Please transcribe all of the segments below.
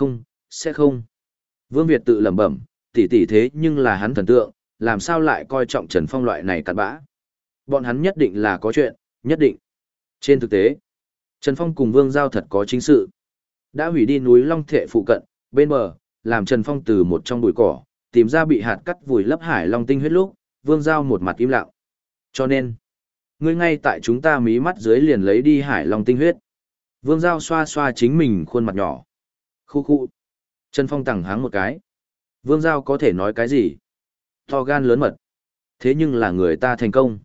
Không, sẽ không. Vương Việt tự lẩm bẩm, tỷ tỷ thế nhưng là hắn thần tượng, làm sao lại coi trọng Trần Phong loại này cặn bã. Bọn hắn nhất định là có chuyện, nhất định. Trên thực tế, Trần Phong cùng Vương Giao thật có chính sự. Đã hủy đi núi Long Thệ phụ cận, bên bờ, làm Trần Phong từ một trong bụi cỏ, tìm ra bị hạt cắt vùi lấp hải long tinh huyết lúc, Vương Giao một mặt im lặng. Cho nên, ngươi ngay tại chúng ta mí mắt dưới liền lấy đi hải long tinh huyết. Vương Giao xoa xoa chính mình khuôn mặt nhỏ. Khu khu. Trần Phong tẳng háng một cái. Vương Giao có thể nói cái gì? To gan lớn mật. Thế nhưng là người ta thành công.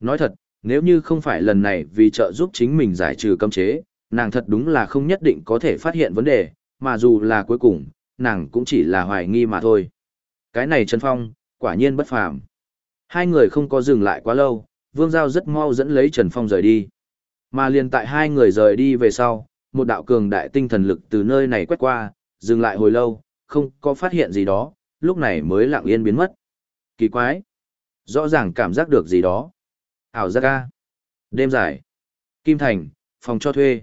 Nói thật, nếu như không phải lần này vì trợ giúp chính mình giải trừ cấm chế, nàng thật đúng là không nhất định có thể phát hiện vấn đề, mà dù là cuối cùng, nàng cũng chỉ là hoài nghi mà thôi. Cái này Trần Phong, quả nhiên bất phàm. Hai người không có dừng lại quá lâu, Vương Giao rất mau dẫn lấy Trần Phong rời đi. Mà liền tại hai người rời đi về sau, một đạo cường đại tinh thần lực từ nơi này quét qua, dừng lại hồi lâu, không có phát hiện gì đó, lúc này mới lặng yên biến mất. Kỳ quái! Rõ ràng cảm giác được gì đó. Ảo giác ca. Đêm dài. Kim Thành, phòng cho thuê.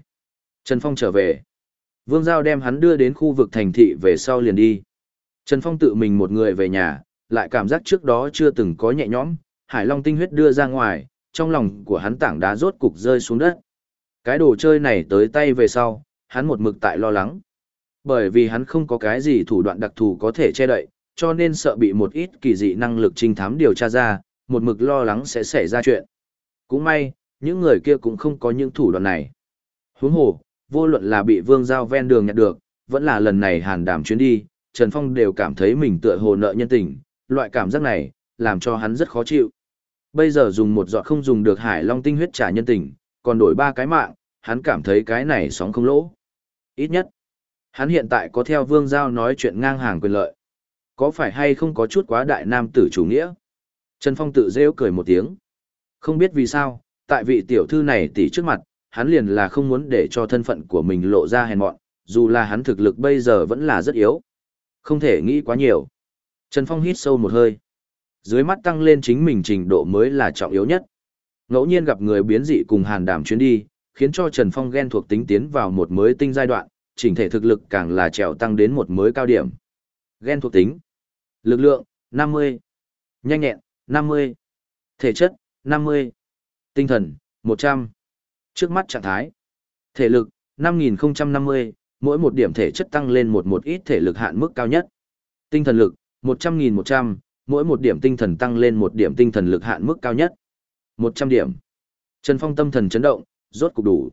Trần Phong trở về. Vương Giao đem hắn đưa đến khu vực thành thị về sau liền đi. Trần Phong tự mình một người về nhà, lại cảm giác trước đó chưa từng có nhẹ nhõm, Hải Long tinh huyết đưa ra ngoài, trong lòng của hắn tảng đá rốt cục rơi xuống đất. Cái đồ chơi này tới tay về sau, hắn một mực tại lo lắng. Bởi vì hắn không có cái gì thủ đoạn đặc thù có thể che đậy, cho nên sợ bị một ít kỳ dị năng lực trinh thám điều tra ra, một mực lo lắng sẽ xảy ra chuyện. Cũng may, những người kia cũng không có những thủ đoạn này. Huống hồ, vô luận là bị vương giao ven đường nhặt được, vẫn là lần này hàn đảm chuyến đi, Trần Phong đều cảm thấy mình tựa hồ nợ nhân tình, loại cảm giác này, làm cho hắn rất khó chịu. Bây giờ dùng một giọt không dùng được hải long tinh huyết trả nhân tình, còn đổi ba cái mạng, hắn cảm thấy cái này sóng không lỗ. Ít nhất, hắn hiện tại có theo vương giao nói chuyện ngang hàng quyền lợi. Có phải hay không có chút quá đại nam tử chủ nghĩa? Trần Phong tự rêu cười một tiếng. Không biết vì sao, tại vị tiểu thư này tỷ trước mặt, hắn liền là không muốn để cho thân phận của mình lộ ra hèn mọn, dù là hắn thực lực bây giờ vẫn là rất yếu. Không thể nghĩ quá nhiều. Trần Phong hít sâu một hơi. Dưới mắt tăng lên chính mình trình độ mới là trọng yếu nhất. Ngẫu nhiên gặp người biến dị cùng hàn đảm chuyến đi, khiến cho Trần Phong ghen thuộc tính tiến vào một mới tinh giai đoạn, chỉnh thể thực lực càng là trèo tăng đến một mới cao điểm. Ghen thuộc tính. Lực lượng, 50. Nhanh nhẹn, 50. Thể chất, 50. Tinh thần, 100. Trước mắt trạng thái. Thể lực, 5050, mỗi một điểm thể chất tăng lên một một ít thể lực hạn mức cao nhất. Tinh thần lực, 100.100, mỗi một điểm tinh thần tăng lên một điểm tinh thần lực hạn mức cao nhất. 100 điểm. Trần Phong tâm thần chấn động, rốt cục đủ.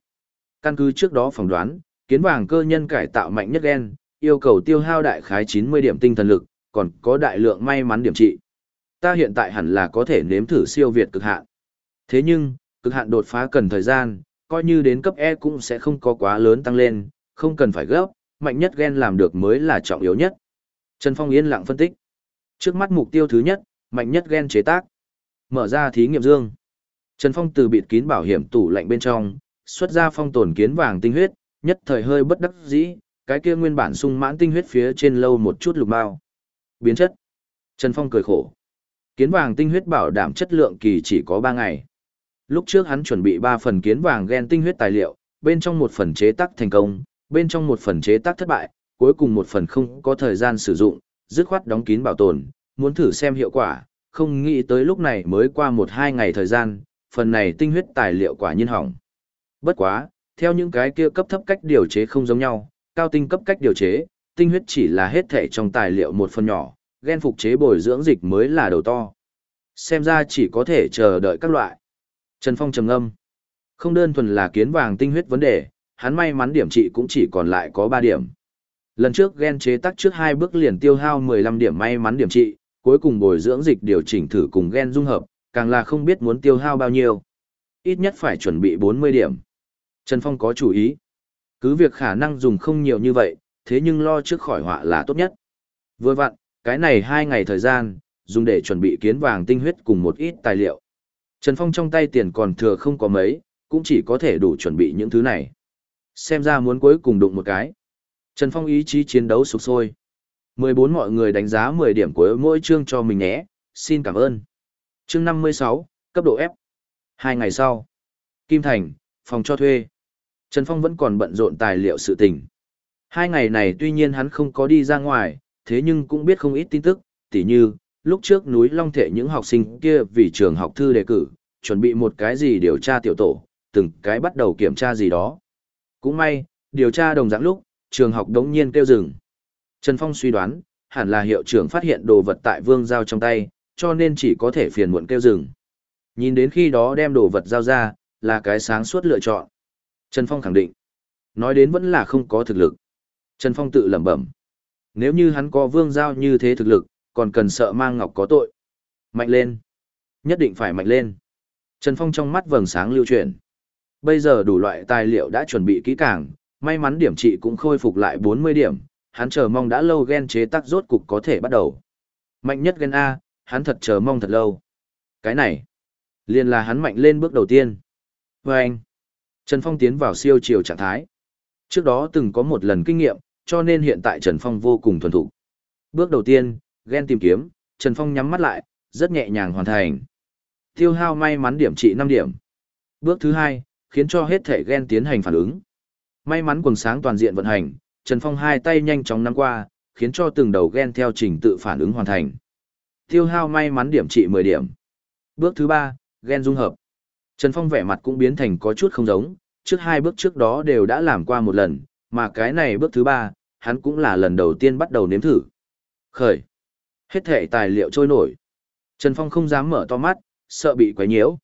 Căn cứ trước đó phỏng đoán, kiến vàng cơ nhân cải tạo mạnh nhất gen, yêu cầu tiêu hao đại khái 90 điểm tinh thần lực, còn có đại lượng may mắn điểm trị. Ta hiện tại hẳn là có thể nếm thử siêu việt cực hạn. Thế nhưng, cực hạn đột phá cần thời gian, coi như đến cấp E cũng sẽ không có quá lớn tăng lên, không cần phải gấp, mạnh nhất gen làm được mới là trọng yếu nhất. Trần Phong yên lặng phân tích. Trước mắt mục tiêu thứ nhất, mạnh nhất gen chế tác. Mở ra thí nghiệm dương. Trần Phong từ bịt kín bảo hiểm tủ lạnh bên trong, xuất ra phong tổn kiến vàng tinh huyết, nhất thời hơi bất đắc dĩ, cái kia nguyên bản sung mãn tinh huyết phía trên lâu một chút lục mao. Biến chất. Trần Phong cười khổ. Kiến vàng tinh huyết bảo đảm chất lượng kỳ chỉ có 3 ngày. Lúc trước hắn chuẩn bị 3 phần kiến vàng gen tinh huyết tài liệu, bên trong một phần chế tác thành công, bên trong một phần chế tác thất bại, cuối cùng một phần không có thời gian sử dụng, dứt khoát đóng kín bảo tồn, muốn thử xem hiệu quả, không nghĩ tới lúc này mới qua một hai ngày thời gian, phần này tinh huyết tài liệu quả nhiên hỏng. Bất quá, theo những cái kia cấp thấp cách điều chế không giống nhau, cao tinh cấp cách điều chế, tinh huyết chỉ là hết thể trong tài liệu một phần nhỏ, gen phục chế bồi dưỡng dịch mới là đầu to. Xem ra chỉ có thể chờ đợi các loại. Trần Phong trầm ngâm. Không đơn thuần là kiến vàng tinh huyết vấn đề, hắn may mắn điểm trị cũng chỉ còn lại có 3 điểm. Lần trước gen chế tác trước hai bước liền tiêu hao 15 điểm may mắn điểm trị, cuối cùng bồi dưỡng dịch điều chỉnh thử cùng gen dung hợp, càng là không biết muốn tiêu hao bao nhiêu. Ít nhất phải chuẩn bị 40 điểm. Trần Phong có chủ ý. Cứ việc khả năng dùng không nhiều như vậy, thế nhưng lo trước khỏi họa là tốt nhất. Vừa vặn, cái này hai ngày thời gian, dùng để chuẩn bị kiến vàng tinh huyết cùng một ít tài liệu. Trần Phong trong tay tiền còn thừa không có mấy, cũng chỉ có thể đủ chuẩn bị những thứ này. Xem ra muốn cuối cùng đụng một cái. Trần Phong ý chí chiến đấu sục sôi. 14 mọi người đánh giá 10 điểm của mỗi chương cho mình nhé, xin cảm ơn. Chương 56, cấp độ F. Hai ngày sau, Kim Thành, phòng cho thuê. Trần Phong vẫn còn bận rộn tài liệu sự tình. Hai ngày này tuy nhiên hắn không có đi ra ngoài, thế nhưng cũng biết không ít tin tức, tỉ như, lúc trước núi Long Thệ những học sinh kia vì trường học thư đề cử, chuẩn bị một cái gì điều tra tiểu tổ, từng cái bắt đầu kiểm tra gì đó. Cũng may, điều tra đồng dạng lúc, trường học đống nhiên kêu dừng. Trần Phong suy đoán, hẳn là hiệu trưởng phát hiện đồ vật tại vương giao trong tay, cho nên chỉ có thể phiền muộn kêu dừng. Nhìn đến khi đó đem đồ vật giao ra, là cái sáng suốt lựa chọn. Trần Phong khẳng định. Nói đến vẫn là không có thực lực. Trần Phong tự lẩm bẩm. Nếu như hắn có vương giao như thế thực lực, còn cần sợ mang ngọc có tội. Mạnh lên. Nhất định phải mạnh lên. Trần Phong trong mắt vầng sáng lưu chuyển. Bây giờ đủ loại tài liệu đã chuẩn bị kỹ càng, may mắn điểm trị cũng khôi phục lại 40 điểm, hắn chờ mong đã lâu gen chế tác rốt cục có thể bắt đầu. Mạnh nhất gen A, hắn thật chờ mong thật lâu. Cái này, liền là hắn mạnh lên bước đầu tiên. Và anh, Trần Phong tiến vào siêu chiều trạng thái. Trước đó từng có một lần kinh nghiệm, cho nên hiện tại Trần Phong vô cùng thuần thục. Bước đầu tiên, gen tìm kiếm, Trần Phong nhắm mắt lại, rất nhẹ nhàng hoàn thành. Tiêu hao may mắn điểm trị 5 điểm. Bước thứ hai, khiến cho hết thể gen tiến hành phản ứng. May mắn quần sáng toàn diện vận hành, Trần Phong hai tay nhanh chóng nắm qua, khiến cho từng đầu gen theo trình tự phản ứng hoàn thành. Tiêu hao may mắn điểm trị 10 điểm. Bước thứ ba, gen dung hợp. Trần Phong vẻ mặt cũng biến thành có chút không giống, trước hai bước trước đó đều đã làm qua một lần, mà cái này bước thứ ba, hắn cũng là lần đầu tiên bắt đầu nếm thử. Khởi. Hết thể tài liệu trôi nổi. Trần Phong không dám mở to mắt, sợ bị quấy nhiễu.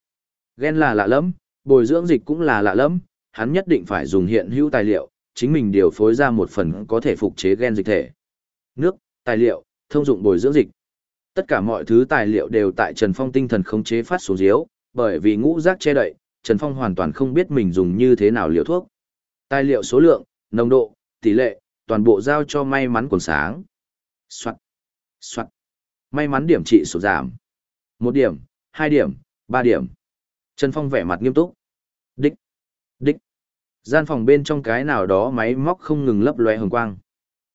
Gen là lạ lắm, bồi dưỡng dịch cũng là lạ lắm, hắn nhất định phải dùng hiện hữu tài liệu, chính mình điều phối ra một phần có thể phục chế gen dịch thể. Nước, tài liệu, thông dụng bồi dưỡng dịch. Tất cả mọi thứ tài liệu đều tại Trần Phong tinh thần khống chế phát xuống diếu, bởi vì ngũ giác che đậy, Trần Phong hoàn toàn không biết mình dùng như thế nào liều thuốc. Tài liệu số lượng, nồng độ, tỷ lệ, toàn bộ giao cho may mắn quần sáng. Soạn, soạn. May mắn điểm trị sụt giảm. Một điểm, hai điểm, ba điểm. Trần Phong vẻ mặt nghiêm túc. Đích, đích. Gian phòng bên trong cái nào đó máy móc không ngừng lấp lóe hồng quang.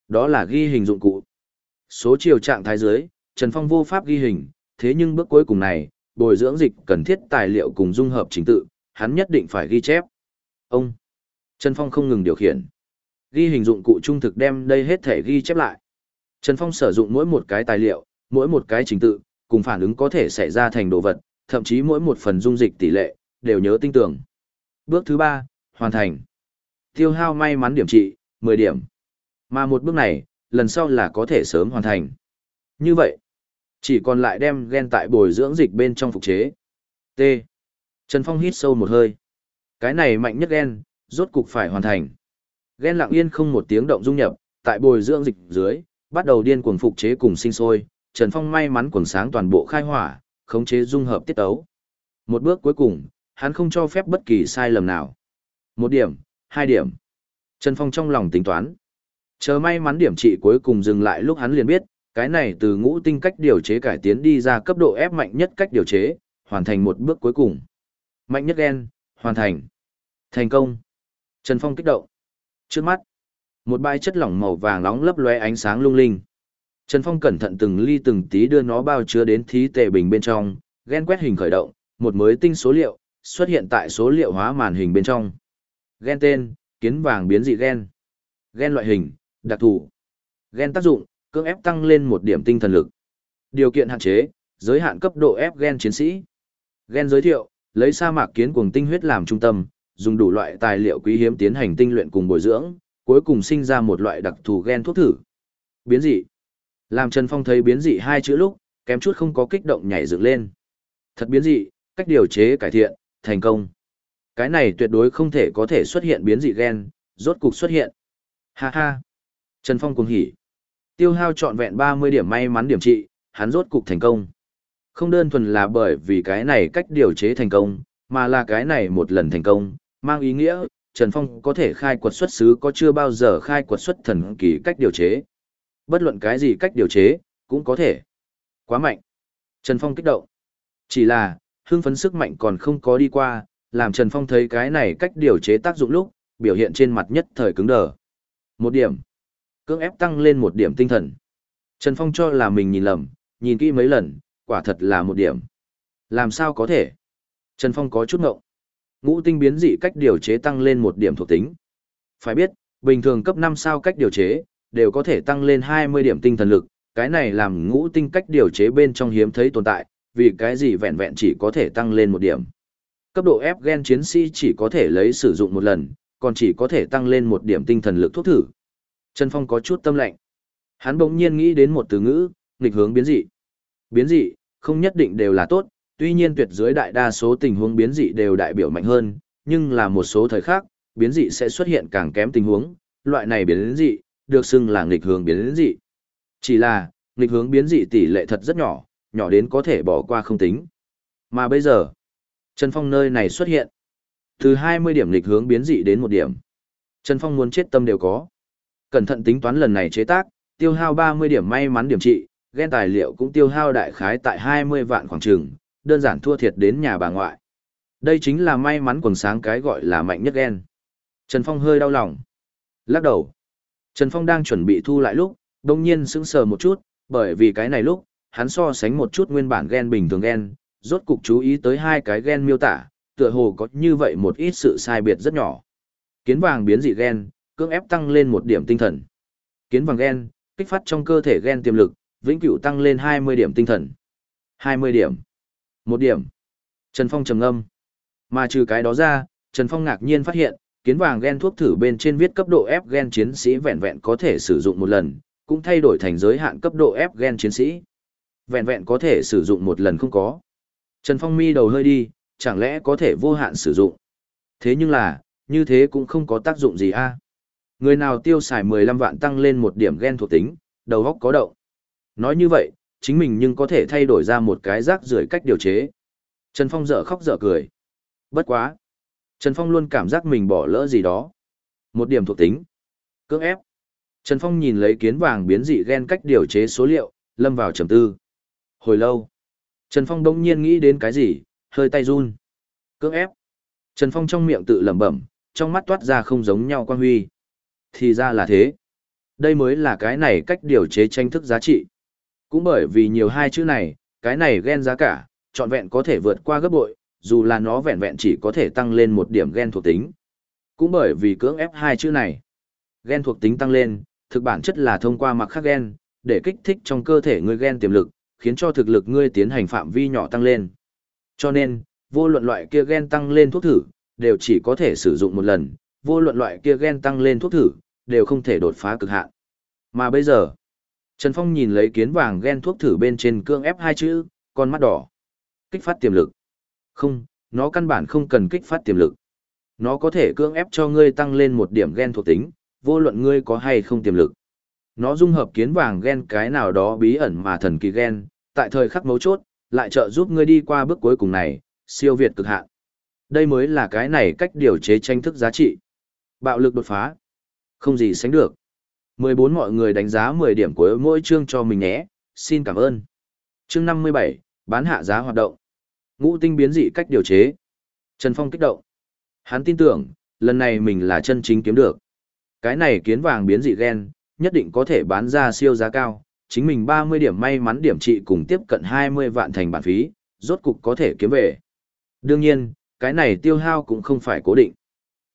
Đó là ghi hình dụng cụ. Số chiều trạng thái dưới, Trần Phong vô pháp ghi hình, thế nhưng bước cuối cùng này, bồi dưỡng dịch cần thiết tài liệu cùng dung hợp trình tự, hắn nhất định phải ghi chép. Ông. Trần Phong không ngừng điều khiển. Ghi hình dụng cụ trung thực đem đây hết thể ghi chép lại. Trần Phong sử dụng mỗi một cái tài liệu, mỗi một cái trình tự, cùng phản ứng có thể xảy ra thành đồ vật, thậm chí mỗi một phần dung dịch tỷ lệ, đều nhớ tinh tưởng. Bước thứ ba, hoàn thành. Tiêu hao may mắn điểm trị, 10 điểm. Mà một bước này, lần sau là có thể sớm hoàn thành. Như vậy, chỉ còn lại đem gen tại bồi dưỡng dịch bên trong phục chế. T. Trần Phong hít sâu một hơi. Cái này mạnh nhất gen, rốt cục phải hoàn thành. Gen lặng yên không một tiếng động dung nhập, tại bồi dưỡng dịch dưới, bắt đầu điên cuồng phục chế cùng sinh sôi. Trần Phong may mắn cuồng sáng toàn bộ khai hỏa, khống chế dung hợp tiết tấu. Một bước cuối cùng, hắn không cho phép bất kỳ sai lầm nào. Một điểm, hai điểm. Trần Phong trong lòng tính toán. Chờ may mắn điểm trị cuối cùng dừng lại lúc hắn liền biết, cái này từ ngũ tinh cách điều chế cải tiến đi ra cấp độ ép mạnh nhất cách điều chế, hoàn thành một bước cuối cùng. Mạnh nhất gen, hoàn thành. Thành công. Trần Phong kích động. Trước mắt, một bãi chất lỏng màu vàng nóng lấp lóe ánh sáng lung linh. Trần Phong cẩn thận từng ly từng tí đưa nó bao chứa đến thí tệ bình bên trong, gen quét hình khởi động, một mới tinh số liệu xuất hiện tại số liệu hóa màn hình bên trong. Gen tên, kiến vàng biến dị gen. Gen loại hình, đặc thù. Gen tác dụng, cưỡng ép tăng lên một điểm tinh thần lực. Điều kiện hạn chế, giới hạn cấp độ ép gen chiến sĩ. Gen giới thiệu, lấy sa mạc kiến cuồng tinh huyết làm trung tâm, dùng đủ loại tài liệu quý hiếm tiến hành tinh luyện cùng bồi dưỡng, cuối cùng sinh ra một loại đặc thù gen thuốc thử. Biến dị. Làm Trần Phong thấy biến dị hai chữ lúc, kém chút không có kích động nhảy dựng lên. Thật biến dị, cách điều chế cải thiện, thành công. Cái này tuyệt đối không thể có thể xuất hiện biến dị gen, rốt cục xuất hiện. Ha ha. Trần Phong cuồng hỉ. Tiêu hao trọn vẹn 30 điểm may mắn điểm trị, hắn rốt cục thành công. Không đơn thuần là bởi vì cái này cách điều chế thành công, mà là cái này một lần thành công, mang ý nghĩa, Trần Phong có thể khai quật xuất xứ có chưa bao giờ khai quật xuất thần kỳ cách điều chế. Bất luận cái gì cách điều chế, cũng có thể. Quá mạnh. Trần Phong kích động. Chỉ là, hương phấn sức mạnh còn không có đi qua, làm Trần Phong thấy cái này cách điều chế tác dụng lúc, biểu hiện trên mặt nhất thời cứng đờ. Một điểm. Cưỡng ép tăng lên một điểm tinh thần. Trần Phong cho là mình nhìn lầm, nhìn kỹ mấy lần, quả thật là một điểm. Làm sao có thể? Trần Phong có chút ngộng. Ngũ tinh biến dị cách điều chế tăng lên một điểm thuộc tính. Phải biết, bình thường cấp 5 sao cách điều chế, đều có thể tăng lên 20 điểm tinh thần lực, cái này làm ngũ tinh cách điều chế bên trong hiếm thấy tồn tại, vì cái gì vẹn vẹn chỉ có thể tăng lên một điểm. Cấp độ ép gen chiến sĩ chỉ có thể lấy sử dụng một lần, còn chỉ có thể tăng lên một điểm tinh thần lực thuốc thử. Trần Phong có chút tâm lạnh, Hắn bỗng nhiên nghĩ đến một từ ngữ, nghịch hướng biến dị. Biến dị, không nhất định đều là tốt, tuy nhiên tuyệt dưới đại đa số tình huống biến dị đều đại biểu mạnh hơn, nhưng là một số thời khác, biến dị sẽ xuất hiện càng kém tình huống, loại này biến dị, được xưng là nghịch hướng biến dị. Chỉ là, nghịch hướng biến dị tỷ lệ thật rất nhỏ, nhỏ đến có thể bỏ qua không tính. Mà bây giờ, Trần Phong nơi này xuất hiện. Từ 20 điểm nghịch hướng biến dị đến một điểm. Trần Phong muốn chết tâm đều có. Cẩn thận tính toán lần này chế tác, tiêu hao 30 điểm may mắn điểm trị, ghen tài liệu cũng tiêu hao đại khái tại 20 vạn khoảng trường, đơn giản thua thiệt đến nhà bà ngoại. Đây chính là may mắn quần sáng cái gọi là mạnh nhất ghen. Trần Phong hơi đau lòng. Lắc đầu. Trần Phong đang chuẩn bị thu lại lúc, đồng nhiên sững sờ một chút, bởi vì cái này lúc, hắn so sánh một chút nguyên bản gen bình thường gen, rốt cục chú ý tới hai cái gen miêu tả, tựa hồ có như vậy một ít sự sai biệt rất nhỏ. Kiến vàng biến dị gen, cưỡng ép tăng lên một điểm tinh thần. Kiến vàng gen, kích phát trong cơ thể gen tiềm lực, vĩnh cửu tăng lên 20 điểm tinh thần. 20 điểm. Một điểm. Trần Phong trầm ngâm. Mà trừ cái đó ra, Trần Phong ngạc nhiên phát hiện, kiến vàng gen thuốc thử bên trên viết cấp độ F gen chiến sĩ vẹn vẹn có thể sử dụng một lần, cũng thay đổi thành giới hạn cấp độ F gen chiến sĩ. Vẹn vẹn có thể sử dụng một lần không có. Trần Phong mi đầu hơi đi, chẳng lẽ có thể vô hạn sử dụng. Thế nhưng là, như thế cũng không có tác dụng gì a. Người nào tiêu xài 15 vạn tăng lên một điểm gen thuộc tính, đầu góc có động. Nói như vậy, chính mình nhưng có thể thay đổi ra một cái rác rưởi cách điều chế. Trần Phong dở khóc dở cười. Bất quá. Trần Phong luôn cảm giác mình bỏ lỡ gì đó. Một điểm thuộc tính. Cưỡng ép. Trần Phong nhìn lấy kiến vàng biến dị gen cách điều chế số liệu, lâm vào trầm tư. Hồi lâu, Trần Phong đông nhiên nghĩ đến cái gì, hơi tay run. Cưỡng ép. Trần Phong trong miệng tự lẩm bẩm, trong mắt toát ra không giống nhau quan huy. Thì ra là thế. Đây mới là cái này cách điều chế tranh thức giá trị. Cũng bởi vì nhiều hai chữ này, cái này gen giá cả, trọn vẹn có thể vượt qua gấp bội, dù là nó vẹn vẹn chỉ có thể tăng lên một điểm gen thuộc tính. Cũng bởi vì cưỡng ép hai chữ này, gen thuộc tính tăng lên, thực bản chất là thông qua mặc khắc gen, để kích thích trong cơ thể người gen tiềm lực, khiến cho thực lực ngươi tiến hành phạm vi nhỏ tăng lên. Cho nên, vô luận loại kia gen tăng lên thuốc thử, đều chỉ có thể sử dụng một lần, vô luận loại kia gen tăng lên thuốc thử, đều không thể đột phá cực hạn. Mà bây giờ, Trần Phong nhìn lấy kiến vàng gen thuốc thử bên trên cương ép hai chữ, con mắt đỏ. Kích phát tiềm lực. Không, nó căn bản không cần kích phát tiềm lực. Nó có thể cương ép cho ngươi tăng lên một điểm gen thuộc tính, vô luận ngươi có hay không tiềm lực. Nó dung hợp kiến vàng gen cái nào đó bí ẩn mà thần kỳ gen, tại thời khắc mấu chốt, lại trợ giúp ngươi đi qua bước cuối cùng này, siêu việt cực hạn. Đây mới là cái này cách điều chế tranh thức giá trị. Bạo lực đột phá. Không gì sánh được. 14 mọi người đánh giá 10 điểm của mỗi chương cho mình nhé, xin cảm ơn. Chương 57, bán hạ giá hoạt động. Ngũ tinh biến dị cách điều chế. Trần Phong kích động. Hắn tin tưởng, lần này mình là chân chính kiếm được. Cái này kiến vàng biến dị gen, nhất định có thể bán ra siêu giá cao, chính mình 30 điểm may mắn điểm trị cùng tiếp cận 20 vạn thành bản phí, rốt cục có thể kiếm về. Đương nhiên, cái này tiêu hao cũng không phải cố định.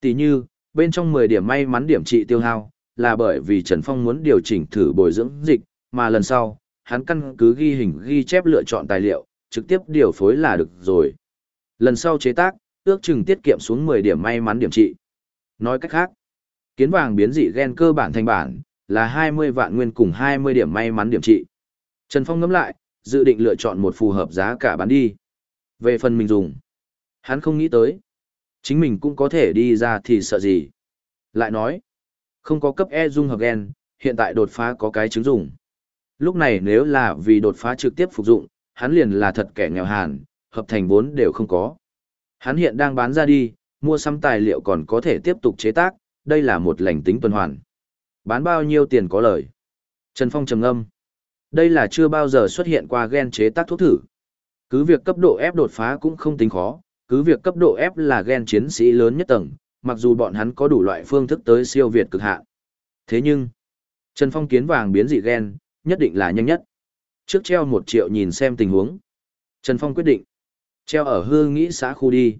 Tỷ như, bên trong 10 điểm may mắn điểm trị tiêu hao, là bởi vì Trần Phong muốn điều chỉnh thử bồi dưỡng dịch, mà lần sau, hắn căn cứ ghi hình ghi chép lựa chọn tài liệu, trực tiếp điều phối là được rồi. Lần sau chế tác, ước chừng tiết kiệm xuống 10 điểm may mắn điểm trị. Nói cách khác, kiến vàng biến dị gen cơ bản thành bản, là 20 vạn nguyên cùng 20 điểm may mắn điểm trị. Trần Phong ngẫm lại, dự định lựa chọn một phù hợp giá cả bán đi. Về phần mình dùng, hắn không nghĩ tới. Chính mình cũng có thể đi ra thì sợ gì. Lại nói, không có cấp E dung hợp gen, hiện tại đột phá có cái chứng dùng. Lúc này nếu là vì đột phá trực tiếp phục dụng, hắn liền là thật kẻ nghèo hàn, hợp thành vốn đều không có. Hắn hiện đang bán ra đi, mua sắm tài liệu còn có thể tiếp tục chế tác, đây là một lành tính tuần hoàn. Bán bao nhiêu tiền có lời? Trần Phong trầm ngâm. Đây là chưa bao giờ xuất hiện qua gen chế tác thuốc thử. Cứ việc cấp độ F đột phá cũng không tính khó, cứ việc cấp độ F là gen chiến sĩ lớn nhất tầng, mặc dù bọn hắn có đủ loại phương thức tới siêu việt cực hạn. Thế nhưng, Trần Phong kiến vàng biến dị gen, nhất định là nhanh nhất. Trước treo một triệu nhìn xem tình huống. Trần Phong quyết định. Treo ở hư nghĩ xã khu đi.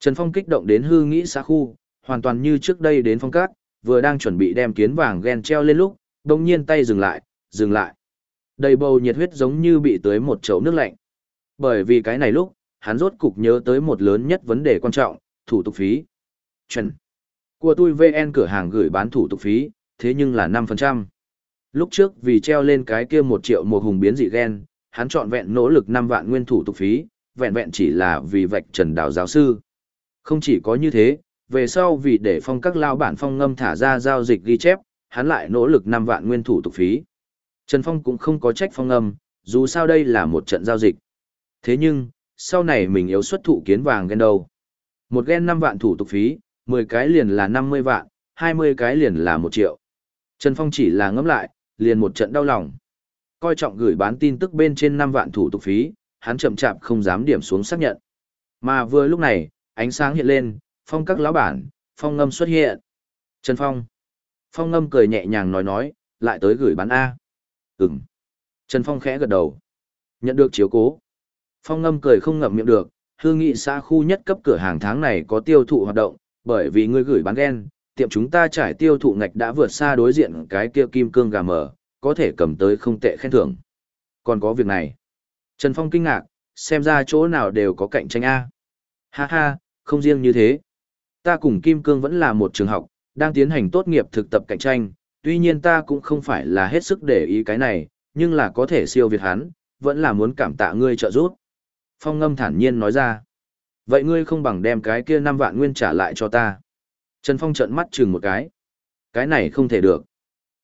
Trần Phong kích động đến hư nghĩ xã khu, hoàn toàn như trước đây đến phong cát, vừa đang chuẩn bị đem kiến vàng gen treo lên lúc, đồng nhiên tay dừng lại, dừng lại. Đầy bầu nhiệt huyết giống như bị tưới một chậu nước lạnh. Bởi vì cái này lúc, hắn rốt cục nhớ tới một lớn nhất vấn đề quan trọng, thủ tục phí. Chuẩn. Của tôi VN cửa hàng gửi bán thủ tục phí, thế nhưng là 5%. Lúc trước vì treo lên cái kia một triệu một hùng biến dị ghen, hắn chọn vẹn nỗ lực 5 vạn nguyên thủ tục phí, vẹn vẹn chỉ là vì vạch trần đào giáo sư. Không chỉ có như thế, về sau vì để phong các lao bản phong ngâm thả ra giao dịch ghi chép, hắn lại nỗ lực 5 vạn nguyên thủ tục phí. Trần Phong cũng không có trách phong ngâm, dù sao đây là một trận giao dịch. Thế nhưng, sau này mình yếu xuất thụ kiến vàng ghen đâu. Một ghen 5 vạn thủ tục phí, 10 cái liền là 50 vạn, 20 cái liền là 1 triệu. Trần Phong chỉ là ngẫm lại, liền một trận đau lòng. Coi trọng gửi bán tin tức bên trên 5 vạn thủ tục phí, hắn chậm chạp không dám điểm xuống xác nhận. Mà vừa lúc này, ánh sáng hiện lên, phong các lão bản, phong ngâm xuất hiện. Trần Phong. Phong ngâm cười nhẹ nhàng nói nói, lại tới gửi bán A. Ừm. Trần Phong khẽ gật đầu. Nhận được chiếu cố. Phong ngâm cười không ngậm miệng được, hương nghị xã khu nhất cấp cửa hàng tháng này có tiêu thụ hoạt động, bởi vì ngươi gửi bán ghen, tiệm chúng ta trải tiêu thụ ngạch đã vượt xa đối diện cái kia kim cương gà mờ, có thể cầm tới không tệ khen thưởng. Còn có việc này. Trần Phong kinh ngạc, xem ra chỗ nào đều có cạnh tranh A. Ha ha, không riêng như thế. Ta cùng Kim Cương vẫn là một trường học, đang tiến hành tốt nghiệp thực tập cạnh tranh, tuy nhiên ta cũng không phải là hết sức để ý cái này, nhưng là có thể siêu việt hắn, vẫn là muốn cảm tạ ngươi trợ giúp. Phong ngâm thản nhiên nói ra. Vậy ngươi không bằng đem cái kia năm vạn nguyên trả lại cho ta. Trần Phong trợn mắt chừng một cái. Cái này không thể được.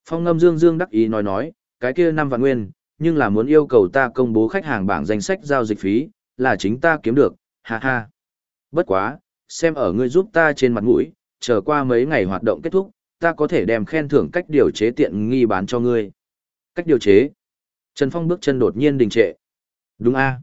Phong ngâm dương dương đắc ý nói nói, cái kia năm vạn nguyên, nhưng là muốn yêu cầu ta công bố khách hàng bảng danh sách giao dịch phí, là chính ta kiếm được, ha ha. Bất quá, xem ở ngươi giúp ta trên mặt mũi, chờ qua mấy ngày hoạt động kết thúc, ta có thể đem khen thưởng cách điều chế tiện nghi bán cho ngươi. Cách điều chế. Trần Phong bước chân đột nhiên đình trệ. Đúng a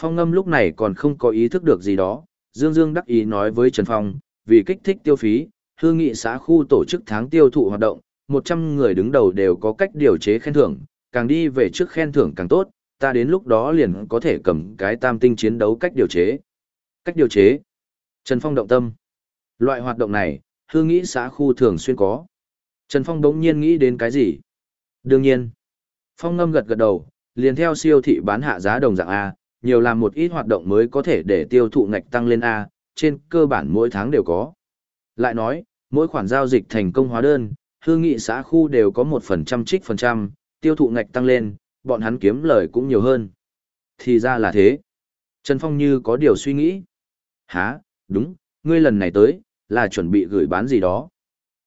Phong ngâm lúc này còn không có ý thức được gì đó, Dương Dương đắc ý nói với Trần Phong, vì kích thích tiêu phí, hương nghị xã khu tổ chức tháng tiêu thụ hoạt động, 100 người đứng đầu đều có cách điều chế khen thưởng, càng đi về trước khen thưởng càng tốt, ta đến lúc đó liền có thể cầm cái tam tinh chiến đấu cách điều chế. Cách điều chế. Trần Phong động tâm. Loại hoạt động này, hương nghĩ xã khu thường xuyên có. Trần Phong đống nhiên nghĩ đến cái gì? Đương nhiên. Phong ngâm gật gật đầu, liền theo siêu thị bán hạ giá đồng dạng A, nhiều làm một ít hoạt động mới có thể để tiêu thụ ngạch tăng lên A, trên cơ bản mỗi tháng đều có. Lại nói, mỗi khoản giao dịch thành công hóa đơn, hương nghị xã khu đều có một phần trăm trích phần trăm, tiêu thụ ngạch tăng lên, bọn hắn kiếm lời cũng nhiều hơn. Thì ra là thế. Trần Phong như có điều suy nghĩ. Hả, đúng, ngươi lần này tới, là chuẩn bị gửi bán gì đó.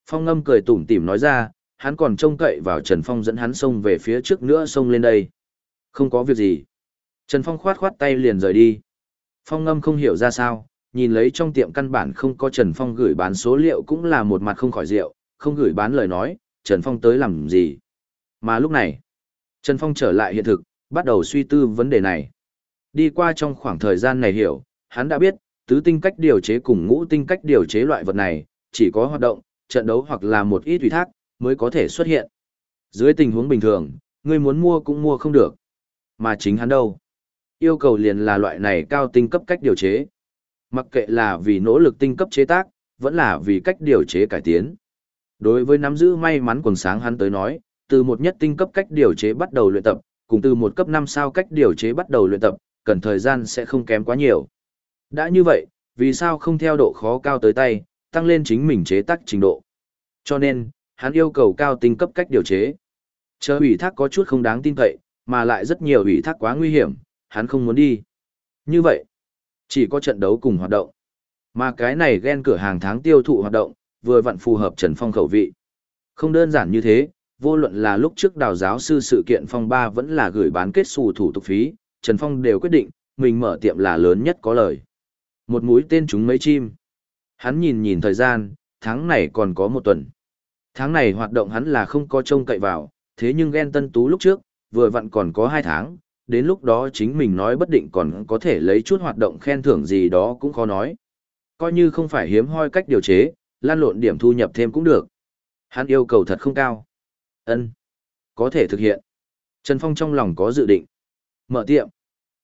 Phong ngâm cười tủm tỉm nói ra, hắn còn trông cậy vào Trần Phong dẫn hắn xông về phía trước nữa xông lên đây. Không có việc gì. Trần Phong khoát khoát tay liền rời đi. Phong ngâm không hiểu ra sao, nhìn lấy trong tiệm căn bản không có Trần Phong gửi bán số liệu cũng là một mặt không khỏi rượu, không gửi bán lời nói, Trần Phong tới làm gì. Mà lúc này, Trần Phong trở lại hiện thực, bắt đầu suy tư vấn đề này. Đi qua trong khoảng thời gian này hiểu, hắn đã biết, tứ tinh cách điều chế cùng ngũ tinh cách điều chế loại vật này, chỉ có hoạt động, trận đấu hoặc là một ít ủy thác, mới có thể xuất hiện. Dưới tình huống bình thường, người muốn mua cũng mua không được. Mà chính hắn đâu? Yêu cầu liền là loại này cao tinh cấp cách điều chế. Mặc kệ là vì nỗ lực tinh cấp chế tác, vẫn là vì cách điều chế cải tiến. Đối với nắm giữ may mắn quần sáng hắn tới nói, từ một nhất tinh cấp cách điều chế bắt đầu luyện tập, cùng từ một cấp 5 sao cách điều chế bắt đầu luyện tập, cần thời gian sẽ không kém quá nhiều. Đã như vậy, vì sao không theo độ khó cao tới tay, tăng lên chính mình chế tác trình độ. Cho nên, hắn yêu cầu cao tinh cấp cách điều chế. Chờ ủy thác có chút không đáng tin cậy, mà lại rất nhiều ủy thác quá nguy hiểm, hắn không muốn đi. Như vậy, chỉ có trận đấu cùng hoạt động. Mà cái này ghen cửa hàng tháng tiêu thụ hoạt động, vừa vặn phù hợp Trần Phong khẩu vị. Không đơn giản như thế, vô luận là lúc trước đào giáo sư sự kiện phong ba vẫn là gửi bán kết xù thủ tục phí, Trần Phong đều quyết định, mình mở tiệm là lớn nhất có lời. Một mũi tên chúng mấy chim. Hắn nhìn nhìn thời gian, tháng này còn có một tuần. Tháng này hoạt động hắn là không có trông cậy vào, thế nhưng ghen tân tú lúc trước, vừa vặn còn có hai tháng, đến lúc đó chính mình nói bất định còn có thể lấy chút hoạt động khen thưởng gì đó cũng khó nói. Coi như không phải hiếm hoi cách điều chế, lan lộn điểm thu nhập thêm cũng được. Hắn yêu cầu thật không cao. ân Có thể thực hiện. Trần Phong trong lòng có dự định. Mở tiệm.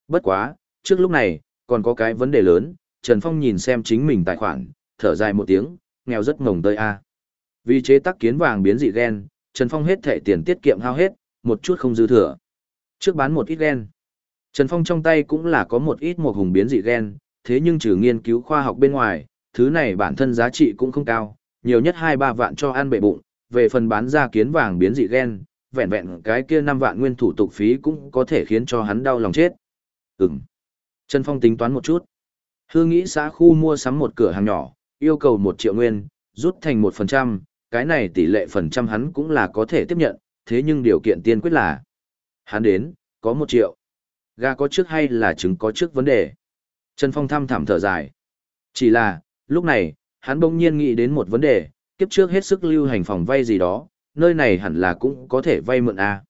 Bất quá, trước lúc này, còn có cái vấn đề lớn, Trần Phong nhìn xem chính mình tài khoản, thở dài một tiếng, nghèo rất ngồng tơi a. Vì chế tác kiến vàng biến dị gen, Trần Phong hết thẻ tiền tiết kiệm hao hết, một chút không dư thừa. Trước bán một ít gen. Trần Phong trong tay cũng là có một ít một hùng biến dị gen, thế nhưng trừ nghiên cứu khoa học bên ngoài, thứ này bản thân giá trị cũng không cao, nhiều nhất 2-3 vạn cho ăn bệ bụng, về phần bán ra kiến vàng biến dị gen, vẹn vẹn cái kia 5 vạn nguyên thủ tục phí cũng có thể khiến cho hắn đau lòng chết. Ừm. Trần Phong tính toán một chút. Hương nghĩ xã khu mua sắm một cửa hàng nhỏ, yêu cầu 1 triệu nguyên, rút thành 1%, cái này tỷ lệ phần trăm hắn cũng là có thể tiếp nhận, thế nhưng điều kiện tiên quyết là hắn đến, có một triệu. Gà có trước hay là trứng có trước vấn đề? Trần Phong thăm thảm thở dài. Chỉ là, lúc này, hắn bỗng nhiên nghĩ đến một vấn đề, kiếp trước hết sức lưu hành phòng vay gì đó, nơi này hẳn là cũng có thể vay mượn à.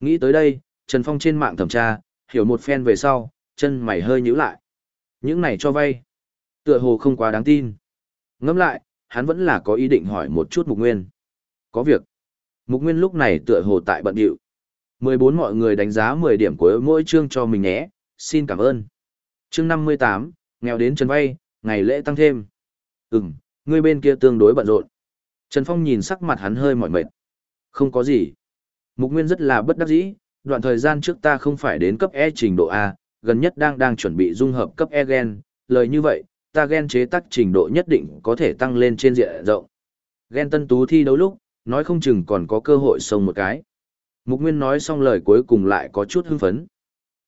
Nghĩ tới đây, Trần Phong trên mạng thẩm tra, hiểu một phen về sau, chân mày hơi nhíu lại. Những này cho vay, tựa hồ không quá đáng tin. Ngẫm lại, hắn vẫn là có ý định hỏi một chút Mục Nguyên. Có việc. Mục Nguyên lúc này tựa hồ tại bận điệu. 14 mọi người đánh giá 10 điểm của mỗi chương cho mình nhé, xin cảm ơn. Chương 58, nghèo đến Trần vay, ngày lễ tăng thêm. Ừm, người bên kia tương đối bận rộn. Trần Phong nhìn sắc mặt hắn hơi mỏi mệt. Không có gì. Mục Nguyên rất là bất đắc dĩ, đoạn thời gian trước ta không phải đến cấp E trình độ A, gần nhất đang đang chuẩn bị dung hợp cấp E gen, lời như vậy, ta gen chế tác trình độ nhất định có thể tăng lên trên diện rộng. Gen tân tú thi đấu lúc, nói không chừng còn có cơ hội sông một cái. Mục Nguyên nói xong lời cuối cùng lại có chút hưng phấn.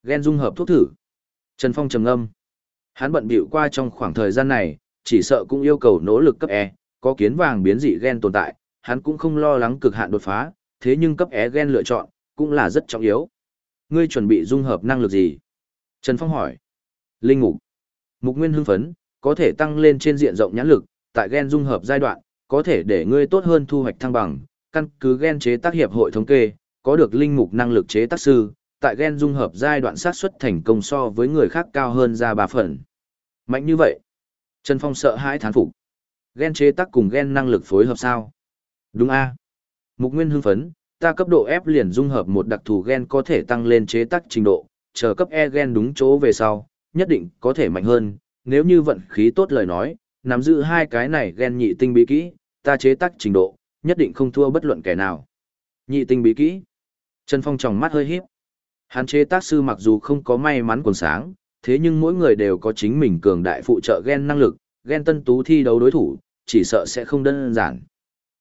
Gen dung hợp thuốc thử. Trần Phong trầm ngâm. Hắn bận bịu qua trong khoảng thời gian này, chỉ sợ cũng yêu cầu nỗ lực cấp E, có kiến vàng biến dị gen tồn tại, hắn cũng không lo lắng cực hạn đột phá, thế nhưng cấp E gen lựa chọn, cũng là rất trọng yếu. Ngươi chuẩn bị dung hợp năng lực gì? Trần Phong hỏi. Linh ngục. Mục Nguyên hưng phấn, có thể tăng lên trên diện rộng nhãn lực, tại gen dung hợp giai đoạn, có thể để ngươi tốt hơn thu hoạch thăng bằng, căn cứ gen chế tác hiệp hội thống kê, có được linh mục năng lực chế tác sư, tại gen dung hợp giai đoạn sát xuất thành công so với người khác cao hơn ra 3 phần. Mạnh như vậy. Trần Phong sợ hãi thán phục. Gen chế tác cùng gen năng lực phối hợp sao? Đúng a. Mục Nguyên hưng phấn, ta cấp độ F liền dung hợp một đặc thù gen có thể tăng lên chế tác trình độ, chờ cấp E gen đúng chỗ về sau, nhất định có thể mạnh hơn, nếu như vận khí tốt lời nói, nắm giữ hai cái này gen nhị tinh bí kỹ, ta chế tác trình độ, nhất định không thua bất luận kẻ nào. Nhị tinh bí kỹ. Trần Phong tròng mắt hơi híp. Hắn chế tác sư mặc dù không có may mắn quần sáng, thế nhưng mỗi người đều có chính mình cường đại phụ trợ gen năng lực, gen tân tú thi đấu đối thủ, chỉ sợ sẽ không đơn giản.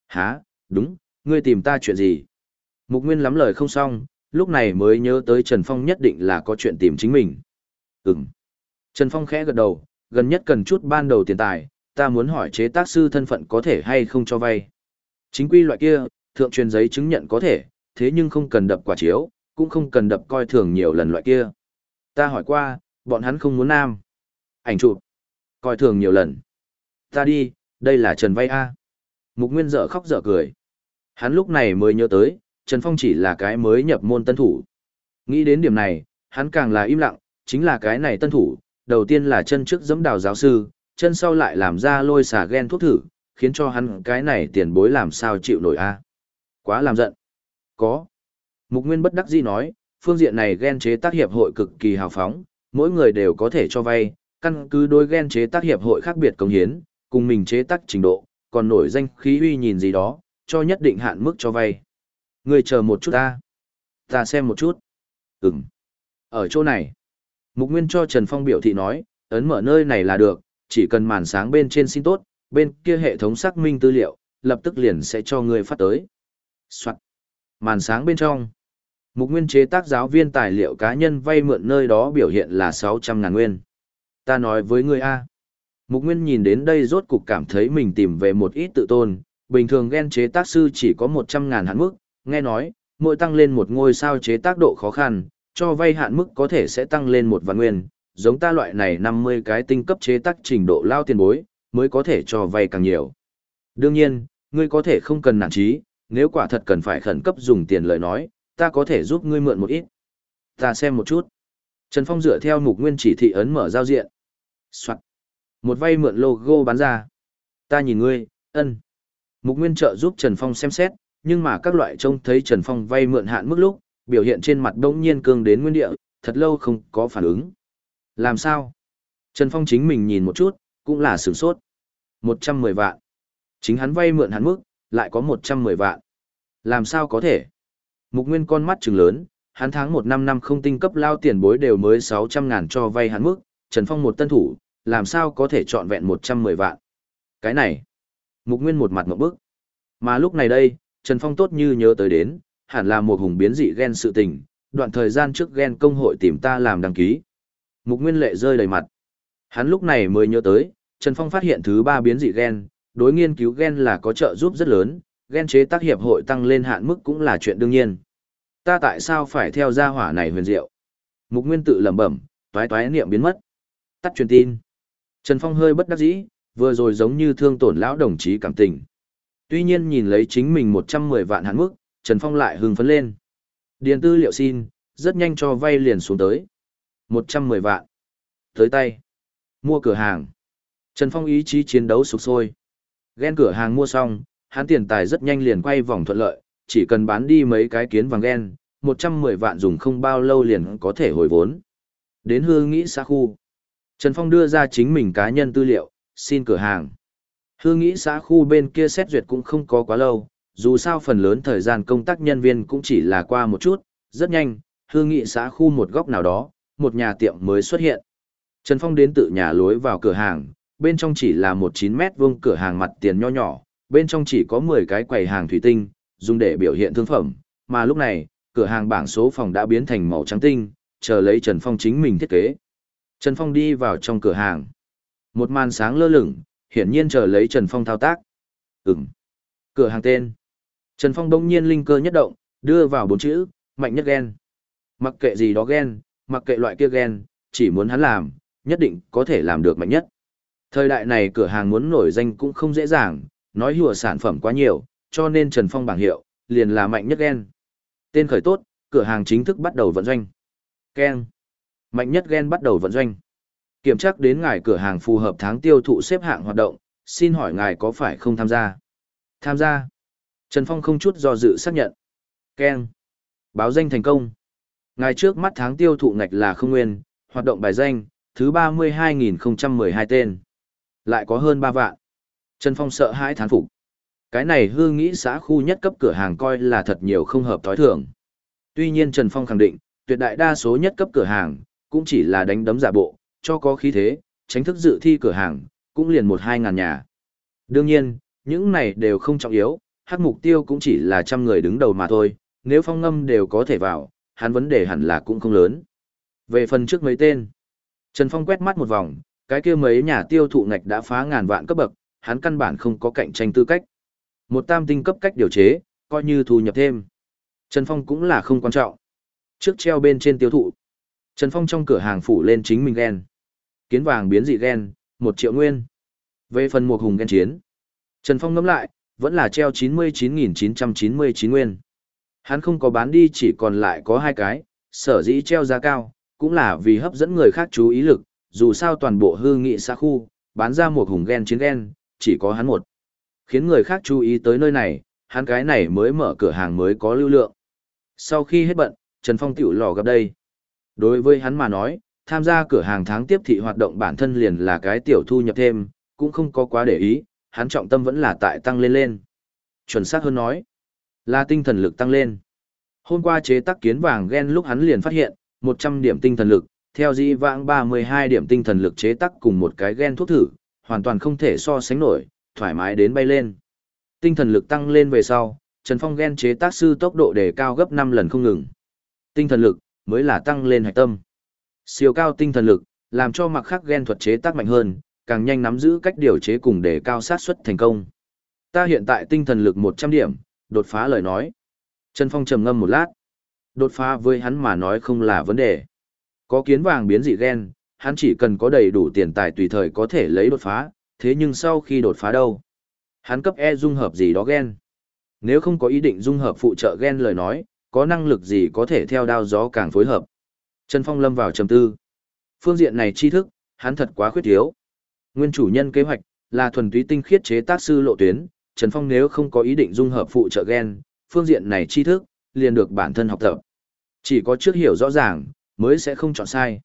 Hả, đúng, ngươi tìm ta chuyện gì? Mục Nguyên lắm lời không xong, lúc này mới nhớ tới Trần Phong nhất định là có chuyện tìm chính mình. Ừm. Trần Phong khẽ gật đầu, gần nhất cần chút ban đầu tiền tài, ta muốn hỏi chế tác sư thân phận có thể hay không cho vay. Chính quy loại kia, thượng truyền giấy chứng nhận có thể, thế nhưng không cần đập quả chiếu, cũng không cần đập coi thường nhiều lần loại kia. Ta hỏi qua, bọn hắn không muốn nam. Ảnh chụp. Coi thường nhiều lần. Ta đi, đây là Trần vay A. Mục Nguyên dở khóc dở cười. Hắn lúc này mới nhớ tới, Trần Phong chỉ là cái mới nhập môn tân thủ. Nghĩ đến điểm này, hắn càng là im lặng, chính là cái này tân thủ, đầu tiên là chân trước giẫm đào giáo sư, chân sau lại làm ra lôi xả ghen thuốc thử, khiến cho hắn cái này tiền bối làm sao chịu nổi a Quá làm giận. Có. Mục Nguyên bất đắc dĩ nói, phương diện này ghen chế tác hiệp hội cực kỳ hào phóng, mỗi người đều có thể cho vay, căn cứ đối ghen chế tác hiệp hội khác biệt công hiến, cùng mình chế tác trình độ, còn nổi danh khí uy nhìn gì đó, cho nhất định hạn mức cho vay. Người chờ một chút ta. Ta xem một chút. Ừm. Ở chỗ này. Mục Nguyên cho Trần Phong biểu thị nói, ấn mở nơi này là được, chỉ cần màn sáng bên trên xin tốt, bên kia hệ thống xác minh tư liệu, lập tức liền sẽ cho người phát tới. Soạn. Màn sáng bên trong. Mục Nguyên chế tác giáo viên tài liệu cá nhân vay mượn nơi đó biểu hiện là 600 ngàn nguyên. Ta nói với ngươi A. Mục Nguyên nhìn đến đây rốt cục cảm thấy mình tìm về một ít tự tôn, bình thường ghen chế tác sư chỉ có 100 ngàn hạn mức, nghe nói, mỗi tăng lên một ngôi sao chế tác độ khó khăn, cho vay hạn mức có thể sẽ tăng lên một vạn nguyên, giống ta loại này 50 cái tinh cấp chế tác trình độ lao tiền bối, mới có thể cho vay càng nhiều. Đương nhiên, ngươi có thể không cần nản trí, nếu quả thật cần phải khẩn cấp dùng tiền lời nói, ta có thể giúp ngươi mượn một ít. Ta xem một chút. Trần Phong dựa theo mục nguyên chỉ thị ấn mở giao diện. Soạn. Một vay mượn logo bán ra. Ta nhìn ngươi, ân. Mục nguyên trợ giúp Trần Phong xem xét, nhưng mà các loại trông thấy Trần Phong vay mượn hạn mức lúc, biểu hiện trên mặt đông nhiên cương đến nguyên địa, thật lâu không có phản ứng. Làm sao? Trần Phong chính mình nhìn một chút, cũng là sửng sốt. 110 vạn. Chính hắn vay mượn hạn mức, lại có 110 vạn. Làm sao có thể? Mục Nguyên con mắt trừng lớn, hắn tháng 1 năm năm không tinh cấp lao tiền bối đều mới 600 ngàn cho vay hắn mức, Trần Phong một tân thủ, làm sao có thể chọn vẹn 110 vạn. Cái này, Mục Nguyên một mặt ngậm bức. Mà lúc này đây, Trần Phong tốt như nhớ tới đến, hẳn là một hùng biến dị ghen sự tình, đoạn thời gian trước ghen công hội tìm ta làm đăng ký. Mục Nguyên lệ rơi đầy mặt. Hắn lúc này mới nhớ tới, Trần Phong phát hiện thứ ba biến dị ghen đối nghiên cứu gen là có trợ giúp rất lớn, gen chế tác hiệp hội tăng lên hạn mức cũng là chuyện đương nhiên. Ta tại sao phải theo gia hỏa này huyền diệu? Mục Nguyên tự lẩm bẩm, toái toái niệm biến mất. Tắt truyền tin. Trần Phong hơi bất đắc dĩ, vừa rồi giống như thương tổn lão đồng chí cảm tình. Tuy nhiên nhìn lấy chính mình 110 vạn hạn mức, Trần Phong lại hưng phấn lên. Điền tư liệu xin, rất nhanh cho vay liền xuống tới. 110 vạn. Tới tay. Mua cửa hàng. Trần Phong ý chí chiến đấu sục sôi. Ghen cửa hàng mua xong, hắn tiền tài rất nhanh liền quay vòng thuận lợi, chỉ cần bán đi mấy cái kiến vàng ghen, 110 vạn dùng không bao lâu liền có thể hồi vốn. Đến hương nghĩ xã khu. Trần Phong đưa ra chính mình cá nhân tư liệu, xin cửa hàng. Hương nghĩ xã khu bên kia xét duyệt cũng không có quá lâu, dù sao phần lớn thời gian công tác nhân viên cũng chỉ là qua một chút, rất nhanh, hương nghị xã khu một góc nào đó, một nhà tiệm mới xuất hiện. Trần Phong đến tự nhà lối vào cửa hàng, bên trong chỉ là một chín mét vuông cửa hàng mặt tiền nho nhỏ, bên trong chỉ có 10 cái quầy hàng thủy tinh, dùng để biểu hiện thương phẩm, mà lúc này, cửa hàng bảng số phòng đã biến thành màu trắng tinh, chờ lấy Trần Phong chính mình thiết kế. Trần Phong đi vào trong cửa hàng. Một màn sáng lơ lửng, hiển nhiên chờ lấy Trần Phong thao tác. Ừm. Cửa hàng tên. Trần Phong đông nhiên linh cơ nhất động, đưa vào bốn chữ, mạnh nhất ghen. Mặc kệ gì đó ghen, mặc kệ loại kia ghen, chỉ muốn hắn làm, nhất định có thể làm được mạnh nhất. Thời đại này cửa hàng muốn nổi danh cũng không dễ dàng, nói hùa sản phẩm quá nhiều, cho nên Trần Phong bảng hiệu, liền là mạnh nhất Gen. Tên khởi tốt, cửa hàng chính thức bắt đầu vận doanh. Ken. Mạnh nhất Gen bắt đầu vận doanh. Kiểm tra đến ngài cửa hàng phù hợp tháng tiêu thụ xếp hạng hoạt động, xin hỏi ngài có phải không tham gia? Tham gia. Trần Phong không chút do dự xác nhận. Ken. Báo danh thành công. Ngài trước mắt tháng tiêu thụ ngạch là không nguyên, hoạt động bài danh, thứ 32.012 tên. Lại có hơn 3 vạn. Trần Phong sợ hãi thán phục. Cái này hương nghĩ xã khu nhất cấp cửa hàng coi là thật nhiều không hợp thói thường. Tuy nhiên Trần Phong khẳng định, tuyệt đại đa số nhất cấp cửa hàng, cũng chỉ là đánh đấm giả bộ, cho có khí thế, tránh thức dự thi cửa hàng, cũng liền một hai ngàn nhà. Đương nhiên, những này đều không trọng yếu, hát mục tiêu cũng chỉ là trăm người đứng đầu mà thôi, nếu phong ngâm đều có thể vào, hắn vấn đề hẳn là cũng không lớn. Về phần trước mấy tên, Trần Phong quét mắt một vòng, cái kia mấy nhà tiêu thụ ngạch đã phá ngàn vạn cấp bậc, hắn căn bản không có cạnh tranh tư cách. Một tam tinh cấp cách điều chế, coi như thu nhập thêm. Trần Phong cũng là không quan trọng. Trước treo bên trên tiêu thụ, Trần Phong trong cửa hàng phủ lên chính mình ghen. Kiến vàng biến dị ghen, một triệu nguyên. Về phần một hùng ghen chiến, Trần Phong ngẫm lại, vẫn là treo 99.999 nguyên. Hắn không có bán đi chỉ còn lại có hai cái, sở dĩ treo giá cao, cũng là vì hấp dẫn người khác chú ý lực, dù sao toàn bộ hư nghị xã khu, bán ra một hùng ghen chiến ghen, chỉ có hắn một. Khiến người khác chú ý tới nơi này, hắn cái này mới mở cửa hàng mới có lưu lượng. Sau khi hết bận, Trần Phong tiểu lò gặp đây. Đối với hắn mà nói, tham gia cửa hàng tháng tiếp thị hoạt động bản thân liền là cái tiểu thu nhập thêm, cũng không có quá để ý, hắn trọng tâm vẫn là tại tăng lên lên. Chuẩn xác hơn nói, là tinh thần lực tăng lên. Hôm qua chế tác kiến vàng gen lúc hắn liền phát hiện, 100 điểm tinh thần lực, theo dĩ vãng 32 điểm tinh thần lực chế tác cùng một cái gen thuốc thử, hoàn toàn không thể so sánh nổi, thoải mái đến bay lên. Tinh thần lực tăng lên về sau, Trần Phong gen chế tác sư tốc độ đề cao gấp 5 lần không ngừng. Tinh thần lực mới là tăng lên hạch tâm. Siêu cao tinh thần lực, làm cho mặc khắc gen thuật chế tác mạnh hơn, càng nhanh nắm giữ cách điều chế cùng đề cao sát suất thành công. Ta hiện tại tinh thần lực 100 điểm, đột phá lời nói. Trần Phong trầm ngâm một lát. Đột phá với hắn mà nói không là vấn đề. Có kiến vàng biến dị gen, hắn chỉ cần có đầy đủ tiền tài tùy thời có thể lấy đột phá, thế nhưng sau khi đột phá đâu? Hắn cấp E dung hợp gì đó gen. Nếu không có ý định dung hợp phụ trợ gen lời nói, có năng lực gì có thể theo đao gió càng phối hợp. Trần Phong lâm vào trầm tư. Phương diện này tri thức, hắn thật quá khuyết thiếu. Nguyên chủ nhân kế hoạch là thuần túy tinh khiết chế tác sư lộ tuyến, Trần Phong nếu không có ý định dung hợp phụ trợ gen, phương diện này tri thức liền được bản thân học tập. Chỉ có trước hiểu rõ ràng, mới sẽ không chọn sai.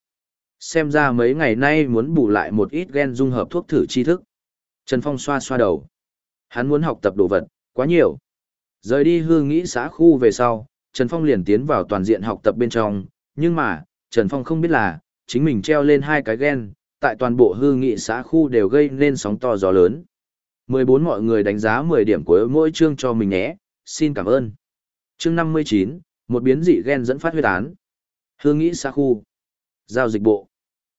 Xem ra mấy ngày nay muốn bù lại một ít gen dung hợp thuốc thử tri thức. Trần Phong xoa xoa đầu. Hắn muốn học tập đồ vật, Quá nhiều. Rời đi Hương nghĩ xã khu về sau, Trần Phong liền tiến vào toàn diện học tập bên trong, nhưng mà, Trần Phong không biết là, chính mình treo lên hai cái gen, tại toàn bộ Hương nghị xã khu đều gây nên sóng to gió lớn. 14 mọi người đánh giá 10 điểm của mỗi chương cho mình nhé, xin cảm ơn. Chương 59, một biến dị gen dẫn phát huyết án. Hương nghĩ xa khu. Giao dịch bộ.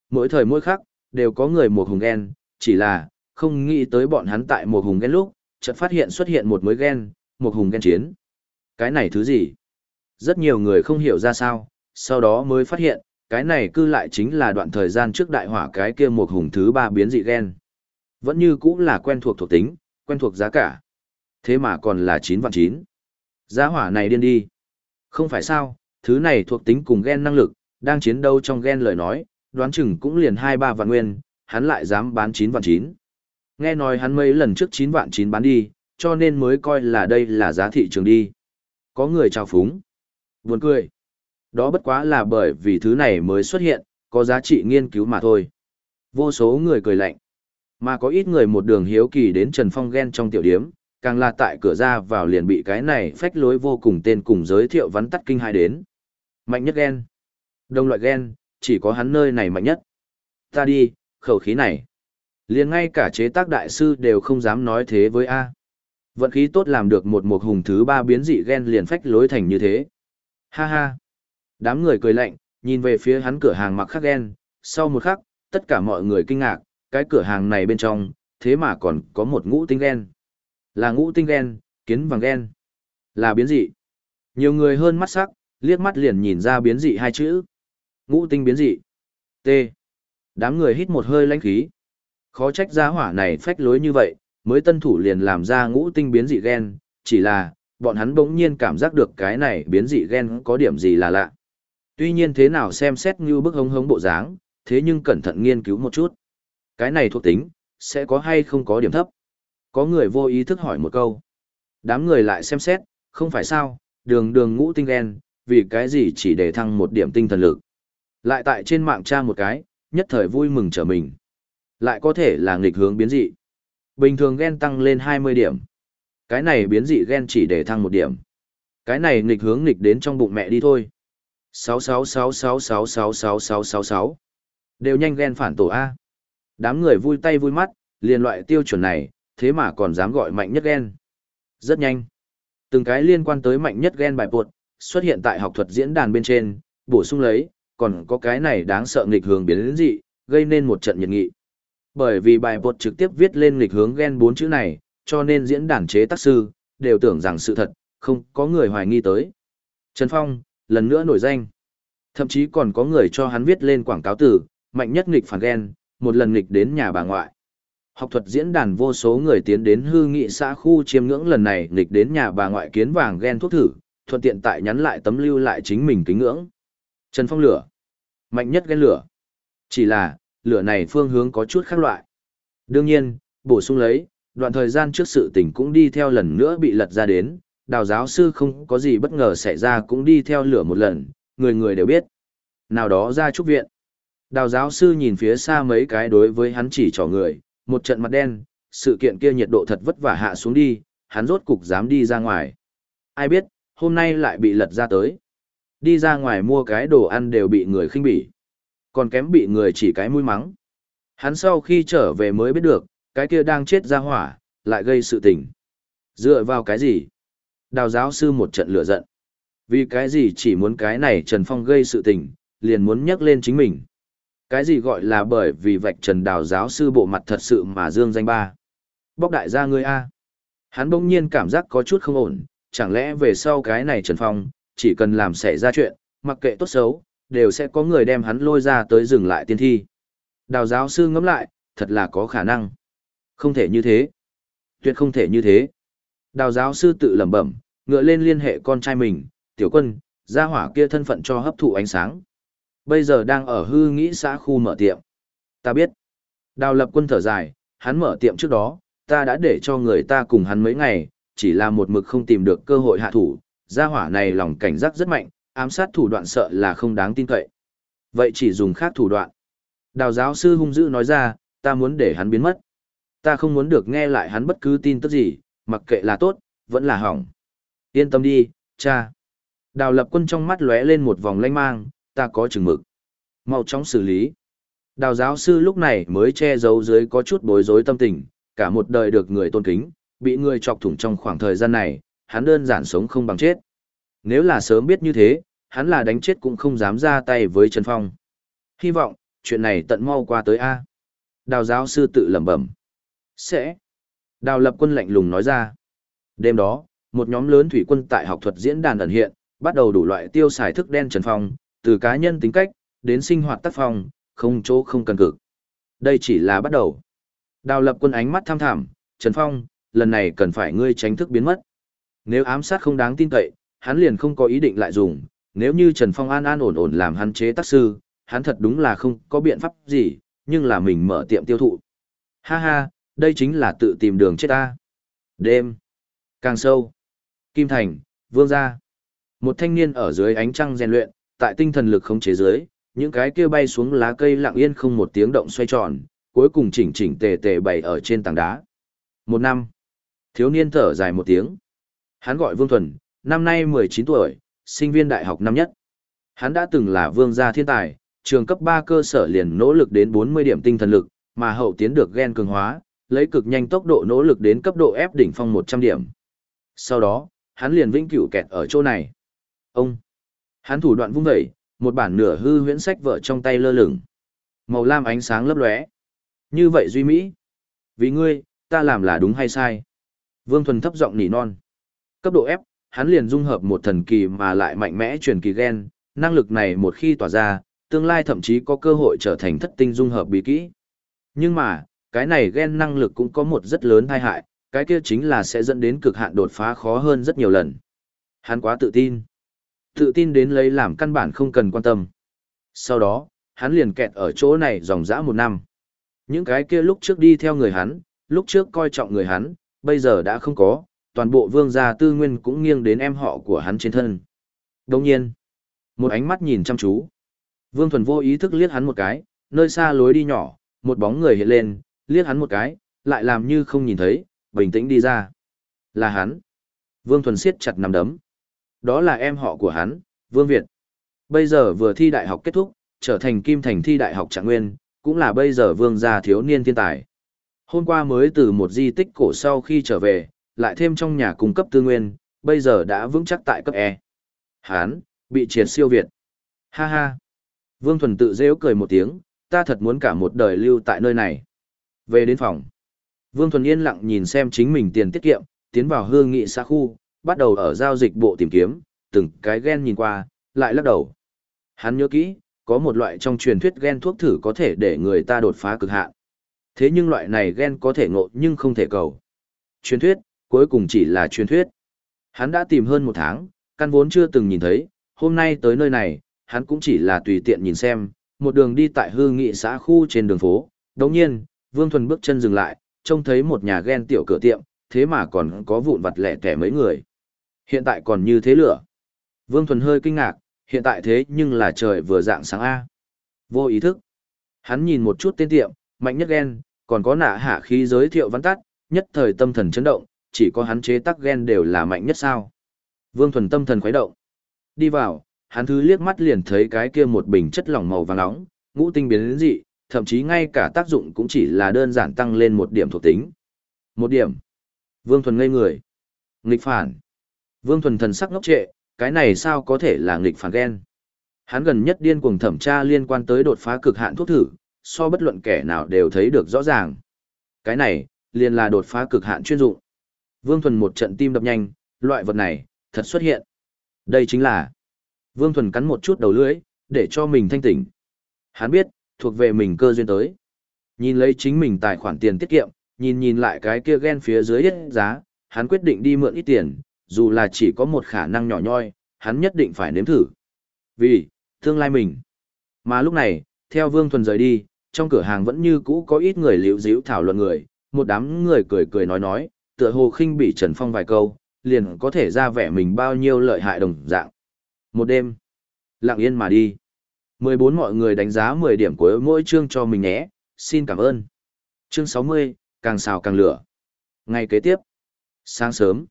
Mỗi thời mỗi khắc, đều có người một hùng gen, chỉ là, không nghĩ tới bọn hắn tại một hùng gen lúc, chợt phát hiện xuất hiện một mới gen, một hùng gen chiến. Cái này thứ gì? Rất nhiều người không hiểu ra sao, sau đó mới phát hiện, cái này cư lại chính là đoạn thời gian trước đại hỏa cái kia một hùng thứ ba biến dị gen. Vẫn như cũng là quen thuộc thuộc tính, quen thuộc giá cả. Thế mà còn là 9 vạn 9. Giá hỏa này điên đi. Không phải sao, thứ này thuộc tính cùng gen năng lực, đang chiến đấu trong gen lời nói, đoán chừng cũng liền 2-3 vạn nguyên, hắn lại dám bán 9 vạn 9. Nghe nói hắn mấy lần trước 9 vạn 9 bán đi, cho nên mới coi là đây là giá thị trường đi. Có người chào phúng. Buồn cười. Đó bất quá là bởi vì thứ này mới xuất hiện, có giá trị nghiên cứu mà thôi. Vô số người cười lạnh. Mà có ít người một đường hiếu kỳ đến Trần Phong ghen trong tiểu điếm, càng là tại cửa ra vào liền bị cái này phách lối vô cùng tên cùng giới thiệu vắn tắt kinh hai đến. Mạnh nhất ghen. Đồng loại ghen, chỉ có hắn nơi này mạnh nhất. Ta đi, khẩu khí này. liền ngay cả chế tác đại sư đều không dám nói thế với A. Vận khí tốt làm được một mục hùng thứ ba biến dị ghen liền phách lối thành như thế. Ha ha. Đám người cười lạnh, nhìn về phía hắn cửa hàng mặc khắc ghen, sau một khắc, tất cả mọi người kinh ngạc, cái cửa hàng này bên trong, thế mà còn có một ngũ tinh ghen. Là ngũ tinh ghen, kiến vàng ghen. Là biến dị. Nhiều người hơn mắt sắc, liếc mắt liền nhìn ra biến dị hai chữ. Ngũ tinh biến dị. T. Đám người hít một hơi lãnh khí. Khó trách giá hỏa này phách lối như vậy, mới tân thủ liền làm ra ngũ tinh biến dị gen chỉ là, bọn hắn bỗng nhiên cảm giác được cái này biến dị gen có điểm gì là lạ. Tuy nhiên thế nào xem xét như bức hống hống bộ dáng, thế nhưng cẩn thận nghiên cứu một chút. Cái này thuộc tính, sẽ có hay không có điểm thấp? Có người vô ý thức hỏi một câu. Đám người lại xem xét, không phải sao, đường đường ngũ tinh gen vì cái gì chỉ để thăng một điểm tinh thần lực. Lại tại trên mạng tra một cái, nhất thời vui mừng trở mình. Lại có thể là nghịch hướng biến dị. Bình thường gen tăng lên 20 điểm. Cái này biến dị gen chỉ để thăng một điểm. Cái này nghịch hướng nghịch đến trong bụng mẹ đi thôi. 66666666666. Đều nhanh ghen phản tổ A. Đám người vui tay vui mắt, liền loại tiêu chuẩn này, thế mà còn dám gọi mạnh nhất ghen. Rất nhanh. Từng cái liên quan tới mạnh nhất ghen bài buộc, xuất hiện tại học thuật diễn đàn bên trên, bổ sung lấy, còn có cái này đáng sợ nghịch hướng biến đến dị, gây nên một trận nhiệt nghị. Bởi vì bài bột trực tiếp viết lên nghịch hướng gen bốn chữ này, cho nên diễn đàn chế tác sư, đều tưởng rằng sự thật, không có người hoài nghi tới. Trần Phong, lần nữa nổi danh. Thậm chí còn có người cho hắn viết lên quảng cáo từ, mạnh nhất nghịch phản gen, một lần nghịch đến nhà bà ngoại. Học thuật diễn đàn vô số người tiến đến hư nghị xã khu chiêm ngưỡng lần này nghịch đến nhà bà ngoại kiến vàng gen thuốc thử, thuận tiện tại nhắn lại tấm lưu lại chính mình kính ngưỡng. Trần Phong lửa. Mạnh nhất gen lửa. Chỉ là, lửa này phương hướng có chút khác loại. Đương nhiên, bổ sung lấy, đoạn thời gian trước sự tình cũng đi theo lần nữa bị lật ra đến, đào giáo sư không có gì bất ngờ xảy ra cũng đi theo lửa một lần, người người đều biết. Nào đó ra trúc viện. Đào giáo sư nhìn phía xa mấy cái đối với hắn chỉ trỏ người, một trận mặt đen, sự kiện kia nhiệt độ thật vất vả hạ xuống đi, hắn rốt cục dám đi ra ngoài. Ai biết, hôm nay lại bị lật ra tới. Đi ra ngoài mua cái đồ ăn đều bị người khinh bỉ. Còn kém bị người chỉ cái mũi mắng. Hắn sau khi trở về mới biết được, cái kia đang chết ra hỏa, lại gây sự tình. Dựa vào cái gì? Đào giáo sư một trận lửa giận. Vì cái gì chỉ muốn cái này Trần Phong gây sự tình, liền muốn nhắc lên chính mình. Cái gì gọi là bởi vì vạch trần đào giáo sư bộ mặt thật sự mà dương danh ba. Bóc đại gia ngươi A. Hắn bỗng nhiên cảm giác có chút không ổn, chẳng lẽ về sau cái này Trần Phong, chỉ cần làm xảy ra chuyện, mặc kệ tốt xấu, đều sẽ có người đem hắn lôi ra tới dừng lại tiên thi. Đào giáo sư ngẫm lại, thật là có khả năng. Không thể như thế. Tuyệt không thể như thế. Đào giáo sư tự lẩm bẩm, ngựa lên liên hệ con trai mình, tiểu quân, gia hỏa kia thân phận cho hấp thụ ánh sáng. Bây giờ đang ở hư nghĩ xã khu mở tiệm. Ta biết. Đào lập quân thở dài, hắn mở tiệm trước đó, ta đã để cho người ta cùng hắn mấy ngày, chỉ là một mực không tìm được cơ hội hạ thủ. Gia hỏa này lòng cảnh giác rất mạnh, ám sát thủ đoạn sợ là không đáng tin cậy. Vậy chỉ dùng khác thủ đoạn. Đào giáo sư hung dữ nói ra, ta muốn để hắn biến mất. Ta không muốn được nghe lại hắn bất cứ tin tức gì, mặc kệ là tốt, vẫn là hỏng. Yên tâm đi, cha. Đào lập quân trong mắt lóe lên một vòng lanh mang, ta có chừng mực. Mau chóng xử lý. Đào giáo sư lúc này mới che giấu dưới có chút bối rối tâm tình, cả một đời được người tôn kính, bị người chọc thủng trong khoảng thời gian này, hắn đơn giản sống không bằng chết. Nếu là sớm biết như thế, hắn là đánh chết cũng không dám ra tay với Trần Phong. Hy vọng, chuyện này tận mau qua tới A. Đào giáo sư tự lẩm bẩm. Sẽ. Đào lập quân lạnh lùng nói ra. Đêm đó, một nhóm lớn thủy quân tại học thuật diễn đàn ẩn hiện, bắt đầu đủ loại tiêu xài thức đen Trần Phong, từ cá nhân tính cách, đến sinh hoạt tác phong, không chỗ không cần cực. Đây chỉ là bắt đầu. Đào lập quân ánh mắt tham thảm, Trần Phong, lần này cần phải ngươi tránh thức biến mất. Nếu ám sát không đáng tin cậy, hắn liền không có ý định lại dùng, nếu như Trần Phong an an ổn ổn làm hắn chế tác sư, hắn thật đúng là không có biện pháp gì, nhưng là mình mở tiệm tiêu thụ. Ha ha, đây chính là tự tìm đường chết ta. Đêm. Càng sâu. Kim Thành, Vương Gia. Một thanh niên ở dưới ánh trăng rèn luyện, tại tinh thần lực không chế giới những cái kia bay xuống lá cây lặng yên không một tiếng động xoay tròn, cuối cùng chỉnh chỉnh tề tề bày ở trên tảng đá. Một năm. Thiếu niên thở dài một tiếng. Hắn gọi Vương Thuần, năm nay 19 tuổi, sinh viên đại học năm nhất. Hắn đã từng là vương gia thiên tài, trường cấp 3 cơ sở liền nỗ lực đến 40 điểm tinh thần lực, mà hậu tiến được gen cường hóa, lấy cực nhanh tốc độ nỗ lực đến cấp độ F đỉnh phong 100 điểm. Sau đó, hắn liền vĩnh cửu kẹt ở chỗ này. Ông, hắn thủ đoạn vung dậy, một bản nửa hư huyễn sách vợ trong tay lơ lửng. Màu lam ánh sáng lấp lóe. Như vậy Duy Mỹ. Vì ngươi, ta làm là đúng hay sai? Vương Thuần thấp giọng nỉ non. Cấp độ F, hắn liền dung hợp một thần kỳ mà lại mạnh mẽ truyền kỳ gen, năng lực này một khi tỏa ra, tương lai thậm chí có cơ hội trở thành thất tinh dung hợp bí kỹ. Nhưng mà, cái này gen năng lực cũng có một rất lớn tai hại, cái kia chính là sẽ dẫn đến cực hạn đột phá khó hơn rất nhiều lần. Hắn quá tự tin. Tự tin đến lấy làm căn bản không cần quan tâm. Sau đó, hắn liền kẹt ở chỗ này dòng dã một năm. Những cái kia lúc trước đi theo người hắn, lúc trước coi trọng người hắn, bây giờ đã không có, toàn bộ vương gia tư nguyên cũng nghiêng đến em họ của hắn trên thân. Đồng nhiên, một ánh mắt nhìn chăm chú. Vương Thuần vô ý thức liếc hắn một cái, nơi xa lối đi nhỏ, một bóng người hiện lên, liếc hắn một cái, lại làm như không nhìn thấy, bình tĩnh đi ra. Là hắn. Vương Thuần siết chặt nằm đấm. Đó là em họ của hắn, Vương Việt. Bây giờ vừa thi đại học kết thúc, trở thành kim thành thi đại học trạng nguyên, cũng là bây giờ vương gia thiếu niên thiên tài. Hôm qua mới từ một di tích cổ sau khi trở về, lại thêm trong nhà cung cấp tư nguyên, bây giờ đã vững chắc tại cấp E. Hán, bị triệt siêu Việt. Ha ha. Vương Thuần tự dễ cười một tiếng, ta thật muốn cả một đời lưu tại nơi này. Về đến phòng. Vương Thuần yên lặng nhìn xem chính mình tiền tiết kiệm, tiến vào hương nghị xa khu, bắt đầu ở giao dịch bộ tìm kiếm, từng cái gen nhìn qua, lại lắc đầu. Hắn nhớ kỹ, có một loại trong truyền thuyết gen thuốc thử có thể để người ta đột phá cực hạn. Thế nhưng loại này gen có thể ngộ nhưng không thể cầu. Truyền thuyết, cuối cùng chỉ là truyền thuyết. Hắn đã tìm hơn một tháng, căn vốn chưa từng nhìn thấy, hôm nay tới nơi này, hắn cũng chỉ là tùy tiện nhìn xem, một đường đi tại hư nghị xã khu trên đường phố. Đồng nhiên, Vương Thuần bước chân dừng lại, trông thấy một nhà ghen tiểu cửa tiệm, thế mà còn có vụn vặt lẻ tẻ mấy người. Hiện tại còn như thế lửa. Vương Thuần hơi kinh ngạc, hiện tại thế nhưng là trời vừa dạng sáng A. Vô ý thức. Hắn nhìn một chút tên tiệm, mạnh nhất ghen, còn có nạ hạ khí giới thiệu văn tắt, nhất thời tâm thần chấn động, chỉ có hắn chế tắc gen đều là mạnh nhất sao. Vương Thuần tâm thần khuấy động. Đi vào, hắn thứ liếc mắt liền thấy cái kia một bình chất lỏng màu vàng nóng, ngũ tinh biến đến dị, thậm chí ngay cả tác dụng cũng chỉ là đơn giản tăng lên một điểm thuộc tính. Một điểm. Vương Thuần ngây người. Nghịch phản. Vương Thuần thần sắc ngốc trệ, cái này sao có thể là nghịch phản gen. Hắn gần nhất điên cuồng thẩm tra liên quan tới đột phá cực hạn thuốc thử, so bất luận kẻ nào đều thấy được rõ ràng. Cái này, liền là đột phá cực hạn chuyên dụng. Vương Thuần một trận tim đập nhanh, loại vật này, thật xuất hiện. Đây chính là Vương Thuần cắn một chút đầu lưỡi, để cho mình thanh tỉnh. Hắn biết, thuộc về mình cơ duyên tới. Nhìn lấy chính mình tài khoản tiền tiết kiệm, nhìn nhìn lại cái kia ghen phía dưới ít giá, hắn quyết định đi mượn ít tiền, dù là chỉ có một khả năng nhỏ nhoi, hắn nhất định phải nếm thử. Vì, tương lai mình. Mà lúc này, theo Vương Thuần rời đi, trong cửa hàng vẫn như cũ có ít người liễu díu thảo luận người, một đám người cười cười nói nói, tựa hồ khinh bị Trần Phong vài câu, liền có thể ra vẻ mình bao nhiêu lợi hại đồng dạng. Một đêm, lặng yên mà đi. 14 mọi người đánh giá 10 điểm của mỗi chương cho mình nhé, xin cảm ơn. Chương 60, càng xào càng lửa. Ngày kế tiếp, sáng sớm,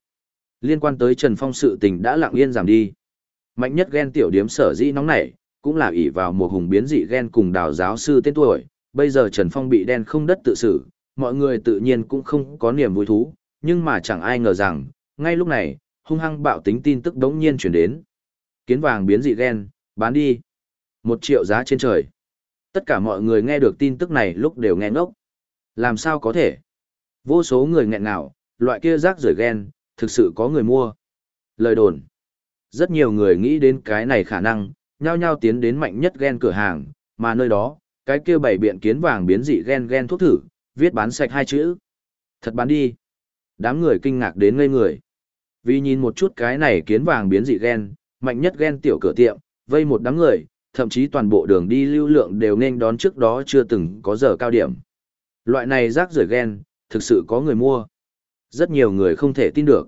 Liên quan tới Trần Phong sự tình đã lặng yên giảm đi. Mạnh nhất ghen tiểu điếm sở dĩ nóng nảy, cũng là ỷ vào một hùng biến dị ghen cùng đào giáo sư tên tuổi. Bây giờ Trần Phong bị đen không đất tự xử, mọi người tự nhiên cũng không có niềm vui thú, nhưng mà chẳng ai ngờ rằng, ngay lúc này, hung hăng bạo tính tin tức đống nhiên chuyển đến. Kiến vàng biến dị ghen, bán đi. Một triệu giá trên trời. Tất cả mọi người nghe được tin tức này lúc đều nghe ngốc. Làm sao có thể? Vô số người nghẹn ngào, loại kia rác rưởi ghen, thực sự có người mua. Lời đồn. Rất nhiều người nghĩ đến cái này khả năng, nhao nhao tiến đến mạnh nhất ghen cửa hàng, mà nơi đó, cái kia bảy biện kiến vàng biến dị ghen ghen thuốc thử, viết bán sạch hai chữ. Thật bán đi. Đám người kinh ngạc đến ngây người. Vì nhìn một chút cái này kiến vàng biến dị ghen, mạnh nhất ghen tiểu cửa tiệm, vây một đám người, thậm chí toàn bộ đường đi lưu lượng đều nên đón trước đó chưa từng có giờ cao điểm. Loại này rác rưởi ghen, thực sự có người mua. Rất nhiều người không thể tin được.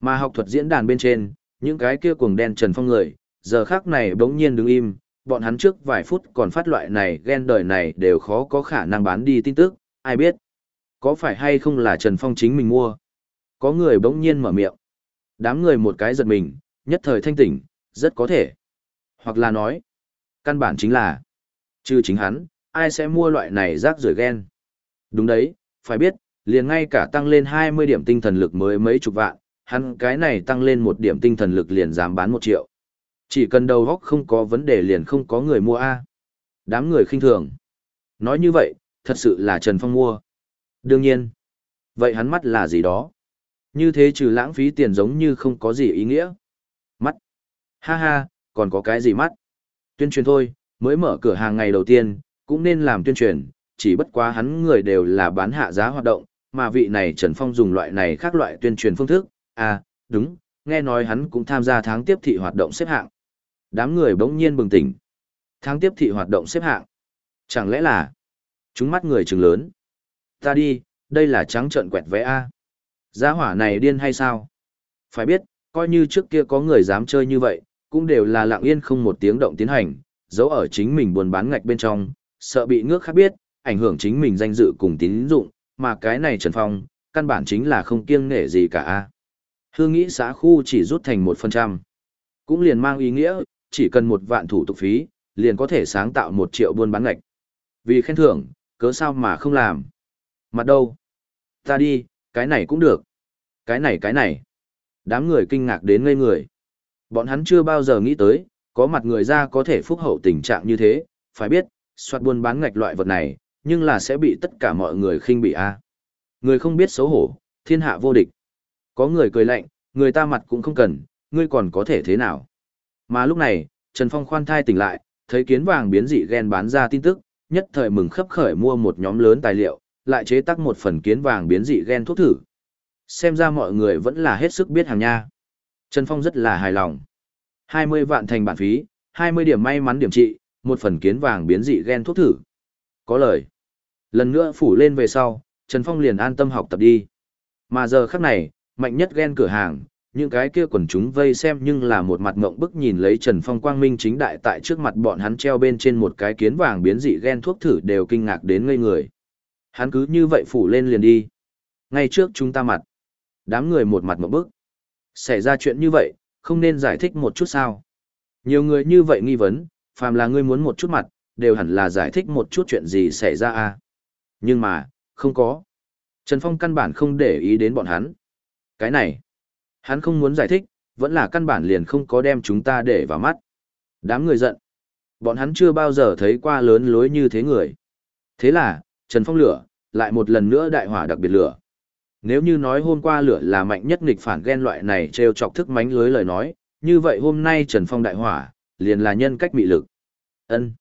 Mà học thuật diễn đàn bên trên, những cái kia cuồng đen trần phong người, giờ khác này bỗng nhiên đứng im, bọn hắn trước vài phút còn phát loại này ghen đời này đều khó có khả năng bán đi tin tức, ai biết. Có phải hay không là Trần Phong chính mình mua? Có người bỗng nhiên mở miệng. Đám người một cái giật mình, nhất thời thanh tỉnh, rất có thể. Hoặc là nói, căn bản chính là, chứ chính hắn, ai sẽ mua loại này rác rưởi ghen. Đúng đấy, phải biết, liền ngay cả tăng lên 20 điểm tinh thần lực mới mấy chục vạn, hắn cái này tăng lên một điểm tinh thần lực liền dám bán một triệu. Chỉ cần đầu góc không có vấn đề liền không có người mua A. Đám người khinh thường. Nói như vậy, thật sự là Trần Phong mua. Đương nhiên. Vậy hắn mắt là gì đó? Như thế trừ lãng phí tiền giống như không có gì ý nghĩa. Mắt. Ha ha, còn có cái gì mắt? Tuyên truyền thôi, mới mở cửa hàng ngày đầu tiên, cũng nên làm tuyên truyền, chỉ bất quá hắn người đều là bán hạ giá hoạt động, mà vị này Trần Phong dùng loại này khác loại tuyên truyền phương thức, à, đúng, nghe nói hắn cũng tham gia tháng tiếp thị hoạt động xếp hạng. Đám người bỗng nhiên bừng tỉnh. Tháng tiếp thị hoạt động xếp hạng. Chẳng lẽ là chúng mắt người trừng lớn. Ta đi, đây là trắng trợn quẹt vẽ A. Giá hỏa này điên hay sao? Phải biết, coi như trước kia có người dám chơi như vậy, cũng đều là lặng yên không một tiếng động tiến hành, giấu ở chính mình buồn bán ngạch bên trong, sợ bị ngước khác biết, ảnh hưởng chính mình danh dự cùng tín dụng, mà cái này Trần Phong, căn bản chính là không kiêng nể gì cả. a Hương nghĩ xã khu chỉ rút thành 1%. Cũng liền mang ý nghĩa, chỉ cần một vạn thủ tục phí, liền có thể sáng tạo một triệu buôn bán ngạch. Vì khen thưởng, cớ sao mà không làm. Mặt đâu? Ta đi, cái này cũng được. Cái này cái này. Đám người kinh ngạc đến ngây người. Bọn hắn chưa bao giờ nghĩ tới, có mặt người ra có thể phúc hậu tình trạng như thế, phải biết, soạt buôn bán ngạch loại vật này, nhưng là sẽ bị tất cả mọi người khinh bị a. Người không biết xấu hổ, thiên hạ vô địch. Có người cười lạnh, người ta mặt cũng không cần, ngươi còn có thể thế nào. Mà lúc này, Trần Phong khoan thai tỉnh lại, thấy kiến vàng biến dị ghen bán ra tin tức, nhất thời mừng khấp khởi mua một nhóm lớn tài liệu, lại chế tác một phần kiến vàng biến dị ghen thuốc thử. Xem ra mọi người vẫn là hết sức biết hàng nha. Trần Phong rất là hài lòng. 20 vạn thành bản phí, 20 điểm may mắn điểm trị, một phần kiến vàng biến dị ghen thuốc thử. Có lời. Lần nữa phủ lên về sau, Trần Phong liền an tâm học tập đi. Mà giờ khắc này, mạnh nhất ghen cửa hàng, những cái kia quần chúng vây xem nhưng là một mặt ngộng bức nhìn lấy Trần Phong quang minh chính đại tại trước mặt bọn hắn treo bên trên một cái kiến vàng biến dị ghen thuốc thử đều kinh ngạc đến ngây người. Hắn cứ như vậy phủ lên liền đi. Ngay trước chúng ta mặt. Đám người một mặt ngộng bức. Xảy ra chuyện như vậy, không nên giải thích một chút sao. Nhiều người như vậy nghi vấn, phàm là ngươi muốn một chút mặt, đều hẳn là giải thích một chút chuyện gì xảy ra à. Nhưng mà, không có. Trần Phong căn bản không để ý đến bọn hắn. Cái này, hắn không muốn giải thích, vẫn là căn bản liền không có đem chúng ta để vào mắt. Đám người giận. Bọn hắn chưa bao giờ thấy qua lớn lối như thế người. Thế là, Trần Phong lửa, lại một lần nữa đại hỏa đặc biệt lửa. Nếu như nói hôm qua lửa là mạnh nhất nghịch phản ghen loại này treo chọc thức mánh lưới lời nói, như vậy hôm nay Trần Phong đại hỏa, liền là nhân cách mị lực. ân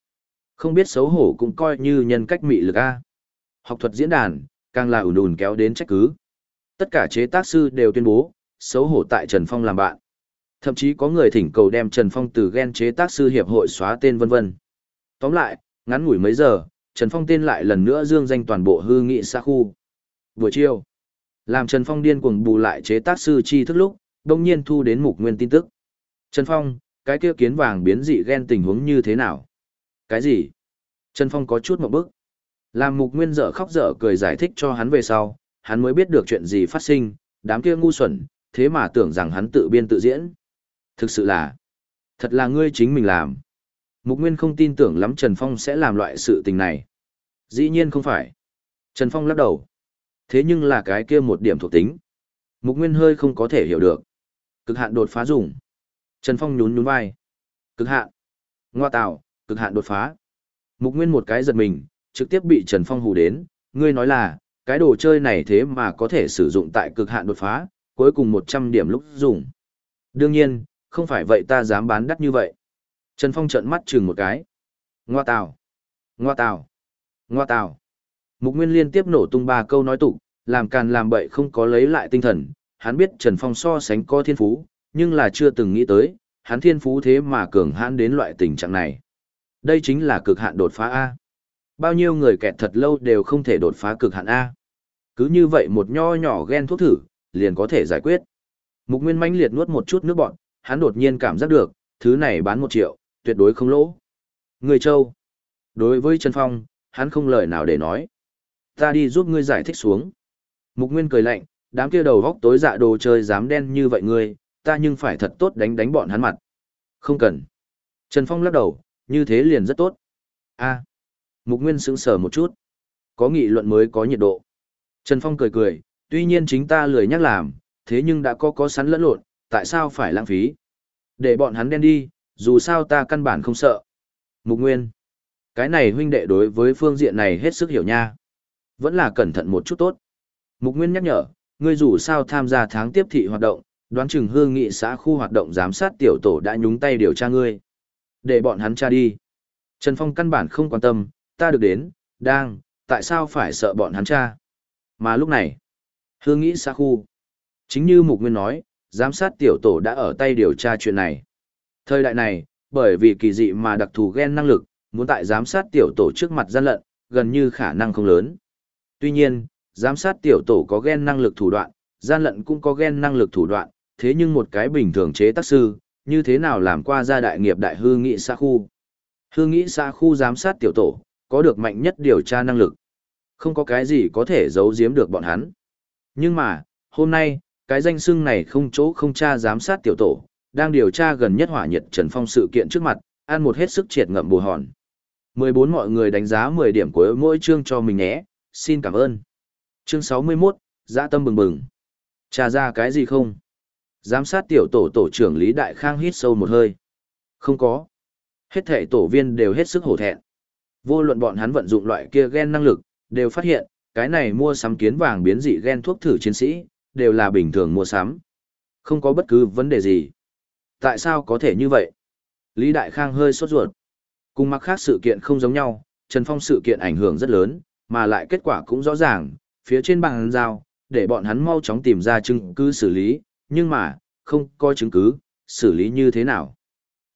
Không biết xấu hổ cũng coi như nhân cách mị lực A. Học thuật diễn đàn, càng là ủn ùn kéo đến trách cứ. Tất cả chế tác sư đều tuyên bố, xấu hổ tại Trần Phong làm bạn. Thậm chí có người thỉnh cầu đem Trần Phong từ ghen chế tác sư hiệp hội xóa tên vân vân. Tóm lại, ngắn ngủi mấy giờ, Trần Phong tên lại lần nữa dương danh toàn bộ hư nghị xa khu. Buổi chiều, làm Trần Phong điên cuồng bù lại chế tác sư chi thức lúc, đông nhiên thu đến mục nguyên tin tức. Trần Phong, cái kia kiến vàng biến dị ghen tình huống như thế nào? Cái gì? Trần Phong có chút một bức. Làm mục nguyên dở khóc dở cười giải thích cho hắn về sau, hắn mới biết được chuyện gì phát sinh, đám kia ngu xuẩn, thế mà tưởng rằng hắn tự biên tự diễn. Thực sự là, thật là ngươi chính mình làm. Mục Nguyên không tin tưởng lắm Trần Phong sẽ làm loại sự tình này. Dĩ nhiên không phải. Trần Phong lắc đầu. Thế nhưng là cái kia một điểm thuộc tính. Mục Nguyên hơi không có thể hiểu được. Cực hạn đột phá dùng. Trần Phong nhún nhún vai. Cực hạn. Ngoa tạo, cực hạn đột phá. Mục Nguyên một cái giật mình, trực tiếp bị Trần Phong hù đến. Ngươi nói là, cái đồ chơi này thế mà có thể sử dụng tại cực hạn đột phá, cuối cùng 100 điểm lúc dùng. Đương nhiên, không phải vậy ta dám bán đắt như vậy. Trần Phong trợn mắt chừng một cái. Ngoa tào, ngoa tào, ngoa tào. Mục Nguyên liên tiếp nổ tung ba câu nói tục, làm càn làm bậy không có lấy lại tinh thần. Hắn biết Trần Phong so sánh có thiên phú, nhưng là chưa từng nghĩ tới, hắn thiên phú thế mà cường hãn đến loại tình trạng này. Đây chính là cực hạn đột phá A. Bao nhiêu người kẹt thật lâu đều không thể đột phá cực hạn A. Cứ như vậy một nho nhỏ ghen thuốc thử, liền có thể giải quyết. Mục Nguyên mãnh liệt nuốt một chút nước bọn, hắn đột nhiên cảm giác được, thứ này bán một triệu, tuyệt đối không lỗ. Người châu. Đối với Trần Phong, hắn không lời nào để nói. Ta đi giúp ngươi giải thích xuống. Mục Nguyên cười lạnh, đám kia đầu góc tối dạ đồ chơi dám đen như vậy ngươi, ta nhưng phải thật tốt đánh đánh bọn hắn mặt. Không cần. Trần Phong lắc đầu, như thế liền rất tốt. a Mục Nguyên sững sờ một chút. Có nghị luận mới có nhiệt độ. Trần Phong cười cười, tuy nhiên chính ta lười nhắc làm, thế nhưng đã có có sắn lẫn lộn, tại sao phải lãng phí? Để bọn hắn đen đi, dù sao ta căn bản không sợ. Mục Nguyên. Cái này huynh đệ đối với phương diện này hết sức hiểu nha. Vẫn là cẩn thận một chút tốt. Mục Nguyên nhắc nhở, ngươi dù sao tham gia tháng tiếp thị hoạt động, đoán chừng hương nghị xã khu hoạt động giám sát tiểu tổ đã nhúng tay điều tra ngươi. Để bọn hắn tra đi. Trần Phong căn bản không quan tâm, ta được đến, đang, tại sao phải sợ bọn hắn tra. Mà lúc này, hương nghĩ xa khu. Chính như Mục Nguyên nói, giám sát tiểu tổ đã ở tay điều tra chuyện này. Thời đại này, bởi vì kỳ dị mà đặc thù gen năng lực, muốn tại giám sát tiểu tổ trước mặt gian lận, gần như khả năng không lớn. Tuy nhiên, giám sát tiểu tổ có gen năng lực thủ đoạn, gian lận cũng có gen năng lực thủ đoạn, thế nhưng một cái bình thường chế tác sư, như thế nào làm qua gia đại nghiệp đại hư nghị xã khu. Hư nghị xã khu giám sát tiểu tổ, có được mạnh nhất điều tra năng lực. Không có cái gì có thể giấu giếm được bọn hắn. Nhưng mà, hôm nay, cái danh xưng này không chỗ không tra giám sát tiểu tổ, đang điều tra gần nhất hỏa nhiệt Trần Phong sự kiện trước mặt, ăn một hết sức triệt ngậm bù hòn. 14 mọi người đánh giá 10 điểm của mỗi chương cho mình nhé, xin cảm ơn. Chương 61, dạ tâm bừng bừng. Tra ra cái gì không? Giám sát tiểu tổ tổ trưởng Lý Đại Khang hít sâu một hơi. Không có. Hết thể tổ viên đều hết sức hổ thẹn. Vô luận bọn hắn vận dụng loại kia gen năng lực, đều phát hiện, cái này mua sắm kiến vàng biến dị gen thuốc thử chiến sĩ, đều là bình thường mua sắm. Không có bất cứ vấn đề gì. Tại sao có thể như vậy? Lý Đại Khang hơi sốt ruột. Cùng mặc khác sự kiện không giống nhau, Trần Phong sự kiện ảnh hưởng rất lớn, mà lại kết quả cũng rõ ràng, phía trên bàn giao, để bọn hắn mau chóng tìm ra chứng cứ xử lý, nhưng mà, không có chứng cứ, xử lý như thế nào.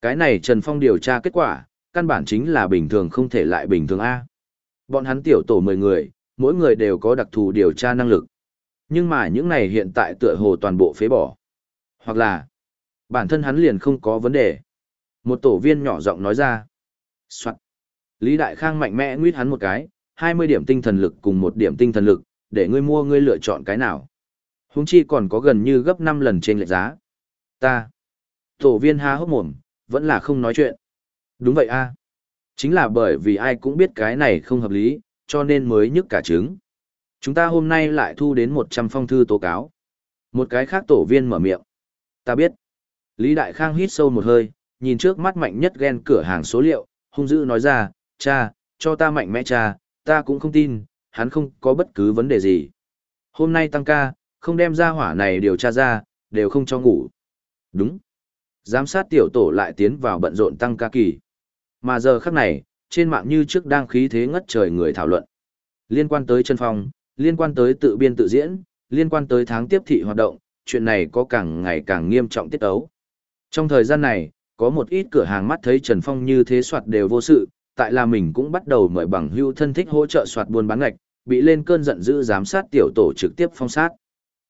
Cái này Trần Phong điều tra kết quả, căn bản chính là bình thường không thể lại bình thường A. Bọn hắn tiểu tổ 10 người, mỗi người đều có đặc thù điều tra năng lực. Nhưng mà những này hiện tại tựa hồ toàn bộ phế bỏ. Hoặc là, bản thân hắn liền không có vấn đề. Một tổ viên nhỏ giọng nói ra. Soạn. Lý Đại Khang mạnh mẽ nguyết hắn một cái, 20 điểm tinh thần lực cùng một điểm tinh thần lực, để ngươi mua ngươi lựa chọn cái nào. Húng chi còn có gần như gấp 5 lần trên lệ giá. Ta. Tổ viên há hốc mồm, vẫn là không nói chuyện. Đúng vậy a Chính là bởi vì ai cũng biết cái này không hợp lý, cho nên mới nhức cả trứng. Chúng ta hôm nay lại thu đến 100 phong thư tố cáo. Một cái khác tổ viên mở miệng. Ta biết. Lý Đại Khang hít sâu một hơi, nhìn trước mắt mạnh nhất ghen cửa hàng số liệu, hung dữ nói ra, cha, cho ta mạnh mẽ cha, ta cũng không tin, hắn không có bất cứ vấn đề gì. Hôm nay tăng ca, không đem ra hỏa này điều tra ra, đều không cho ngủ. Đúng. Giám sát tiểu tổ lại tiến vào bận rộn tăng ca kỳ. Mà giờ khắc này, trên mạng như trước đang khí thế ngất trời người thảo luận. Liên quan tới chân phong, liên quan tới tự biên tự diễn, liên quan tới tháng tiếp thị hoạt động, chuyện này có càng ngày càng nghiêm trọng tiết ấu. Trong thời gian này, có một ít cửa hàng mắt thấy Trần Phong như thế soạt đều vô sự, tại là mình cũng bắt đầu mời bằng hưu thân thích hỗ trợ soạt buôn bán ngạch, bị lên cơn giận dữ giám sát tiểu tổ trực tiếp phong sát.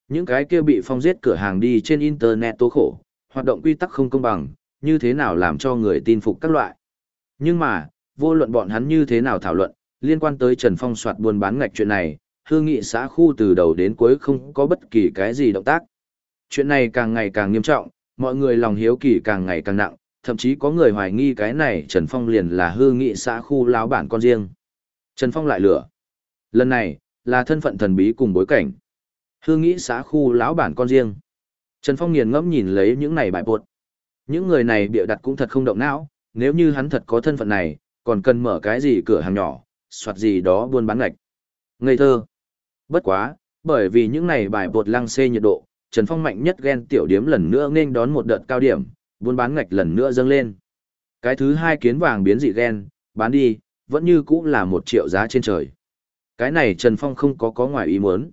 Những cái kia bị phong giết cửa hàng đi trên internet tố khổ, hoạt động quy tắc không công bằng, như thế nào làm cho người tin phục các loại. Nhưng mà, vô luận bọn hắn như thế nào thảo luận, liên quan tới Trần Phong soạt buôn bán ngạch chuyện này, hương nghị xã khu từ đầu đến cuối không có bất kỳ cái gì động tác. Chuyện này càng ngày càng nghiêm trọng, mọi người lòng hiếu kỳ càng ngày càng nặng, thậm chí có người hoài nghi cái này Trần Phong liền là hư nghị xã khu láo bản con riêng. Trần Phong lại lửa. Lần này, là thân phận thần bí cùng bối cảnh. Hư Nghị xã khu lão bản con riêng. Trần Phong nghiền ngẫm nhìn lấy những này bài bột. Những người này bịa đặt cũng thật không động não, nếu như hắn thật có thân phận này, còn cần mở cái gì cửa hàng nhỏ, soạt gì đó buôn bán ngạch. Ngây thơ. Bất quá, bởi vì những này bài bột lăng xê nhiệt độ, Trần Phong mạnh nhất ghen tiểu điếm lần nữa nên đón một đợt cao điểm, buôn bán ngạch lần nữa dâng lên. Cái thứ hai kiến vàng biến dị ghen, bán đi, vẫn như cũ là một triệu giá trên trời. Cái này Trần Phong không có có ngoài ý muốn.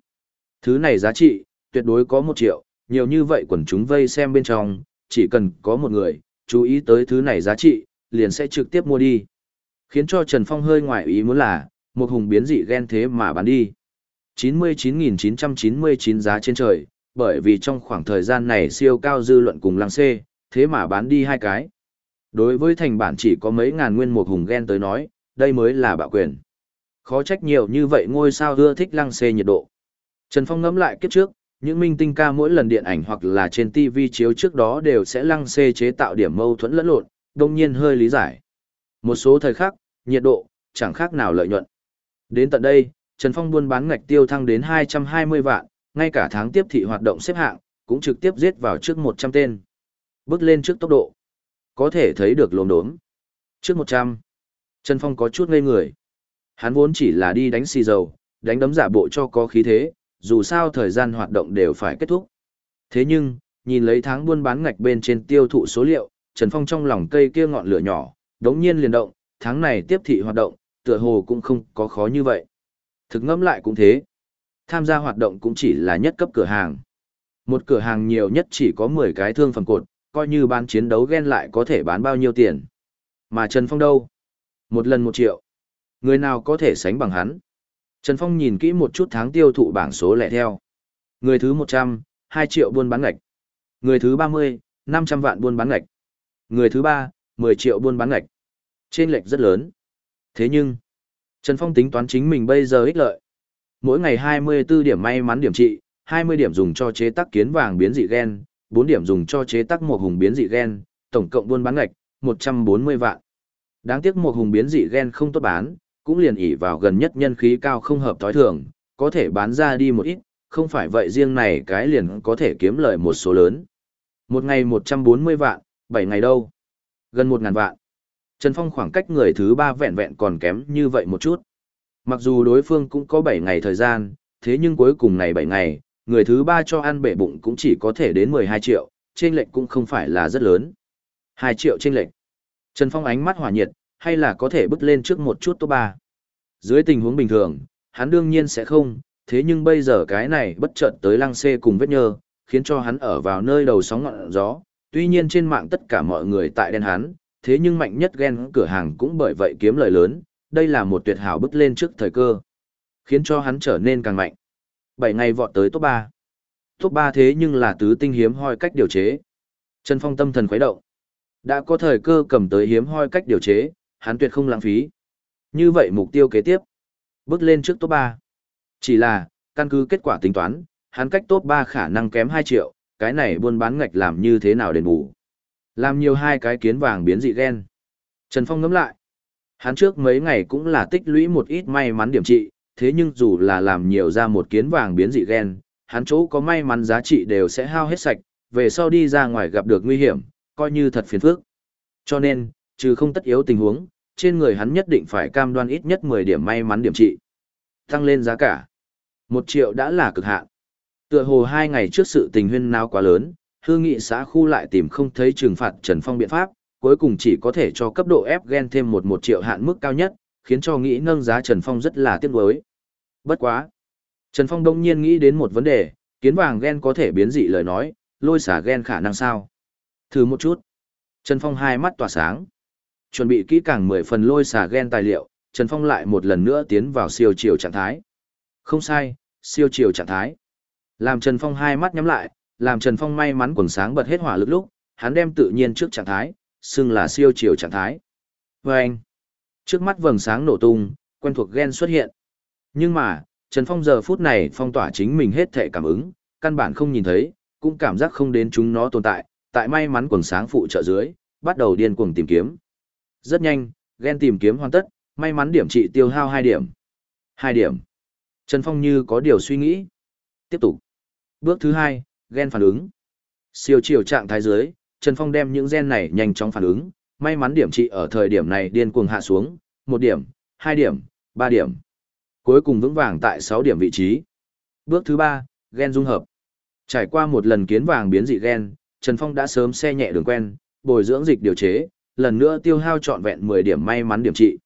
Thứ này giá trị, tuyệt đối có một triệu, nhiều như vậy quần chúng vây xem bên trong, chỉ cần có một người, chú ý tới thứ này giá trị, liền sẽ trực tiếp mua đi. Khiến cho Trần Phong hơi ngoài ý muốn là, một hùng biến dị ghen thế mà bán đi. 99.999 giá trên trời, bởi vì trong khoảng thời gian này siêu cao dư luận cùng lăng xê, thế mà bán đi hai cái. Đối với thành bản chỉ có mấy ngàn nguyên một hùng ghen tới nói, đây mới là bạo quyền. Khó trách nhiều như vậy ngôi sao ưa thích lăng xê nhiệt độ. Trần Phong ngẫm lại kiếp trước, những minh tinh ca mỗi lần điện ảnh hoặc là trên TV chiếu trước đó đều sẽ lăng xê chế tạo điểm mâu thuẫn lẫn lộn, đông nhiên hơi lý giải. Một số thời khắc, nhiệt độ, chẳng khác nào lợi nhuận. Đến tận đây, Trần Phong buôn bán ngạch tiêu thăng đến 220 vạn, ngay cả tháng tiếp thị hoạt động xếp hạng, cũng trực tiếp giết vào trước 100 tên. Bước lên trước tốc độ. Có thể thấy được lồn đốm. Trước 100. Trần Phong có chút ngây người. Hắn vốn chỉ là đi đánh xì dầu, đánh đấm giả bộ cho có khí thế, dù sao thời gian hoạt động đều phải kết thúc. Thế nhưng, nhìn lấy tháng buôn bán ngạch bên trên tiêu thụ số liệu, Trần Phong trong lòng cây kia ngọn lửa nhỏ, đống nhiên liền động, tháng này tiếp thị hoạt động, tựa hồ cũng không có khó như vậy. Thực ngẫm lại cũng thế. Tham gia hoạt động cũng chỉ là nhất cấp cửa hàng. Một cửa hàng nhiều nhất chỉ có 10 cái thương phần cột, coi như bán chiến đấu ghen lại có thể bán bao nhiêu tiền. Mà Trần Phong đâu? Một lần một triệu. Người nào có thể sánh bằng hắn? Trần Phong nhìn kỹ một chút tháng tiêu thụ bảng số lẻ theo. Người thứ 100, 2 triệu buôn bán ngạch. Người thứ 30, 500 vạn buôn bán ngạch. Người thứ 3, 10 triệu buôn bán ngạch. Trên lệch rất lớn. Thế nhưng, Trần Phong tính toán chính mình bây giờ ích lợi. Mỗi ngày 24 điểm may mắn điểm trị, 20 điểm dùng cho chế tác kiến vàng biến dị gen, 4 điểm dùng cho chế tác một hùng biến dị gen, tổng cộng buôn bán ngạch, 140 vạn. Đáng tiếc một hùng biến dị gen không tốt bán, cũng liền ỉ vào gần nhất nhân khí cao không hợp thói thường, có thể bán ra đi một ít, không phải vậy riêng này cái liền có thể kiếm lời một số lớn. Một ngày 140 vạn, 7 ngày đâu? Gần 1 ngàn vạn. Trần Phong khoảng cách người thứ ba vẹn vẹn còn kém như vậy một chút. Mặc dù đối phương cũng có 7 ngày thời gian, thế nhưng cuối cùng này 7 ngày, người thứ ba cho ăn bể bụng cũng chỉ có thể đến 12 triệu, trên lệnh cũng không phải là rất lớn. 2 triệu trên lệnh. Trần Phong ánh mắt hỏa nhiệt, hay là có thể bước lên trước một chút top 3. Dưới tình huống bình thường, hắn đương nhiên sẽ không, thế nhưng bây giờ cái này bất chợt tới lăng xê cùng vết nhơ, khiến cho hắn ở vào nơi đầu sóng ngọn gió. Tuy nhiên trên mạng tất cả mọi người tại đen hắn, thế nhưng mạnh nhất ghen cửa hàng cũng bởi vậy kiếm lời lớn, đây là một tuyệt hảo bước lên trước thời cơ, khiến cho hắn trở nên càng mạnh. 7 ngày vọt tới top 3. Top 3 thế nhưng là tứ tinh hiếm hoi cách điều chế. Trần Phong tâm thần khuấy động. Đã có thời cơ cầm tới hiếm hoi cách điều chế, hắn tuyệt không lãng phí. Như vậy mục tiêu kế tiếp, bước lên trước top 3. Chỉ là, căn cứ kết quả tính toán, hắn cách top 3 khả năng kém 2 triệu, cái này buôn bán ngạch làm như thế nào đền bù. Làm nhiều hai cái kiến vàng biến dị gen? Trần Phong ngẫm lại. Hắn trước mấy ngày cũng là tích lũy một ít may mắn điểm trị, thế nhưng dù là làm nhiều ra một kiến vàng biến dị gen, hắn chỗ có may mắn giá trị đều sẽ hao hết sạch, về sau đi ra ngoài gặp được nguy hiểm, coi như thật phiền phức. Cho nên, trừ không tất yếu tình huống, trên người hắn nhất định phải cam đoan ít nhất 10 điểm may mắn điểm trị. Tăng lên giá cả. Một triệu đã là cực hạn. Tựa hồ hai ngày trước sự tình huyên náo quá lớn, hư nghị xã khu lại tìm không thấy trừng phạt Trần Phong biện pháp, cuối cùng chỉ có thể cho cấp độ ép gen thêm một một triệu hạn mức cao nhất, khiến cho nghĩ nâng giá Trần Phong rất là tiếc nuối. Bất quá. Trần Phong đông nhiên nghĩ đến một vấn đề, kiến vàng gen có thể biến dị lời nói, lôi xả gen khả năng sao? Thử một chút. Trần Phong hai mắt tỏa sáng. Chuẩn bị kỹ càng 10 phần lôi xả gen tài liệu, Trần Phong lại một lần nữa tiến vào siêu chiều trạng thái. Không sai, siêu chiều trạng thái. Làm Trần Phong hai mắt nhắm lại, làm Trần Phong may mắn quần sáng bật hết hỏa lực lúc, hắn đem tự nhiên trước trạng thái, xưng là siêu chiều trạng thái. Và anh, trước mắt vầng sáng nổ tung, quen thuộc gen xuất hiện. Nhưng mà, Trần Phong giờ phút này phong tỏa chính mình hết thể cảm ứng, căn bản không nhìn thấy, cũng cảm giác không đến chúng nó tồn tại, tại may mắn quần sáng phụ trợ dưới, bắt đầu điên cuồng tìm kiếm. Rất nhanh, ghen tìm kiếm hoàn tất, may mắn điểm trị tiêu hao 2 điểm. 2 điểm. Trần Phong như có điều suy nghĩ. Tiếp tục. Bước thứ 2, gen phản ứng. Siêu chiều trạng thái dưới, Trần Phong đem những gen này nhanh chóng phản ứng, may mắn điểm trị ở thời điểm này điên cuồng hạ xuống, 1 điểm, 2 điểm, 3 điểm. Cuối cùng vững vàng tại 6 điểm vị trí. Bước thứ 3, gen dung hợp. Trải qua một lần kiến vàng biến dị gen, Trần Phong đã sớm xe nhẹ đường quen, bồi dưỡng dịch điều chế, lần nữa tiêu hao trọn vẹn 10 điểm may mắn điểm trị.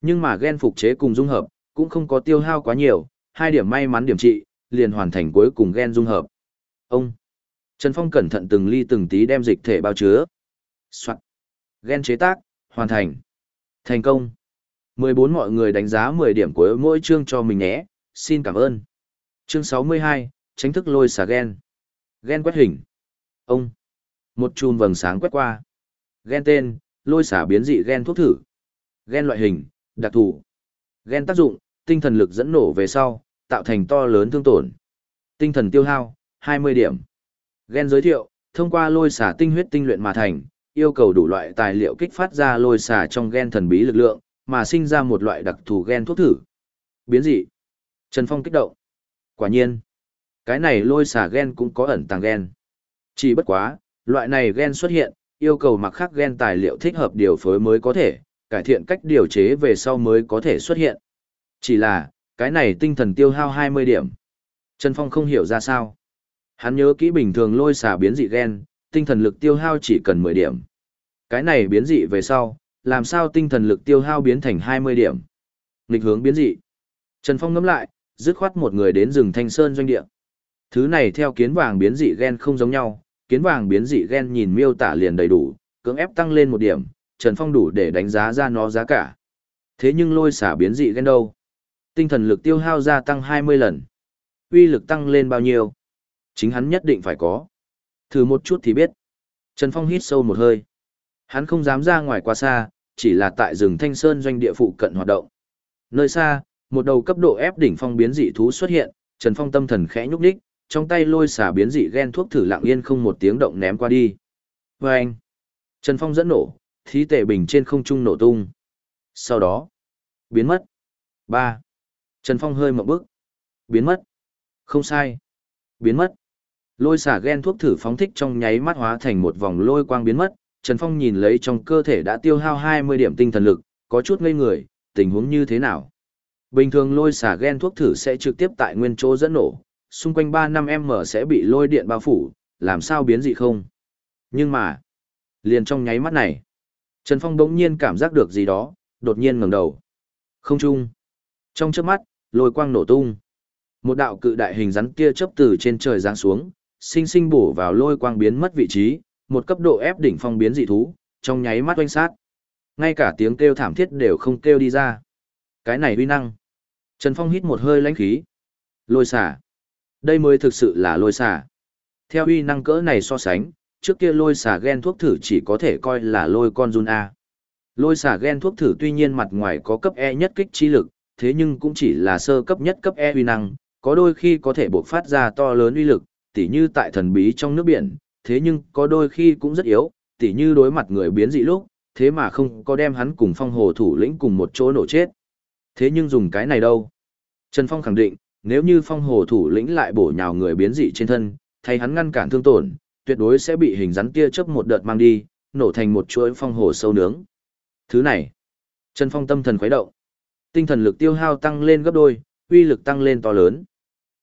Nhưng mà gen phục chế cùng dung hợp, cũng không có tiêu hao quá nhiều, hai điểm may mắn điểm trị, liền hoàn thành cuối cùng gen dung hợp. Ông Trần Phong cẩn thận từng ly từng tí đem dịch thể bao chứa. Soạn. Gen chế tác, hoàn thành. Thành công. 14 mọi người đánh giá 10 điểm của mỗi chương cho mình nhé, xin cảm ơn. Chương 62, tránh thức lôi xả gen. Gen quét hình. Ông. Một chùm vầng sáng quét qua. Gen tên, lôi xả biến dị gen thuốc thử. Gen loại hình, đặc thù. Gen tác dụng, tinh thần lực dẫn nổ về sau, tạo thành to lớn thương tổn. Tinh thần tiêu hao, 20 điểm. Gen giới thiệu, thông qua lôi xả tinh huyết tinh luyện mà thành, yêu cầu đủ loại tài liệu kích phát ra lôi xả trong gen thần bí lực lượng, mà sinh ra một loại đặc thù gen thuốc thử. Biến dị. Trần Phong kích động. Quả nhiên, cái này lôi xả gen cũng có ẩn tàng gen. Chỉ bất quá, loại này gen xuất hiện, yêu cầu mặc khắc gen tài liệu thích hợp điều phối mới có thể, cải thiện cách điều chế về sau mới có thể xuất hiện. Chỉ là, cái này tinh thần tiêu hao 20 điểm. Trần Phong không hiểu ra sao. Hắn nhớ kỹ bình thường lôi xả biến dị gen, tinh thần lực tiêu hao chỉ cần 10 điểm. Cái này biến dị về sau, làm sao tinh thần lực tiêu hao biến thành 20 điểm. Nghịch hướng biến dị. Trần Phong ngẫm lại, dứt khoát một người đến rừng Thanh Sơn doanh địa. Thứ này theo kiến vàng biến dị gen không giống nhau, kiến vàng biến dị gen nhìn miêu tả liền đầy đủ, cưỡng ép tăng lên một điểm, Trần Phong đủ để đánh giá ra nó giá cả. Thế nhưng lôi xả biến dị gen đâu? Tinh thần lực tiêu hao gia tăng 20 lần. Uy lực tăng lên bao nhiêu? Chính hắn nhất định phải có. Thử một chút thì biết. Trần Phong hít sâu một hơi. Hắn không dám ra ngoài quá xa, chỉ là tại rừng Thanh Sơn doanh địa phụ cận hoạt động. Nơi xa, một đầu cấp độ ép đỉnh phong biến dị thú xuất hiện, Trần Phong tâm thần khẽ nhúc nhích, trong tay lôi xả biến dị gen thuốc thử lặng yên không một tiếng động ném qua đi. Và anh, Trần Phong dẫn nổ, thí tệ bình trên không trung nổ tung. Sau đó, biến mất. ba Trần Phong hơi mộng bức. Biến mất. Không sai. Biến mất. Lôi xả gen thuốc thử phóng thích trong nháy mắt hóa thành một vòng lôi quang biến mất. Trần Phong nhìn lấy trong cơ thể đã tiêu hao 20 điểm tinh thần lực, có chút ngây người, tình huống như thế nào? Bình thường lôi xả gen thuốc thử sẽ trực tiếp tại nguyên chỗ dẫn nổ, xung quanh 3-5m sẽ bị lôi điện bao phủ, làm sao biến dị không? Nhưng mà, liền trong nháy mắt này, Trần Phong bỗng nhiên cảm giác được gì đó, đột nhiên ngẩng đầu. Không trung. Trong chớp mắt, lôi quang nổ tung. Một đạo cự đại hình rắn kia chớp từ trên trời giáng xuống, sinh sinh bổ vào lôi quang biến mất vị trí, một cấp độ ép đỉnh phong biến dị thú, trong nháy mắt oanh sát. Ngay cả tiếng kêu thảm thiết đều không kêu đi ra. Cái này uy năng. Trần Phong hít một hơi lãnh khí. Lôi xả. Đây mới thực sự là lôi xả. Theo uy năng cỡ này so sánh, trước kia lôi xả gen thuốc thử chỉ có thể coi là lôi con run A. Lôi xả gen thuốc thử tuy nhiên mặt ngoài có cấp E nhất kích chi lực, thế nhưng cũng chỉ là sơ cấp nhất cấp E uy năng, có đôi khi có thể bộc phát ra to lớn uy lực, tỉ như tại thần bí trong nước biển, thế nhưng có đôi khi cũng rất yếu, tỉ như đối mặt người biến dị lúc, thế mà không có đem hắn cùng phong hồ thủ lĩnh cùng một chỗ nổ chết. Thế nhưng dùng cái này đâu? Trần Phong khẳng định, nếu như phong hồ thủ lĩnh lại bổ nhào người biến dị trên thân, thay hắn ngăn cản thương tổn, tuyệt đối sẽ bị hình rắn kia chớp một đợt mang đi, nổ thành một chuỗi phong hồ sâu nướng. Thứ này, Trần Phong tâm thần khuấy động. Tinh thần lực tiêu hao tăng lên gấp đôi, uy lực tăng lên to lớn.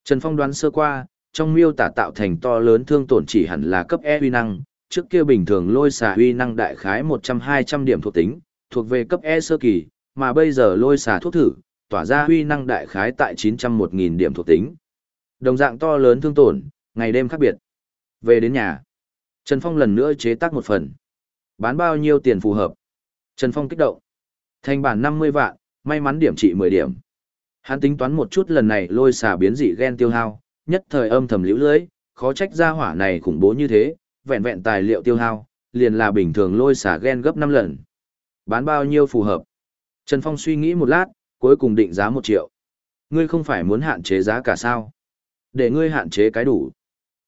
Trần Phong đoán sơ qua, trong miêu tả tạo thành to lớn thương tổn chỉ hẳn là cấp E uy năng, trước kia bình thường lôi xà uy năng đại khái 100-200 điểm thuộc tính, thuộc về cấp E sơ kỳ, mà bây giờ lôi xà thuốc thử, tỏa ra huy năng đại khái tại 901.000 điểm thuộc tính. Đồng dạng to lớn thương tổn, ngày đêm khác biệt. Về đến nhà, Trần Phong lần nữa chế tác một phần. Bán bao nhiêu tiền phù hợp? Trần Phong kích động. Thành bản 50 vạn, may mắn điểm trị 10 điểm. Hắn tính toán một chút lần này lôi xà biến dị gen tiêu hao, nhất thời âm thầm liễu lưới, khó trách ra hỏa này khủng bố như thế, vẹn vẹn tài liệu tiêu hao, liền là bình thường lôi xà gen gấp 5 lần. Bán bao nhiêu phù hợp? Trần Phong suy nghĩ một lát, cuối cùng định giá 1 triệu. Ngươi không phải muốn hạn chế giá cả sao? Để ngươi hạn chế cái đủ.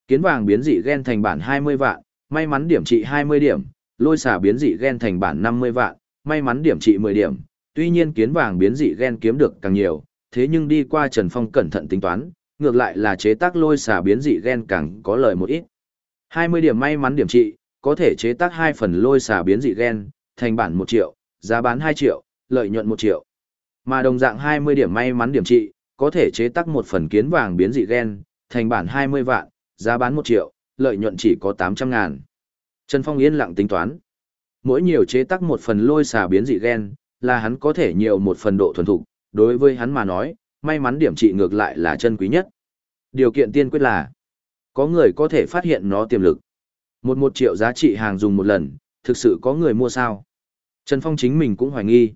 Kiến vàng biến dị gen thành bản 20 vạn, may mắn điểm trị 20 điểm, lôi xà biến dị gen thành bản 50 vạn, may mắn điểm trị 10 điểm. Tuy nhiên kiến vàng biến dị gen kiếm được càng nhiều, thế nhưng đi qua Trần Phong cẩn thận tính toán, ngược lại là chế tác lôi xà biến dị gen càng có lợi một ít. 20 điểm may mắn điểm trị, có thể chế tác 2 phần lôi xà biến dị gen, thành bản 1 triệu, giá bán 2 triệu, lợi nhuận 1 triệu. Mà đồng dạng 20 điểm may mắn điểm trị, có thể chế tác một phần kiến vàng biến dị gen, thành bản 20 vạn, giá bán 1 triệu, lợi nhuận chỉ có 800 ngàn. Trần Phong yên lặng tính toán. Mỗi nhiều chế tác một phần lôi xà biến dị gen, là hắn có thể nhiều một phần độ thuần thục, đối với hắn mà nói, may mắn điểm trị ngược lại là chân quý nhất. Điều kiện tiên quyết là, có người có thể phát hiện nó tiềm lực. Một một triệu giá trị hàng dùng một lần, thực sự có người mua sao? Trần Phong chính mình cũng hoài nghi.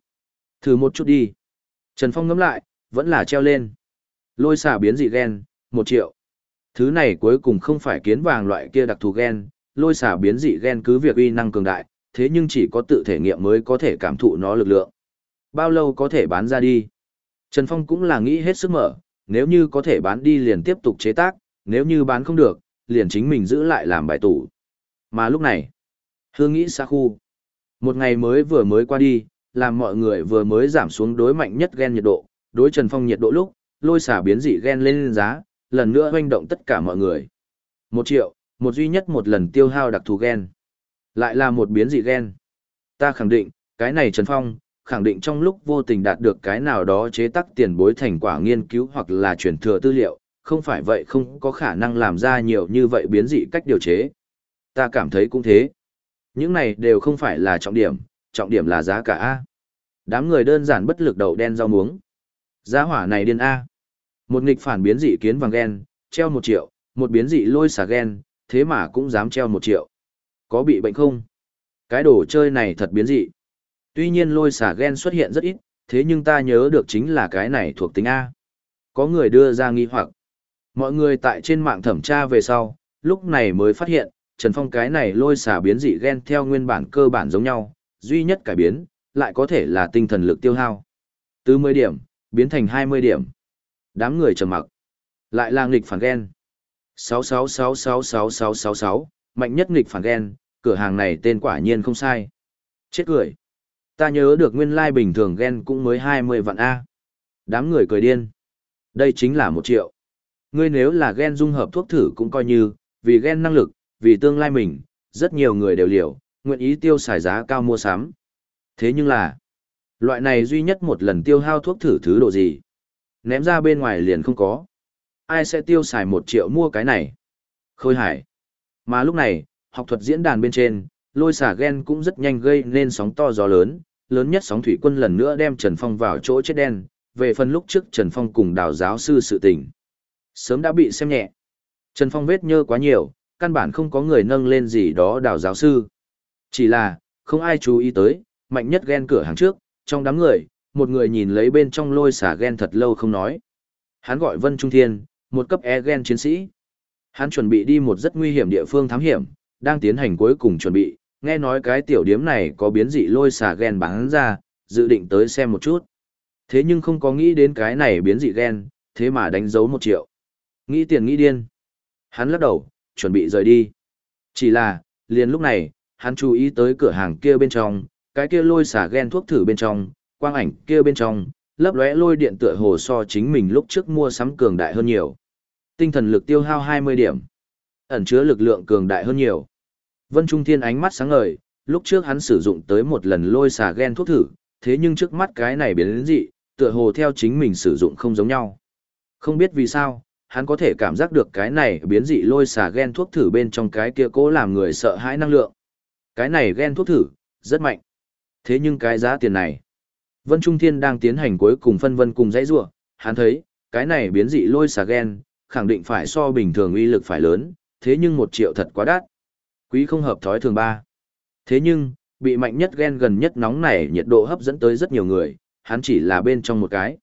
Thử một chút đi. Trần Phong ngẫm lại, vẫn là treo lên. Lôi xả biến dị gen, một triệu. Thứ này cuối cùng không phải kiến vàng loại kia đặc thù gen, lôi xả biến dị gen cứ việc uy năng cường đại, thế nhưng chỉ có tự thể nghiệm mới có thể cảm thụ nó lực lượng. Bao lâu có thể bán ra đi? Trần Phong cũng là nghĩ hết sức mở, nếu như có thể bán đi liền tiếp tục chế tác, nếu như bán không được, liền chính mình giữ lại làm bài tủ. Mà lúc này, hương nghĩ xa khu. Một ngày mới vừa mới qua đi, làm mọi người vừa mới giảm xuống đối mạnh nhất gen nhiệt độ, đối Trần Phong nhiệt độ lúc, lôi xả biến dị gen lên giá, lần nữa hoành động tất cả mọi người. Một triệu, một duy nhất một lần tiêu hao đặc thù gen. Lại là một biến dị gen. Ta khẳng định, cái này Trần Phong, khẳng định trong lúc vô tình đạt được cái nào đó chế tác tiền bối thành quả nghiên cứu hoặc là chuyển thừa tư liệu, không phải vậy không có khả năng làm ra nhiều như vậy biến dị cách điều chế. Ta cảm thấy cũng thế. Những này đều không phải là trọng điểm, trọng điểm là giá cả A. Đám người đơn giản bất lực đầu đen rau muống. Giá hỏa này điên A. Một nghịch phản biến dị kiến vàng gen, treo một triệu, một biến dị lôi xà gen, thế mà cũng dám treo một triệu. Có bị bệnh không? Cái đồ chơi này thật biến dị. Tuy nhiên lôi xà gen xuất hiện rất ít, thế nhưng ta nhớ được chính là cái này thuộc tính A. Có người đưa ra nghi hoặc. Mọi người tại trên mạng thẩm tra về sau, lúc này mới phát hiện, Trần Phong cái này lôi xà biến dị gen theo nguyên bản cơ bản giống nhau, duy nhất cải biến, lại có thể là tinh thần lực tiêu hao. Từ 10 điểm, biến thành 20 điểm. Đám người trầm mặc. Lại là nghịch phản gen. 66666666, mạnh nhất nghịch phản gen, cửa hàng này tên quả nhiên không sai. Chết cười. Ta nhớ được nguyên lai like bình thường gen cũng mới 20 vạn A. Đám người cười điên. Đây chính là một triệu. Ngươi nếu là gen dung hợp thuốc thử cũng coi như, vì gen năng lực, vì tương lai mình, rất nhiều người đều liều, nguyện ý tiêu xài giá cao mua sắm. Thế nhưng là, loại này duy nhất một lần tiêu hao thuốc thử thứ độ gì. Ném ra bên ngoài liền không có. Ai sẽ tiêu xài một triệu mua cái này? Khôi hải. Mà lúc này, học thuật diễn đàn bên trên, lôi xả gen cũng rất nhanh gây nên sóng to gió lớn, lớn nhất sóng thủy quân lần nữa đem Trần Phong vào chỗ chết đen, về phần lúc trước Trần Phong cùng đào giáo sư sự tình. Sớm đã bị xem nhẹ. Trần Phong vết nhơ quá nhiều, căn bản không có người nâng lên gì đó đào giáo sư. Chỉ là, không ai chú ý tới, mạnh nhất ghen cửa hàng trước, trong đám người, một người nhìn lấy bên trong lôi xả ghen thật lâu không nói. Hắn gọi Vân Trung Thiên, một cấp e ghen chiến sĩ. Hắn chuẩn bị đi một rất nguy hiểm địa phương thám hiểm, đang tiến hành cuối cùng chuẩn bị, nghe nói cái tiểu điếm này có biến dị lôi xả ghen bán ra, dự định tới xem một chút. Thế nhưng không có nghĩ đến cái này biến dị ghen, thế mà đánh dấu một triệu. Nghĩ tiền nghĩ điên. Hắn lắc đầu, chuẩn bị rời đi. Chỉ là, liền lúc này, hắn chú ý tới cửa hàng kia bên trong, cái kia lôi xả ghen thuốc thử bên trong, quang ảnh kia bên trong, lấp lóe lôi điện tựa hồ so chính mình lúc trước mua sắm cường đại hơn nhiều. Tinh thần lực tiêu hao 20 điểm, ẩn chứa lực lượng cường đại hơn nhiều. Vân Trung Thiên ánh mắt sáng ngời, lúc trước hắn sử dụng tới một lần lôi xả ghen thuốc thử, thế nhưng trước mắt cái này biến dị, tựa hồ theo chính mình sử dụng không giống nhau. Không biết vì sao, hắn có thể cảm giác được cái này biến dị lôi xà gen thuốc thử bên trong cái kia cố làm người sợ hãi năng lượng. Cái này gen thuốc thử, rất mạnh. Thế nhưng cái giá tiền này, Vân Trung Thiên đang tiến hành cuối cùng phân vân cùng dãy rua, hắn thấy, cái này biến dị lôi xà gen, khẳng định phải so bình thường uy lực phải lớn, thế nhưng một triệu thật quá đắt. Quý không hợp thói thường ba. Thế nhưng, bị mạnh nhất gen gần nhất nóng này nhiệt độ hấp dẫn tới rất nhiều người, hắn chỉ là bên trong một cái.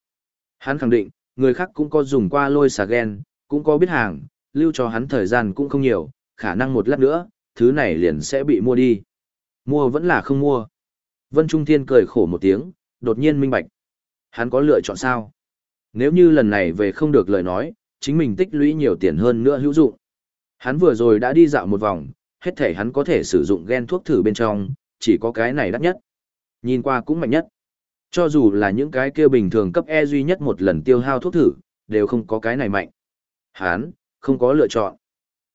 Hắn khẳng định, người khác cũng có dùng qua lôi xà gen, cũng có biết hàng, lưu cho hắn thời gian cũng không nhiều, khả năng một lát nữa, thứ này liền sẽ bị mua đi. Mua vẫn là không mua. Vân Trung Thiên cười khổ một tiếng, đột nhiên minh bạch. Hắn có lựa chọn sao? Nếu như lần này về không được lời nói, chính mình tích lũy nhiều tiền hơn nữa hữu dụng. Hắn vừa rồi đã đi dạo một vòng, hết thể hắn có thể sử dụng gen thuốc thử bên trong, chỉ có cái này đắt nhất. Nhìn qua cũng mạnh nhất. Cho dù là những cái kia bình thường cấp E duy nhất một lần tiêu hao thuốc thử, đều không có cái này mạnh. Hắn, không có lựa chọn.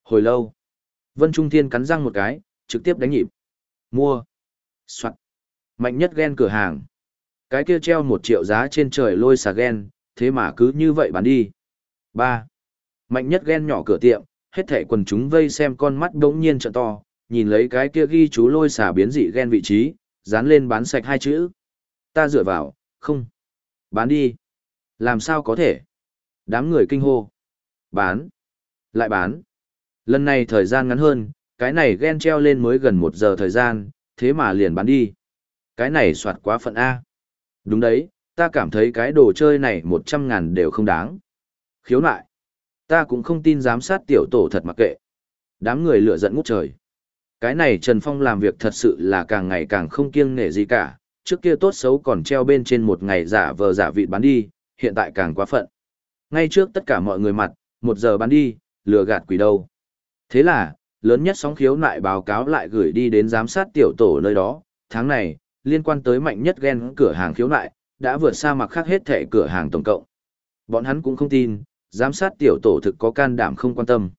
Hồi lâu, Vân Trung Thiên cắn răng một cái, trực tiếp đánh nhịp. Mua. Soạn. Mạnh nhất ghen cửa hàng. Cái kia treo một triệu giá trên trời lôi xà ghen thế mà cứ như vậy bán đi. ba Mạnh nhất ghen nhỏ cửa tiệm, hết thảy quần chúng vây xem con mắt đống nhiên trợ to, nhìn lấy cái kia ghi chú lôi xà biến dị ghen vị trí, dán lên bán sạch hai chữ. Ta dựa vào, không. Bán đi. Làm sao có thể? Đám người kinh hô. Bán. Lại bán. Lần này thời gian ngắn hơn, cái này gen treo lên mới gần một giờ thời gian, thế mà liền bán đi. Cái này soạt quá phận A. Đúng đấy, ta cảm thấy cái đồ chơi này một trăm ngàn đều không đáng. Khiếu nại. Ta cũng không tin giám sát tiểu tổ thật mặc kệ. Đám người lựa giận ngút trời. Cái này Trần Phong làm việc thật sự là càng ngày càng không kiêng nể gì cả, trước kia tốt xấu còn treo bên trên một ngày giả vờ giả vị bán đi, hiện tại càng quá phận. Ngay trước tất cả mọi người mặt, một giờ bán đi, lừa gạt quỷ đâu. Thế là, lớn nhất sóng khiếu nại báo cáo lại gửi đi đến giám sát tiểu tổ nơi đó, tháng này, liên quan tới mạnh nhất ghen cửa hàng khiếu nại, đã vượt xa mặc khác hết thẻ cửa hàng tổng cộng. Bọn hắn cũng không tin, giám sát tiểu tổ thực có can đảm không quan tâm.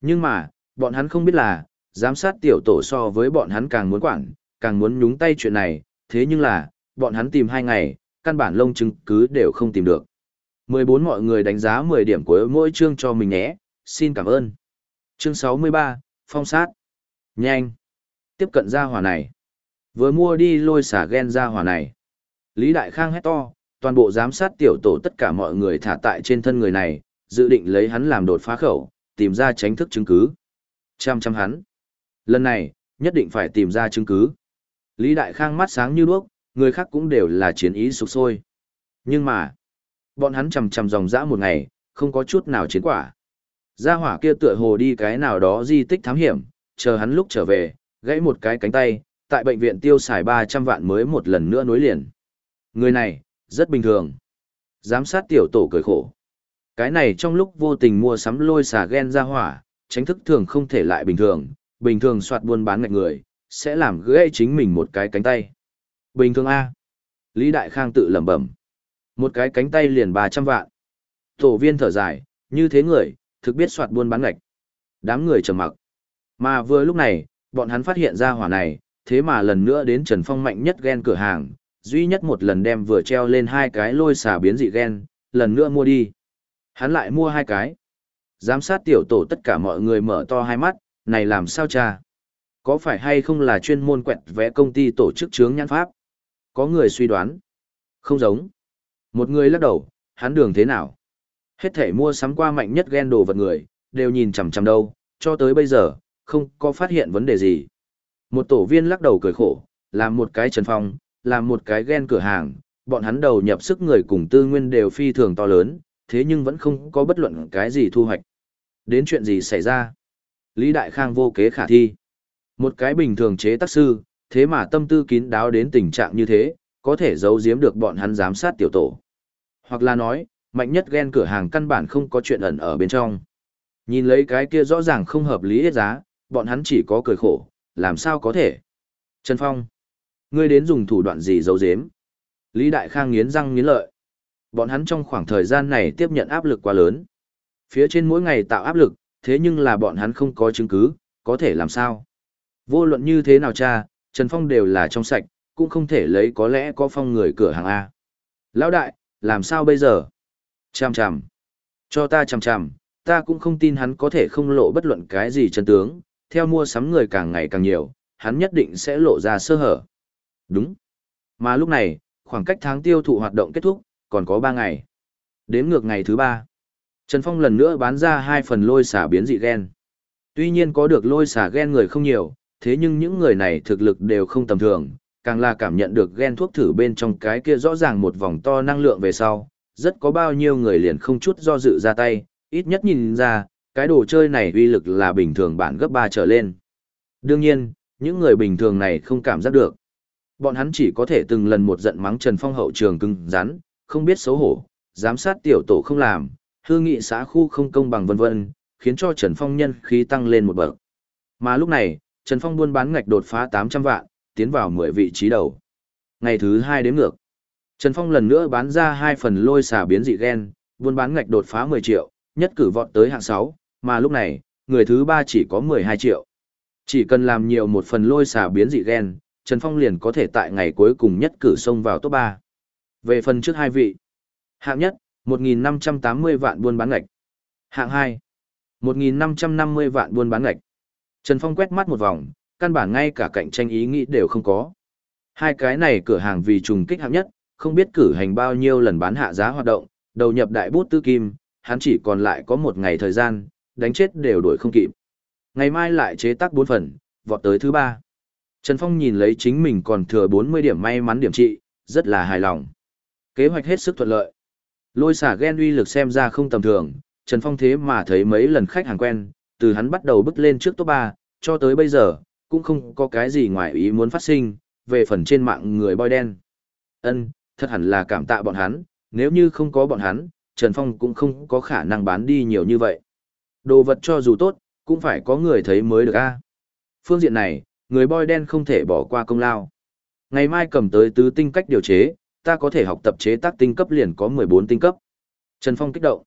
Nhưng mà, bọn hắn không biết là, giám sát tiểu tổ so với bọn hắn càng muốn quản, càng muốn nhúng tay chuyện này, thế nhưng là, bọn hắn tìm hai ngày, căn bản lông chứng cứ đều không tìm được. 14 mọi người đánh giá 10 điểm của mỗi chương cho mình nhé, xin cảm ơn. Chương 63, Phong sát. Nhanh. Tiếp cận ra hỏa này. Vừa mua đi lôi xả ghen ra hỏa này. Lý Đại Khang hét to, toàn bộ giám sát tiểu tổ tất cả mọi người thả tại trên thân người này, dự định lấy hắn làm đột phá khẩu, tìm ra tránh thức chứng cứ. Chăm chăm hắn. Lần này, nhất định phải tìm ra chứng cứ. Lý Đại Khang mắt sáng như đuốc, người khác cũng đều là chiến ý sục sôi. Nhưng mà, bọn hắn chầm chầm dòng dã một ngày, không có chút nào chiến quả. Gia hỏa kia tựa hồ đi cái nào đó di tích thám hiểm, chờ hắn lúc trở về, gãy một cái cánh tay, tại bệnh viện tiêu xài 300 vạn mới một lần nữa nối liền. Người này, rất bình thường. Giám sát tiểu tổ cười khổ. Cái này trong lúc vô tình mua sắm lôi xà ghen ra hỏa, tránh thức thường không thể lại bình thường, bình thường soạt buôn bán ngạch người, sẽ làm gãy chính mình một cái cánh tay. Bình thường A. Lý Đại Khang tự lẩm bẩm. Một cái cánh tay liền 300 vạn. Tổ viên thở dài, như thế người, thực biết soạt buôn bán ngạch. Đám người trầm mặc. Mà vừa lúc này, bọn hắn phát hiện ra hỏa này, thế mà lần nữa đến Trần Phong mạnh nhất ghen cửa hàng, duy nhất một lần đem vừa treo lên hai cái lôi xà biến dị ghen, lần nữa mua đi. Hắn lại mua hai cái. Giám sát tiểu tổ tất cả mọi người mở to hai mắt, này làm sao cha? Có phải hay không là chuyên môn quẹt vẽ công ty tổ chức chướng nhãn pháp? Có người suy đoán. Không giống. Một người lắc đầu, hắn đường thế nào? Hết thể mua sắm qua mạnh nhất ghen đồ vật người, đều nhìn chằm chằm đâu, cho tới bây giờ, không có phát hiện vấn đề gì. Một tổ viên lắc đầu cười khổ, làm một cái trần phong, làm một cái ghen cửa hàng, bọn hắn đầu nhập sức người cùng tư nguyên đều phi thường to lớn, thế nhưng vẫn không có bất luận cái gì thu hoạch. Đến chuyện gì xảy ra? Lý Đại Khang vô kế khả thi. Một cái bình thường chế tác sư, thế mà tâm tư kín đáo đến tình trạng như thế, có thể giấu giếm được bọn hắn giám sát tiểu tổ. Hoặc là nói, mạnh nhất ghen cửa hàng căn bản không có chuyện ẩn ở bên trong. Nhìn lấy cái kia rõ ràng không hợp lý hết giá, bọn hắn chỉ có cười khổ, làm sao có thể. Trần Phong, ngươi đến dùng thủ đoạn gì giấu giếm? Lý Đại Khang nghiến răng nghiến lợi. Bọn hắn trong khoảng thời gian này tiếp nhận áp lực quá lớn. Phía trên mỗi ngày tạo áp lực, thế nhưng là bọn hắn không có chứng cứ, có thể làm sao? Vô luận như thế nào cha, Trần Phong đều là trong sạch, cũng không thể lấy có lẽ có phong người cửa hàng A. Lão đại, làm sao bây giờ? Chằm chằm. Cho ta chằm chằm, ta cũng không tin hắn có thể không lộ bất luận cái gì chân tướng, theo mua sắm người càng ngày càng nhiều, hắn nhất định sẽ lộ ra sơ hở. Đúng. Mà lúc này, khoảng cách tháng tiêu thụ hoạt động kết thúc, còn có 3 ngày. Đến ngược ngày thứ 3. Trần Phong lần nữa bán ra hai phần lôi xả biến dị gen. Tuy nhiên có được lôi xả gen người không nhiều, thế nhưng những người này thực lực đều không tầm thường, càng là cảm nhận được gen thuốc thử bên trong cái kia rõ ràng một vòng to năng lượng về sau, rất có bao nhiêu người liền không chút do dự ra tay, ít nhất nhìn ra, cái đồ chơi này uy lực là bình thường bản gấp 3 trở lên. Đương nhiên, những người bình thường này không cảm giác được. Bọn hắn chỉ có thể từng lần một giận mắng Trần Phong hậu trường cứng rắn, không biết xấu hổ, giám sát tiểu tổ không làm, hư nghị xã khu không công bằng vân vân, khiến cho Trần Phong nhân khí tăng lên một bậc. Mà lúc này, Trần Phong buôn bán ngạch đột phá 800 vạn, tiến vào 10 vị trí đầu. Ngày thứ 2 đếm ngược. Trần Phong lần nữa bán ra hai phần lôi xà biến dị gen, buôn bán ngạch đột phá 10 triệu, nhất cử vọt tới hạng 6, mà lúc này, người thứ 3 chỉ có 12 triệu. Chỉ cần làm nhiều một phần lôi xà biến dị gen, Trần Phong liền có thể tại ngày cuối cùng nhất cử xông vào top 3. Về phần trước hai vị, hạng nhất, 1.580 vạn buôn bán ngạch. Hạng 2, 1.550 vạn buôn bán ngạch. Trần Phong quét mắt một vòng, căn bản ngay cả cạnh tranh ý nghĩ đều không có. Hai cái này cửa hàng vì trùng kích hạng nhất, không biết cử hành bao nhiêu lần bán hạ giá hoạt động, đầu nhập đại bút tư kim, hắn chỉ còn lại có một ngày thời gian, đánh chết đều đuổi không kịp. Ngày mai lại chế tác bốn phần, vọt tới thứ ba. Trần Phong nhìn lấy chính mình còn thừa 40 điểm may mắn điểm trị, rất là hài lòng. Kế hoạch hết sức thuận lợi. Lôi xả ghen uy lực xem ra không tầm thường, Trần Phong thế mà thấy mấy lần khách hàng quen, từ hắn bắt đầu bước lên trước top 3, cho tới bây giờ, cũng không có cái gì ngoài ý muốn phát sinh, về phần trên mạng người boy đen. Ân, thật hẳn là cảm tạ bọn hắn, nếu như không có bọn hắn, Trần Phong cũng không có khả năng bán đi nhiều như vậy. Đồ vật cho dù tốt, cũng phải có người thấy mới được a. À? Phương diện này, người boy đen không thể bỏ qua công lao. Ngày mai cầm tới tứ tinh cách điều chế, ta có thể học tập chế tác tinh cấp liền có 14 tinh cấp. Trần Phong kích động.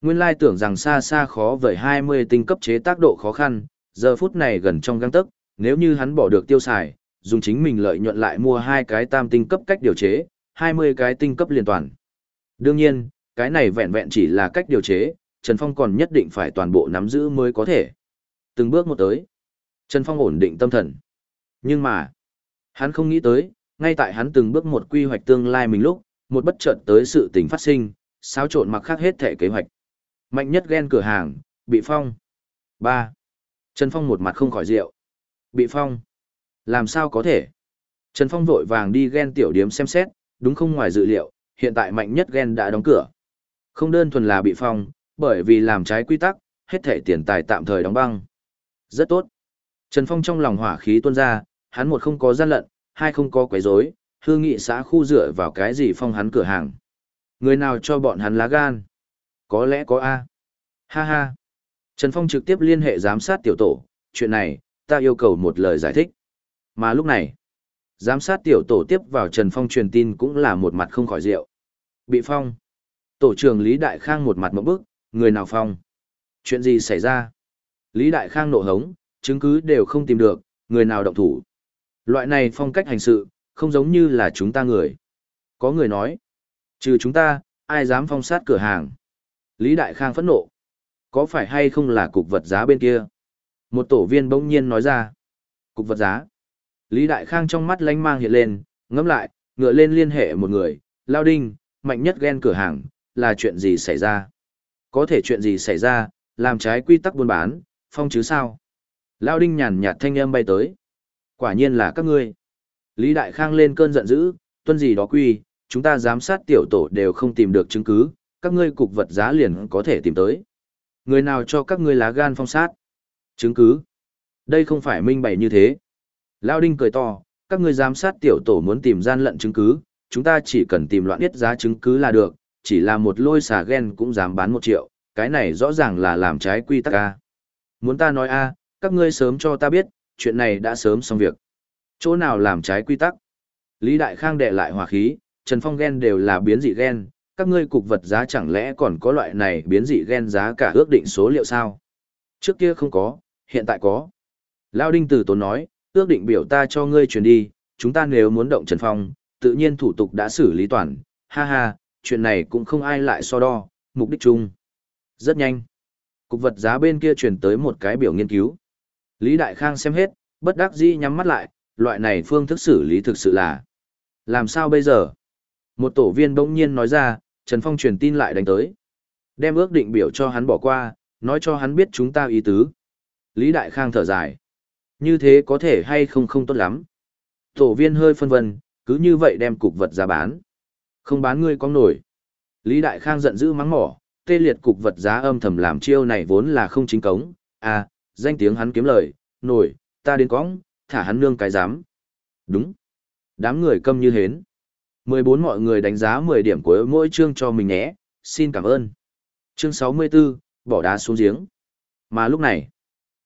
Nguyên lai tưởng rằng xa xa khó vời 20 tinh cấp chế tác độ khó khăn, giờ phút này gần trong găng tức, nếu như hắn bỏ được tiêu xài, dùng chính mình lợi nhuận lại mua hai cái tam tinh cấp cách điều chế, 20 cái tinh cấp liên toàn. Đương nhiên, cái này vẹn vẹn chỉ là cách điều chế, Trần Phong còn nhất định phải toàn bộ nắm giữ mới có thể. Từng bước một tới, Trần Phong ổn định tâm thần. Nhưng mà, hắn không nghĩ tới, ngay tại hắn từng bước một quy hoạch tương lai mình lúc, một bất chợt tới sự tình phát sinh, xáo trộn mặc khác hết thể kế hoạch. Mạnh nhất ghen cửa hàng, bị phong. 3. Trần Phong một mặt không khỏi rượu. Bị phong. Làm sao có thể? Trần Phong vội vàng đi ghen tiểu điếm xem xét, đúng không ngoài dự liệu, hiện tại mạnh nhất ghen đã đóng cửa. Không đơn thuần là bị phong, bởi vì làm trái quy tắc, hết thể tiền tài tạm thời đóng băng. Rất tốt. Trần Phong trong lòng hỏa khí tuôn ra, hắn một không có gian lận, hai không có quấy rối, hư nghị xã khu dựa vào cái gì phong hắn cửa hàng. Người nào cho bọn hắn lá gan? Có lẽ có A. Ha ha. Trần Phong trực tiếp liên hệ giám sát tiểu tổ, chuyện này, ta yêu cầu một lời giải thích. Mà lúc này, giám sát tiểu tổ tiếp vào Trần Phong truyền tin cũng là một mặt không khỏi rượu. Bị phong. Tổ trưởng Lý Đại Khang một mặt mẫu bức, người nào phong? Chuyện gì xảy ra? Lý Đại Khang nộ hống, chứng cứ đều không tìm được, người nào động thủ. Loại này phong cách hành sự, không giống như là chúng ta người. Có người nói, trừ chúng ta, ai dám phong sát cửa hàng. Lý Đại Khang phẫn nộ. Có phải hay không là cục vật giá bên kia? Một tổ viên bỗng nhiên nói ra. Cục vật giá. Lý Đại Khang trong mắt lánh mang hiện lên, ngẫm lại, ngựa lên liên hệ một người, Lao Đinh, mạnh nhất ghen cửa hàng, là chuyện gì xảy ra? Có thể chuyện gì xảy ra, làm trái quy tắc buôn bán, phong chứ sao? Lao Đinh nhàn nhạt thanh âm bay tới. Quả nhiên là các ngươi. Lý Đại Khang lên cơn giận dữ, tuân gì đó quy, chúng ta giám sát tiểu tổ đều không tìm được chứng cứ, các ngươi cục vật giá liền có thể tìm tới. Người nào cho các ngươi lá gan phong sát? Chứng cứ. Đây không phải minh bày như thế. Lao Đinh cười to, các ngươi giám sát tiểu tổ muốn tìm gian lận chứng cứ, chúng ta chỉ cần tìm loạn biết giá chứng cứ là được, chỉ là một lôi xà ghen cũng dám bán một triệu, cái này rõ ràng là làm trái quy tắc A. Muốn ta nói A, các ngươi sớm cho ta biết, chuyện này đã sớm xong việc. Chỗ nào làm trái quy tắc? Lý Đại Khang đệ lại hòa khí, Trần Phong ghen đều là biến dị ghen, các ngươi cục vật giá chẳng lẽ còn có loại này biến dị ghen giá cả ước định số liệu sao? Trước kia không có, hiện tại có. Lao Đinh Tử Tốn nói, ước định biểu ta cho ngươi truyền đi, chúng ta nếu muốn động Trần Phong, tự nhiên thủ tục đã xử lý toàn, ha ha, chuyện này cũng không ai lại so đo, mục đích chung. Rất nhanh. Cục vật giá bên kia truyền tới một cái biểu nghiên cứu. Lý Đại Khang xem hết, bất đắc dĩ nhắm mắt lại, loại này phương thức xử lý thực sự là. Làm sao bây giờ? Một tổ viên bỗng nhiên nói ra, Trần Phong truyền tin lại đánh tới. Đem ước định biểu cho hắn bỏ qua, nói cho hắn biết chúng ta ý tứ. Lý Đại Khang thở dài. Như thế có thể hay không không tốt lắm. Tổ viên hơi phân vân, cứ như vậy đem cục vật ra bán. Không bán ngươi có nổi. Lý Đại Khang giận dữ mắng mỏ, tê liệt cục vật giá âm thầm làm chiêu này vốn là không chính cống. À, danh tiếng hắn kiếm lời, nổi, ta đến cõng, thả hắn nương cái dám. Đúng. Đám người câm như hến. 14 mọi người đánh giá 10 điểm của mỗi chương cho mình nhé, xin cảm ơn. Chương 64, bỏ đá xuống giếng. Mà lúc này,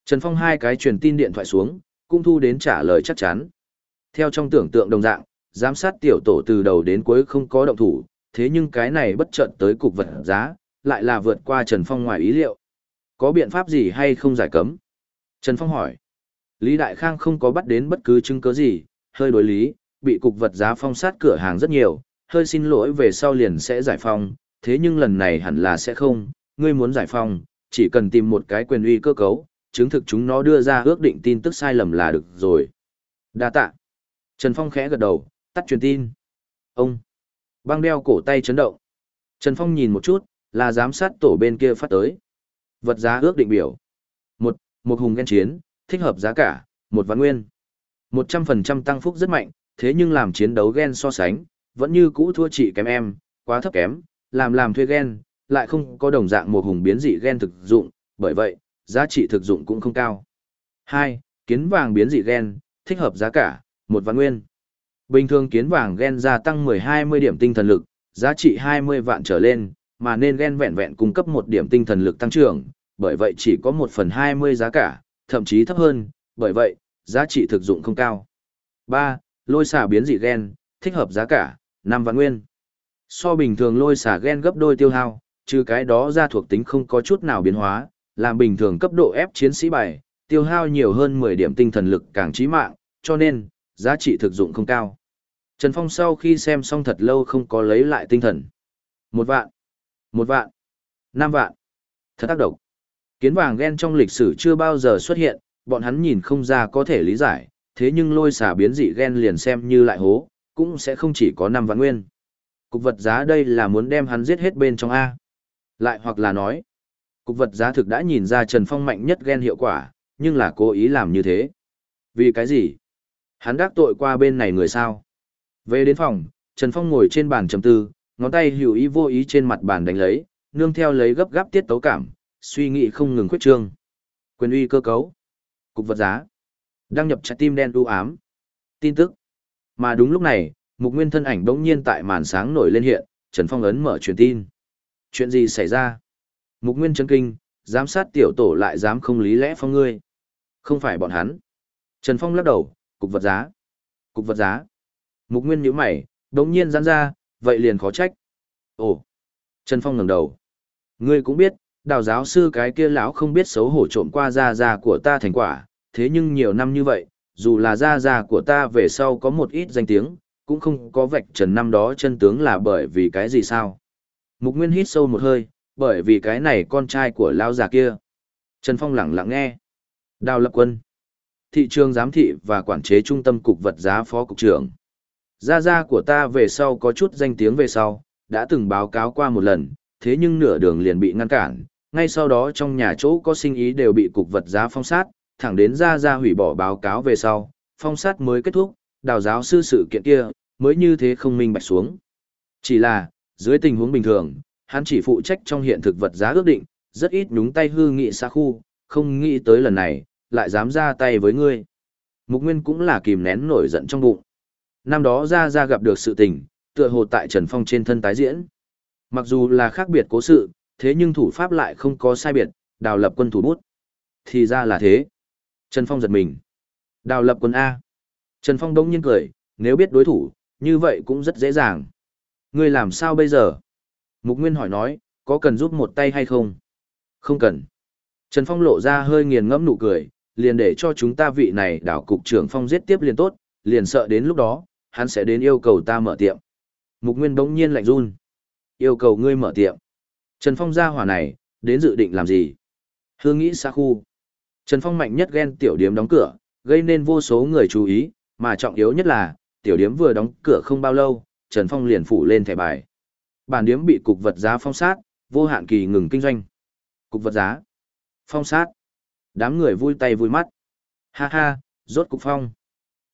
Trần Phong hai cái truyền tin điện thoại xuống, cũng thu đến trả lời chắc chắn. Theo trong tưởng tượng đồng dạng, giám sát tiểu tổ từ đầu đến cuối không có động thủ, thế nhưng cái này bất chợt tới cục vật giá, lại là vượt qua Trần Phong ngoài ý liệu. Có biện pháp gì hay không giải cấm? Trần Phong hỏi. Lý Đại Khang không có bắt đến bất cứ chứng cứ gì, hơi đối lý, bị cục vật giá phong sát cửa hàng rất nhiều, hơi xin lỗi về sau liền sẽ giải phong, thế nhưng lần này hẳn là sẽ không, ngươi muốn giải phong, chỉ cần tìm một cái quyền uy cơ cấu, chứng thực chúng nó đưa ra ước định tin tức sai lầm là được rồi. Đa tạ. Trần Phong khẽ gật đầu, tắt truyền tin. Ông. Băng đeo cổ tay chấn động. Trần Phong nhìn một chút, là giám sát tổ bên kia phát tới. Vật giá ước định biểu. Một, một hùng ghen chiến, thích hợp giá cả, một vạn nguyên. Một trăm phần trăm tăng phúc rất mạnh, thế nhưng làm chiến đấu ghen so sánh, vẫn như cũ thua chị kém em, quá thấp kém, làm làm thuê ghen, lại không có đồng dạng một hùng biến dị ghen thực dụng, bởi vậy, giá trị thực dụng cũng không cao. Hai, Kiến vàng biến dị gen thích hợp giá cả, một vạn nguyên. Bình thường kiến vàng gen gia tăng 10-20 điểm tinh thần lực, giá trị 20 vạn trở lên, mà nên gen vẹn vẹn cung cấp một điểm tinh thần lực tăng trưởng, bởi vậy chỉ có 1 phần 20 giá cả, thậm chí thấp hơn, bởi vậy, giá trị thực dụng không cao. 3. Lôi xà biến dị gen, thích hợp giá cả, 5 vạn nguyên. So bình thường lôi xà gen gấp đôi tiêu hao, trừ cái đó ra thuộc tính không có chút nào biến hóa, làm bình thường cấp độ ép chiến sĩ bài, tiêu hao nhiều hơn 10 điểm tinh thần lực càng chí mạng, cho nên, giá trị thực dụng không cao. Trần Phong sau khi xem xong thật lâu không có lấy lại tinh thần. Một vạn, một vạn, năm vạn. Thật tác động. Kiến vàng ghen trong lịch sử chưa bao giờ xuất hiện, bọn hắn nhìn không ra có thể lý giải, thế nhưng lôi xả biến dị ghen liền xem như lại hố, cũng sẽ không chỉ có năm vạn nguyên. Cục vật giá đây là muốn đem hắn giết hết bên trong A. Lại hoặc là nói, cục vật giá thực đã nhìn ra Trần Phong mạnh nhất ghen hiệu quả, nhưng là cố ý làm như thế. Vì cái gì? Hắn đắc tội qua bên này người sao? Về đến phòng, Trần Phong ngồi trên bàn trầm tư, ngón tay hữu ý vô ý trên mặt bàn đánh lấy, nương theo lấy gấp gáp tiết tấu cảm, suy nghĩ không ngừng khuyết trương. Quyền uy cơ cấu, cục vật giá, đăng nhập trái tim đen u ám. Tin tức. Mà đúng lúc này, Mục Nguyên thân ảnh bỗng nhiên tại màn sáng nổi lên hiện, Trần Phong ấn mở truyền tin. Chuyện gì xảy ra? Mục Nguyên chấn kinh, giám sát tiểu tổ lại dám không lý lẽ phong ngươi. Không phải bọn hắn. Trần Phong lắc đầu, cục vật giá. Cục vật giá. Mục Nguyên nhíu mày, đống nhiên giãn ra, vậy liền khó trách. Ồ. Trần Phong ngẩng đầu. Ngươi cũng biết, đào giáo sư cái kia lão không biết xấu hổ trộm qua gia gia của ta thành quả, thế nhưng nhiều năm như vậy, dù là gia gia của ta về sau có một ít danh tiếng, cũng không có vạch trần năm đó chân tướng là bởi vì cái gì sao. Mục Nguyên hít sâu một hơi, bởi vì cái này con trai của lão già kia. Trần Phong lặng lặng nghe. Đào lập quân. Thị trường giám thị và quản chế trung tâm cục vật giá phó cục trưởng. Gia gia của ta về sau có chút danh tiếng về sau, đã từng báo cáo qua một lần, thế nhưng nửa đường liền bị ngăn cản, ngay sau đó trong nhà chỗ có sinh ý đều bị cục vật giá phong sát, thẳng đến gia gia hủy bỏ báo cáo về sau, phong sát mới kết thúc, đào giáo sư sự kiện kia, mới như thế không minh bạch xuống. Chỉ là, dưới tình huống bình thường, hắn chỉ phụ trách trong hiện thực vật giá ước định, rất ít nhúng tay hư nghị xa khu, không nghĩ tới lần này, lại dám ra tay với ngươi. Mục Nguyên cũng là kìm nén nổi giận trong bụng. Năm đó ra ra gặp được sự tình, tựa hồ tại Trần Phong trên thân tái diễn. Mặc dù là khác biệt cố sự, thế nhưng thủ pháp lại không có sai biệt, đào lập quân thủ bút. Thì ra là thế. Trần Phong giật mình. Đào lập quân A. Trần Phong đông nhiên cười, nếu biết đối thủ, như vậy cũng rất dễ dàng. Ngươi làm sao bây giờ? Mục Nguyên hỏi nói, có cần giúp một tay hay không? Không cần. Trần Phong lộ ra hơi nghiền ngẫm nụ cười, liền để cho chúng ta vị này đảo cục trưởng Phong giết tiếp liền tốt, liền sợ đến lúc đó, hắn sẽ đến yêu cầu ta mở tiệm. Mục Nguyên bỗng nhiên lạnh run. Yêu cầu ngươi mở tiệm. Trần Phong ra hỏa này, đến dự định làm gì? Hương nghĩ xa khu. Trần Phong mạnh nhất ghen tiểu điếm đóng cửa, gây nên vô số người chú ý, mà trọng yếu nhất là, tiểu điếm vừa đóng cửa không bao lâu, Trần Phong liền phủ lên thẻ bài. Bản điếm bị cục vật giá phong sát, vô hạn kỳ ngừng kinh doanh. Cục vật giá. Phong sát. Đám người vui tay vui mắt. Ha ha, rốt cục phong.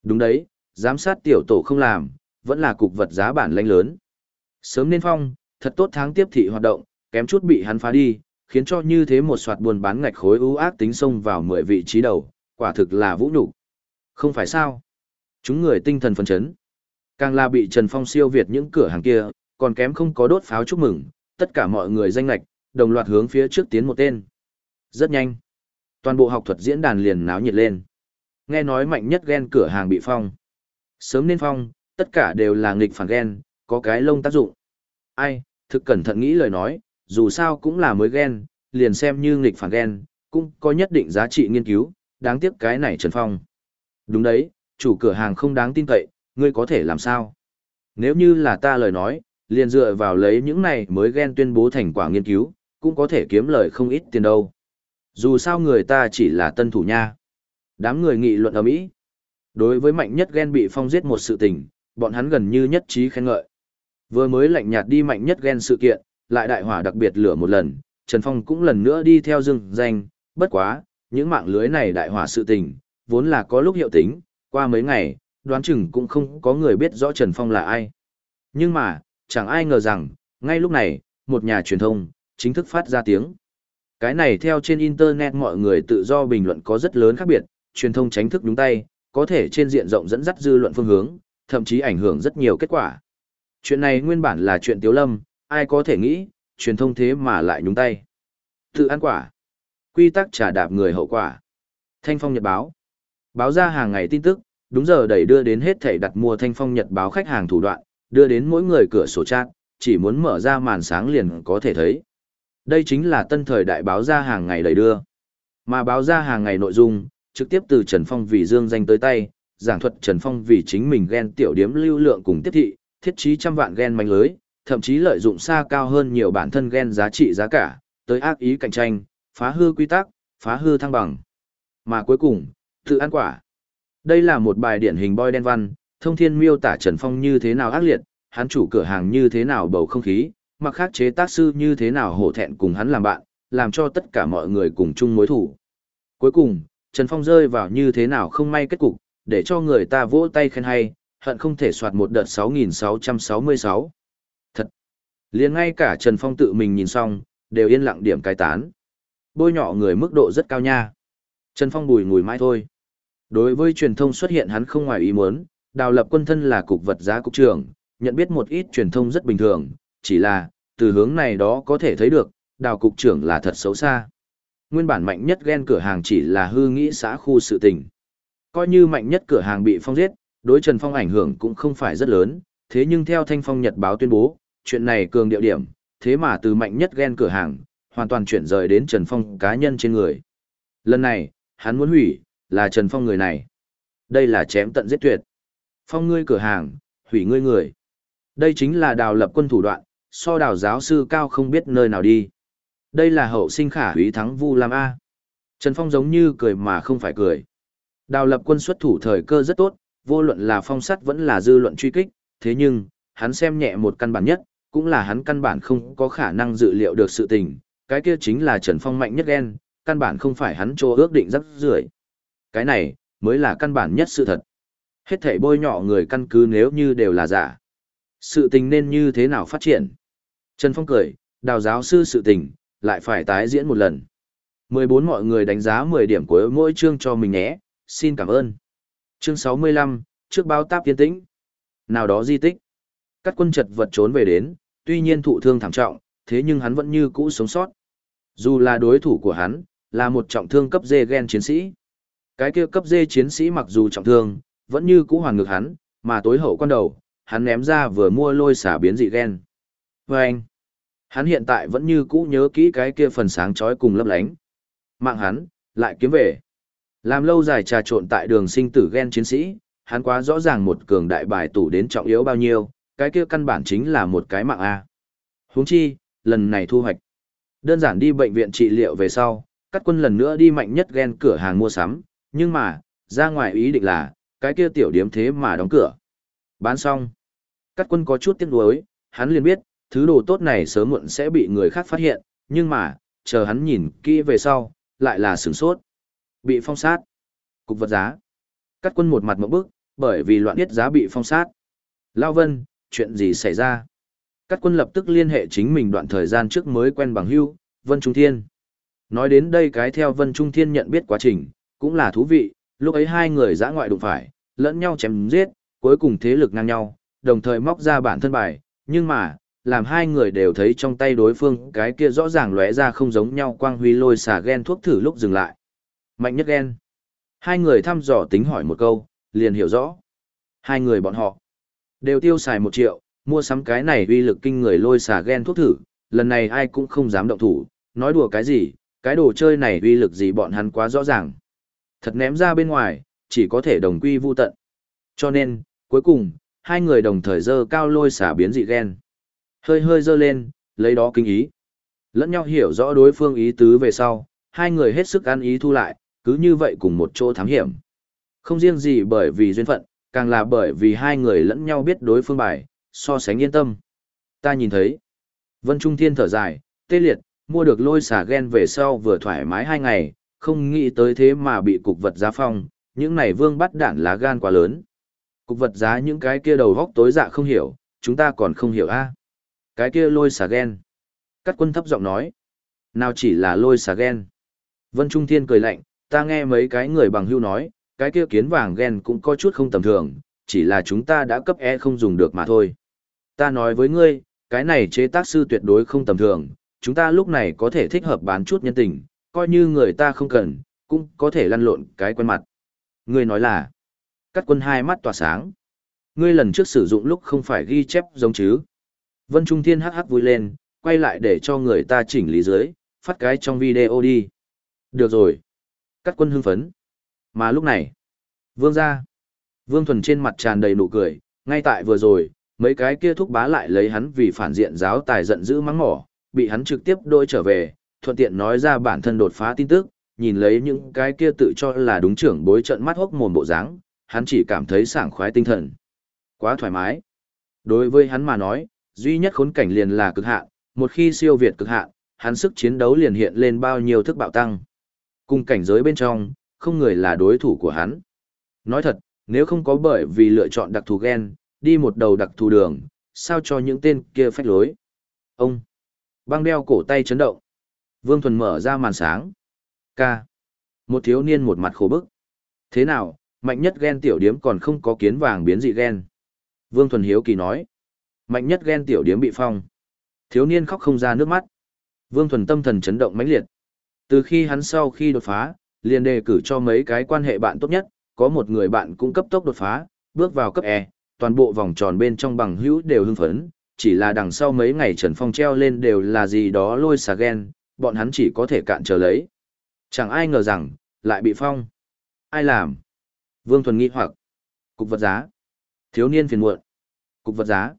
Đúng đấy, giám sát tiểu tổ không làm, vẫn là cục vật giá bản lãnh lớn. Sớm nên phong, thật tốt tháng tiếp thị hoạt động, kém chút bị hắn phá đi, khiến cho như thế một soạt buồn bán ngạch khối ưu ác tính xông vào 10 vị trí đầu, quả thực là vũ nhục. Không phải sao? Chúng người tinh thần phấn chấn. Càng là bị Trần Phong siêu việt những cửa hàng kia, còn kém không có đốt pháo chúc mừng, tất cả mọi người danh ngạch, đồng loạt hướng phía trước tiến một tên. Rất nhanh. Toàn bộ học thuật diễn đàn liền náo nhiệt lên. Nghe nói mạnh nhất ghen cửa hàng bị phong. Sớm nên phong, tất cả đều là nghịch phản ghen, có cái lông tác dụng. Ai, thực cẩn thận nghĩ lời nói, dù sao cũng là mới ghen, liền xem như nghịch phản ghen, cũng có nhất định giá trị nghiên cứu, đáng tiếc cái này Trần Phong. Đúng đấy, chủ cửa hàng không đáng tin cậy, ngươi có thể làm sao? Nếu như là ta lời nói, liền dựa vào lấy những này mới ghen tuyên bố thành quả nghiên cứu, cũng có thể kiếm lời không ít tiền đâu. Dù sao người ta chỉ là tân thủ nha. Đám người nghị luận ở mỹ. Đối với mạnh nhất ghen bị phong giết một sự tình, bọn hắn gần như nhất trí khen ngợi. Vừa mới lạnh nhạt đi mạnh nhất ghen sự kiện, lại đại hỏa đặc biệt lửa một lần, Trần Phong cũng lần nữa đi theo dương danh, bất quá, những mạng lưới này đại hỏa sự tình, vốn là có lúc hiệu tính, qua mấy ngày, đoán chừng cũng không có người biết rõ Trần Phong là ai. Nhưng mà, chẳng ai ngờ rằng, ngay lúc này, một nhà truyền thông, chính thức phát ra tiếng. Cái này theo trên Internet mọi người tự do bình luận có rất lớn khác biệt, truyền thông tránh thức đúng tay, có thể trên diện rộng dẫn dắt dư luận phương hướng, thậm chí ảnh hưởng rất nhiều kết quả. Chuyện này nguyên bản là chuyện tiếu lâm, ai có thể nghĩ, truyền thông thế mà lại nhúng tay. Tự ăn quả. Quy tắc trả đạp người hậu quả. Thanh phong nhật báo. Báo ra hàng ngày tin tức, đúng giờ đẩy đưa đến hết thảy đặt mua thanh phong nhật báo khách hàng thủ đoạn, đưa đến mỗi người cửa sổ chat, chỉ muốn mở ra màn sáng liền có thể thấy. Đây chính là tân thời đại báo ra hàng ngày đầy đưa. Mà báo ra hàng ngày nội dung, trực tiếp từ Trần Phong vì dương danh tới tay, giảng thuật Trần Phong vì chính mình ghen tiểu điếm lưu lượng cùng tiếp thị, thiết trí trăm vạn ghen manh lưới, thậm chí lợi dụng xa cao hơn nhiều bản thân ghen giá trị giá cả, tới ác ý cạnh tranh, phá hư quy tắc, phá hư thăng bằng. Mà cuối cùng, tự ăn quả. Đây là một bài điển hình boy đen văn, thông thiên miêu tả Trần Phong như thế nào ác liệt, hắn chủ cửa hàng như thế nào bầu không khí, mặc khác chế tác sư như thế nào hổ thẹn cùng hắn làm bạn, làm cho tất cả mọi người cùng chung mối thủ. Cuối cùng, Trần Phong rơi vào như thế nào không may kết cục, để cho người ta vỗ tay khen hay, hận không thể soạt một đợt 6666. Thật! liền ngay cả Trần Phong tự mình nhìn xong, đều yên lặng điểm cai tán. Bôi nhọ người mức độ rất cao nha. Trần Phong bùi ngùi mãi thôi. Đối với truyền thông xuất hiện hắn không ngoài ý muốn, đào lập quân thân là cục vật giá cục trưởng, nhận biết một ít truyền thông rất bình thường, chỉ là, từ hướng này đó có thể thấy được, đào cục trưởng là thật xấu xa. Nguyên bản mạnh nhất ghen cửa hàng chỉ là hư nghĩ xã khu sự tình. Coi như mạnh nhất cửa hàng bị phong giết, đối Trần Phong ảnh hưởng cũng không phải rất lớn, thế nhưng theo Thanh Phong Nhật báo tuyên bố, chuyện này cường điệu điểm, thế mà từ mạnh nhất ghen cửa hàng, hoàn toàn chuyển rời đến Trần Phong cá nhân trên người. Lần này, hắn muốn hủy, là Trần Phong người này. Đây là chém tận giết tuyệt. Phong ngươi cửa hàng, hủy ngươi người. Đây chính là đào lập quân thủ đoạn, so đào giáo sư cao không biết nơi nào đi. Đây là hậu sinh khả hủy thắng Vu Lam A. Trần Phong giống như cười mà không phải cười. Đào lập quân xuất thủ thời cơ rất tốt, vô luận là phong sắt vẫn là dư luận truy kích, thế nhưng, hắn xem nhẹ một căn bản nhất, cũng là hắn căn bản không có khả năng dự liệu được sự tình, cái kia chính là Trần Phong mạnh nhất ghen, căn bản không phải hắn cho ước định rắc rưởi. Cái này, mới là căn bản nhất sự thật. Hết thảy bôi nhọ người căn cứ nếu như đều là giả. Sự tình nên như thế nào phát triển? Trần Phong cười, đào giáo sư sự tình, lại phải tái diễn một lần. 14 mọi người đánh giá 10 điểm của mỗi chương cho mình nhé, xin cảm ơn. Chương 65, trước báo táp tiến tĩnh. Nào đó di tích. Các quân chật vật trốn về đến, tuy nhiên thụ thương thảm trọng, thế nhưng hắn vẫn như cũ sống sót. Dù là đối thủ của hắn, là một trọng thương cấp dê gen chiến sĩ. Cái kia cấp dê chiến sĩ mặc dù trọng thương, vẫn như cũ hoàn ngược hắn, mà tối hậu quan đầu, hắn ném ra vừa mua lôi xả biến dị gen. Và anh, hắn hiện tại vẫn như cũ nhớ kỹ cái kia phần sáng chói cùng lấp lánh. Mạng hắn, lại kiếm về. Làm lâu dài trà trộn tại đường sinh tử gen chiến sĩ, hắn quá rõ ràng một cường đại bài tủ đến trọng yếu bao nhiêu, cái kia căn bản chính là một cái mạng A. Huống chi, lần này thu hoạch. Đơn giản đi bệnh viện trị liệu về sau, các quân lần nữa đi mạnh nhất gen cửa hàng mua sắm, nhưng mà, ra ngoài ý định là, cái kia tiểu điếm thế mà đóng cửa. Bán xong. Các quân có chút tiếc nuối, hắn liền biết, thứ đồ tốt này sớm muộn sẽ bị người khác phát hiện, nhưng mà, chờ hắn nhìn kỹ về sau, lại là sửng sốt. Bị phong sát. Cục vật giá. Các quân một mặt mẫu bức, bởi vì loạn biết giá bị phong sát. Lao Vân, chuyện gì xảy ra? Các quân lập tức liên hệ chính mình đoạn thời gian trước mới quen bằng hưu, Vân Trung Thiên. Nói đến đây cái theo Vân Trung Thiên nhận biết quá trình, cũng là thú vị, lúc ấy hai người giã ngoại đụng phải, lẫn nhau chém giết, cuối cùng thế lực ngang nhau, đồng thời móc ra bản thân bài, nhưng mà, làm hai người đều thấy trong tay đối phương cái kia rõ ràng lóe ra không giống nhau quang huy lôi xả ghen thuốc thử lúc dừng lại. Mạnh nhất ghen. Hai người thăm dò tính hỏi một câu, liền hiểu rõ. Hai người bọn họ đều tiêu xài một triệu, mua sắm cái này uy lực kinh người lôi xà ghen thuốc thử, lần này ai cũng không dám động thủ, nói đùa cái gì, cái đồ chơi này uy lực gì bọn hắn quá rõ ràng. Thật ném ra bên ngoài, chỉ có thể đồng quy vu tận. Cho nên, cuối cùng, hai người đồng thời dơ cao lôi xả biến dị ghen. Hơi hơi dơ lên, lấy đó kinh ý. Lẫn nhau hiểu rõ đối phương ý tứ về sau, hai người hết sức ăn ý thu lại, cứ như vậy cùng một chỗ thám hiểm. Không riêng gì bởi vì duyên phận, càng là bởi vì hai người lẫn nhau biết đối phương bài, so sánh yên tâm. Ta nhìn thấy. Vân Trung Thiên thở dài, tê liệt, mua được lôi xả ghen về sau vừa thoải mái hai ngày, không nghĩ tới thế mà bị cục vật giá phong, những này vương bắt đạn lá gan quá lớn. Cục vật giá những cái kia đầu góc tối dạ không hiểu, chúng ta còn không hiểu a Cái kia lôi xà ghen. Cắt quân thấp giọng nói. Nào chỉ là lôi xà ghen. Vân Trung Thiên cười lạnh, ta nghe mấy cái người bằng hưu nói, cái kia kiến vàng ghen cũng có chút không tầm thường, chỉ là chúng ta đã cấp E không dùng được mà thôi. Ta nói với ngươi, cái này chế tác sư tuyệt đối không tầm thường, chúng ta lúc này có thể thích hợp bán chút nhân tình, coi như người ta không cần, cũng có thể lăn lộn cái quen mặt. Ngươi nói là, cắt quân hai mắt tỏa sáng. Ngươi lần trước sử dụng lúc không phải ghi chép giống chứ. Vân Trung Thiên hắc hắc vui lên, quay lại để cho người ta chỉnh lý dưới, phát cái trong video đi. Được rồi. Cắt quân hưng phấn. Mà lúc này, vương ra. Vương Thuần trên mặt tràn đầy nụ cười, ngay tại vừa rồi, mấy cái kia thúc bá lại lấy hắn vì phản diện giáo tài giận dữ mắng mỏ, bị hắn trực tiếp đôi trở về, thuận tiện nói ra bản thân đột phá tin tức, nhìn lấy những cái kia tự cho là đúng trưởng bối trận mắt hốc mồm bộ dáng, hắn chỉ cảm thấy sảng khoái tinh thần. Quá thoải mái. Đối với hắn mà nói, duy nhất khốn cảnh liền là cực hạn, một khi siêu việt cực hạn, hắn sức chiến đấu liền hiện lên bao nhiêu thức bạo tăng. Cùng cảnh giới bên trong, không người là đối thủ của hắn. Nói thật, nếu không có bởi vì lựa chọn đặc thù gen, đi một đầu đặc thù đường, sao cho những tên kia phách lối. Ông, băng đeo cổ tay chấn động. Vương Thuần mở ra màn sáng. Ca. Một thiếu niên một mặt khổ bức. Thế nào, mạnh nhất gen tiểu điếm còn không có kiến vàng biến dị gen. Vương Thuần Hiếu kỳ nói. Mạnh nhất gen tiểu điếm bị phong. Thiếu niên khóc không ra nước mắt. Vương Thuần tâm thần chấn động mãnh liệt. Từ khi hắn sau khi đột phá, liền đề cử cho mấy cái quan hệ bạn tốt nhất, có một người bạn cũng cấp tốc đột phá, bước vào cấp E, toàn bộ vòng tròn bên trong bằng hữu đều hưng phấn, chỉ là đằng sau mấy ngày Trần Phong treo lên đều là gì đó lôi xà ghen, bọn hắn chỉ có thể cạn trở lấy. Chẳng ai ngờ rằng, lại bị phong. Ai làm? Vương Thuần nghi hoặc. Cục vật giá. Thiếu niên phiền muộn. Cục vật giá.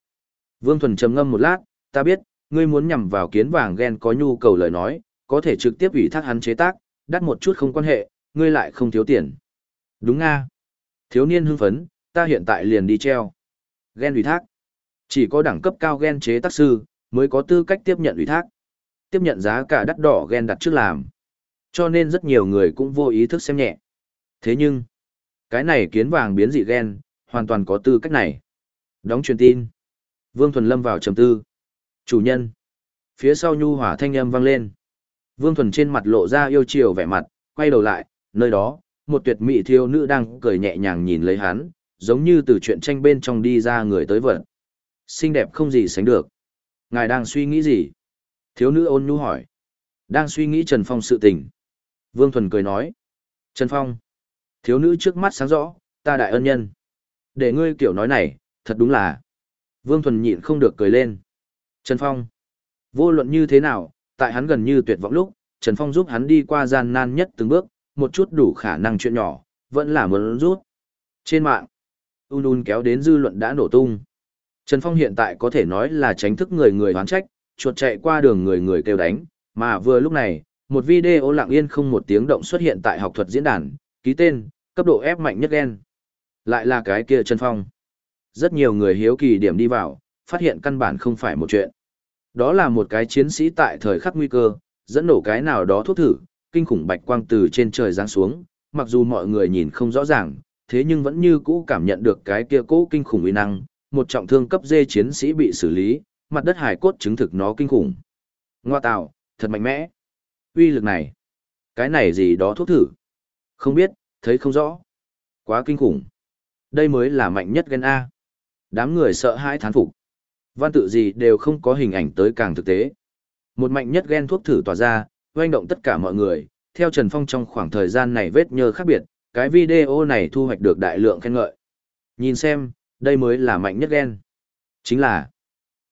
Vương Thuần trầm ngâm một lát, ta biết, ngươi muốn nhằm vào kiến vàng ghen có nhu cầu lời nói, có thể trực tiếp ủy thác hắn chế tác, đắt một chút không quan hệ, ngươi lại không thiếu tiền. Đúng nga. Thiếu niên hưng phấn, ta hiện tại liền đi treo. Ghen ủy thác. Chỉ có đẳng cấp cao ghen chế tác sư, mới có tư cách tiếp nhận ủy thác. Tiếp nhận giá cả đắt đỏ ghen đặt trước làm. Cho nên rất nhiều người cũng vô ý thức xem nhẹ. Thế nhưng, cái này kiến vàng biến dị ghen, hoàn toàn có tư cách này. Đóng truyền tin. Vương Thuần Lâm vào trầm tư. Chủ nhân. Phía sau nhu hỏa thanh âm vang lên. Vương Thuần trên mặt lộ ra yêu chiều vẻ mặt, quay đầu lại, nơi đó, một tuyệt mỹ thiếu nữ đang cười nhẹ nhàng nhìn lấy hắn, giống như từ chuyện tranh bên trong đi ra người tới vật. Xinh đẹp không gì sánh được. Ngài đang suy nghĩ gì? Thiếu nữ ôn nhu hỏi. Đang suy nghĩ Trần Phong sự tình. Vương Thuần cười nói. Trần Phong. Thiếu nữ trước mắt sáng rõ, ta đại ân nhân. Để ngươi kiểu nói này, thật đúng là. Vương Thuần nhịn không được cười lên. Trần Phong. Vô luận như thế nào, tại hắn gần như tuyệt vọng lúc, Trần Phong giúp hắn đi qua gian nan nhất từng bước, một chút đủ khả năng chuyện nhỏ, vẫn là muốn rút. Trên mạng, un un kéo đến dư luận đã nổ tung. Trần Phong hiện tại có thể nói là tránh thức người người hoán trách, chuột chạy qua đường người người kêu đánh, mà vừa lúc này, một video lặng yên không một tiếng động xuất hiện tại học thuật diễn đàn, ký tên, cấp độ ép mạnh nhất gen. Lại là cái kia Trần Phong. Rất nhiều người hiếu kỳ điểm đi vào, phát hiện căn bản không phải một chuyện. Đó là một cái chiến sĩ tại thời khắc nguy cơ, dẫn nổ cái nào đó thuốc thử, kinh khủng bạch quang từ trên trời giáng xuống, mặc dù mọi người nhìn không rõ ràng, thế nhưng vẫn như cũ cảm nhận được cái kia cũ kinh khủng uy năng, một trọng thương cấp dê chiến sĩ bị xử lý, mặt đất hải cốt chứng thực nó kinh khủng. Ngoa tạo, thật mạnh mẽ. Uy lực này, cái này gì đó thuốc thử. Không biết, thấy không rõ. Quá kinh khủng. Đây mới là mạnh nhất gen A. Đám người sợ hãi thán phục. Văn tự gì đều không có hình ảnh tới càng thực tế. Một mạnh nhất gen thuốc thử tỏa ra, doanh động tất cả mọi người, theo Trần Phong trong khoảng thời gian này vết nhơ khác biệt, cái video này thu hoạch được đại lượng khen ngợi. Nhìn xem, đây mới là mạnh nhất gen. Chính là,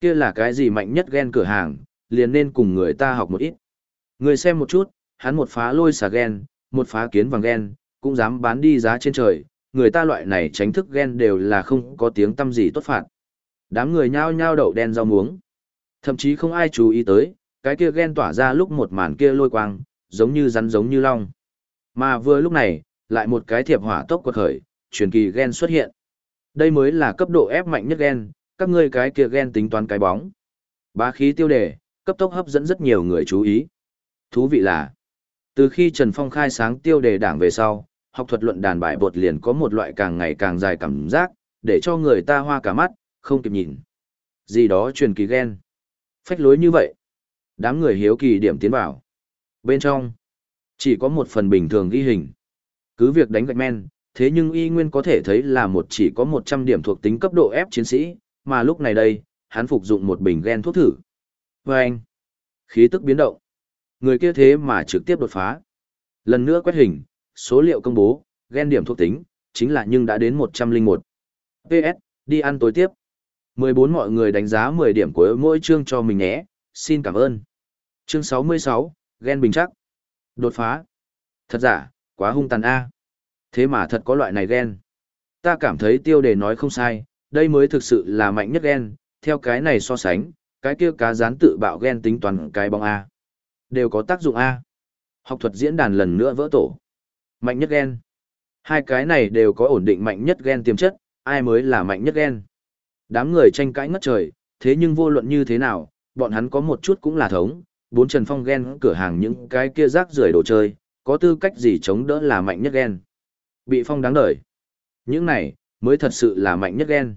kia là cái gì mạnh nhất gen cửa hàng, liền nên cùng người ta học một ít. Người xem một chút, hắn một phá lôi xà gen, một phá kiến vàng gen, cũng dám bán đi giá trên trời, người ta loại này tránh thức gen đều là không có tiếng tâm gì tốt phạt. Đám người nhao nhao đậu đen rau muống. Thậm chí không ai chú ý tới, cái kia gen tỏa ra lúc một màn kia lôi quang, giống như rắn giống như long. Mà vừa lúc này, lại một cái thiệp hỏa tốc quật khởi, truyền kỳ gen xuất hiện. Đây mới là cấp độ ép mạnh nhất gen, các ngươi cái kia ghen tính toán cái bóng. Bá khí tiêu đề, cấp tốc hấp dẫn rất nhiều người chú ý. Thú vị là, từ khi Trần Phong khai sáng tiêu đề đảng về sau, học thuật luận đàn bài bột liền có một loại càng ngày càng dài cảm giác, để cho người ta hoa cả mắt, không kịp nhìn. Gì đó truyền kỳ ghen, Phách lối như vậy. Đám người hiếu kỳ điểm tiến vào. Bên trong, chỉ có một phần bình thường ghi hình. Cứ việc đánh gạch men, thế nhưng y nguyên có thể thấy là một chỉ có 100 điểm thuộc tính cấp độ ép chiến sĩ, mà lúc này đây, hắn phục dụng một bình gen thuốc thử. Và anh, khí tức biến động. Người kia thế mà trực tiếp đột phá. Lần nữa quét hình, số liệu công bố, gen điểm thuộc tính, chính là nhưng đã đến 101. PS, đi ăn tối tiếp. 14 mọi người đánh giá 10 điểm của mỗi chương cho mình nhé, xin cảm ơn. Chương 66, gen bình chắc. Đột phá. Thật giả, quá hung tàn A. Thế mà thật có loại này gen. Ta cảm thấy tiêu đề nói không sai, đây mới thực sự là mạnh nhất gen, theo cái này so sánh, cái kia cá rán tự bạo gen tính toàn cái bóng A. Đều có tác dụng A. Học thuật diễn đàn lần nữa vỡ tổ. Mạnh nhất gen. Hai cái này đều có ổn định mạnh nhất gen tiềm chất, ai mới là mạnh nhất gen. Đám người tranh cãi ngất trời, thế nhưng vô luận như thế nào, bọn hắn có một chút cũng là thống, bốn Trần Phong gen cửa hàng những cái kia rác rưởi đồ chơi, có tư cách gì chống đỡ là mạnh nhất gen. Bị phong đáng đời. Những này, mới thật sự là mạnh nhất gen.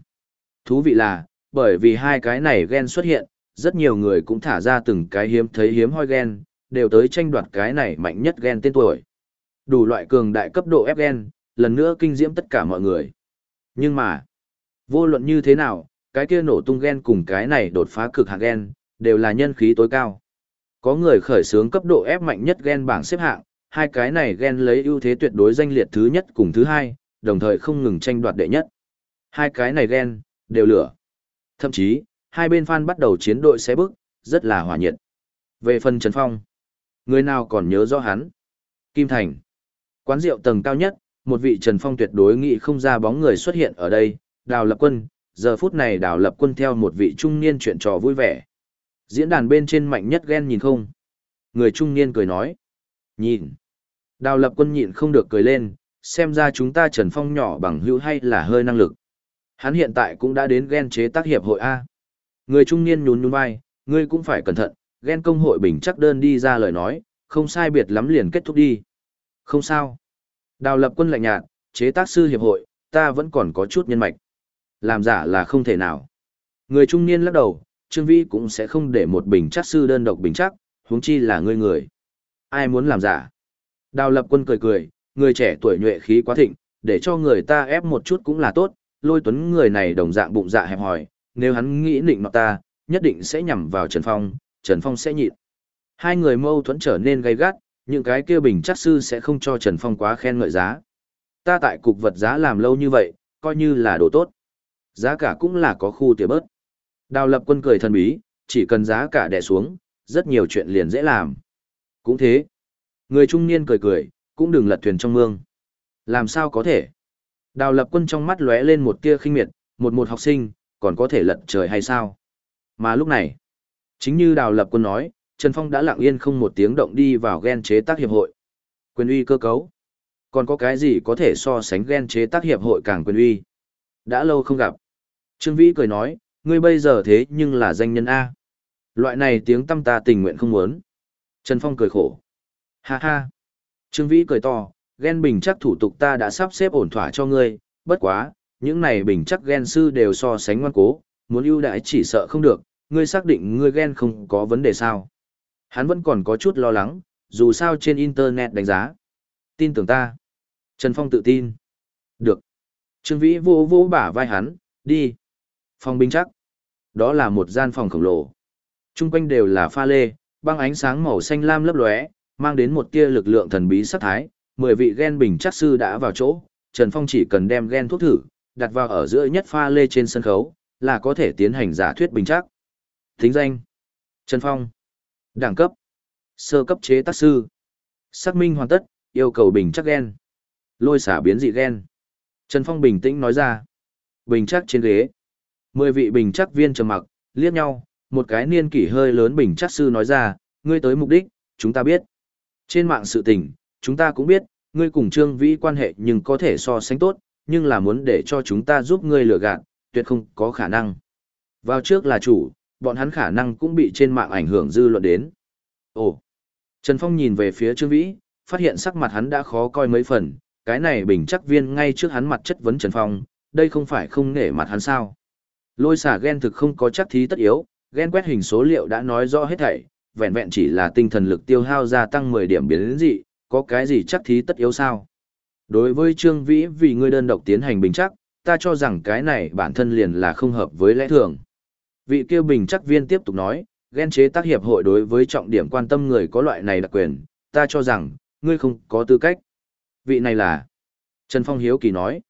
Thú vị là, bởi vì hai cái này gen xuất hiện, rất nhiều người cũng thả ra từng cái hiếm thấy hiếm hoi gen, đều tới tranh đoạt cái này mạnh nhất gen tên tuổi. Đủ loại cường đại cấp độ ép gen, lần nữa kinh diễm tất cả mọi người. Nhưng mà, vô luận như thế nào, cái kia nổ tung gen cùng cái này đột phá cực hạng gen, đều là nhân khí tối cao. Có người khởi xướng cấp độ ép mạnh nhất gen bảng xếp hạng, hai cái này gen lấy ưu thế tuyệt đối danh liệt thứ nhất cùng thứ hai, đồng thời không ngừng tranh đoạt đệ nhất. Hai cái này ghen, đều lửa. Thậm chí, hai bên fan bắt đầu chiến đội xé bước, rất là hòa nhiệt. Về phần Trần Phong, người nào còn nhớ rõ hắn? Kim Thành. Quán rượu tầng cao nhất, một vị Trần Phong tuyệt đối nghĩ không ra bóng người xuất hiện ở đây, Đào Lập Quân, giờ phút này Đào Lập Quân theo một vị trung niên chuyện trò vui vẻ. Diễn đàn bên trên mạnh nhất ghen nhìn không? Người trung niên cười nói. Nhìn. Đào Lập Quân nhịn không được cười lên, xem ra chúng ta Trần Phong nhỏ bằng hữu hay là hơi năng lực. Hắn hiện tại cũng đã đến ghen chế tác hiệp hội A. Người trung niên nhún nhún vai, ngươi cũng phải cẩn thận, ghen công hội bình chắc đơn đi ra lời nói, không sai biệt lắm liền kết thúc đi. Không sao. Đào lập quân lạnh nhạt, chế tác sư hiệp hội, ta vẫn còn có chút nhân mạch. Làm giả là không thể nào. Người trung niên lắc đầu, Trương Vĩ cũng sẽ không để một bình chắc sư đơn độc bình chắc, huống chi là ngươi người. Ai muốn làm giả? Đào lập quân cười cười, người trẻ tuổi nhuệ khí quá thịnh, để cho người ta ép một chút cũng là tốt, lôi tuấn người này đồng dạng bụng dạ hẹp hòi, nếu hắn nghĩ định nọ ta, nhất định sẽ nhằm vào Trần Phong, Trần Phong sẽ nhịn. Hai người mâu thuẫn trở nên gay gắt, những cái kia bình chắc sư sẽ không cho Trần Phong quá khen ngợi giá. Ta tại cục vật giá làm lâu như vậy, coi như là đồ tốt. Giá cả cũng là có khu tiệm bớt. Đào lập quân cười thần bí, chỉ cần giá cả đè xuống, rất nhiều chuyện liền dễ làm. Cũng thế. Người trung niên cười cười, cũng đừng lật thuyền trong mương. Làm sao có thể? Đào lập quân trong mắt lóe lên một tia khinh miệt, một một học sinh, còn có thể lật trời hay sao? Mà lúc này, chính như đào lập quân nói, Trần Phong đã lặng yên không một tiếng động đi vào gen chế tác hiệp hội. Quyền uy cơ cấu. Còn có cái gì có thể so sánh gen chế tác hiệp hội càng quyền uy? Đã lâu không gặp. Trương Vĩ cười nói, ngươi bây giờ thế nhưng là danh nhân A. Loại này tiếng tâm ta tình nguyện không muốn. Trần Phong cười khổ. Ha ha. Trương Vĩ cười to, ghen bình chắc thủ tục ta đã sắp xếp ổn thỏa cho ngươi, bất quá, những này bình chắc ghen sư đều so sánh ngoan cố, muốn ưu đãi chỉ sợ không được, ngươi xác định ngươi ghen không có vấn đề sao. Hắn vẫn còn có chút lo lắng, dù sao trên Internet đánh giá. Tin tưởng ta. Trần Phong tự tin. Được. Trương Vĩ vô vô bả vai hắn, đi. Phòng Bình chắc. Đó là một gian phòng khổng lồ. Trung quanh đều là pha lê, băng ánh sáng màu xanh lam lấp lóe, mang đến một tia lực lượng thần bí sắc thái, 10 vị gen bình chắc sư đã vào chỗ, Trần Phong chỉ cần đem gen thuốc thử, đặt vào ở giữa nhất pha lê trên sân khấu, là có thể tiến hành giả thuyết bình chắc. Thính danh Trần Phong Đẳng cấp Sơ cấp chế tác sư Xác minh hoàn tất, yêu cầu bình chắc gen. Lôi xả biến dị gen. Trần Phong bình tĩnh nói ra. Bình chắc trên ghế. Mười vị bình chắc viên trầm mặc, liếc nhau, một cái niên kỷ hơi lớn bình chắc sư nói ra, ngươi tới mục đích, chúng ta biết. Trên mạng sự tình, chúng ta cũng biết, ngươi cùng Trương Vĩ quan hệ nhưng có thể so sánh tốt, nhưng là muốn để cho chúng ta giúp ngươi lừa gạt, tuyệt không có khả năng. Vào trước là chủ, bọn hắn khả năng cũng bị trên mạng ảnh hưởng dư luận đến. Ồ! Trần Phong nhìn về phía Trương Vĩ, phát hiện sắc mặt hắn đã khó coi mấy phần, cái này bình chắc viên ngay trước hắn mặt chất vấn Trần Phong, đây không phải không nể mặt hắn sao. Lôi xả ghen thực không có chắc thí tất yếu, ghen quét hình số liệu đã nói rõ hết thảy, vẹn vẹn chỉ là tinh thần lực tiêu hao gia tăng 10 điểm biến dị, có cái gì chắc thí tất yếu sao? Đối với Trương Vĩ vì ngươi đơn độc tiến hành bình chắc, ta cho rằng cái này bản thân liền là không hợp với lẽ thường. Vị kêu bình chắc viên tiếp tục nói, ghen chế tác hiệp hội đối với trọng điểm quan tâm người có loại này đặc quyền, ta cho rằng, ngươi không có tư cách. Vị này là... Trần Phong Hiếu Kỳ nói.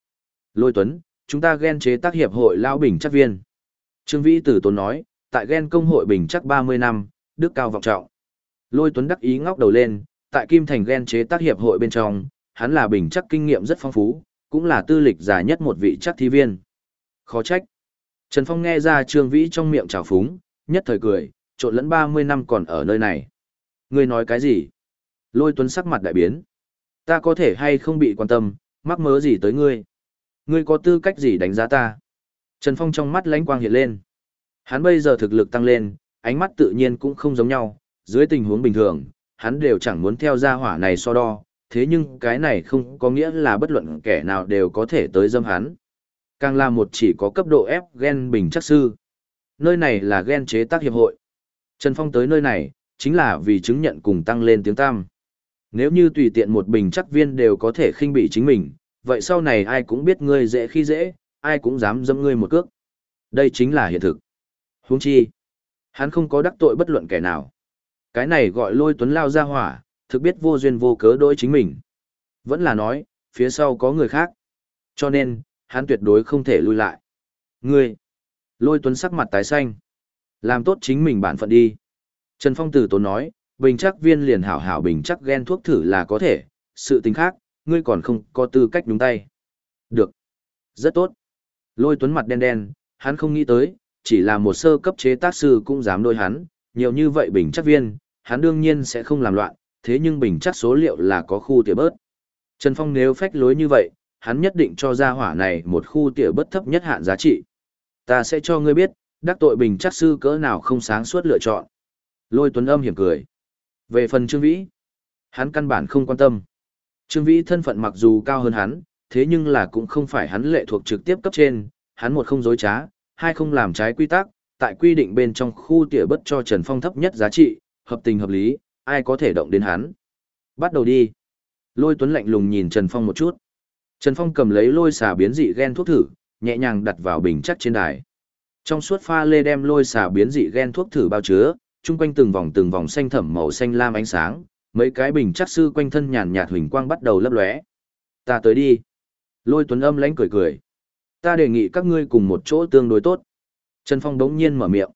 Lôi Tuấn, chúng ta ghen chế tác hiệp hội lao bình chắc viên. Trương Vĩ Tử Tốn nói, tại ghen công hội bình chắc 30 năm, đức cao vọng trọng. Lôi Tuấn đắc ý ngóc đầu lên, tại Kim Thành ghen chế tác hiệp hội bên trong, hắn là bình chắc kinh nghiệm rất phong phú, cũng là tư lịch dài nhất một vị chắc thi viên. Khó trách. Trần Phong nghe ra Trương Vĩ trong miệng trào phúng, nhất thời cười, trộn lẫn 30 năm còn ở nơi này. Ngươi nói cái gì? Lôi Tuấn sắc mặt đại biến. Ta có thể hay không bị quan tâm, mắc mớ gì tới ngươi? Ngươi có tư cách gì đánh giá ta? Trần Phong trong mắt lánh quang hiện lên. Hắn bây giờ thực lực tăng lên, ánh mắt tự nhiên cũng không giống nhau, dưới tình huống bình thường, hắn đều chẳng muốn theo gia hỏa này so đo, thế nhưng cái này không có nghĩa là bất luận kẻ nào đều có thể tới dâm hắn. Càng là một chỉ có cấp độ F gen bình chắc sư. Nơi này là gen chế tác hiệp hội. Trần Phong tới nơi này, chính là vì chứng nhận cùng tăng lên tiếng tam. Nếu như tùy tiện một bình chắc viên đều có thể khinh bị chính mình, vậy sau này ai cũng biết ngươi dễ khi dễ, ai cũng dám dâm ngươi một cước. Đây chính là hiện thực. Huống chi, hắn không có đắc tội bất luận kẻ nào. Cái này gọi lôi tuấn lao ra hỏa, thực biết vô duyên vô cớ đối chính mình. Vẫn là nói, phía sau có người khác. Cho nên, hắn tuyệt đối không thể lui lại. Ngươi, lôi tuấn sắc mặt tái xanh. Làm tốt chính mình bản phận đi. Trần Phong Tử Tốn nói, bình chắc viên liền hảo hảo bình chắc ghen thuốc thử là có thể, sự tình khác, ngươi còn không có tư cách đúng tay. Được. Rất tốt. Lôi tuấn mặt đen đen, hắn không nghĩ tới, chỉ là một sơ cấp chế tác sư cũng dám đôi hắn, nhiều như vậy bình chắc viên, hắn đương nhiên sẽ không làm loạn, thế nhưng bình chắc số liệu là có khu tiểu bớt. Trần Phong nếu phách lối như vậy, hắn nhất định cho ra hỏa này một khu tiểu bớt thấp nhất hạn giá trị. Ta sẽ cho ngươi biết, đắc tội bình chắc sư cỡ nào không sáng suốt lựa chọn. Lôi tuấn âm hiểm cười. Về phần Trương Vĩ, hắn căn bản không quan tâm. Trương Vĩ thân phận mặc dù cao hơn hắn, thế nhưng là cũng không phải hắn lệ thuộc trực tiếp cấp trên, hắn một không dối trá, hai không làm trái quy tắc, tại quy định bên trong khu tỉa bất cho Trần Phong thấp nhất giá trị, hợp tình hợp lý, ai có thể động đến hắn. Bắt đầu đi. Lôi Tuấn lạnh lùng nhìn Trần Phong một chút. Trần Phong cầm lấy lôi xà biến dị gen thuốc thử, nhẹ nhàng đặt vào bình chắc trên đài. Trong suốt pha lê đem lôi xà biến dị gen thuốc thử bao chứa, chung quanh từng vòng từng vòng xanh thẳm màu xanh lam ánh sáng, mấy cái bình chắc sư quanh thân nhàn nhạt huỳnh quang bắt đầu lấp lóe. Ta tới đi. Lôi Tuấn âm lãnh cười cười. Ta đề nghị các ngươi cùng một chỗ tương đối tốt. Trần Phong đống nhiên mở miệng.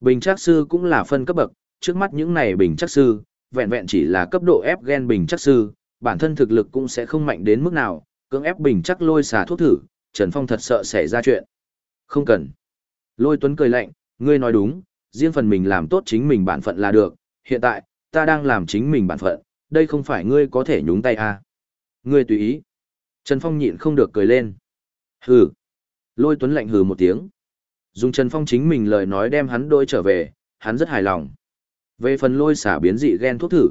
Bình chắc sư cũng là phân cấp bậc, trước mắt những này bình chắc sư, vẹn vẹn chỉ là cấp độ ép gen bình chắc sư, bản thân thực lực cũng sẽ không mạnh đến mức nào, cưỡng ép bình chắc lôi xả thuốc thử, Trần Phong thật sợ xảy ra chuyện. Không cần. Lôi Tuấn cười lạnh, ngươi nói đúng, riêng phần mình làm tốt chính mình bản phận là được, hiện tại, ta đang làm chính mình bản phận, đây không phải ngươi có thể nhúng tay à. Ngươi tùy ý. Trần Phong nhịn không được cười lên. Hừ. Lôi Tuấn lạnh hừ một tiếng. Dùng Trần Phong chính mình lời nói đem hắn đôi trở về, hắn rất hài lòng. Về phần lôi xả biến dị gen thuốc thử.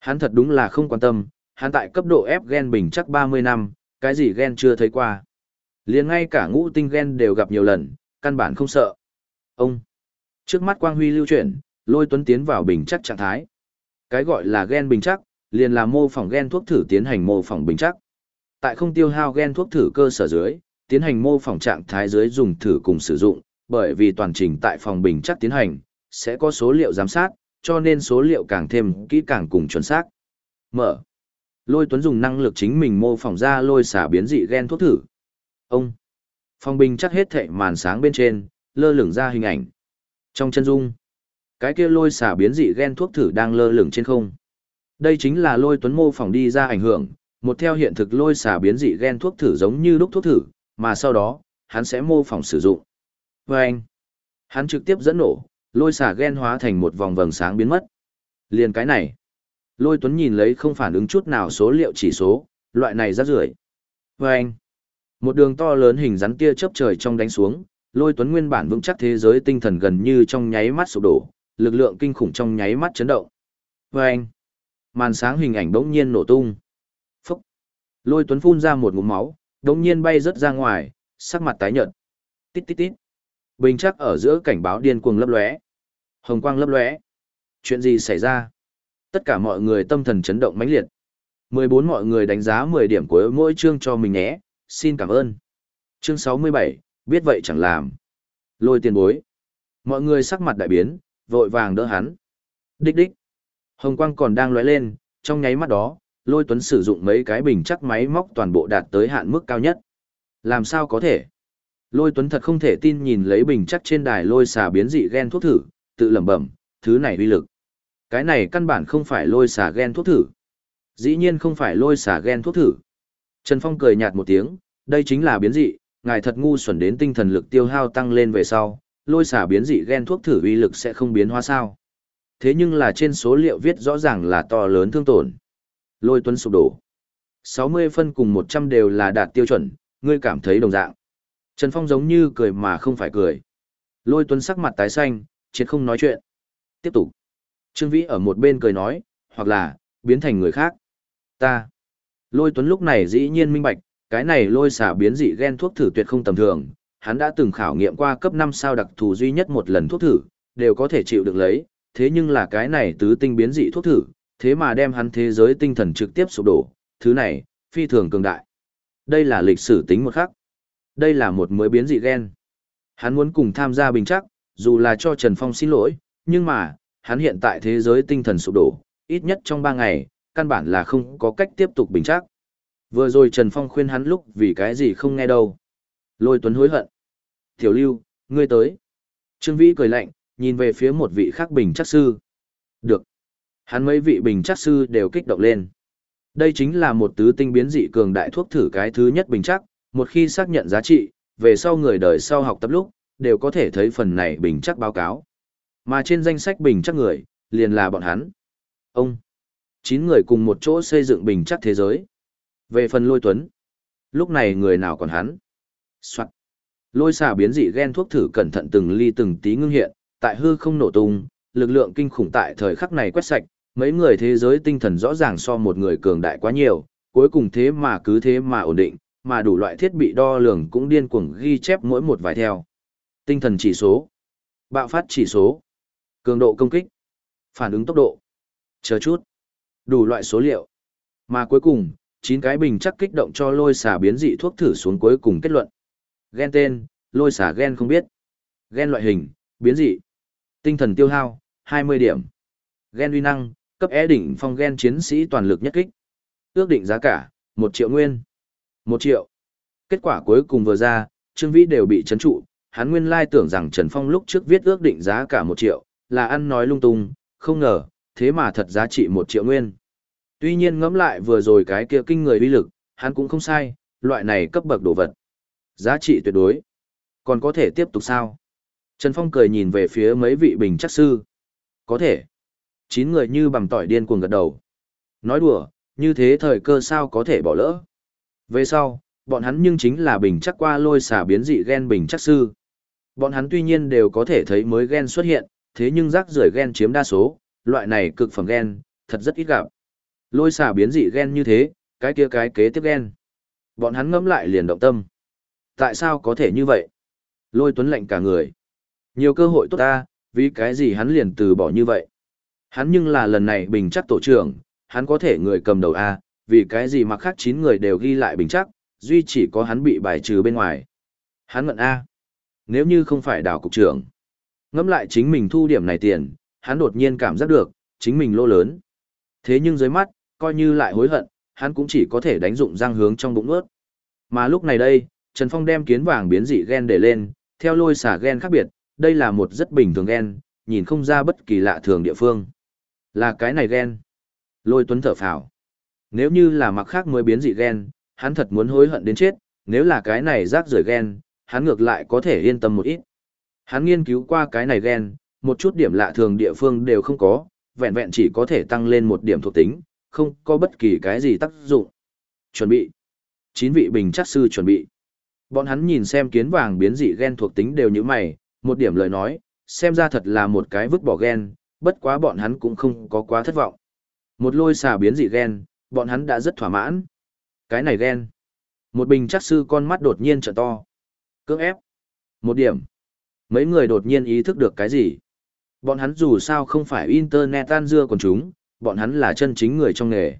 Hắn thật đúng là không quan tâm, hắn tại cấp độ ép gen bình chắc 30 năm, cái gì gen chưa thấy qua. liền ngay cả ngũ tinh gen đều gặp nhiều lần, căn bản không sợ. Ông. Trước mắt quang huy lưu chuyển, lôi tuấn tiến vào bình chắc trạng thái. Cái gọi là gen bình chắc, liền là mô phỏng gen thuốc thử tiến hành mô phỏng bình chắc. Tại không tiêu hao gen thuốc thử cơ sở dưới, tiến hành mô phỏng trạng thái dưới dùng thử cùng sử dụng, bởi vì toàn trình tại phòng bình chắc tiến hành, sẽ có số liệu giám sát, cho nên số liệu càng thêm kỹ càng cùng chuẩn xác. Mở. Lôi Tuấn dùng năng lực chính mình mô phỏng ra lôi xả biến dị gen thuốc thử. Ông. Phong bình chắc hết thệ màn sáng bên trên, lơ lửng ra hình ảnh. Trong chân dung, cái kia lôi xả biến dị gen thuốc thử đang lơ lửng trên không. Đây chính là lôi Tuấn mô phỏng đi ra ảnh hưởng, một theo hiện thực lôi xả biến dị gen thuốc thử giống như lúc thuốc thử, mà sau đó, hắn sẽ mô phỏng sử dụng. Và anh, hắn trực tiếp dẫn nổ, lôi xả gen hóa thành một vòng vầng sáng biến mất. Liền cái này, lôi tuấn nhìn lấy không phản ứng chút nào số liệu chỉ số, loại này rất rưởi. Và anh, một đường to lớn hình rắn tia chớp trời trong đánh xuống, lôi tuấn nguyên bản vững chắc thế giới tinh thần gần như trong nháy mắt sụp đổ, lực lượng kinh khủng trong nháy mắt chấn động. Và anh, màn sáng hình ảnh bỗng nhiên nổ tung. Phúc, lôi tuấn phun ra một ngụm máu, đống nhiên bay rớt ra ngoài, sắc mặt tái nhợt. Tít tít tít. Bình chắc ở giữa cảnh báo điên cuồng lấp lóe. Hồng quang lấp lóe. Chuyện gì xảy ra? Tất cả mọi người tâm thần chấn động mãnh liệt. 14 mọi người đánh giá 10 điểm của mỗi chương cho mình nhé, xin cảm ơn. Chương 67, biết vậy chẳng làm. Lôi tiền bối. Mọi người sắc mặt đại biến, vội vàng đỡ hắn. Đích đích. Hồng quang còn đang lóe lên, trong nháy mắt đó, lôi tuấn sử dụng mấy cái bình chắc máy móc toàn bộ đạt tới hạn mức cao nhất. Làm sao có thể? Lôi tuấn thật không thể tin nhìn lấy bình chắc trên đài lôi xà biến dị gen thuốc thử, tự lẩm bẩm, thứ này uy lực. Cái này căn bản không phải lôi xà gen thuốc thử. Dĩ nhiên không phải lôi xà gen thuốc thử. Trần Phong cười nhạt một tiếng, đây chính là biến dị, ngài thật ngu xuẩn đến tinh thần lực tiêu hao tăng lên về sau, lôi xà biến dị gen thuốc thử uy lực sẽ không biến hóa sao. Thế nhưng là trên số liệu viết rõ ràng là to lớn thương tổn. Lôi tuấn sụp đổ. 60 phân cùng 100 đều là đạt tiêu chuẩn, ngươi cảm thấy đồng dạng. Trần Phong giống như cười mà không phải cười. Lôi tuấn sắc mặt tái xanh, triệt không nói chuyện. Tiếp tục. Trương Vĩ ở một bên cười nói, hoặc là, biến thành người khác. Ta. Lôi tuấn lúc này dĩ nhiên minh bạch, cái này lôi xả biến dị gen thuốc thử tuyệt không tầm thường. Hắn đã từng khảo nghiệm qua cấp 5 sao đặc thù duy nhất một lần thuốc thử, đều có thể chịu được lấy. Thế nhưng là cái này tứ tinh biến dị thuốc thử, thế mà đem hắn thế giới tinh thần trực tiếp sụp đổ, thứ này, phi thường cường đại. Đây là lịch sử tính một khắc. Đây là một mới biến dị gen. Hắn muốn cùng tham gia bình chắc, dù là cho Trần Phong xin lỗi, nhưng mà, hắn hiện tại thế giới tinh thần sụp đổ, ít nhất trong 3 ngày, căn bản là không có cách tiếp tục bình chắc. Vừa rồi Trần Phong khuyên hắn lúc vì cái gì không nghe đâu. Lôi Tuấn hối hận. Tiểu Lưu, ngươi tới. Trương Vĩ cười lạnh, nhìn về phía một vị khác bình chắc sư. Được. Hắn mấy vị bình chắc sư đều kích động lên. Đây chính là một tứ tinh biến dị cường đại thuốc thử cái thứ nhất bình chắc, một khi xác nhận giá trị, về sau người đời sau học tập lúc, đều có thể thấy phần này bình chắc báo cáo. Mà trên danh sách bình chắc người, liền là bọn hắn. Ông. Chín người cùng một chỗ xây dựng bình chắc thế giới. Về phần lôi tuấn. Lúc này người nào còn hắn? Soạn. Lôi xà biến dị gen thuốc thử cẩn thận từng ly từng tí ngưng hiện, tại hư không nổ tung, lực lượng kinh khủng tại thời khắc này quét sạch, mấy người thế giới tinh thần rõ ràng so một người cường đại quá nhiều, cuối cùng thế mà cứ thế mà ổn định, mà đủ loại thiết bị đo lường cũng điên cuồng ghi chép mỗi một vài theo. Tinh thần chỉ số, bạo phát chỉ số, cường độ công kích, phản ứng tốc độ, chờ chút, đủ loại số liệu. Mà cuối cùng, chín cái bình chắc kích động cho lôi xà biến dị thuốc thử xuống cuối cùng kết luận. Gen tên, lôi xà gen không biết. Gen loại hình, biến dị. Tinh thần tiêu hao, 20 điểm. Gen uy năng, cấp é đỉnh phong gen chiến sĩ toàn lực nhất kích. Ước định giá cả, 1 triệu nguyên. 1 triệu. Kết quả cuối cùng vừa ra, Trương Vĩ đều bị chấn trụ, hắn nguyên lai tưởng rằng Trần Phong lúc trước viết ước định giá cả 1 triệu, là ăn nói lung tung, không ngờ, thế mà thật giá trị 1 triệu nguyên. Tuy nhiên ngẫm lại vừa rồi cái kia kinh người uy lực, hắn cũng không sai, loại này cấp bậc đồ vật. Giá trị tuyệt đối. Còn có thể tiếp tục sao? Trần Phong cười nhìn về phía mấy vị bình chắc sư. Có thể. Chín người như bằng tỏi điên cuồng gật đầu. Nói đùa, như thế thời cơ sao có thể bỏ lỡ. Về sau, bọn hắn nhưng chính là bình chắc qua lôi xả biến dị gen bình chắc sư. Bọn hắn tuy nhiên đều có thể thấy mới gen xuất hiện, thế nhưng rác rưởi gen chiếm đa số, loại này cực phẩm gen, thật rất ít gặp. Lôi xả biến dị gen như thế, cái kia cái kế tiếp gen. Bọn hắn ngẫm lại liền động tâm. Tại sao có thể như vậy? Lôi tuấn lạnh cả người. Nhiều cơ hội tốt ta, vì cái gì hắn liền từ bỏ như vậy. Hắn nhưng là lần này bình chắc tổ trưởng, hắn có thể người cầm đầu A, vì cái gì mà khác 9 người đều ghi lại bình chắc, duy chỉ có hắn bị bài trừ bên ngoài. Hắn ngận A. Nếu như không phải đào cục trưởng, ngẫm lại chính mình thu điểm này tiền, hắn đột nhiên cảm giác được, chính mình lô lớn. Thế nhưng dưới mắt, coi như lại hối hận, hắn cũng chỉ có thể đánh dụng răng hướng trong bụng ướt. Mà lúc này đây, Trần Phong đem kiến vàng biến dị gen để lên, theo lôi xả gen khác biệt, đây là một rất bình thường gen, nhìn không ra bất kỳ lạ thường địa phương. Là cái này gen. Lôi tuấn thở phào. Nếu như là mặc khác mới biến dị gen, hắn thật muốn hối hận đến chết, nếu là cái này rác rưởi gen, hắn ngược lại có thể yên tâm một ít. Hắn nghiên cứu qua cái này gen, một chút điểm lạ thường địa phương đều không có, vẹn vẹn chỉ có thể tăng lên một điểm thuộc tính, không có bất kỳ cái gì tác dụng. Chuẩn bị. Chín vị bình chắc sư chuẩn bị. Bọn hắn nhìn xem kiến vàng biến dị gen thuộc tính đều như mày, một điểm lời nói, xem ra thật là một cái vứt bỏ gen, bất quá bọn hắn cũng không có quá thất vọng. Một lôi xà biến dị gen, bọn hắn đã rất thỏa mãn. Cái này gen. Một bình chắc sư con mắt đột nhiên trợ to. Cưỡng ép. Một điểm. Mấy người đột nhiên ý thức được cái gì. Bọn hắn dù sao không phải internet tan dưa còn chúng, bọn hắn là chân chính người trong nghề.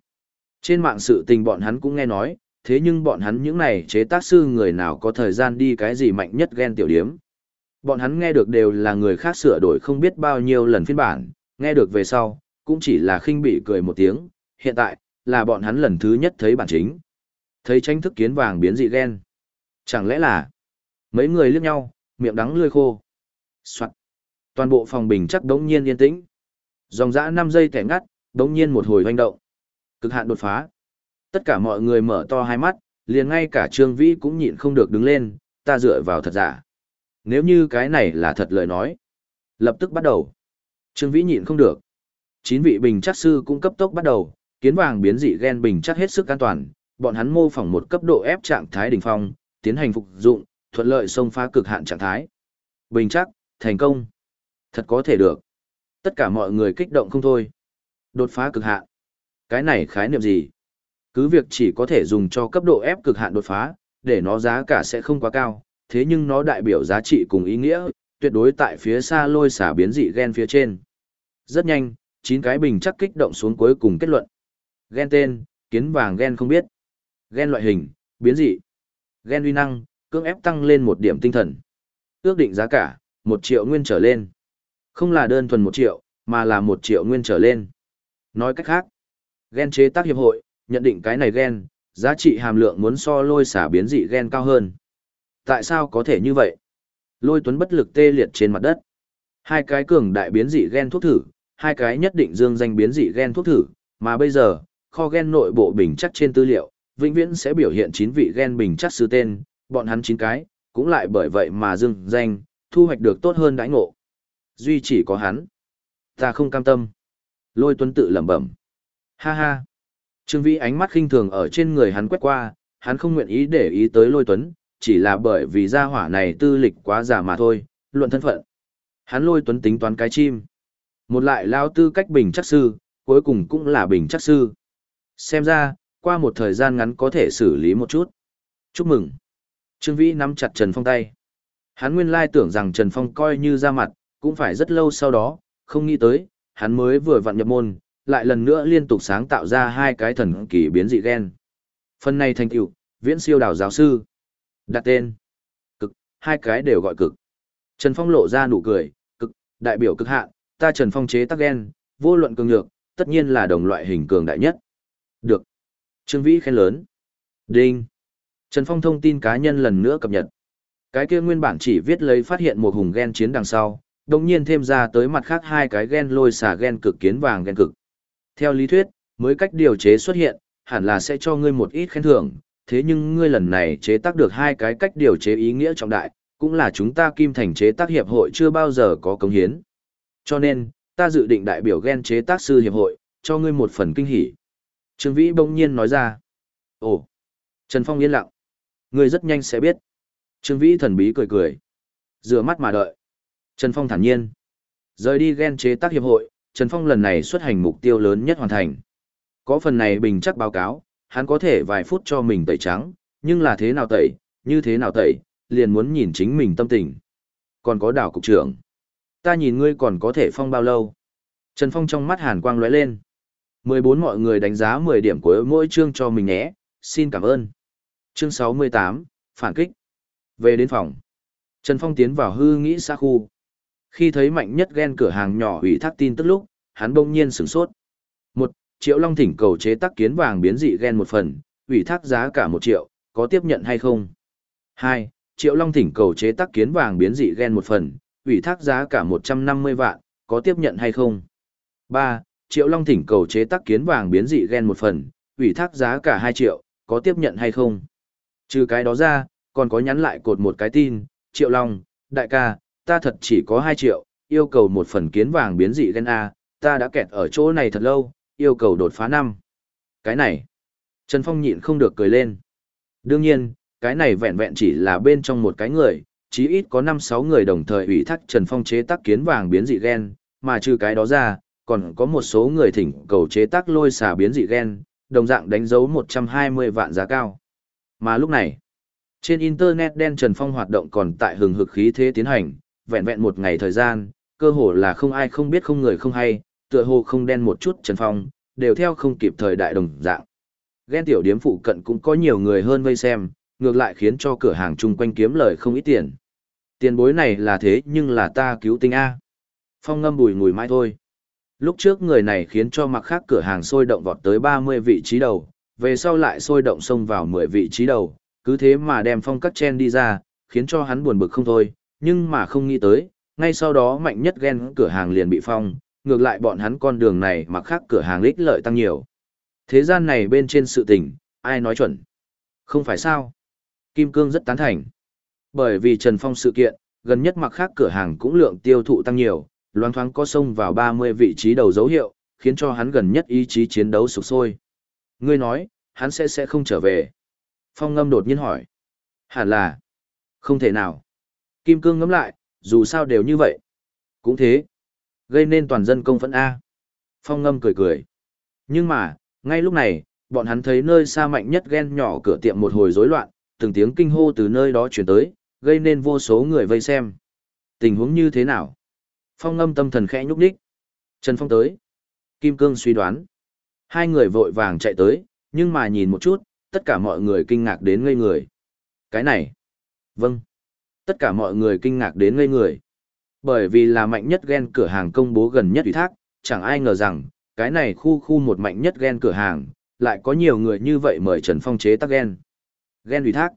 Trên mạng sự tình bọn hắn cũng nghe nói, thế nhưng bọn hắn những này chế tác sư người nào có thời gian đi cái gì mạnh nhất ghen tiểu điếm. Bọn hắn nghe được đều là người khác sửa đổi không biết bao nhiêu lần phiên bản, nghe được về sau, cũng chỉ là khinh bị cười một tiếng, hiện tại, là bọn hắn lần thứ nhất thấy bản chính. Thấy tranh thức kiến vàng biến dị ghen. Chẳng lẽ là, mấy người liếc nhau, miệng đắng lươi khô. Soạn. Toàn bộ phòng bình chắc đống nhiên yên tĩnh. Dòng dã 5 giây thẻ ngắt, đống nhiên một hồi hoành động. Cực hạn đột phá. Tất cả mọi người mở to hai mắt, liền ngay cả Trương Vĩ cũng nhịn không được đứng lên, ta dựa vào thật giả. Nếu như cái này là thật lời nói. Lập tức bắt đầu. Trương Vĩ nhịn không được. Chín vị bình chắc sư cũng cấp tốc bắt đầu, kiến vàng biến dị gen bình chắc hết sức an toàn, bọn hắn mô phỏng một cấp độ ép trạng thái đỉnh phong, tiến hành phục dụng, thuận lợi xông phá cực hạn trạng thái. Bình chắc, thành công. Thật có thể được. Tất cả mọi người kích động không thôi. Đột phá cực hạn. Cái này khái niệm gì? Cứ việc chỉ có thể dùng cho cấp độ ép cực hạn đột phá, để nó giá cả sẽ không quá cao, thế nhưng nó đại biểu giá trị cùng ý nghĩa, tuyệt đối tại phía xa lôi xả biến dị gen phía trên. Rất nhanh, chín cái bình chắc kích động xuống cuối cùng kết luận. Gen tên, kiến vàng gen không biết. Gen loại hình, biến dị. Gen uy năng, cưỡng ép tăng lên một điểm tinh thần. Ước định giá cả, một triệu nguyên trở lên. Không là đơn thuần một triệu, mà là một triệu nguyên trở lên. Nói cách khác, gen chế tác hiệp hội, nhận định cái này gen, giá trị hàm lượng muốn so lôi xả biến dị gen cao hơn. Tại sao có thể như vậy? Lôi tuấn bất lực tê liệt trên mặt đất. Hai cái cường đại biến dị gen thuốc thử, hai cái nhất định dương danh biến dị gen thuốc thử, mà bây giờ, kho gen nội bộ bình chắc trên tư liệu, vĩnh viễn sẽ biểu hiện chín vị gen bình chắc sư tên, bọn hắn chín cái, cũng lại bởi vậy mà dương danh, thu hoạch được tốt hơn đãi ngộ. Duy chỉ có hắn. Ta không cam tâm. Lôi tuấn tự lẩm bẩm. Ha ha. Trương Vĩ ánh mắt khinh thường ở trên người hắn quét qua, hắn không nguyện ý để ý tới lôi tuấn, chỉ là bởi vì gia hỏa này tư lịch quá giả mà thôi, luận thân phận. Hắn lôi tuấn tính toán cái chim. Một lại lao tư cách bình chắc sư, cuối cùng cũng là bình chắc sư. Xem ra, qua một thời gian ngắn có thể xử lý một chút. Chúc mừng. Trương Vĩ nắm chặt Trần Phong tay. Hắn nguyên lai tưởng rằng Trần Phong coi như ra mặt, cũng phải rất lâu sau đó, không nghĩ tới, hắn mới vừa vặn nhập môn, lại lần nữa liên tục sáng tạo ra hai cái thần kỳ biến dị gen. Phần này thành tựu, viễn siêu đảo giáo sư. Đặt tên. Cực, hai cái đều gọi cực. Trần Phong lộ ra nụ cười, cực, đại biểu cực hạn, ta Trần Phong chế tác gen, vô luận cường nhược, tất nhiên là đồng loại hình cường đại nhất. Được. Trương Vĩ khen lớn. Đinh. Trần Phong thông tin cá nhân lần nữa cập nhật. Cái kia nguyên bản chỉ viết lấy phát hiện một hùng gen chiến đằng sau, đồng nhiên thêm ra tới mặt khác hai cái gen lôi xả gen cực kiến vàng gen cực. Theo lý thuyết, mới cách điều chế xuất hiện, hẳn là sẽ cho ngươi một ít khen thưởng, thế nhưng ngươi lần này chế tác được hai cái cách điều chế ý nghĩa trọng đại, cũng là chúng ta Kim Thành chế tác hiệp hội chưa bao giờ có công hiến. Cho nên, ta dự định đại biểu gen chế tác sư hiệp hội, cho ngươi một phần kinh hỉ. Trương Vĩ bỗng nhiên nói ra. Ồ! Trần Phong yên lặng. Ngươi rất nhanh sẽ biết. Trương Vĩ thần bí cười cười. Rửa mắt mà đợi. Trần Phong thản nhiên. Rời đi gen chế tác hiệp hội, Trần Phong lần này xuất hành mục tiêu lớn nhất hoàn thành. Có phần này bình chắc báo cáo, hắn có thể vài phút cho mình tẩy trắng, nhưng là thế nào tẩy, như thế nào tẩy, liền muốn nhìn chính mình tâm tình. Còn có đảo cục trưởng. Ta nhìn ngươi còn có thể phong bao lâu. Trần Phong trong mắt hàn quang lóe lên. 14 mọi người đánh giá 10 điểm của mỗi chương cho mình nhé, xin cảm ơn. Chương 68, phản kích. Về đến phòng. Trần Phong tiến vào hư nghĩ xa khu. Khi thấy mạnh nhất ghen cửa hàng nhỏ hủy thác tin tức lúc, hắn bỗng nhiên sửng sốt. Triệu Long thỉnh cầu chế tác kiến vàng biến dị gen một phần, ủy thác giá cả một triệu, có tiếp nhận hay không? Hai, Triệu Long thỉnh cầu chế tác kiến vàng biến dị gen một phần, ủy thác giá cả một trăm năm mươi vạn, có tiếp nhận hay không? Ba, Triệu Long thỉnh cầu chế tác kiến vàng biến dị gen một phần, ủy thác giá cả hai triệu, có tiếp nhận hay không? Trừ cái đó ra, còn có nhắn lại cột một cái tin, Triệu Long, đại ca, ta thật chỉ có 2 triệu, yêu cầu một phần kiến vàng biến dị gen A, ta đã kẹt ở chỗ này thật lâu, yêu cầu đột phá năm. Cái này, Trần Phong nhịn không được cười lên. Đương nhiên, cái này vẹn vẹn chỉ là bên trong một cái người, chí ít có 5-6 người đồng thời ủy thác Trần Phong chế tác kiến vàng biến dị gen, mà trừ cái đó ra, còn có một số người thỉnh cầu chế tác lôi xà biến dị gen, đồng dạng đánh dấu 120 vạn giá cao. Mà lúc này, trên Internet đen Trần Phong hoạt động còn tại hừng hực khí thế tiến hành, vẹn vẹn một ngày thời gian, cơ hồ là không ai không biết không người không hay, tựa hồ không đen một chút Trần Phong, đều theo không kịp thời đại đồng dạng. Ghen tiểu điếm phụ cận cũng có nhiều người hơn vây xem, ngược lại khiến cho cửa hàng chung quanh kiếm lời không ít tiền. Tiền bối này là thế nhưng là ta cứu tinh A. Phong ngâm bùi ngùi mãi thôi. Lúc trước người này khiến cho mặc khác cửa hàng sôi động vọt tới 30 vị trí đầu, về sau lại sôi động xông vào 10 vị trí đầu, cứ thế mà đem phong cắt chen đi ra, khiến cho hắn buồn bực không thôi, nhưng mà không nghĩ tới, ngay sau đó mạnh nhất ghen cửa hàng liền bị phong, ngược lại bọn hắn con đường này mặc khác cửa hàng lích lợi tăng nhiều. Thế gian này bên trên sự tình, ai nói chuẩn? Không phải sao? Kim Cương rất tán thành. Bởi vì Trần Phong sự kiện, gần nhất mặc khác cửa hàng cũng lượng tiêu thụ tăng nhiều, loan thoáng có sông vào 30 vị trí đầu dấu hiệu, khiến cho hắn gần nhất ý chí chiến đấu sụp sôi. Ngươi nói, hắn sẽ sẽ không trở về. Phong ngâm đột nhiên hỏi. Hẳn là. Không thể nào. Kim cương ngẫm lại, dù sao đều như vậy. Cũng thế. Gây nên toàn dân công phẫn A. Phong ngâm cười cười. Nhưng mà, ngay lúc này, bọn hắn thấy nơi xa mạnh nhất ghen nhỏ cửa tiệm một hồi rối loạn, từng tiếng kinh hô từ nơi đó chuyển tới, gây nên vô số người vây xem. Tình huống như thế nào? Phong ngâm tâm thần khẽ nhúc đích. Trần Phong tới. Kim Cương suy đoán. Hai người vội vàng chạy tới, nhưng mà nhìn một chút, tất cả mọi người kinh ngạc đến ngây người. Cái này. Vâng. Tất cả mọi người kinh ngạc đến ngây người. Bởi vì là mạnh nhất ghen cửa hàng công bố gần nhất ủy thác, chẳng ai ngờ rằng, cái này khu khu một mạnh nhất ghen cửa hàng, lại có nhiều người như vậy mời Trần Phong chế tác ghen. Ghen ủy thác.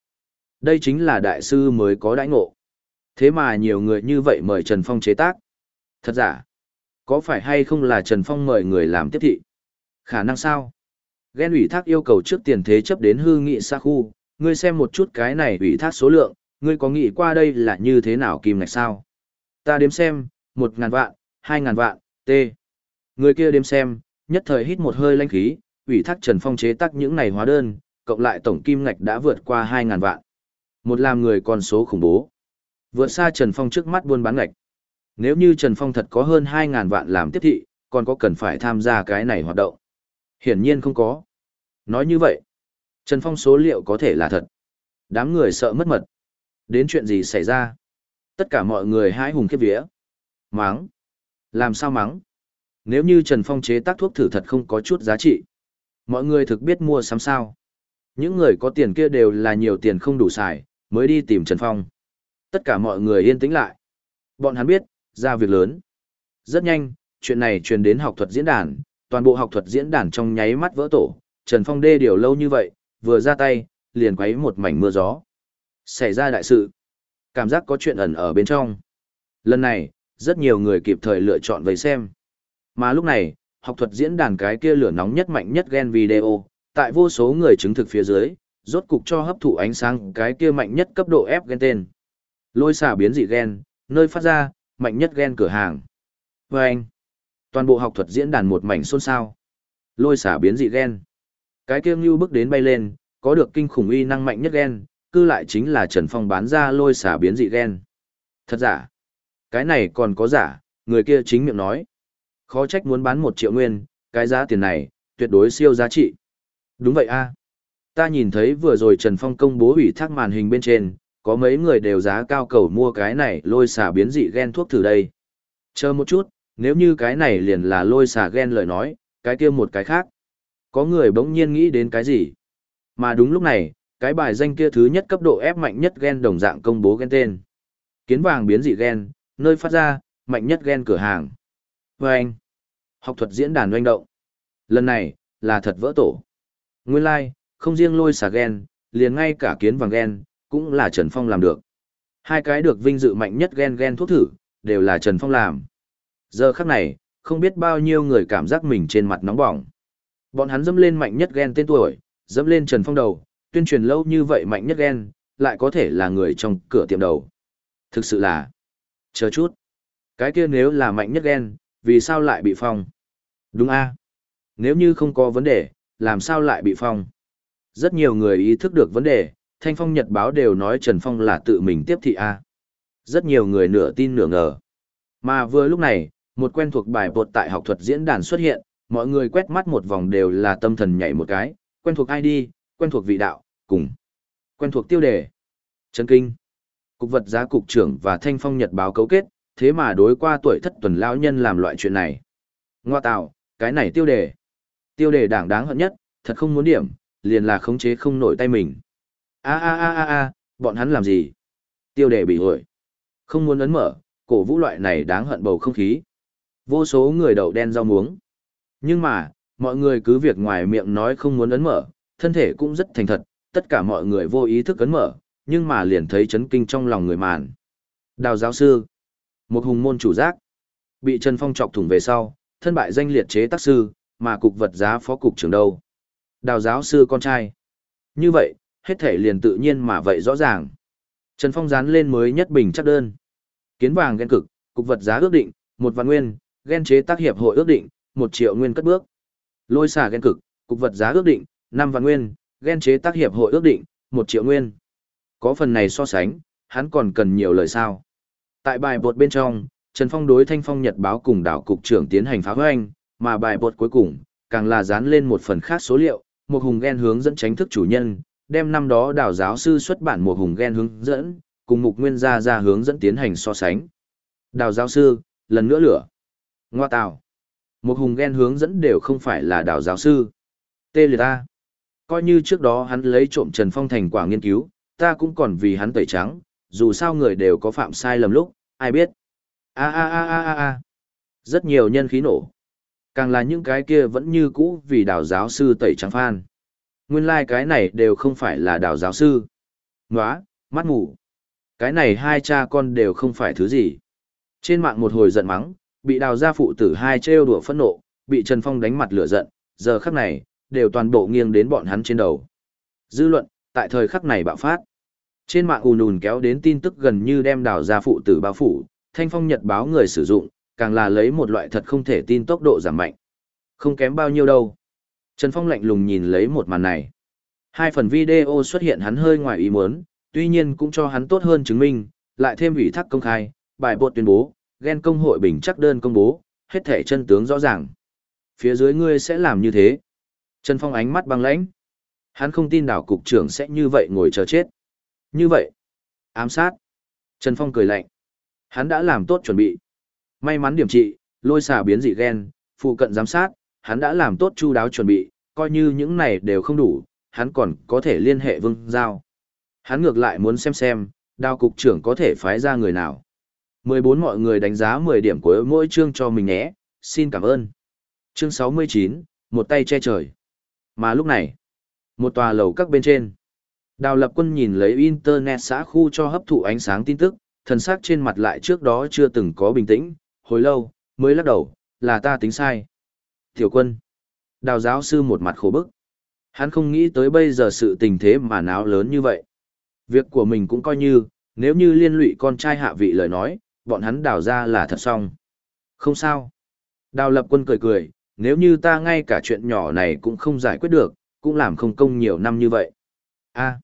Đây chính là đại sư mới có đãi ngộ. Thế mà nhiều người như vậy mời Trần Phong chế tác. Thật giả. Có phải hay không là Trần Phong mời người làm tiếp thị? Khả năng sao? Ghen ủy thác yêu cầu trước tiền thế chấp đến hư nghị xa khu, ngươi xem một chút cái này ủy thác số lượng, ngươi có nghĩ qua đây là như thế nào kim ngạch sao? Ta đếm xem, một ngàn vạn, hai ngàn vạn, t. Người kia đếm xem, nhất thời hít một hơi lanh khí, ủy thác Trần Phong chế tác những này hóa đơn, cộng lại tổng kim ngạch đã vượt qua hai ngàn vạn. Một làm người con số khủng bố. Vượt xa Trần Phong trước mắt buôn bán ngạch. Nếu như Trần Phong thật có hơn hai ngàn vạn làm tiếp thị, còn có cần phải tham gia cái này hoạt động? Hiển nhiên không có. Nói như vậy, Trần Phong số liệu có thể là thật. Đám người sợ mất mật. Đến chuyện gì xảy ra? Tất cả mọi người hãi hùng khiếp vía. Mắng. Làm sao mắng? Nếu như Trần Phong chế tác thuốc thử thật không có chút giá trị. Mọi người thực biết mua sắm sao. Những người có tiền kia đều là nhiều tiền không đủ xài, mới đi tìm Trần Phong. Tất cả mọi người yên tĩnh lại. Bọn hắn biết, ra việc lớn. Rất nhanh, chuyện này truyền đến học thuật diễn đàn, toàn bộ học thuật diễn đàn trong nháy mắt vỡ tổ, Trần Phong đê điều lâu như vậy, vừa ra tay, liền quấy một mảnh mưa gió. Xảy ra đại sự. Cảm giác có chuyện ẩn ở bên trong. Lần này, rất nhiều người kịp thời lựa chọn về xem. Mà lúc này, học thuật diễn đàn cái kia lửa nóng nhất mạnh nhất gen video, tại vô số người chứng thực phía dưới, rốt cục cho hấp thụ ánh sáng cái kia mạnh nhất cấp độ F gen tên. Lôi xả biến dị gen, nơi phát ra, mạnh nhất gen cửa hàng. Và anh, toàn bộ học thuật diễn đàn một mảnh xôn xao. Lôi xả biến dị gen. Cái kia như bước đến bay lên, có được kinh khủng uy năng mạnh nhất gen, cư lại chính là Trần Phong bán ra lôi xả biến dị gen. Thật giả. Cái này còn có giả, người kia chính miệng nói. Khó trách muốn bán một triệu nguyên, cái giá tiền này, tuyệt đối siêu giá trị. Đúng vậy a Ta nhìn thấy vừa rồi Trần Phong công bố ủy thác màn hình bên trên, có mấy người đều giá cao cầu mua cái này lôi xả biến dị gen thuốc thử đây. Chờ một chút, nếu như cái này liền là lôi xả gen lời nói, cái kia một cái khác. Có người bỗng nhiên nghĩ đến cái gì? Mà đúng lúc này, cái bài danh kia thứ nhất cấp độ ép mạnh nhất gen đồng dạng công bố gen tên. Kiến vàng biến dị gen, nơi phát ra, mạnh nhất gen cửa hàng. Và anh, học thuật diễn đàn doanh động. Lần này, là thật vỡ tổ. Nguyên lai, like, không riêng lôi xà gen liền ngay cả kiến vàng gen cũng là Trần Phong làm được. Hai cái được vinh dự mạnh nhất gen gen thuốc thử, đều là Trần Phong làm. Giờ khắc này, không biết bao nhiêu người cảm giác mình trên mặt nóng bỏng. Bọn hắn dâm lên mạnh nhất gen tên tuổi, dâm lên Trần Phong đầu, tuyên truyền lâu như vậy mạnh nhất ghen, lại có thể là người trong cửa tiệm đầu. Thực sự là, chờ chút. Cái kia nếu là mạnh nhất ghen, vì sao lại bị phong? Đúng a Nếu như không có vấn đề, làm sao lại bị phong? Rất nhiều người ý thức được vấn đề, Thanh Phong Nhật Báo đều nói Trần Phong là tự mình tiếp thị A. Rất nhiều người nửa tin nửa ngờ. Mà vừa lúc này, một quen thuộc bài bột tại học thuật diễn đàn xuất hiện, mọi người quét mắt một vòng đều là tâm thần nhảy một cái, quen thuộc ID, quen thuộc vị đạo, cùng quen thuộc tiêu đề. Trấn kinh. Cục vật giá cục trưởng và Thanh Phong Nhật Báo cấu kết, thế mà đối qua tuổi thất tuần lão nhân làm loại chuyện này. Ngoa tạo, cái này tiêu đề. Tiêu đề đảng đáng hận nhất, thật không muốn điểm, liền là khống chế không nổi tay mình. A a a a a, bọn hắn làm gì? Tiêu đề bị hội. Không muốn ấn mở, cổ vũ loại này đáng hận bầu không khí. Vô số người đầu đen rau muống. Nhưng mà, mọi người cứ việc ngoài miệng nói không muốn ấn mở, thân thể cũng rất thành thật, tất cả mọi người vô ý thức ấn mở, nhưng mà liền thấy chấn kinh trong lòng người màn. Đào giáo sư, một hùng môn chủ giác, bị Trần Phong chọc thủng về sau, thân bại danh liệt chế tác sư, mà cục vật giá phó cục trưởng đâu. Đào giáo sư con trai. Như vậy, hết thể liền tự nhiên mà vậy rõ ràng. Trần Phong dán lên mới nhất bình chắc đơn. Kiến vàng ghen cực, cục vật giá ước định, một vạn nguyên, ghen chế tác hiệp hội ước định, một triệu nguyên cất bước. Lôi xả ghen cực, cục vật giá ước định, năm vạn nguyên, ghen chế tác hiệp hội ước định, một triệu nguyên. Có phần này so sánh, hắn còn cần nhiều lời sao. Tại bài bột bên trong, Trần Phong đối Thanh Phong Nhật báo cùng đảo cục trưởng tiến hành phá hoành mà bài bột cuối cùng, càng là dán lên một phần khác số liệu, một hùng ghen hướng dẫn tránh thức chủ nhân, đem năm đó đào giáo sư xuất bản một hùng ghen hướng dẫn, cùng mục nguyên gia ra hướng dẫn tiến hành so sánh. Đào giáo sư, lần nữa lửa. Ngoa tào. Một hùng ghen hướng dẫn đều không phải là đào giáo sư. Tê liệt ta. Coi như trước đó hắn lấy trộm Trần Phong thành quả nghiên cứu, ta cũng còn vì hắn tẩy trắng, dù sao người đều có phạm sai lầm lúc, ai biết. A a a a a a. Rất nhiều nhân khí nổ. Càng là những cái kia vẫn như cũ vì đào giáo sư tẩy trắng phan. Nguyên lai like cái này đều không phải là đào giáo sư. Nóa, mắt ngủ. Cái này hai cha con đều không phải thứ gì. Trên mạng một hồi giận mắng, bị đào gia phụ tử hai trêu đùa phẫn nộ, bị Trần Phong đánh mặt lửa giận, giờ khắc này, đều toàn bộ nghiêng đến bọn hắn trên đầu. Dư luận, tại thời khắc này bạo phát. Trên mạng ùn ùn kéo đến tin tức gần như đem đào ra phụ tử bao phủ, thanh phong nhật báo người sử dụng, càng là lấy một loại thật không thể tin tốc độ giảm mạnh. Không kém bao nhiêu đâu. Trần Phong lạnh lùng nhìn lấy một màn này. Hai phần video xuất hiện hắn hơi ngoài ý muốn, tuy nhiên cũng cho hắn tốt hơn chứng minh, lại thêm ủy thác công khai, bài bột tuyên bố, ghen công hội bình chắc đơn công bố, hết thể chân tướng rõ ràng. Phía dưới ngươi sẽ làm như thế. Trần Phong ánh mắt băng lãnh. Hắn không tin đảo cục trưởng sẽ như vậy ngồi chờ chết. Như vậy, ám sát. Trần Phong cười lạnh. Hắn đã làm tốt chuẩn bị. May mắn điểm trị, lôi xà biến dị ghen, phụ cận giám sát, hắn đã làm tốt chu đáo chuẩn bị, coi như những này đều không đủ, hắn còn có thể liên hệ vương giao. Hắn ngược lại muốn xem xem, đao cục trưởng có thể phái ra người nào. 14 mọi người đánh giá 10 điểm của mỗi chương cho mình nhé, xin cảm ơn. Chương 69, một tay che trời. Mà lúc này, một tòa lầu các bên trên. Đào lập quân nhìn lấy internet xã khu cho hấp thụ ánh sáng tin tức, thần sắc trên mặt lại trước đó chưa từng có bình tĩnh, hồi lâu, mới lắc đầu, là ta tính sai. Tiểu quân. Đào giáo sư một mặt khổ bức. Hắn không nghĩ tới bây giờ sự tình thế mà náo lớn như vậy. Việc của mình cũng coi như, nếu như liên lụy con trai hạ vị lời nói, bọn hắn đào ra là thật xong. Không sao. Đào lập quân cười cười, nếu như ta ngay cả chuyện nhỏ này cũng không giải quyết được, cũng làm không công nhiều năm như vậy. a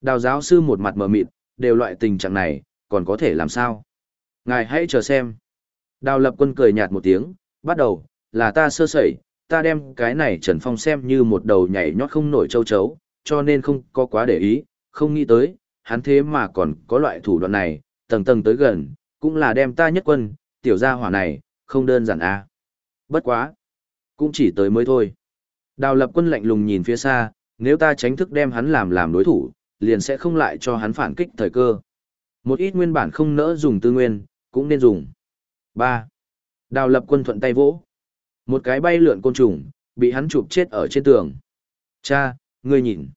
đào giáo sư một mặt mờ mịt, đều loại tình trạng này, còn có thể làm sao? Ngài hãy chờ xem. Đào lập quân cười nhạt một tiếng, bắt đầu, là ta sơ sẩy, ta đem cái này Trần Phong xem như một đầu nhảy nhót không nổi châu chấu, cho nên không có quá để ý, không nghĩ tới, hắn thế mà còn có loại thủ đoạn này, tầng tầng tới gần, cũng là đem ta nhất quân, tiểu gia hỏa này, không đơn giản a. À. Bất quá, cũng chỉ tới mới thôi. Đào lập quân lạnh lùng nhìn phía xa, nếu ta tránh thức đem hắn làm làm đối thủ, liền sẽ không lại cho hắn phản kích thời cơ. Một ít nguyên bản không nỡ dùng tư nguyên, cũng nên dùng. ba Đào lập quân thuận tay vỗ. Một cái bay lượn côn trùng, bị hắn chụp chết ở trên tường. Cha, ngươi nhìn.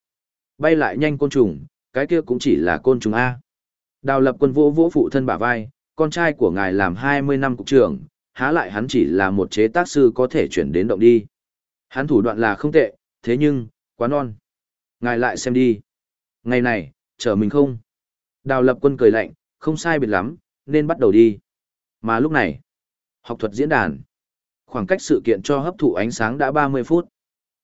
Bay lại nhanh côn trùng, cái kia cũng chỉ là côn trùng A. Đào lập quân vỗ vỗ phụ thân bả vai, con trai của ngài làm 20 năm cục trưởng, há lại hắn chỉ là một chế tác sư có thể chuyển đến động đi. Hắn thủ đoạn là không tệ, thế nhưng, quá non. Ngài lại xem đi. Ngày này, chờ mình không? Đào lập quân cười lạnh, không sai biệt lắm, nên bắt đầu đi. Mà lúc này, học thuật diễn đàn. Khoảng cách sự kiện cho hấp thụ ánh sáng đã 30 phút.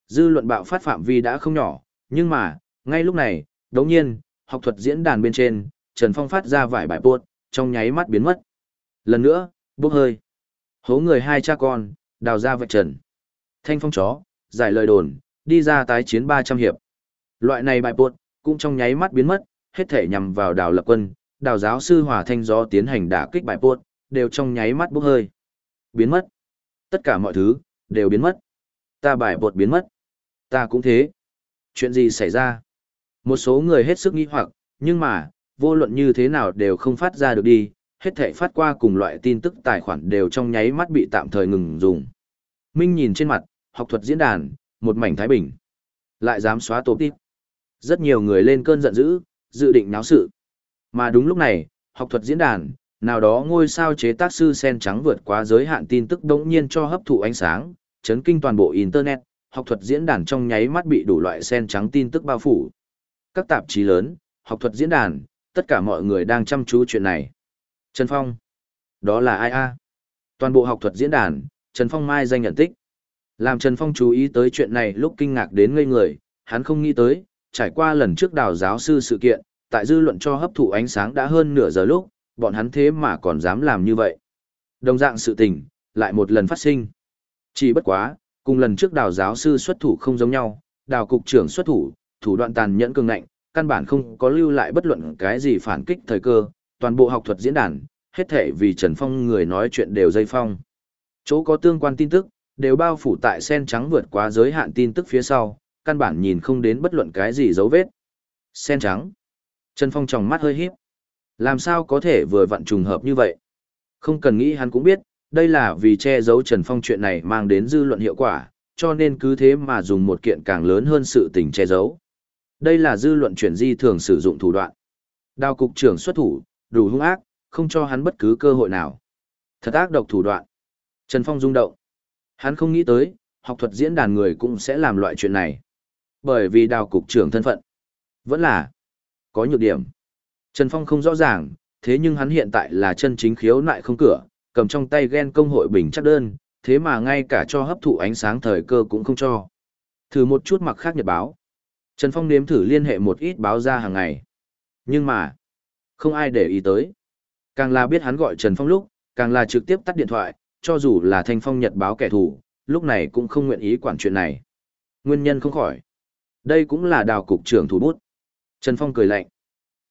Dư luận bạo phát phạm vi đã không nhỏ, nhưng mà, ngay lúc này, đồng nhiên, học thuật diễn đàn bên trên, Trần Phong phát ra vài bài buốt, trong nháy mắt biến mất. Lần nữa, bốc hơi. Hố người hai cha con, đào ra vạch trần. Thanh phong chó, giải lời đồn, đi ra tái chiến 300 hiệp. Loại này bài bột cũng trong nháy mắt biến mất, hết thể nhằm vào đào lập quân, đào giáo sư Hòa Thanh Gió tiến hành đả kích bài bột đều trong nháy mắt bốc hơi. Biến mất. Tất cả mọi thứ, đều biến mất. Ta bài bột biến mất. Ta cũng thế. Chuyện gì xảy ra? Một số người hết sức nghi hoặc, nhưng mà, vô luận như thế nào đều không phát ra được đi, hết thể phát qua cùng loại tin tức tài khoản đều trong nháy mắt bị tạm thời ngừng dùng. Minh nhìn trên mặt, học thuật diễn đàn, một mảnh thái bình. Lại dám xóa tổ tiếp. Rất nhiều người lên cơn giận dữ, dự định náo sự. Mà đúng lúc này, học thuật diễn đàn, nào đó ngôi sao chế tác sư sen trắng vượt quá giới hạn tin tức đống nhiên cho hấp thụ ánh sáng, chấn kinh toàn bộ Internet, học thuật diễn đàn trong nháy mắt bị đủ loại sen trắng tin tức bao phủ. Các tạp chí lớn, học thuật diễn đàn, tất cả mọi người đang chăm chú chuyện này. Trần Phong. Đó là ai a? Toàn bộ học thuật diễn đàn, Trần Phong mai danh nhận tích. Làm Trần Phong chú ý tới chuyện này lúc kinh ngạc đến ngây người, hắn không nghĩ tới, trải qua lần trước đào giáo sư sự kiện, tại dư luận cho hấp thụ ánh sáng đã hơn nửa giờ lúc, bọn hắn thế mà còn dám làm như vậy. Đồng dạng sự tình, lại một lần phát sinh. Chỉ bất quá, cùng lần trước đào giáo sư xuất thủ không giống nhau, đào cục trưởng xuất thủ, thủ đoạn tàn nhẫn cường ngạnh, căn bản không có lưu lại bất luận cái gì phản kích thời cơ, toàn bộ học thuật diễn đàn, hết thể vì Trần Phong người nói chuyện đều dây phong. Chỗ có tương quan tin tức, đều bao phủ tại sen trắng vượt quá giới hạn tin tức phía sau, căn bản nhìn không đến bất luận cái gì dấu vết. Sen trắng. Trần Phong tròng mắt hơi híp. Làm sao có thể vừa vặn trùng hợp như vậy? Không cần nghĩ hắn cũng biết, đây là vì che giấu Trần Phong chuyện này mang đến dư luận hiệu quả, cho nên cứ thế mà dùng một kiện càng lớn hơn sự tình che giấu. Đây là dư luận chuyển di thường sử dụng thủ đoạn. Đào cục trưởng xuất thủ, đủ hung ác, không cho hắn bất cứ cơ hội nào. Thật ác độc thủ đoạn. Trần Phong rung động. Hắn không nghĩ tới, học thuật diễn đàn người cũng sẽ làm loại chuyện này. Bởi vì đào cục trưởng thân phận. Vẫn là có nhược điểm. Trần Phong không rõ ràng, thế nhưng hắn hiện tại là chân chính khiếu nại không cửa, cầm trong tay ghen công hội bình chắc đơn, thế mà ngay cả cho hấp thụ ánh sáng thời cơ cũng không cho. Thử một chút mặc khác nhật báo. Trần Phong nếm thử liên hệ một ít báo ra hàng ngày. Nhưng mà, không ai để ý tới. Càng là biết hắn gọi Trần Phong lúc, càng là trực tiếp tắt điện thoại, cho dù là Thanh Phong Nhật báo kẻ thù, lúc này cũng không nguyện ý quản chuyện này. Nguyên nhân không khỏi. Đây cũng là đào cục trưởng thủ bút. Trần Phong cười lạnh.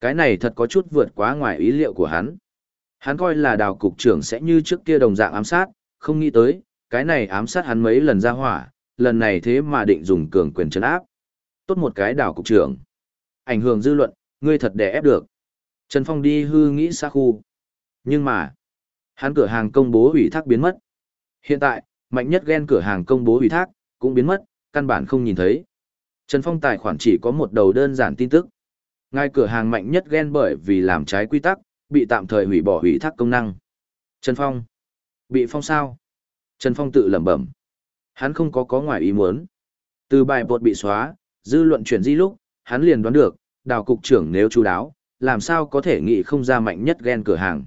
Cái này thật có chút vượt quá ngoài ý liệu của hắn. Hắn coi là đào cục trưởng sẽ như trước kia đồng dạng ám sát, không nghĩ tới, cái này ám sát hắn mấy lần ra hỏa, lần này thế mà định dùng cường quyền trấn áp. Tốt một cái đào cục trưởng. Ảnh hưởng dư luận, ngươi thật đè ép được. Trần Phong đi hư nghĩ xa khu. Nhưng mà, hắn cửa hàng công bố ủy thác biến mất. Hiện tại, mạnh nhất ghen cửa hàng công bố ủy thác, cũng biến mất, căn bản không nhìn thấy. Trần Phong tài khoản chỉ có một đầu đơn giản tin tức. Ngay cửa hàng mạnh nhất ghen bởi vì làm trái quy tắc, bị tạm thời hủy bỏ ủy thác công năng. Trần Phong. Bị phong sao? Trần Phong tự lẩm bẩm. Hắn không có có ngoài ý muốn. Từ bài bột bị xóa, dư luận chuyển di lúc, hắn liền đoán được, đào cục trưởng nếu chú đáo, làm sao có thể nghĩ không ra mạnh nhất ghen cửa hàng.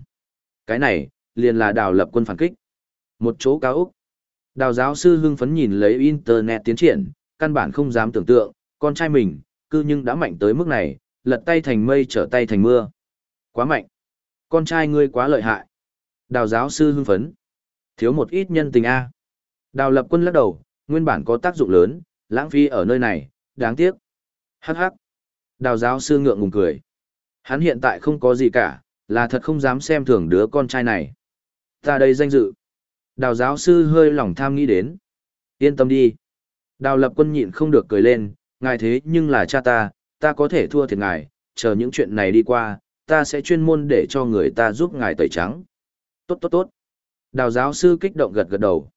Cái này, liền là đào lập quân phản kích. Một chỗ cao Úc. Đào giáo sư hưng phấn nhìn lấy Internet tiến triển, căn bản không dám tưởng tượng, con trai mình, cư nhưng đã mạnh tới mức này, lật tay thành mây trở tay thành mưa. Quá mạnh. Con trai ngươi quá lợi hại. Đào giáo sư hưng phấn. Thiếu một ít nhân tình A. Đào lập quân lắc đầu, nguyên bản có tác dụng lớn, lãng phí ở nơi này, đáng tiếc. Hắc hắc. Đào giáo sư ngượng ngùng cười. Hắn hiện tại không có gì cả, là thật không dám xem thường đứa con trai này. Ta đây danh dự. Đào giáo sư hơi lòng tham nghĩ đến. Yên tâm đi. Đào lập quân nhịn không được cười lên, ngài thế nhưng là cha ta, ta có thể thua thiệt ngài, chờ những chuyện này đi qua, ta sẽ chuyên môn để cho người ta giúp ngài tẩy trắng. Tốt tốt tốt. Đào giáo sư kích động gật gật đầu.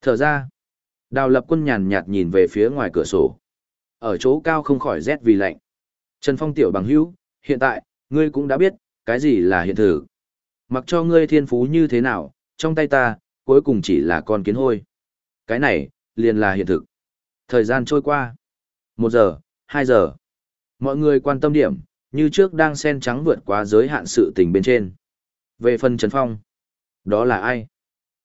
Thở ra. Đào lập quân nhàn nhạt nhìn về phía ngoài cửa sổ. Ở chỗ cao không khỏi rét vì lạnh. Trần Phong tiểu bằng hữu, hiện tại, ngươi cũng đã biết, cái gì là hiện thực. Mặc cho ngươi thiên phú như thế nào, trong tay ta, cuối cùng chỉ là con kiến hôi. Cái này, liền là hiện thực. Thời gian trôi qua. Một giờ, hai giờ. Mọi người quan tâm điểm, như trước đang sen trắng vượt qua giới hạn sự tình bên trên. Về phần Trần Phong, đó là ai?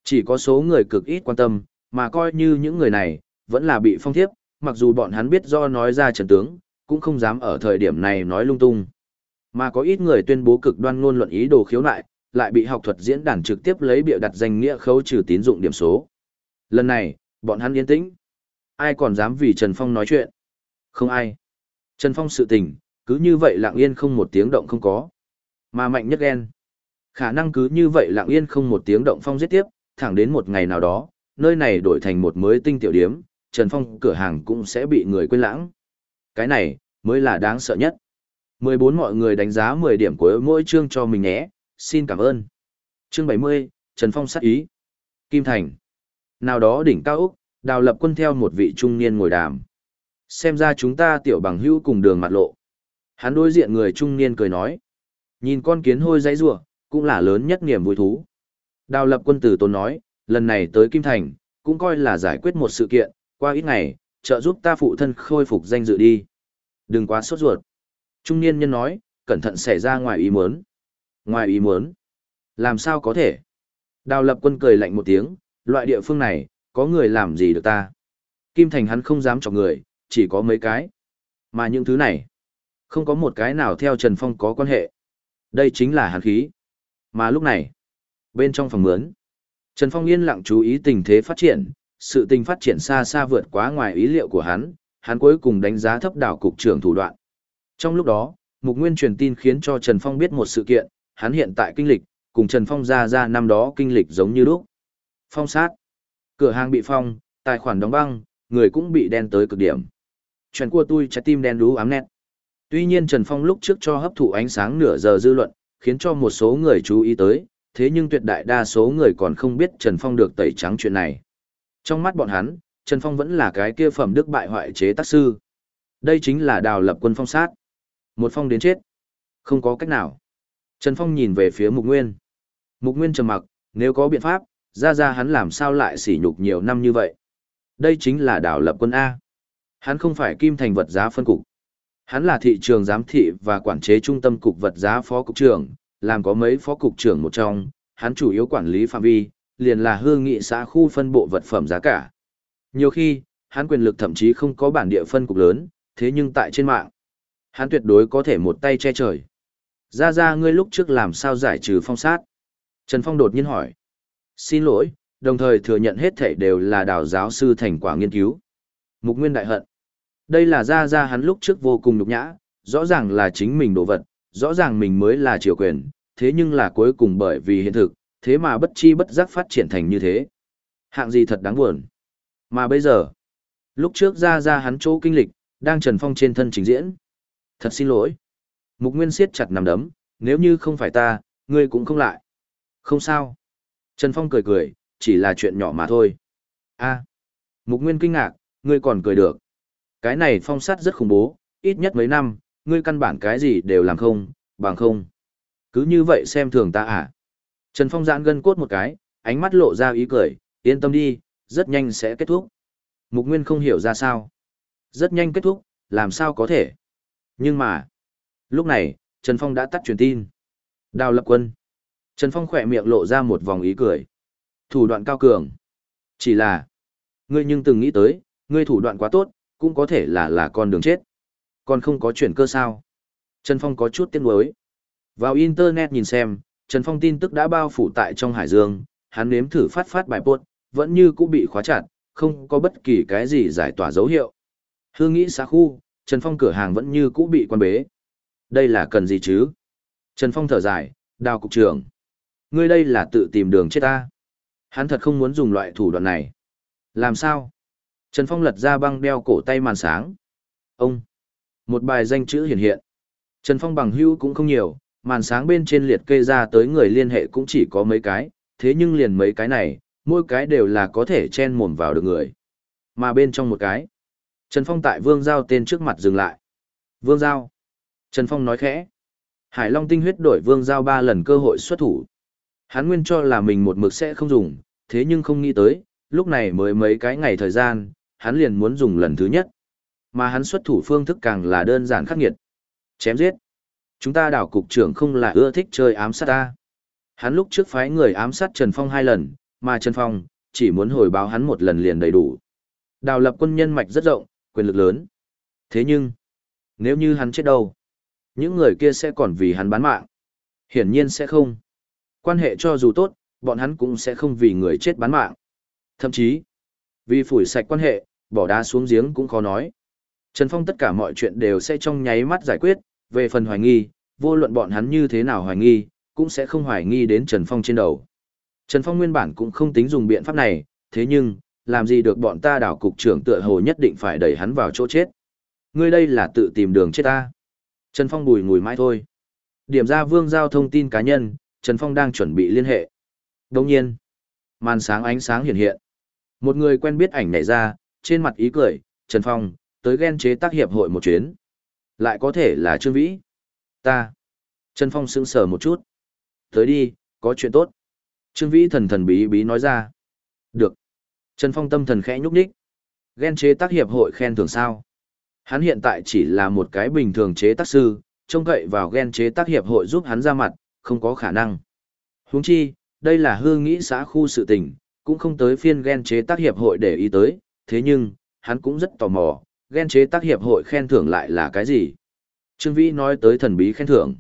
Chỉ có số người cực ít quan tâm, mà coi như những người này, vẫn là bị phong thiếp, mặc dù bọn hắn biết do nói ra trần tướng, cũng không dám ở thời điểm này nói lung tung. Mà có ít người tuyên bố cực đoan ngôn luận ý đồ khiếu nại, lại bị học thuật diễn đàn trực tiếp lấy biểu đặt danh nghĩa khấu trừ tín dụng điểm số. Lần này, bọn hắn yên tĩnh. Ai còn dám vì Trần Phong nói chuyện? Không ai. Trần Phong sự tình, cứ như vậy lặng yên không một tiếng động không có. Mà mạnh nhất ghen. Khả năng cứ như vậy lặng yên không một tiếng động phong giết tiếp, thẳng đến một ngày nào đó, nơi này đổi thành một mới tinh tiểu điếm, Trần Phong cửa hàng cũng sẽ bị người quên lãng. Cái này, mới là đáng sợ nhất. 14 mọi người đánh giá 10 điểm của mỗi chương cho mình nhé, xin cảm ơn. Chương 70, Trần Phong sát ý. Kim Thành. Nào đó đỉnh cao Úc, đào lập quân theo một vị trung niên ngồi đàm. Xem ra chúng ta tiểu bằng hữu cùng đường mặt lộ. Hắn đối diện người trung niên cười nói. Nhìn con kiến hôi dãy rủa cũng là lớn nhất niềm vui thú. Đào lập quân tử tôn nói, lần này tới Kim Thành, cũng coi là giải quyết một sự kiện, qua ít ngày, trợ giúp ta phụ thân khôi phục danh dự đi. Đừng quá sốt ruột. Trung niên nhân nói, cẩn thận xảy ra ngoài ý muốn. Ngoài ý muốn? Làm sao có thể? Đào lập quân cười lạnh một tiếng, loại địa phương này, có người làm gì được ta? Kim Thành hắn không dám chọc người, chỉ có mấy cái. Mà những thứ này, không có một cái nào theo Trần Phong có quan hệ. Đây chính là hắn khí. Mà lúc này, bên trong phòng mướn, Trần Phong yên lặng chú ý tình thế phát triển, sự tình phát triển xa xa vượt quá ngoài ý liệu của hắn, hắn cuối cùng đánh giá thấp đảo cục trưởng thủ đoạn. Trong lúc đó, Mục Nguyên truyền tin khiến cho Trần Phong biết một sự kiện, hắn hiện tại kinh lịch, cùng Trần Phong ra ra năm đó kinh lịch giống như lúc. Phong sát. Cửa hàng bị phong, tài khoản đóng băng, người cũng bị đen tới cực điểm. Chuyện của tôi trái tim đen đú ám nét. Tuy nhiên Trần Phong lúc trước cho hấp thụ ánh sáng nửa giờ dư luận, khiến cho một số người chú ý tới, thế nhưng tuyệt đại đa số người còn không biết Trần Phong được tẩy trắng chuyện này. Trong mắt bọn hắn, Trần Phong vẫn là cái kia phẩm đức bại hoại chế tác sư. Đây chính là đào lập quân phong sát. Một phong đến chết. Không có cách nào. Trần Phong nhìn về phía Mục Nguyên. Mục Nguyên trầm mặc, nếu có biện pháp, ra ra hắn làm sao lại sỉ nhục nhiều năm như vậy. Đây chính là đảo lập quân A. Hắn không phải kim thành vật giá phân cục. Hắn là thị trường giám thị và quản chế trung tâm cục vật giá phó cục trưởng, làm có mấy phó cục trưởng một trong, hắn chủ yếu quản lý phạm vi, liền là hương nghị xã khu phân bộ vật phẩm giá cả. Nhiều khi, hắn quyền lực thậm chí không có bản địa phân cục lớn, thế nhưng tại trên mạng, hắn tuyệt đối có thể một tay che trời. Ra ra ngươi lúc trước làm sao giải trừ phong sát? Trần Phong đột nhiên hỏi. Xin lỗi, đồng thời thừa nhận hết thảy đều là đào giáo sư thành quả nghiên cứu. Mục Nguyên đại hận. Đây là ra ra hắn lúc trước vô cùng nhục nhã, rõ ràng là chính mình đồ vật, rõ ràng mình mới là triều quyền, thế nhưng là cuối cùng bởi vì hiện thực, thế mà bất chi bất giác phát triển thành như thế. Hạng gì thật đáng buồn. Mà bây giờ, lúc trước ra ra hắn chỗ kinh lịch, đang Trần Phong trên thân trình diễn. Thật xin lỗi. Mục Nguyên siết chặt nằm đấm, nếu như không phải ta, ngươi cũng không lại. Không sao. Trần Phong cười cười, chỉ là chuyện nhỏ mà thôi. a Mục Nguyên kinh ngạc, ngươi còn cười được. Cái này phong sát rất khủng bố, ít nhất mấy năm, ngươi căn bản cái gì đều làm không, bằng không. Cứ như vậy xem thường ta à. Trần Phong giãn gân cốt một cái, ánh mắt lộ ra ý cười, yên tâm đi, rất nhanh sẽ kết thúc. Mục Nguyên không hiểu ra sao. Rất nhanh kết thúc, làm sao có thể. Nhưng mà, lúc này, Trần Phong đã tắt truyền tin. Đào lập quân. Trần Phong khỏe miệng lộ ra một vòng ý cười. Thủ đoạn cao cường. Chỉ là, ngươi nhưng từng nghĩ tới, ngươi thủ đoạn quá tốt, cũng có thể là là con đường chết. Còn không có chuyển cơ sao. Trần Phong có chút tiếc nuối. Vào Internet nhìn xem, Trần Phong tin tức đã bao phủ tại trong hải dương, hắn nếm thử phát phát bài post, vẫn như cũng bị khóa chặt, không có bất kỳ cái gì giải tỏa dấu hiệu. Hương nghĩ xã khu, Trần Phong cửa hàng vẫn như cũ bị quan bế. Đây là cần gì chứ? Trần Phong thở dài, đào cục trưởng. Ngươi đây là tự tìm đường chết ta. Hắn thật không muốn dùng loại thủ đoạn này. Làm sao? Trần Phong lật ra băng đeo cổ tay màn sáng. Ông. Một bài danh chữ hiện hiện. Trần Phong bằng hữu cũng không nhiều, màn sáng bên trên liệt kê ra tới người liên hệ cũng chỉ có mấy cái, thế nhưng liền mấy cái này, mỗi cái đều là có thể chen mồm vào được người. Mà bên trong một cái, Trần Phong tại Vương Giao tên trước mặt dừng lại. Vương Giao. Trần Phong nói khẽ. Hải Long tinh huyết đổi Vương Giao ba lần cơ hội xuất thủ. Hắn nguyên cho là mình một mực sẽ không dùng, thế nhưng không nghĩ tới, lúc này mới mấy cái ngày thời gian, hắn liền muốn dùng lần thứ nhất. Mà hắn xuất thủ phương thức càng là đơn giản khắc nghiệt. Chém giết. Chúng ta đảo cục trưởng không là ưa thích chơi ám sát ta. Hắn lúc trước phái người ám sát Trần Phong hai lần, mà Trần Phong chỉ muốn hồi báo hắn một lần liền đầy đủ. Đào lập quân nhân mạch rất rộng, quyền lực lớn. Thế nhưng, nếu như hắn chết đâu, những người kia sẽ còn vì hắn bán mạng. Hiển nhiên sẽ không. Quan hệ cho dù tốt, bọn hắn cũng sẽ không vì người chết bán mạng. Thậm chí, vì phủi sạch quan hệ, bỏ đá xuống giếng cũng khó nói. Trần Phong tất cả mọi chuyện đều sẽ trong nháy mắt giải quyết, về phần hoài nghi, vô luận bọn hắn như thế nào hoài nghi, cũng sẽ không hoài nghi đến Trần Phong trên đầu. Trần Phong nguyên bản cũng không tính dùng biện pháp này, thế nhưng, làm gì được bọn ta đảo cục trưởng tựa hồ nhất định phải đẩy hắn vào chỗ chết. Ngươi đây là tự tìm đường chết ta. Trần Phong bùi ngùi mãi thôi. Điểm ra vương giao thông tin cá nhân, Trần Phong đang chuẩn bị liên hệ. Đồng nhiên, màn sáng ánh sáng hiện hiện. Một người quen biết ảnh nhảy ra, trên mặt ý cười, Trần Phong, tới ghen chế tác hiệp hội một chuyến. Lại có thể là Trương Vĩ. Ta. Trần Phong sững sờ một chút. Tới đi, có chuyện tốt. Trương Vĩ thần thần bí bí nói ra. Được. Trần Phong tâm thần khẽ nhúc nhích. Ghen chế tác hiệp hội khen thưởng sao. Hắn hiện tại chỉ là một cái bình thường chế tác sư, trông cậy vào ghen chế tác hiệp hội giúp hắn ra mặt, không có khả năng. Huống chi, đây là hương nghĩ xã khu sự tình, cũng không tới phiên ghen chế tác hiệp hội để ý tới, thế nhưng, hắn cũng rất tò mò, ghen chế tác hiệp hội khen thưởng lại là cái gì. Trương Vĩ nói tới thần bí khen thưởng.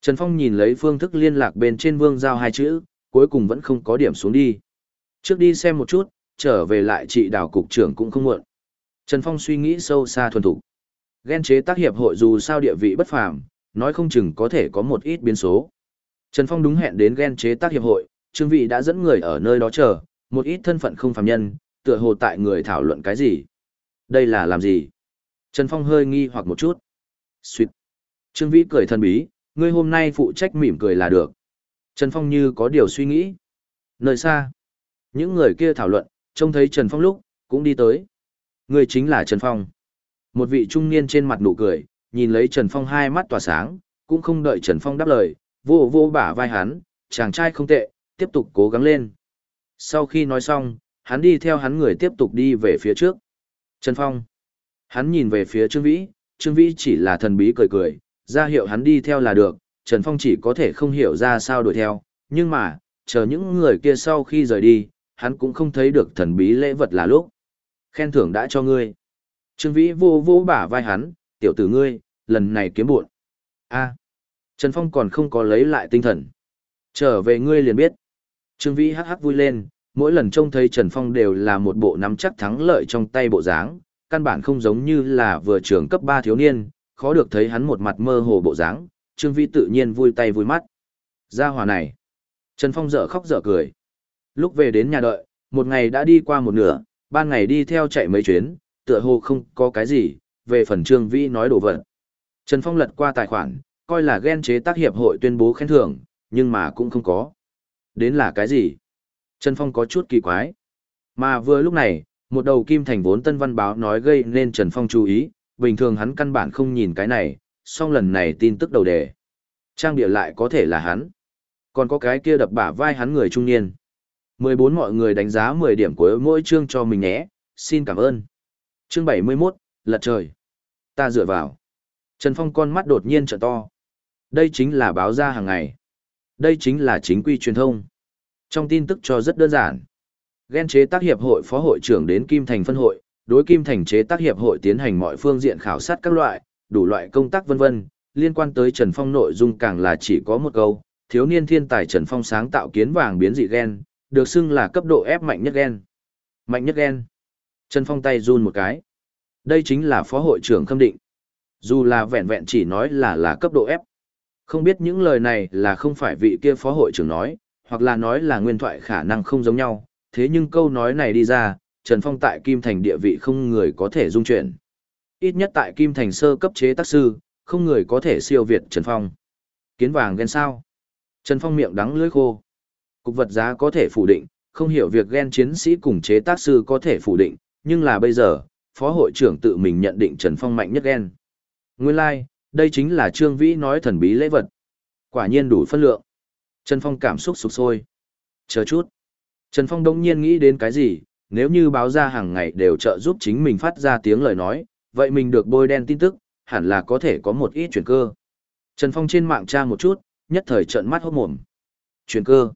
Trần Phong nhìn lấy phương thức liên lạc bên trên vương giao hai chữ, cuối cùng vẫn không có điểm xuống đi. Trước đi xem một chút, trở về lại trị đào cục trưởng cũng không muộn. Trần Phong suy nghĩ sâu xa thuần thủ. Ghen chế tác hiệp hội dù sao địa vị bất phàm, nói không chừng có thể có một ít biến số. Trần Phong đúng hẹn đến ghen chế tác hiệp hội, Trương Vị đã dẫn người ở nơi đó chờ, một ít thân phận không phàm nhân, tựa hồ tại người thảo luận cái gì. Đây là làm gì? Trần Phong hơi nghi hoặc một chút. Xuyệt. Trương Vĩ cười thân bí, ngươi hôm nay phụ trách mỉm cười là được. Trần Phong như có điều suy nghĩ. Nơi xa, những người kia thảo luận, trông thấy Trần Phong lúc, cũng đi tới. người chính là Trần Phong. Một vị trung niên trên mặt nụ cười, nhìn lấy Trần Phong hai mắt tỏa sáng, cũng không đợi Trần Phong đáp lời, vô vô bả vai hắn, chàng trai không tệ, tiếp tục cố gắng lên. Sau khi nói xong, hắn đi theo hắn người tiếp tục đi về phía trước. Trần Phong. Hắn nhìn về phía Trương Vĩ, Trương Vĩ chỉ là thần bí cười cười, ra hiệu hắn đi theo là được, Trần Phong chỉ có thể không hiểu ra sao đuổi theo, nhưng mà, chờ những người kia sau khi rời đi, hắn cũng không thấy được thần bí lễ vật là lúc. Khen thưởng đã cho ngươi. Trương Vĩ vô vô bả vai hắn, tiểu tử ngươi, lần này kiếm buồn. a Trần Phong còn không có lấy lại tinh thần. Trở về ngươi liền biết. Trương Vĩ hắc hắc vui lên, mỗi lần trông thấy Trần Phong đều là một bộ nắm chắc thắng lợi trong tay bộ dáng, căn bản không giống như là vừa trưởng cấp 3 thiếu niên, khó được thấy hắn một mặt mơ hồ bộ dáng, Trương Vĩ tự nhiên vui tay vui mắt. gia hòa này. Trần Phong dở khóc dở cười. Lúc về đến nhà đợi, một ngày đã đi qua một nửa, ban ngày đi theo chạy mấy chuyến, tựa hồ không có cái gì, về phần Trương Vĩ nói đồ vật. Trần Phong lật qua tài khoản, coi là ghen chế tác hiệp hội tuyên bố khen thưởng, nhưng mà cũng không có. Đến là cái gì? Trần Phong có chút kỳ quái. Mà vừa lúc này, một đầu kim thành vốn tân văn báo nói gây nên Trần Phong chú ý, bình thường hắn căn bản không nhìn cái này, song lần này tin tức đầu đề. Trang địa lại có thể là hắn. Còn có cái kia đập bả vai hắn người trung niên. 14 mọi người đánh giá 10 điểm của mỗi chương cho mình nhé, xin cảm ơn. Chương 71, lật trời. Ta dựa vào. Trần Phong con mắt đột nhiên trợ to. Đây chính là báo ra hàng ngày. Đây chính là chính quy truyền thông. Trong tin tức cho rất đơn giản. Ghen chế tác hiệp hội phó hội trưởng đến Kim Thành phân hội, đối Kim Thành chế tác hiệp hội tiến hành mọi phương diện khảo sát các loại, đủ loại công tác vân vân, liên quan tới Trần Phong nội dung càng là chỉ có một câu, thiếu niên thiên tài Trần Phong sáng tạo kiến vàng biến dị gen, được xưng là cấp độ ép mạnh nhất gen. Mạnh nhất gen. Trần Phong tay run một cái. Đây chính là phó hội trưởng khâm định. Dù là vẹn vẹn chỉ nói là là cấp độ ép. Không biết những lời này là không phải vị kia phó hội trưởng nói, hoặc là nói là nguyên thoại khả năng không giống nhau, thế nhưng câu nói này đi ra, Trần Phong tại Kim Thành địa vị không người có thể dung chuyển. Ít nhất tại Kim Thành sơ cấp chế tác sư, không người có thể siêu việt Trần Phong. Kiến vàng ghen sao? Trần Phong miệng đắng lưỡi khô. Cục vật giá có thể phủ định, không hiểu việc ghen chiến sĩ cùng chế tác sư có thể phủ định, nhưng là bây giờ, phó hội trưởng tự mình nhận định Trần Phong mạnh nhất ghen. Nguyên lai, like, đây chính là Trương Vĩ nói thần bí lễ vật. Quả nhiên đủ phân lượng. Trần Phong cảm xúc sụp sôi. Chờ chút. Trần Phong đông nhiên nghĩ đến cái gì, nếu như báo ra hàng ngày đều trợ giúp chính mình phát ra tiếng lời nói, vậy mình được bôi đen tin tức, hẳn là có thể có một ít chuyển cơ. Trần Phong trên mạng tra một chút, nhất thời trợn mắt hốt mồm. Chuyển cơ?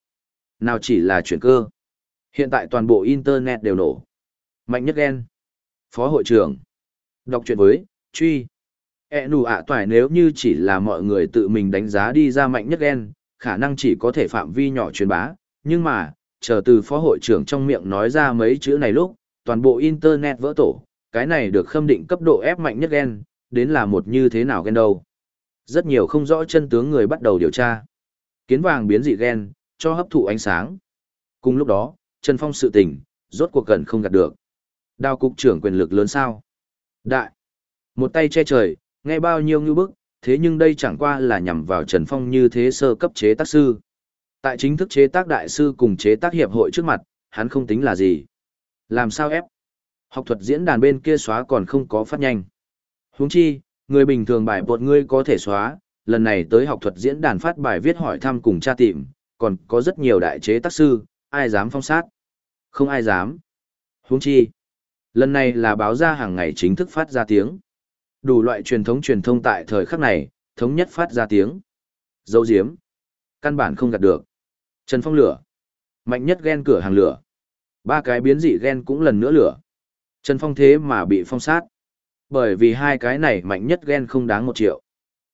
Nào chỉ là chuyển cơ. Hiện tại toàn bộ Internet đều nổ. Mạnh nhất ghen. Phó hội trưởng. Đọc chuyện với, truy. E nù ạ toài nếu như chỉ là mọi người tự mình đánh giá đi ra mạnh nhất ghen, khả năng chỉ có thể phạm vi nhỏ truyền bá, nhưng mà, chờ từ phó hội trưởng trong miệng nói ra mấy chữ này lúc, toàn bộ internet vỡ tổ, cái này được khâm định cấp độ ép mạnh nhất ghen, đến là một như thế nào ghen đâu. Rất nhiều không rõ chân tướng người bắt đầu điều tra. Kiến vàng biến dị ghen, cho hấp thụ ánh sáng. Cùng lúc đó, Trần Phong sự tình, rốt cuộc gần không gạt được. Đao cục trưởng quyền lực lớn sao? Đại. Một tay che trời, nghe bao nhiêu như bức, thế nhưng đây chẳng qua là nhằm vào Trần Phong như thế sơ cấp chế tác sư. Tại chính thức chế tác đại sư cùng chế tác hiệp hội trước mặt, hắn không tính là gì. Làm sao ép? Học thuật diễn đàn bên kia xóa còn không có phát nhanh. Huống chi, người bình thường bài bột ngươi có thể xóa, lần này tới học thuật diễn đàn phát bài viết hỏi thăm cùng tra tìm, còn có rất nhiều đại chế tác sư, ai dám phong sát? Không ai dám. Huống chi, lần này là báo ra hàng ngày chính thức phát ra tiếng. Đủ loại truyền thống truyền thông tại thời khắc này, thống nhất phát ra tiếng. Dấu diếm. Căn bản không gạt được. Trần Phong lửa. Mạnh nhất ghen cửa hàng lửa. Ba cái biến dị ghen cũng lần nữa lửa. Trần Phong thế mà bị phong sát. Bởi vì hai cái này mạnh nhất ghen không đáng một triệu.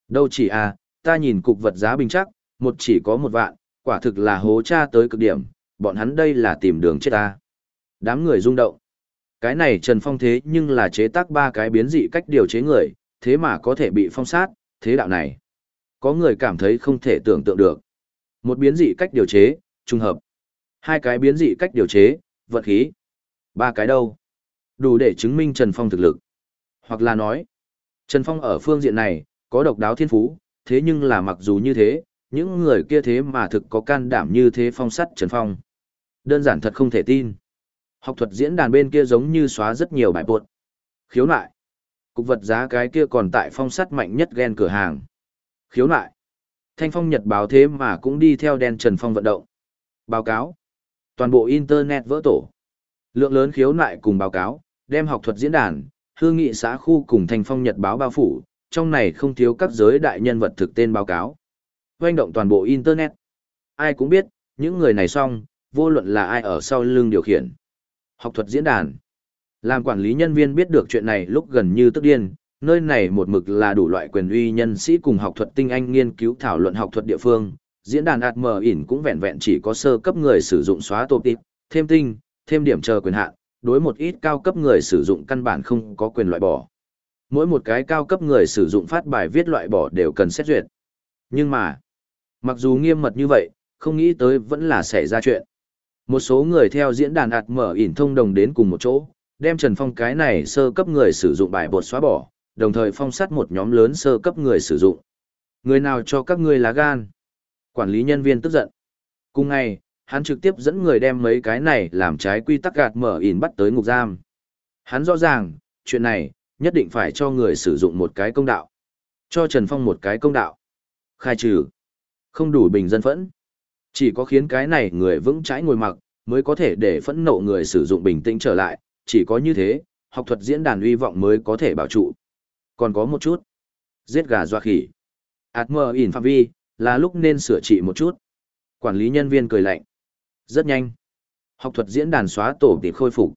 Đâu chỉ à, ta nhìn cục vật giá bình chắc, một chỉ có một vạn, quả thực là hố cha tới cực điểm, bọn hắn đây là tìm đường chết ta. Đám người rung động. Cái này Trần Phong thế nhưng là chế tác ba cái biến dị cách điều chế người, thế mà có thể bị phong sát, thế đạo này. Có người cảm thấy không thể tưởng tượng được. Một biến dị cách điều chế, trùng hợp. Hai cái biến dị cách điều chế, vận khí. Ba cái đâu? Đủ để chứng minh Trần Phong thực lực. Hoặc là nói, Trần Phong ở phương diện này, có độc đáo thiên phú, thế nhưng là mặc dù như thế, những người kia thế mà thực có can đảm như thế phong sắt Trần Phong. Đơn giản thật không thể tin. Học thuật diễn đàn bên kia giống như xóa rất nhiều bài bột, Khiếu nại. Cục vật giá cái kia còn tại phong sắt mạnh nhất ghen cửa hàng. Khiếu nại. Thanh phong nhật báo thế mà cũng đi theo đen Trần Phong vận động. Báo cáo. Toàn bộ Internet vỡ tổ. Lượng lớn khiếu nại cùng báo cáo, đem học thuật diễn đàn, hương nghị xã khu cùng thanh phong nhật báo bao phủ, trong này không thiếu các giới đại nhân vật thực tên báo cáo. Hoành động toàn bộ Internet. Ai cũng biết, những người này xong, vô luận là ai ở sau lưng điều khiển. Học thuật diễn đàn. Làm quản lý nhân viên biết được chuyện này lúc gần như tức điên, nơi này một mực là đủ loại quyền uy nhân sĩ cùng học thuật tinh anh nghiên cứu thảo luận học thuật địa phương. Diễn đàn ạt mờ ỉn cũng vẹn vẹn chỉ có sơ cấp người sử dụng xóa tổ tịp, thêm tinh, thêm điểm chờ quyền hạn, đối một ít cao cấp người sử dụng căn bản không có quyền loại bỏ. Mỗi một cái cao cấp người sử dụng phát bài viết loại bỏ đều cần xét duyệt. Nhưng mà, mặc dù nghiêm mật như vậy, không nghĩ tới vẫn là xảy ra chuyện. Một số người theo diễn đàn ạt mở ỉn thông đồng đến cùng một chỗ, đem Trần Phong cái này sơ cấp người sử dụng bài bột xóa bỏ, đồng thời phong sát một nhóm lớn sơ cấp người sử dụng. Người nào cho các ngươi lá gan? Quản lý nhân viên tức giận. Cùng ngày, hắn trực tiếp dẫn người đem mấy cái này làm trái quy tắc gạt mở ỉn bắt tới ngục giam. Hắn rõ ràng, chuyện này, nhất định phải cho người sử dụng một cái công đạo. Cho Trần Phong một cái công đạo. Khai trừ. Không đủ bình dân phẫn. Chỉ có khiến cái này người vững trái ngồi mặc, mới có thể để phẫn nộ người sử dụng bình tĩnh trở lại, chỉ có như thế, học thuật diễn đàn uy vọng mới có thể bảo trụ. Còn có một chút. Giết gà doa khỉ. Ảt mờ ỉn phạm vi, là lúc nên sửa trị một chút. Quản lý nhân viên cười lạnh. Rất nhanh. Học thuật diễn đàn xóa tổ tiệp khôi phục.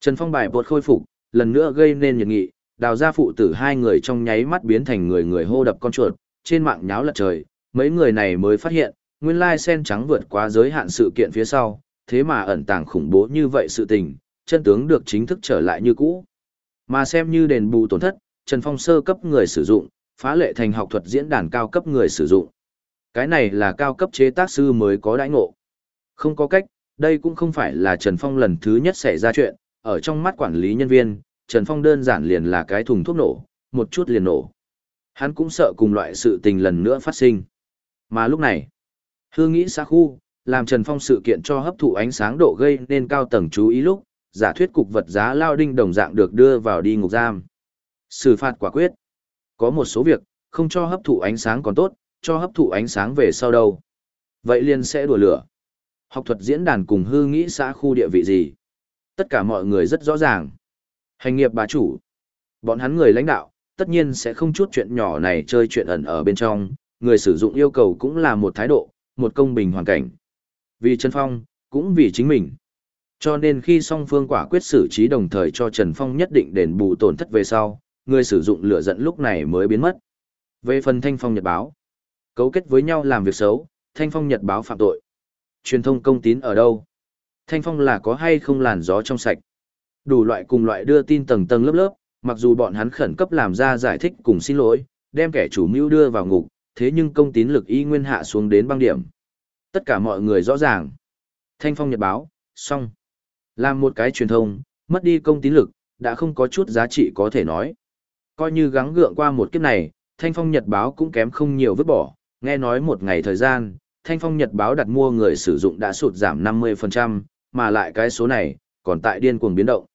Trần Phong bài bột khôi phục, lần nữa gây nên nhiệt nghị, đào ra phụ tử hai người trong nháy mắt biến thành người người hô đập con chuột, trên mạng nháo lật trời, mấy người này mới phát hiện, nguyên lai sen trắng vượt quá giới hạn sự kiện phía sau, thế mà ẩn tàng khủng bố như vậy sự tình, chân tướng được chính thức trở lại như cũ. Mà xem như đền bù tổn thất, Trần Phong sơ cấp người sử dụng, phá lệ thành học thuật diễn đàn cao cấp người sử dụng. Cái này là cao cấp chế tác sư mới có đãi ngộ. Không có cách, đây cũng không phải là Trần Phong lần thứ nhất xảy ra chuyện, ở trong mắt quản lý nhân viên, Trần Phong đơn giản liền là cái thùng thuốc nổ, một chút liền nổ. Hắn cũng sợ cùng loại sự tình lần nữa phát sinh. Mà lúc này, hư nghĩ xa khu, làm Trần Phong sự kiện cho hấp thụ ánh sáng độ gây nên cao tầng chú ý lúc, giả thuyết cục vật giá lao đinh đồng dạng được đưa vào đi ngục giam. Xử phạt quả quyết. Có một số việc, không cho hấp thụ ánh sáng còn tốt, cho hấp thụ ánh sáng về sau đâu. Vậy liền sẽ đùa lửa. Học thuật diễn đàn cùng hư nghĩ xã khu địa vị gì. Tất cả mọi người rất rõ ràng. Hành nghiệp bà chủ. Bọn hắn người lãnh đạo, tất nhiên sẽ không chút chuyện nhỏ này chơi chuyện ẩn ở bên trong, người sử dụng yêu cầu cũng là một thái độ, một công bình hoàn cảnh. Vì Trần Phong, cũng vì chính mình. Cho nên khi song phương quả quyết xử trí đồng thời cho Trần Phong nhất định đền bù tổn thất về sau, người sử dụng lửa giận lúc này mới biến mất. Về phần Thanh Phong Nhật Báo, cấu kết với nhau làm việc xấu, Thanh Phong Nhật Báo phạm tội. Truyền thông công tín ở đâu? Thanh Phong là có hay không làn gió trong sạch? Đủ loại cùng loại đưa tin tầng tầng lớp lớp, mặc dù bọn hắn khẩn cấp làm ra giải thích cùng xin lỗi, đem kẻ chủ mưu đưa vào ngục, thế nhưng công tín lực y nguyên hạ xuống đến băng điểm. Tất cả mọi người rõ ràng. Thanh Phong Nhật Báo, xong. Làm một cái truyền thông, mất đi công tín lực, đã không có chút giá trị có thể nói. Coi như gắng gượng qua một kiếp này, Thanh Phong Nhật Báo cũng kém không nhiều vứt bỏ, nghe nói một ngày thời gian, Thanh Phong Nhật Báo đặt mua người sử dụng đã sụt giảm 50%, mà lại cái số này, còn tại điên cuồng biến động.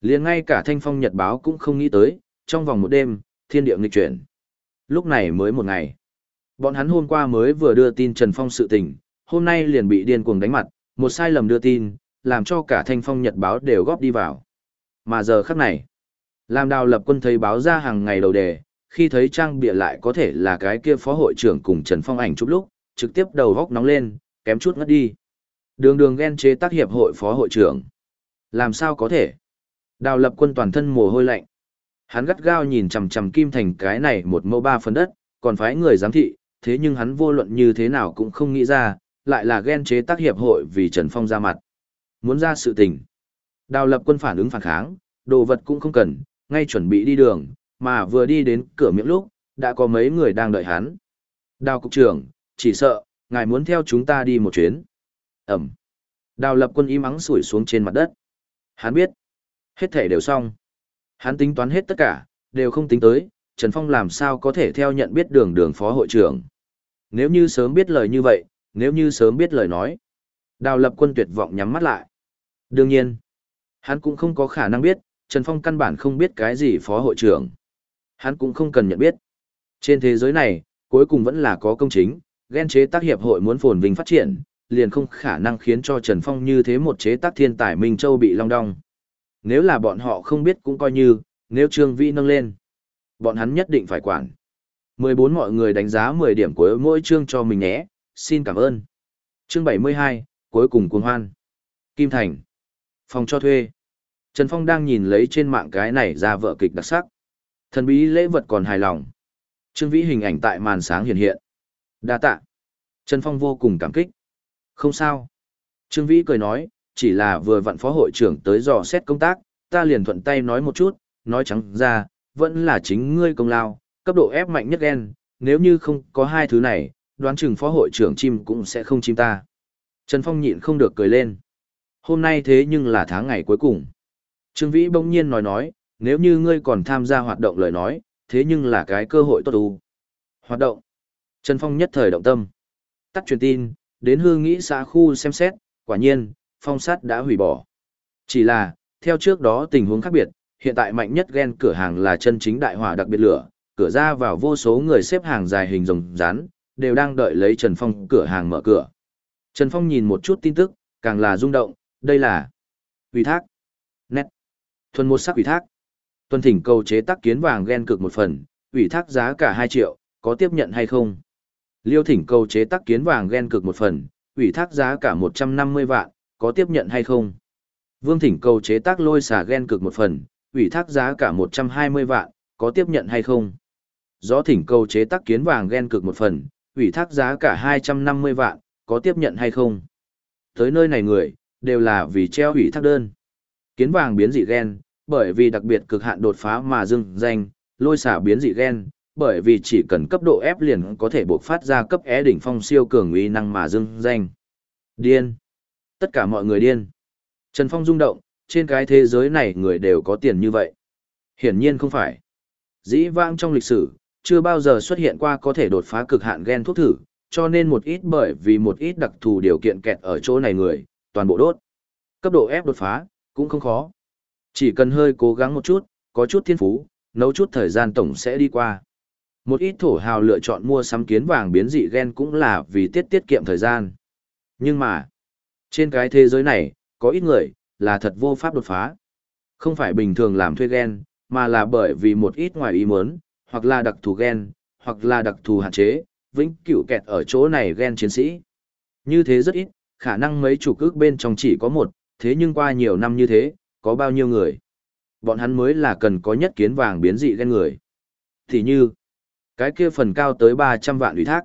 liền ngay cả Thanh Phong Nhật Báo cũng không nghĩ tới, trong vòng một đêm, thiên địa nghịch chuyển. Lúc này mới một ngày. Bọn hắn hôm qua mới vừa đưa tin Trần Phong sự tình, hôm nay liền bị điên cuồng đánh mặt, một sai lầm đưa tin, làm cho cả Thanh Phong Nhật Báo đều góp đi vào. Mà giờ khắc này, làm đào lập quân thấy báo ra hàng ngày đầu đề, khi thấy trang bịa lại có thể là cái kia phó hội trưởng cùng Trần Phong ảnh chụp lúc, trực tiếp đầu góc nóng lên, kém chút ngất đi. Đường đường ghen chế tác hiệp hội phó hội trưởng. Làm sao có thể? Đào lập quân toàn thân mồ hôi lạnh. Hắn gắt gao nhìn chằm chằm Kim Thành cái này một mẫu ba phần đất, còn phái người giám thị, thế nhưng hắn vô luận như thế nào cũng không nghĩ ra, lại là ghen chế tác hiệp hội vì Trần Phong ra mặt. Muốn ra sự tình. Đào lập quân phản ứng phản kháng, đồ vật cũng không cần, ngay chuẩn bị đi đường, mà vừa đi đến cửa miệng lúc, đã có mấy người đang đợi hắn. Đào cục trưởng, chỉ sợ, ngài muốn theo chúng ta đi một chuyến. Ẩm. Đào lập quân im ắng sủi xuống trên mặt đất. Hắn biết. Hết thể đều xong. Hắn tính toán hết tất cả, đều không tính tới, Trần Phong làm sao có thể theo nhận biết đường đường phó hội trưởng. Nếu như sớm biết lời như vậy, nếu như sớm biết lời nói. Đào lập quân tuyệt vọng nhắm mắt lại. Đương nhiên, hắn cũng không có khả năng biết, Trần Phong căn bản không biết cái gì phó hội trưởng. Hắn cũng không cần nhận biết. Trên thế giới này, cuối cùng vẫn là có công chính, ghen chế tác hiệp hội muốn phồn vinh phát triển, liền không khả năng khiến cho Trần Phong như thế một chế tác thiên tài Minh Châu bị long đong. Nếu là bọn họ không biết cũng coi như, nếu Trương Vĩ nâng lên, bọn hắn nhất định phải quản. 14 mọi người đánh giá 10 điểm của mỗi chương cho mình nhé, xin cảm ơn. Chương 72, cuối cùng cuồng hoan. Kim Thành. Phòng cho thuê. Trần Phong đang nhìn lấy trên mạng cái này ra vợ kịch đặc sắc. Thần bí lễ vật còn hài lòng. Trương Vĩ hình ảnh tại màn sáng hiện hiện. Đa tạ. Trần Phong vô cùng cảm kích. Không sao. Trương Vĩ cười nói, chỉ là vừa vặn phó hội trưởng tới dò xét công tác, ta liền thuận tay nói một chút, nói trắng ra, vẫn là chính ngươi công lao, cấp độ ép mạnh nhất ghen, nếu như không có hai thứ này, đoán chừng phó hội trưởng chim cũng sẽ không chim ta. Trần Phong nhịn không được cười lên. Hôm nay thế nhưng là tháng ngày cuối cùng. Trương Vĩ bỗng nhiên nói nói, nếu như ngươi còn tham gia hoạt động lời nói, thế nhưng là cái cơ hội tốt đủ. Hoạt động. Trần Phong nhất thời động tâm. Tắt truyền tin, đến hương nghĩ xã khu xem xét, quả nhiên, phong sát đã hủy bỏ. Chỉ là, theo trước đó tình huống khác biệt, hiện tại mạnh nhất ghen cửa hàng là chân chính đại hỏa đặc biệt lửa, cửa ra vào vô số người xếp hàng dài hình rồng rán, đều đang đợi lấy Trần Phong cửa hàng mở cửa. Trần Phong nhìn một chút tin tức, càng là rung động, đây là ủy thác. Nét. Thuần một sắc ủy thác. Tuần thỉnh cầu chế tác kiến vàng ghen cực một phần, ủy thác giá cả 2 triệu, có tiếp nhận hay không? Liêu thỉnh cầu chế tác kiến vàng ghen cực một phần, ủy thác giá cả 150 vạn, có tiếp nhận hay không? Vương thỉnh cầu chế tác lôi xà ghen cực một phần, ủy thác giá cả 120 vạn, có tiếp nhận hay không? Gió thỉnh cầu chế tác kiến vàng ghen cực một phần, ủy thác giá cả 250 vạn, có tiếp nhận hay không? Tới nơi này người, đều là vì treo ủy thác đơn. Kiến vàng biến dị ghen, bởi vì đặc biệt cực hạn đột phá mà dưng danh, lôi xả biến dị ghen, bởi vì chỉ cần cấp độ ép liền có thể buộc phát ra cấp é đỉnh phong siêu cường uy năng mà dưng danh. Điên. Tất cả mọi người điên. Trần Phong rung động, trên cái thế giới này người đều có tiền như vậy. Hiển nhiên không phải. Dĩ vãng trong lịch sử, chưa bao giờ xuất hiện qua có thể đột phá cực hạn gen thuốc thử, cho nên một ít bởi vì một ít đặc thù điều kiện kẹt ở chỗ này người, toàn bộ đốt. Cấp độ ép đột phá, cũng không khó. Chỉ cần hơi cố gắng một chút, có chút thiên phú, nấu chút thời gian tổng sẽ đi qua. Một ít thổ hào lựa chọn mua sắm kiến vàng biến dị gen cũng là vì tiết tiết kiệm thời gian. Nhưng mà, trên cái thế giới này, có ít người, là thật vô pháp đột phá. Không phải bình thường làm thuê gen, mà là bởi vì một ít ngoài ý muốn, hoặc là đặc thù gen, hoặc là đặc thù hạn chế, vĩnh cửu kẹt ở chỗ này gen chiến sĩ. Như thế rất ít, khả năng mấy chủ cước bên trong chỉ có một, thế nhưng qua nhiều năm như thế, có bao nhiêu người. Bọn hắn mới là cần có nhất kiến vàng biến dị gen người. Thì như, cái kia phần cao tới 300 vạn ủy thác.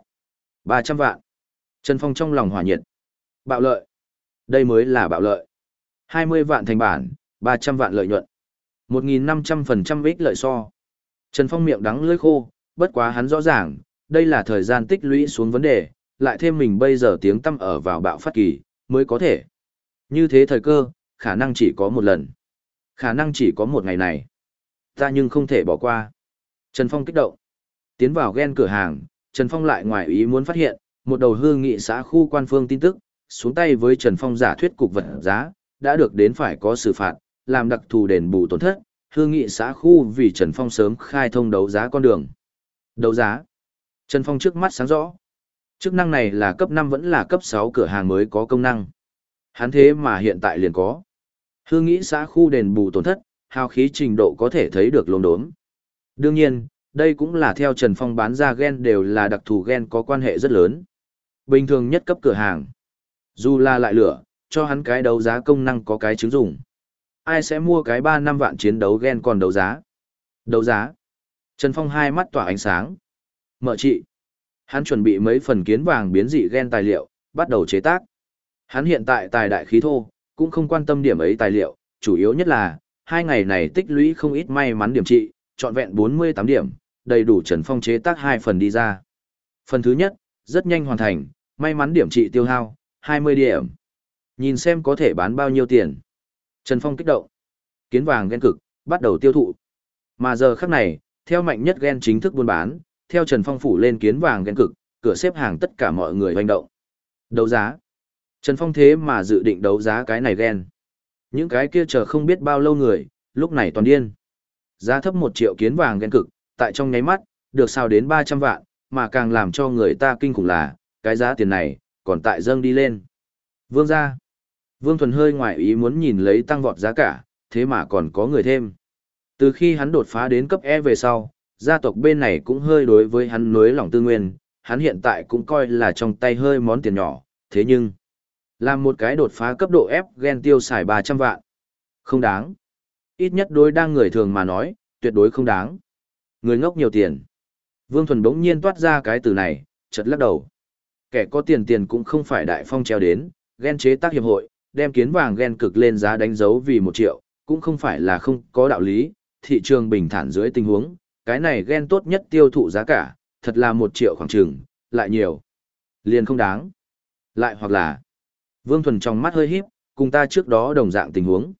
300 vạn. Trần Phong trong lòng hỏa nhiệt. Bạo lợi. Đây mới là bạo lợi. 20 vạn thành bản, 300 vạn lợi nhuận. 1.500% ích lợi so. Trần Phong miệng đắng lưỡi khô, bất quá hắn rõ ràng, đây là thời gian tích lũy xuống vấn đề, lại thêm mình bây giờ tiếng tâm ở vào bạo phát kỳ, mới có thể. Như thế thời cơ, khả năng chỉ có một lần. Khả năng chỉ có một ngày này. Ta nhưng không thể bỏ qua. Trần Phong kích động. Tiến vào ghen cửa hàng, Trần Phong lại ngoài ý muốn phát hiện, một đầu hương nghị xã khu quan phương tin tức, xuống tay với Trần Phong giả thuyết cục vật giá, đã được đến phải có xử phạt, làm đặc thù đền bù tổn thất, hương nghị xã khu vì Trần Phong sớm khai thông đấu giá con đường. Đấu giá. Trần Phong trước mắt sáng rõ. Chức năng này là cấp 5 vẫn là cấp 6 cửa hàng mới có công năng. Hắn thế mà hiện tại liền có. Hương nghĩ xã khu đền bù tổn thất, hào khí trình độ có thể thấy được lồn đốm. Đương nhiên, đây cũng là theo Trần Phong bán ra gen đều là đặc thù gen có quan hệ rất lớn. Bình thường nhất cấp cửa hàng. Dù là lại lửa, cho hắn cái đấu giá công năng có cái chứng dụng. Ai sẽ mua cái 3 năm vạn chiến đấu gen còn đấu giá? Đấu giá. Trần Phong hai mắt tỏa ánh sáng. Mở trị. Hắn chuẩn bị mấy phần kiến vàng biến dị gen tài liệu, bắt đầu chế tác. Hắn hiện tại tài đại khí thô, cũng không quan tâm điểm ấy tài liệu, chủ yếu nhất là, hai ngày này tích lũy không ít may mắn điểm trị, trọn vẹn 48 điểm, đầy đủ Trần Phong chế tác hai phần đi ra. Phần thứ nhất, rất nhanh hoàn thành, may mắn điểm trị tiêu hao, 20 điểm. Nhìn xem có thể bán bao nhiêu tiền. Trần Phong kích động. Kiến vàng ghen cực, bắt đầu tiêu thụ. Mà giờ khắc này, theo mạnh nhất ghen chính thức buôn bán, theo Trần Phong phủ lên kiến vàng ghen cực, cửa xếp hàng tất cả mọi người hoành động. Đấu giá. Trần Phong thế mà dự định đấu giá cái này ghen. Những cái kia chờ không biết bao lâu người, lúc này toàn điên. Giá thấp một triệu kiến vàng ghen cực, tại trong nháy mắt, được sao đến 300 vạn, mà càng làm cho người ta kinh khủng là, cái giá tiền này, còn tại dâng đi lên. Vương gia. Vương Thuần hơi ngoại ý muốn nhìn lấy tăng vọt giá cả, thế mà còn có người thêm. Từ khi hắn đột phá đến cấp E về sau, gia tộc bên này cũng hơi đối với hắn nối lòng tư nguyên, hắn hiện tại cũng coi là trong tay hơi món tiền nhỏ, thế nhưng, làm một cái đột phá cấp độ F gen tiêu xài 300 vạn. Không đáng. Ít nhất đối đang người thường mà nói, tuyệt đối không đáng. Người ngốc nhiều tiền. Vương Thuần bỗng nhiên toát ra cái từ này, chật lắc đầu. Kẻ có tiền tiền cũng không phải đại phong treo đến, ghen chế tác hiệp hội, đem kiến vàng ghen cực lên giá đánh dấu vì một triệu, cũng không phải là không có đạo lý, thị trường bình thản dưới tình huống, cái này ghen tốt nhất tiêu thụ giá cả, thật là một triệu khoảng trường, lại nhiều. Liền không đáng. Lại hoặc là, Vương Thuần trong mắt hơi híp, cùng ta trước đó đồng dạng tình huống.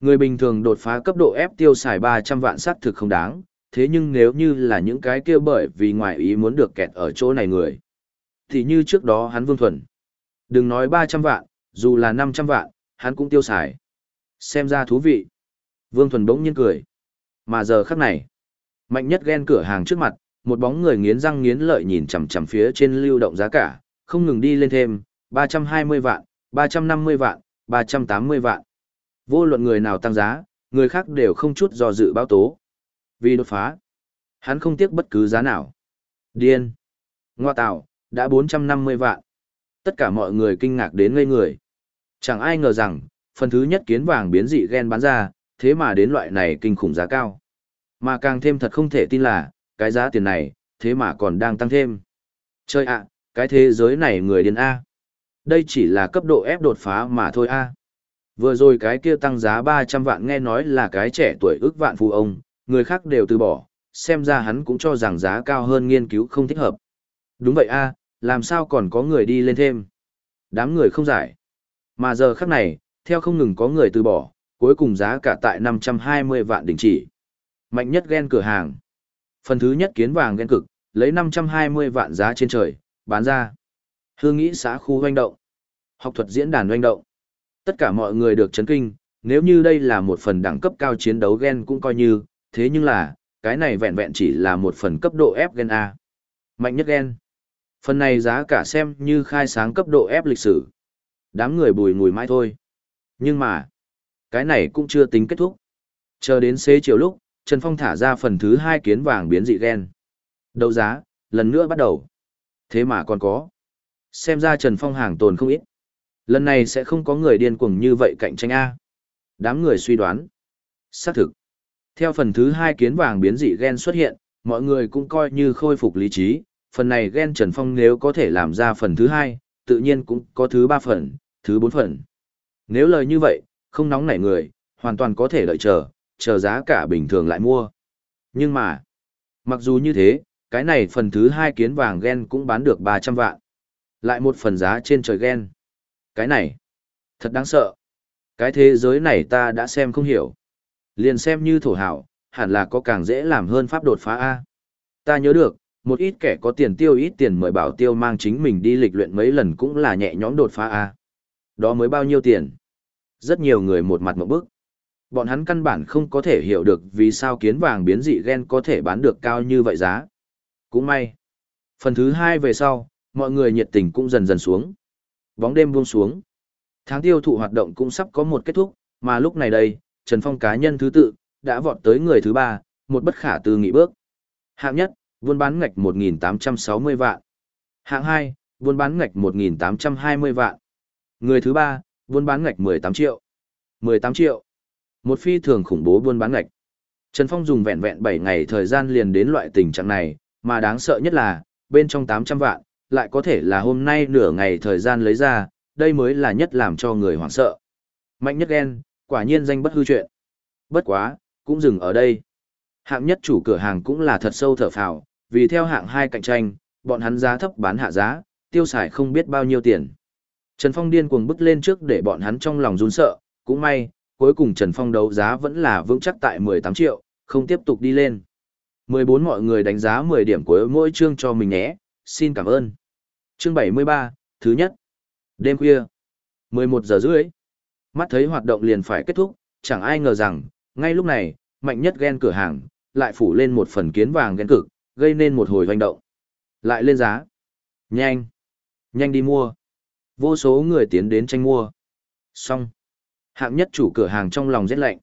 Người bình thường đột phá cấp độ ép tiêu xài 300 vạn sát thực không đáng, thế nhưng nếu như là những cái kia bởi vì ngoài ý muốn được kẹt ở chỗ này người, thì như trước đó hắn Vương Thuần. Đừng nói 300 vạn, dù là 500 vạn, hắn cũng tiêu xài. Xem ra thú vị. Vương Thuần bỗng nhiên cười. Mà giờ khắc này, mạnh nhất ghen cửa hàng trước mặt, một bóng người nghiến răng nghiến lợi nhìn chằm chằm phía trên lưu động giá cả, không ngừng đi lên thêm, 320 vạn, 350 vạn, 380 vạn. Vô luận người nào tăng giá, người khác đều không chút do dự báo tố. Vì đột phá, hắn không tiếc bất cứ giá nào. Điên. Ngoa tạo, đã 450 vạn. Tất cả mọi người kinh ngạc đến ngây người. Chẳng ai ngờ rằng, phần thứ nhất kiến vàng biến dị gen bán ra, thế mà đến loại này kinh khủng giá cao. Mà càng thêm thật không thể tin là, cái giá tiền này, thế mà còn đang tăng thêm. Chơi ạ, cái thế giới này người điên A. Đây chỉ là cấp độ ép đột phá mà thôi A. Vừa rồi cái kia tăng giá 300 vạn nghe nói là cái trẻ tuổi ước vạn phù ông, người khác đều từ bỏ, xem ra hắn cũng cho rằng giá cao hơn nghiên cứu không thích hợp. Đúng vậy A, làm sao còn có người đi lên thêm. Đám người không giải. Mà giờ khắc này, theo không ngừng có người từ bỏ, cuối cùng giá cả tại 520 vạn đỉnh chỉ. Mạnh nhất ghen cửa hàng. Phần thứ nhất kiến vàng ghen cực, lấy 520 vạn giá trên trời, bán ra. Hương nghĩ xã khu doanh động. Học thuật diễn đàn doanh động. Tất cả mọi người được chấn kinh, nếu như đây là một phần đẳng cấp cao chiến đấu gen cũng coi như, thế nhưng là, cái này vẹn vẹn chỉ là một phần cấp độ F gen A. Mạnh nhất gen. Phần này giá cả xem như khai sáng cấp độ F lịch sử. Đám người bùi ngùi mãi thôi. Nhưng mà, cái này cũng chưa tính kết thúc. Chờ đến xế chiều lúc, Trần Phong thả ra phần thứ hai kiến vàng biến dị gen. Đấu giá, lần nữa bắt đầu. Thế mà còn có. Xem ra Trần Phong hàng tồn không ít. Lần này sẽ không có người điên cuồng như vậy cạnh tranh A. Đám người suy đoán. Xác thực. Theo phần thứ hai kiến vàng biến dị gen xuất hiện, mọi người cũng coi như khôi phục lý trí. Phần này gen Trần Phong nếu có thể làm ra phần thứ hai, tự nhiên cũng có thứ ba phần, thứ bốn phần. Nếu lời như vậy, không nóng nảy người, hoàn toàn có thể đợi chờ, chờ giá cả bình thường lại mua. Nhưng mà, mặc dù như thế, cái này phần thứ hai kiến vàng gen cũng bán được 300 vạn. Lại một phần giá trên trời gen. Cái này, thật đáng sợ. Cái thế giới này ta đã xem không hiểu. Liền xem như thổ hảo, hẳn là có càng dễ làm hơn pháp đột phá A. Ta nhớ được, một ít kẻ có tiền tiêu ít tiền mời bảo tiêu mang chính mình đi lịch luyện mấy lần cũng là nhẹ nhõm đột phá A. Đó mới bao nhiêu tiền? Rất nhiều người một mặt một bức. Bọn hắn căn bản không có thể hiểu được vì sao kiến vàng biến dị gen có thể bán được cao như vậy giá. Cũng may. Phần thứ hai về sau, mọi người nhiệt tình cũng dần dần xuống. Bóng đêm buông xuống. Tháng tiêu thụ hoạt động cũng sắp có một kết thúc, mà lúc này đây, Trần Phong cá nhân thứ tự, đã vọt tới người thứ ba, một bất khả tư nghị bước. Hạng nhất, buôn bán ngạch 1.860 vạn. Hạng hai, buôn bán ngạch 1.820 vạn. Người thứ ba, buôn bán ngạch 18 triệu. 18 triệu. Một phi thường khủng bố buôn bán ngạch. Trần Phong dùng vẹn vẹn 7 ngày thời gian liền đến loại tình trạng này, mà đáng sợ nhất là, bên trong 800 vạn, lại có thể là hôm nay nửa ngày thời gian lấy ra, đây mới là nhất làm cho người hoảng sợ. Mạnh nhất ghen, quả nhiên danh bất hư chuyện. Bất quá, cũng dừng ở đây. Hạng nhất chủ cửa hàng cũng là thật sâu thở phào, vì theo hạng hai cạnh tranh, bọn hắn giá thấp bán hạ giá, tiêu xài không biết bao nhiêu tiền. Trần Phong điên cuồng bước lên trước để bọn hắn trong lòng run sợ, cũng may, cuối cùng Trần Phong đấu giá vẫn là vững chắc tại 18 triệu, không tiếp tục đi lên. 14 mọi người đánh giá 10 điểm của mỗi chương cho mình nhé, xin cảm ơn. Chương 73, thứ nhất. Đêm khuya. 11 giờ rưỡi. Mắt thấy hoạt động liền phải kết thúc, chẳng ai ngờ rằng, ngay lúc này, mạnh nhất ghen cửa hàng, lại phủ lên một phần kiến vàng ghen cực, gây nên một hồi hoành động. Lại lên giá. Nhanh. Nhanh đi mua. Vô số người tiến đến tranh mua. Xong. Hạng nhất chủ cửa hàng trong lòng rét lạnh.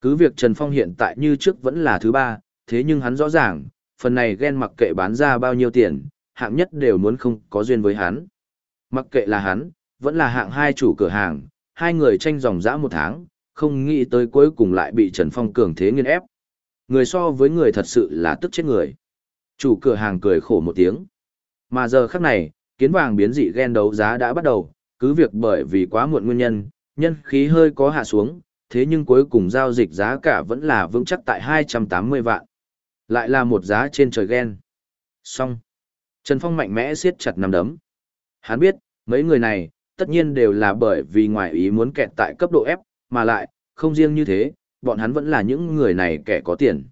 Cứ việc Trần Phong hiện tại như trước vẫn là thứ ba, thế nhưng hắn rõ ràng, phần này ghen mặc kệ bán ra bao nhiêu tiền, hạng nhất đều muốn không có duyên với hắn. Mặc kệ là hắn, vẫn là hạng hai chủ cửa hàng, hai người tranh dòng dã một tháng, không nghĩ tới cuối cùng lại bị Trần Phong cường thế nghiên ép. Người so với người thật sự là tức chết người. Chủ cửa hàng cười khổ một tiếng. Mà giờ khắc này, kiến vàng biến dị ghen đấu giá đã bắt đầu, cứ việc bởi vì quá muộn nguyên nhân, nhân khí hơi có hạ xuống, thế nhưng cuối cùng giao dịch giá cả vẫn là vững chắc tại 280 vạn. Lại là một giá trên trời ghen. Xong. Trần Phong mạnh mẽ siết chặt nắm đấm. Hắn biết, mấy người này, tất nhiên đều là bởi vì ngoài ý muốn kẹt tại cấp độ F, mà lại, không riêng như thế, bọn hắn vẫn là những người này kẻ có tiền.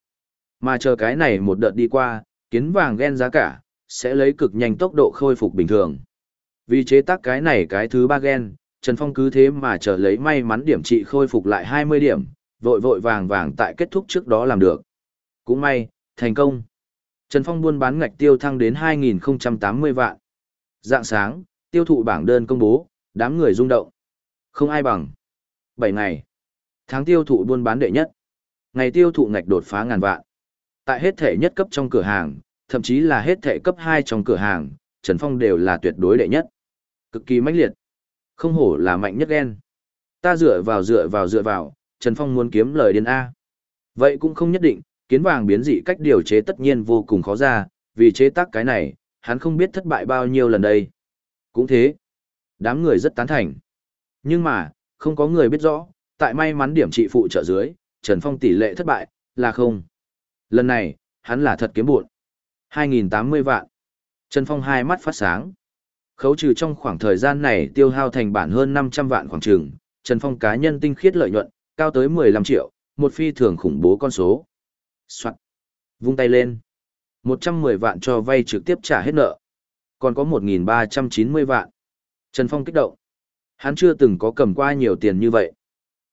Mà chờ cái này một đợt đi qua, kiến vàng ghen giá cả, sẽ lấy cực nhanh tốc độ khôi phục bình thường. Vì chế tác cái này cái thứ ba gen, Trần Phong cứ thế mà chờ lấy may mắn điểm trị khôi phục lại 20 điểm, vội vội vàng vàng tại kết thúc trước đó làm được. Cũng may, thành công. Trần Phong buôn bán ngạch tiêu thăng đến 2080 vạn. Dạng sáng, tiêu thụ bảng đơn công bố, đám người rung động. Không ai bằng. 7 ngày. Tháng tiêu thụ buôn bán đệ nhất. Ngày tiêu thụ ngạch đột phá ngàn vạn. Tại hết thể nhất cấp trong cửa hàng, thậm chí là hết thệ cấp 2 trong cửa hàng, Trần Phong đều là tuyệt đối đệ nhất. Cực kỳ mãnh liệt. Không hổ là mạnh nhất ghen. Ta dựa vào dựa vào dựa vào, Trần Phong muốn kiếm lời điên A. Vậy cũng không nhất định, kiến vàng biến dị cách điều chế tất nhiên vô cùng khó ra, vì chế tác cái này, hắn không biết thất bại bao nhiêu lần đây. Cũng thế, đám người rất tán thành. Nhưng mà, không có người biết rõ, tại may mắn điểm trị phụ trợ dưới, Trần Phong tỷ lệ thất bại, là không. Lần này, hắn là thật kiếm buồn. 2.080 vạn. Trần Phong hai mắt phát sáng. Khấu trừ trong khoảng thời gian này tiêu hao thành bản hơn 500 vạn khoảng trường, Trần Phong cá nhân tinh khiết lợi nhuận, cao tới 15 triệu, một phi thường khủng bố con số. Soạn. Vung tay lên. 110 vạn cho vay trực tiếp trả hết nợ. Còn có 1.390 vạn. Trần Phong kích động. Hắn chưa từng có cầm qua nhiều tiền như vậy.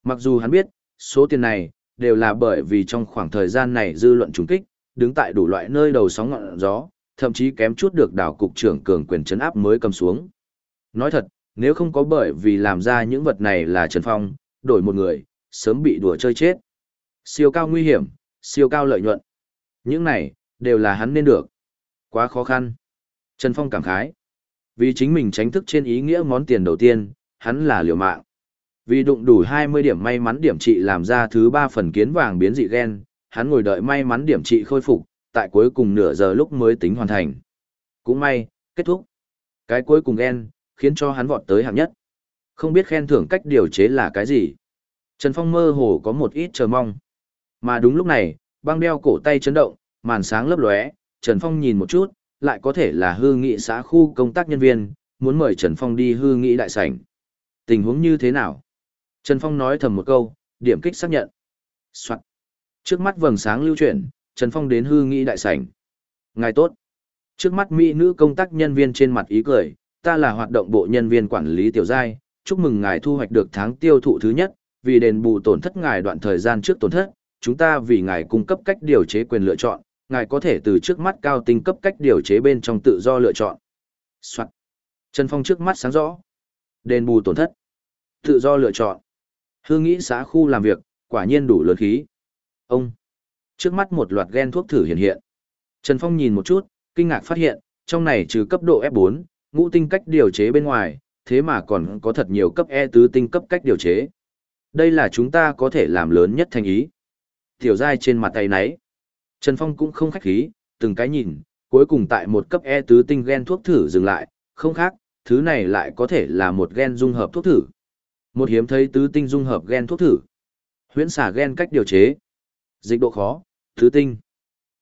Mặc dù hắn biết, số tiền này, đều là bởi vì trong khoảng thời gian này dư luận trùng kích, đứng tại đủ loại nơi đầu sóng ngọn gió, thậm chí kém chút được đảo cục trưởng cường quyền chấn áp mới cầm xuống. Nói thật, nếu không có bởi vì làm ra những vật này là Trần Phong, đổi một người, sớm bị đùa chơi chết. Siêu cao nguy hiểm, siêu cao lợi nhuận. Những này, đều là hắn nên được. Quá khó khăn. Trần Phong cảm khái. Vì chính mình tránh thức trên ý nghĩa món tiền đầu tiên, hắn là liều mạng. Vì đụng đủ 20 điểm may mắn điểm trị làm ra thứ 3 phần kiến vàng biến dị gen, hắn ngồi đợi may mắn điểm trị khôi phục, tại cuối cùng nửa giờ lúc mới tính hoàn thành. Cũng may, kết thúc. Cái cuối cùng gen, khiến cho hắn vọt tới hạng nhất. Không biết khen thưởng cách điều chế là cái gì. Trần Phong mơ hồ có một ít chờ mong. Mà đúng lúc này, băng đeo cổ tay chấn động, màn sáng lấp lóe, Trần Phong nhìn một chút, lại có thể là hư nghị xã khu công tác nhân viên, muốn mời Trần Phong đi hư nghị đại sảnh. Tình huống như thế nào? Trần Phong nói thầm một câu, điểm kích xác nhận. Soạn. Trước mắt vầng sáng lưu chuyển, Trần Phong đến hư nghị đại sảnh. Ngài tốt. Trước mắt mỹ nữ công tác nhân viên trên mặt ý cười, ta là hoạt động bộ nhân viên quản lý tiểu giai, chúc mừng ngài thu hoạch được tháng tiêu thụ thứ nhất, vì đền bù tổn thất ngài đoạn thời gian trước tổn thất, chúng ta vì ngài cung cấp cách điều chế quyền lựa chọn, ngài có thể từ trước mắt cao tinh cấp cách điều chế bên trong tự do lựa chọn. Soạn. Trần Phong trước mắt sáng rõ. Đền bù tổn thất. Tự do lựa chọn. Hương nghĩ xã khu làm việc, quả nhiên đủ lớn khí. Ông. Trước mắt một loạt gen thuốc thử hiện hiện. Trần Phong nhìn một chút, kinh ngạc phát hiện, trong này trừ cấp độ F4, ngũ tinh cách điều chế bên ngoài, thế mà còn có thật nhiều cấp E tứ tinh cấp cách điều chế. Đây là chúng ta có thể làm lớn nhất thành ý. Tiểu giai trên mặt tay nấy. Trần Phong cũng không khách khí, từng cái nhìn, cuối cùng tại một cấp E tứ tinh gen thuốc thử dừng lại, không khác, thứ này lại có thể là một gen dung hợp thuốc thử. Một hiếm thấy tứ tinh dung hợp gen thuốc thử. Huyễn xả gen cách điều chế. Dịch độ khó, thứ tinh.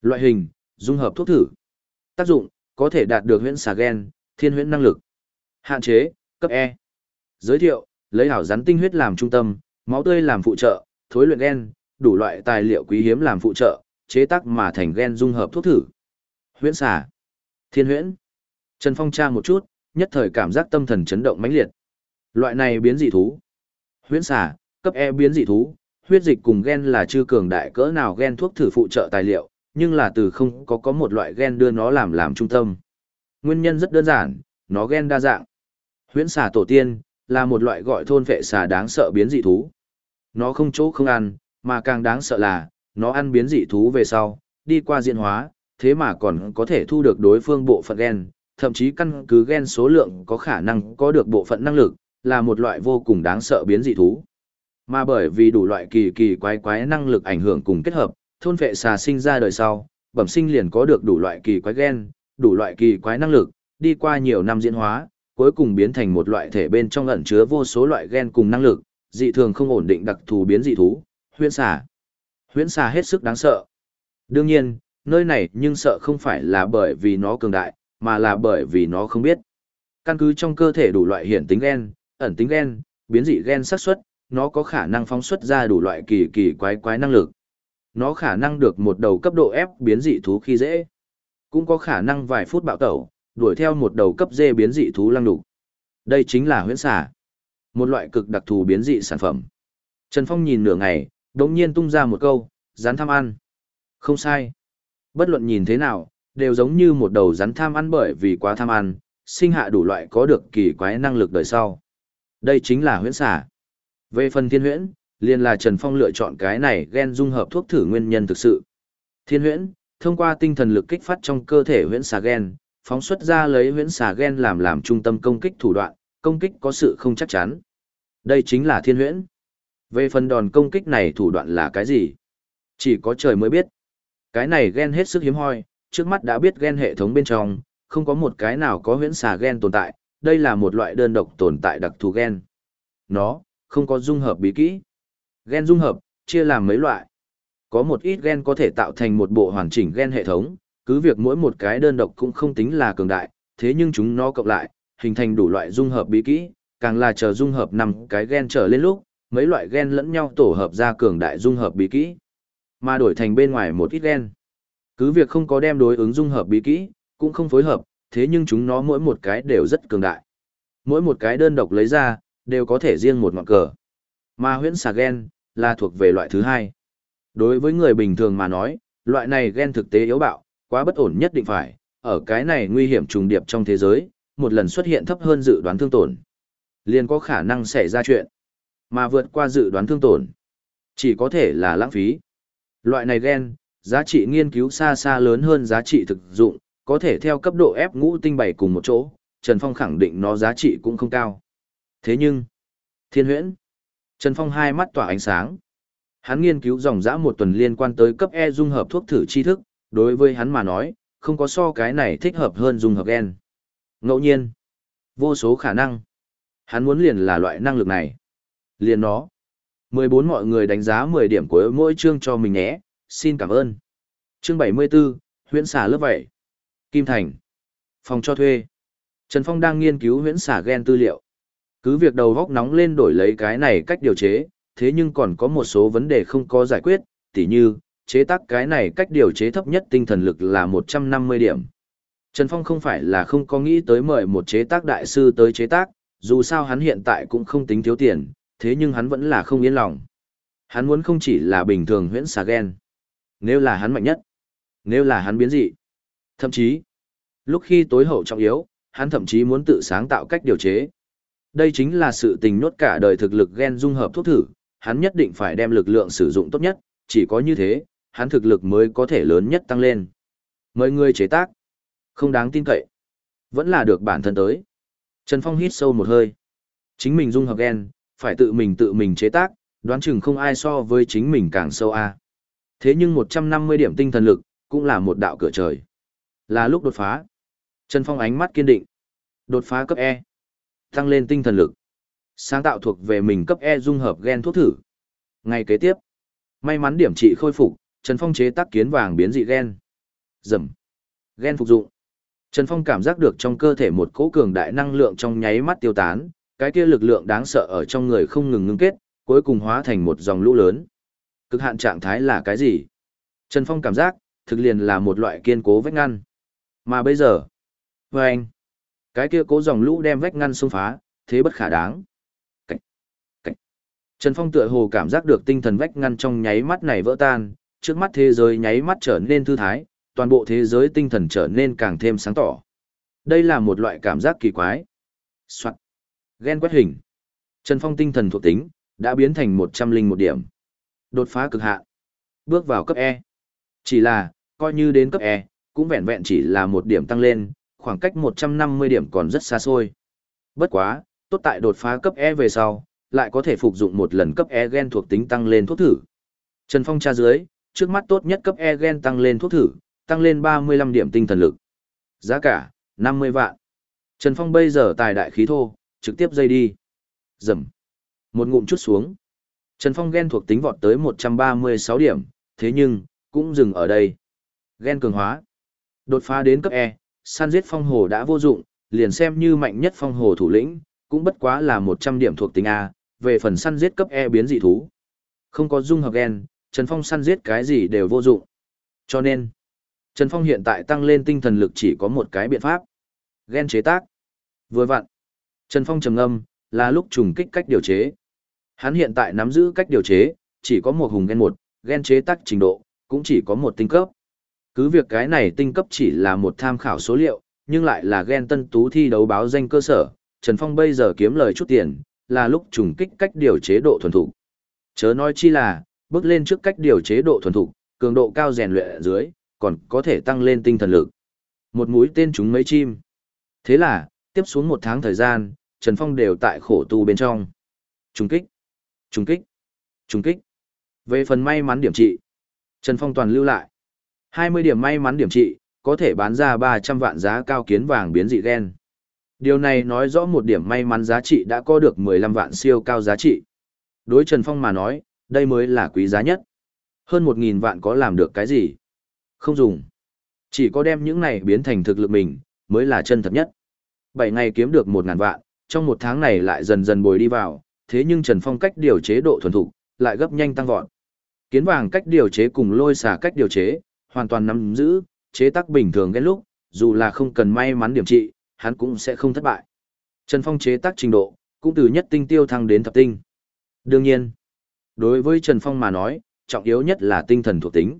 Loại hình, dung hợp thuốc thử. Tác dụng, có thể đạt được huyễn xả gen, thiên huyễn năng lực. Hạn chế, cấp E. Giới thiệu, lấy hảo rắn tinh huyết làm trung tâm, máu tươi làm phụ trợ, thối luyện gen, đủ loại tài liệu quý hiếm làm phụ trợ, chế tác mà thành gen dung hợp thuốc thử. Huyễn xả. Thiên huyễn. Trần Phong tra một chút, nhất thời cảm giác tâm thần chấn động mãnh liệt. Loại này biến dị thú. Huyễn xả, cấp E biến dị thú, huyết dịch cùng gen là chưa cường đại cỡ nào gen thuốc thử phụ trợ tài liệu, nhưng là từ không có có một loại gen đưa nó làm làm trung tâm. Nguyên nhân rất đơn giản, nó gen đa dạng. Huyễn xà tổ tiên, là một loại gọi thôn vệ xà đáng sợ biến dị thú. Nó không chỗ không ăn, mà càng đáng sợ là, nó ăn biến dị thú về sau, đi qua diễn hóa, thế mà còn có thể thu được đối phương bộ phận gen, thậm chí căn cứ gen số lượng có khả năng có được bộ phận năng lực, là một loại vô cùng đáng sợ biến dị thú. Mà bởi vì đủ loại kỳ kỳ quái quái năng lực ảnh hưởng cùng kết hợp, thôn vệ xà sinh ra đời sau, bẩm sinh liền có được đủ loại kỳ quái gen, đủ loại kỳ quái năng lực, đi qua nhiều năm diễn hóa, cuối cùng biến thành một loại thể bên trong ẩn chứa vô số loại gen cùng năng lực, dị thường không ổn định đặc thù biến dị thú, huyễn xà. Huyễn xà hết sức đáng sợ. Đương nhiên, nơi này nhưng sợ không phải là bởi vì nó cường đại, mà là bởi vì nó không biết. Căn cứ trong cơ thể đủ loại hiển tính gen, ẩn tính gen, biến dị gen xác suất, nó có khả năng phóng xuất ra đủ loại kỳ kỳ quái quái năng lực. Nó khả năng được một đầu cấp độ F biến dị thú khi dễ. Cũng có khả năng vài phút bạo tẩu, đuổi theo một đầu cấp D biến dị thú lăng đục. Đây chính là huyễn xà. Một loại cực đặc thù biến dị sản phẩm. Trần Phong nhìn nửa ngày, đống nhiên tung ra một câu, rắn tham ăn. Không sai. Bất luận nhìn thế nào, đều giống như một đầu rắn tham ăn bởi vì quá tham ăn, sinh hạ đủ loại có được kỳ quái năng lực đời sau. Đây chính là huyễn xà. Về phần thiên huyễn, liền là Trần Phong lựa chọn cái này gen dung hợp thuốc thử nguyên nhân thực sự. Thiên huyễn, thông qua tinh thần lực kích phát trong cơ thể huyễn xà gen, phóng xuất ra lấy huyễn xà gen làm làm trung tâm công kích thủ đoạn, công kích có sự không chắc chắn. Đây chính là thiên huyễn. Về phần đòn công kích này thủ đoạn là cái gì? Chỉ có trời mới biết. Cái này gen hết sức hiếm hoi, trước mắt đã biết gen hệ thống bên trong, không có một cái nào có huyễn xà gen tồn tại, đây là một loại đơn độc tồn tại đặc thù gen. Nó, không có dung hợp bí kỹ. Gen dung hợp, chia làm mấy loại. Có một ít gen có thể tạo thành một bộ hoàn chỉnh gen hệ thống, cứ việc mỗi một cái đơn độc cũng không tính là cường đại, thế nhưng chúng nó cộng lại, hình thành đủ loại dung hợp bí kỹ, càng là chờ dung hợp năm cái gen trở lên lúc, mấy loại gen lẫn nhau tổ hợp ra cường đại dung hợp bí kỹ, mà đổi thành bên ngoài một ít gen. Cứ việc không có đem đối ứng dung hợp bí kỹ, cũng không phối hợp, thế nhưng chúng nó mỗi một cái đều rất cường đại. Mỗi một cái đơn độc lấy ra, đều có thể riêng một ngọn cờ. Mà huyễn xà gen, là thuộc về loại thứ hai. Đối với người bình thường mà nói, loại này gen thực tế yếu bạo, quá bất ổn nhất định phải, ở cái này nguy hiểm trùng điệp trong thế giới, một lần xuất hiện thấp hơn dự đoán thương tổn. Liền có khả năng xảy ra chuyện, mà vượt qua dự đoán thương tổn. Chỉ có thể là lãng phí. Loại này gen, giá trị nghiên cứu xa xa lớn hơn giá trị thực dụng, có thể theo cấp độ ép ngũ tinh bảy cùng một chỗ, Trần Phong khẳng định nó giá trị cũng không cao. Thế nhưng, thiên huyễn, Trần Phong hai mắt tỏa ánh sáng. Hắn nghiên cứu dòng dã một tuần liên quan tới cấp E dung hợp thuốc thử tri thức, đối với hắn mà nói, không có so cái này thích hợp hơn dung hợp gen. Ngẫu nhiên, vô số khả năng. Hắn muốn liền là loại năng lực này. Liền nó. 14 mọi người đánh giá 10 điểm của mỗi chương cho mình nhé, xin cảm ơn. Chương 74, huyễn xả lớp vậy. Kim Thành. Phòng cho thuê. Trần Phong đang nghiên cứu huyễn xả gen tư liệu. Cứ việc đầu góc nóng lên đổi lấy cái này cách điều chế, thế nhưng còn có một số vấn đề không có giải quyết, tỉ như, chế tác cái này cách điều chế thấp nhất tinh thần lực là 150 điểm. Trần Phong không phải là không có nghĩ tới mời một chế tác đại sư tới chế tác, dù sao hắn hiện tại cũng không tính thiếu tiền, thế nhưng hắn vẫn là không yên lòng. Hắn muốn không chỉ là bình thường huyễn xà ghen. Nếu là hắn mạnh nhất, nếu là hắn biến dị. Thậm chí, lúc khi tối hậu trọng yếu, hắn thậm chí muốn tự sáng tạo cách điều chế. Đây chính là sự tình nốt cả đời thực lực gen dung hợp thuốc thử, hắn nhất định phải đem lực lượng sử dụng tốt nhất, chỉ có như thế, hắn thực lực mới có thể lớn nhất tăng lên. Mời người chế tác, không đáng tin cậy, vẫn là được bản thân tới. Trần Phong hít sâu một hơi. Chính mình dung hợp gen, phải tự mình tự mình chế tác, đoán chừng không ai so với chính mình càng sâu a. Thế nhưng 150 điểm tinh thần lực, cũng là một đạo cửa trời. Là lúc đột phá. Trần Phong ánh mắt kiên định. Đột phá cấp E. Tăng lên tinh thần lực. Sáng tạo thuộc về mình cấp E dung hợp gen thuốc thử. Ngày kế tiếp. May mắn điểm trị khôi phục, Trần Phong chế tác kiến vàng biến dị gen. Dầm. Gen phục dụng. Trần Phong cảm giác được trong cơ thể một cỗ cường đại năng lượng trong nháy mắt tiêu tán, cái kia lực lượng đáng sợ ở trong người không ngừng ngưng kết, cuối cùng hóa thành một dòng lũ lớn. Cực hạn trạng thái là cái gì? Trần Phong cảm giác, thực liền là một loại kiên cố vách ngăn. Mà bây giờ, với anh, cái kia cố dòng lũ đem vách ngăn xông phá, thế bất khả đáng. Cách, cách. Trần Phong tựa hồ cảm giác được tinh thần vách ngăn trong nháy mắt này vỡ tan, trước mắt thế giới nháy mắt trở nên thư thái, toàn bộ thế giới tinh thần trở nên càng thêm sáng tỏ. Đây là một loại cảm giác kỳ quái. Soạn. Gen quét hình. Trần Phong tinh thần thuộc tính, đã biến thành 101 điểm. Đột phá cực hạn. Bước vào cấp E. Chỉ là, coi như đến cấp E, cũng vẹn vẹn chỉ là một điểm tăng lên, khoảng cách 150 điểm còn rất xa xôi. Bất quá, tốt tại đột phá cấp E về sau, lại có thể phục dụng một lần cấp E gen thuộc tính tăng lên thuốc thử. Trần Phong tra dưới, trước mắt tốt nhất cấp E gen tăng lên thuốc thử, tăng lên 35 điểm tinh thần lực. Giá cả, 50 vạn. Trần Phong bây giờ tài đại khí thô, trực tiếp dây đi. Dầm. Một ngụm chút xuống. Trần Phong gen thuộc tính vọt tới 136 điểm, thế nhưng, cũng dừng ở đây. Gen cường hóa. Đột phá đến cấp E, săn giết phong hồ đã vô dụng, liền xem như mạnh nhất phong hồ thủ lĩnh, cũng bất quá là 100 điểm thuộc tính A, về phần săn giết cấp E biến dị thú. Không có dung hợp gen, Trần Phong săn giết cái gì đều vô dụng. Cho nên, Trần Phong hiện tại tăng lên tinh thần lực chỉ có một cái biện pháp. Gen chế tác. Vừa vặn. Trần Phong trầm ngâm, là lúc trùng kích cách điều chế. Hắn hiện tại nắm giữ cách điều chế, chỉ có một hùng gen một, gen chế tác trình độ, cũng chỉ có một tinh cấp. Cứ việc cái này tinh cấp chỉ là một tham khảo số liệu, nhưng lại là gen tân tú thi đấu báo danh cơ sở, Trần Phong bây giờ kiếm lời chút tiền, là lúc trùng kích cách điều chế độ thuần thục. Chớ nói chi là, bước lên trước cách điều chế độ thuần thục, cường độ cao rèn luyện ở dưới, còn có thể tăng lên tinh thần lực. Một mũi tên trúng mấy chim. Thế là, tiếp xuống một tháng thời gian, Trần Phong đều tại khổ tu bên trong. Trùng kích, trùng kích, trùng kích. Về phần may mắn điểm trị, Trần Phong toàn lưu lại. 20 điểm may mắn điểm trị, có thể bán ra 300 vạn giá cao kiến vàng biến dị gen. Điều này nói rõ một điểm may mắn giá trị đã có được 15 vạn siêu cao giá trị. Đối Trần Phong mà nói, đây mới là quý giá nhất. Hơn 1.000 vạn có làm được cái gì? Không dùng. Chỉ có đem những này biến thành thực lực mình, mới là chân thật nhất. 7 ngày kiếm được 1.000 vạn, trong một tháng này lại dần dần bồi đi vào, thế nhưng Trần Phong cách điều chế độ thuần thục lại gấp nhanh tăng vọt. Kiến vàng cách điều chế cùng lôi xà cách điều chế, hoàn toàn nắm giữ, chế tác bình thường ghen lúc, dù là không cần may mắn điểm trị, hắn cũng sẽ không thất bại. Trần Phong chế tác trình độ, cũng từ nhất tinh tiêu thăng đến thập tinh. Đương nhiên, đối với Trần Phong mà nói, trọng yếu nhất là tinh thần thuộc tính.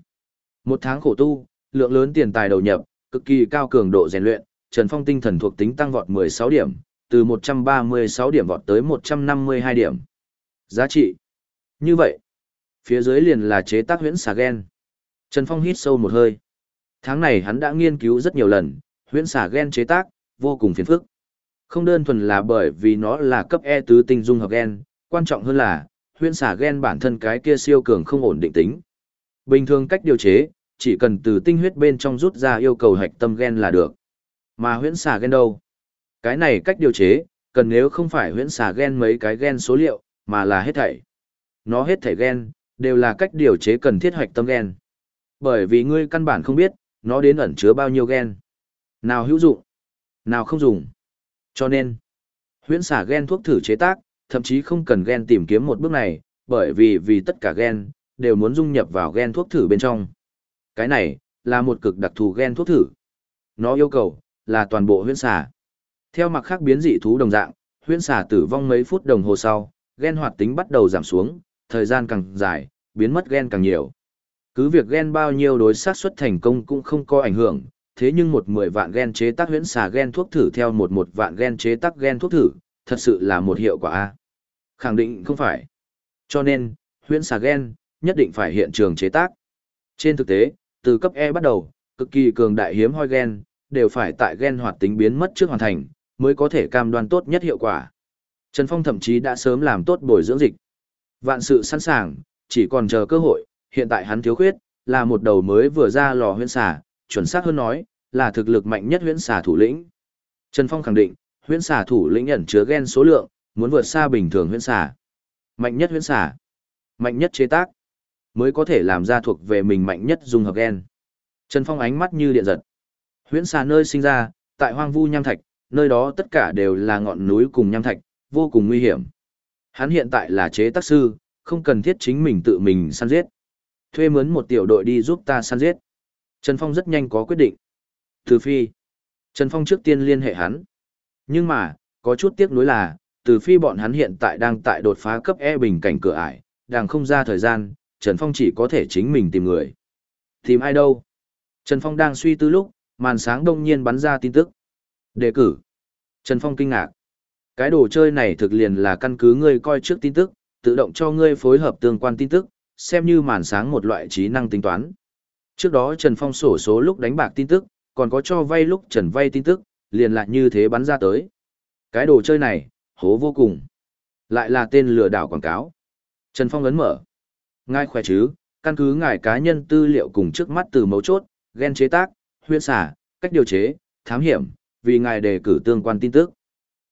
Một tháng khổ tu, lượng lớn tiền tài đầu nhập, cực kỳ cao cường độ rèn luyện, Trần Phong tinh thần thuộc tính tăng vọt 16 điểm, từ 136 điểm vọt tới 152 điểm. Giá trị. Như vậy, phía dưới liền là chế tác huyễn xà gen. Trần Phong hít sâu một hơi. Tháng này hắn đã nghiên cứu rất nhiều lần, huyễn xà gen chế tác, vô cùng phiền phức. Không đơn thuần là bởi vì nó là cấp E tứ tinh dung hợp gen, quan trọng hơn là, huyễn xà gen bản thân cái kia siêu cường không ổn định tính. Bình thường cách điều chế, chỉ cần từ tinh huyết bên trong rút ra yêu cầu hạch tâm gen là được. Mà huyễn xà gen đâu? Cái này cách điều chế, cần nếu không phải huyễn xà gen mấy cái gen số liệu, mà là hết thảy. Nó hết thảy gen, đều là cách điều chế cần thiết hoạch tâm gen. Bởi vì ngươi căn bản không biết, nó đến ẩn chứa bao nhiêu gen. Nào hữu dụng, nào không dùng. Cho nên, huyễn xả gen thuốc thử chế tác, thậm chí không cần gen tìm kiếm một bước này, bởi vì vì tất cả gen, đều muốn dung nhập vào gen thuốc thử bên trong. Cái này, là một cực đặc thù gen thuốc thử. Nó yêu cầu, là toàn bộ huyễn xả. Theo mặt khác biến dị thú đồng dạng, huyễn xả tử vong mấy phút đồng hồ sau, gen hoạt tính bắt đầu giảm xuống, thời gian càng dài, biến mất gen càng nhiều. Cứ việc gen bao nhiêu đối xác suất thành công cũng không có ảnh hưởng, thế nhưng một mười vạn gen chế tác huyễn xà gen thuốc thử theo một một vạn gen chế tác gen thuốc thử, thật sự là một hiệu quả a. Khẳng định không phải. Cho nên, huyễn xà gen nhất định phải hiện trường chế tác. Trên thực tế, từ cấp E bắt đầu, cực kỳ cường đại hiếm hoi gen đều phải tại gen hoạt tính biến mất trước hoàn thành, mới có thể cam đoan tốt nhất hiệu quả. Trần Phong thậm chí đã sớm làm tốt bồi dưỡng dịch. Vạn sự sẵn sàng, chỉ còn chờ cơ hội, hiện tại hắn thiếu khuyết, là một đầu mới vừa ra lò huyễn xà, chuẩn xác hơn nói, là thực lực mạnh nhất huyễn xà thủ lĩnh. Trần Phong khẳng định, huyễn xà thủ lĩnh ẩn chứa gen số lượng, muốn vượt xa bình thường huyễn xà. Mạnh nhất huyễn xà, mạnh nhất chế tác, mới có thể làm ra thuộc về mình mạnh nhất dung hợp gen. Trần Phong ánh mắt như điện giật. Huyễn xà nơi sinh ra, tại hoang vu nham thạch, nơi đó tất cả đều là ngọn núi cùng nham thạch, vô cùng nguy hiểm. Hắn hiện tại là chế tác sư, không cần thiết chính mình tự mình săn giết. Thuê mướn một tiểu đội đi giúp ta săn giết. Trần Phong rất nhanh có quyết định. Từ phi. Trần Phong trước tiên liên hệ hắn. Nhưng mà, có chút tiếc nuối là, từ phi bọn hắn hiện tại đang tại đột phá cấp E bình cảnh cửa ải, đang không ra thời gian, Trần Phong chỉ có thể chính mình tìm người. Tìm ai đâu? Trần Phong đang suy tư lúc, màn sáng đông nhiên bắn ra tin tức. Đề cử. Trần Phong kinh ngạc. Cái đồ chơi này thực liền là căn cứ ngươi coi trước tin tức, tự động cho ngươi phối hợp tương quan tin tức, xem như màn sáng một loại trí năng tính toán. Trước đó Trần Phong sổ số lúc đánh bạc tin tức, còn có cho vay lúc Trần vay tin tức, liền lại như thế bắn ra tới. Cái đồ chơi này, hố vô cùng. Lại là tên lừa đảo quảng cáo. Trần Phong ấn mở. Ngài khỏe chứ, căn cứ ngài cá nhân tư liệu cùng trước mắt từ mấu chốt, gen chế tác, huyễn xả, cách điều chế, thám hiểm, vì ngài đề cử tương quan tin tức.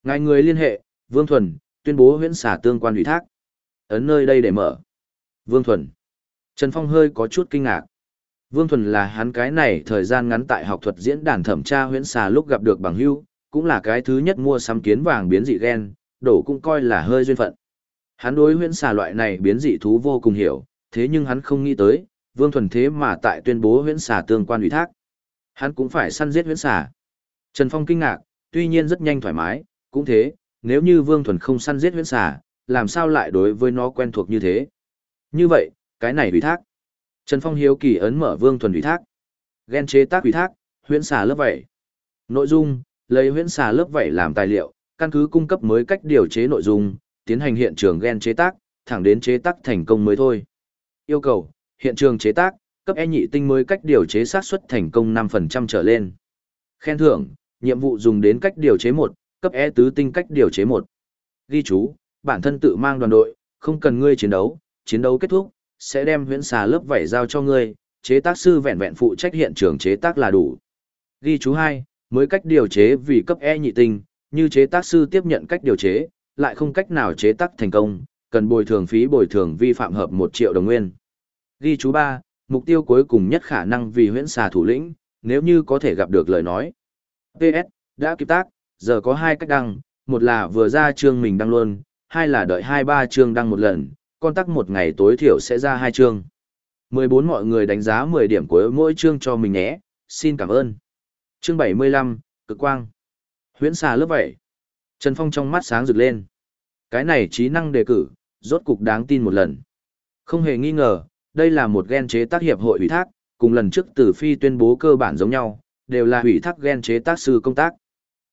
Ngài người liên hệ, Vương Thuần, tuyên bố huyễn xả tương quan ủy thác. Ấn nơi đây để mở. Vương Thuần. Trần Phong hơi có chút kinh ngạc. Vương Thuần là hắn cái này thời gian ngắn tại học thuật diễn đàn thẩm tra huyễn xà lúc gặp được bằng hưu, cũng là cái thứ nhất mua sắm kiến vàng biến dị gen, đổ cũng coi là hơi duyên phận. Hắn đối huyễn xà loại này biến dị thú vô cùng hiểu, thế nhưng hắn không nghĩ tới, Vương Thuần thế mà tại tuyên bố huyễn xà tương quan ủy thác. Hắn cũng phải săn giết huyễn xà. Trần Phong kinh ngạc, tuy nhiên rất nhanh thoải mái, cũng thế, nếu như Vương Thuần không săn giết huyễn xà, làm sao lại đối với nó quen thuộc như thế? Như vậy, cái này ủy thác. Trần Phong hiếu kỳ ấn mở Vương Thuần ủy thác. Gen chế tác ủy thác, huyễn xà lớp vảy. Nội dung, lấy huyễn xà lớp vảy làm tài liệu, căn cứ cung cấp mới cách điều chế nội dung, tiến hành hiện trường gen chế tác, thẳng đến chế tác thành công mới thôi. Yêu cầu, hiện trường chế tác, cấp E nhị tinh mới cách điều chế xác suất thành công 5% trở lên. Khen thưởng, nhiệm vụ dùng đến cách điều chế 1, cấp E tứ tinh cách điều chế 1. Ghi chú, bản thân tự mang đoàn đội, không cần ngươi chiến đấu, chiến đấu kết thúc, sẽ đem huyễn xà lớp vảy giao cho ngươi, chế tác sư vẹn vẹn phụ trách hiện trường chế tác là đủ. Ghi chú 2, mới cách điều chế vì cấp E nhị tinh, như chế tác sư tiếp nhận cách điều chế, lại không cách nào chế tác thành công, cần bồi thường phí bồi thường vi phạm hợp 1 triệu đồng nguyên. Ghi chú 3, mục tiêu cuối cùng nhất khả năng vì huyễn xà thủ lĩnh, nếu như có thể gặp được lời nói. PS, đã kịp tác, giờ có hai cách đăng, một là vừa ra chương mình đăng luôn, hai là đợi hai ba chương đăng một lần, con tắc một ngày tối thiểu sẽ ra hai chương. 14 mọi người đánh giá 10 điểm của mỗi chương cho mình nhé, xin cảm ơn. Chương 75, cực quang. Huyễn xà lớp 7. Trần Phong trong mắt sáng rực lên. Cái này trí năng đề cử, rốt cục đáng tin một lần. Không hề nghi ngờ, đây là một gen chế tác hiệp hội ủy thác, cùng lần trước Tử Phi tuyên bố cơ bản giống nhau, đều là ủy thác gen chế tác sư công tác.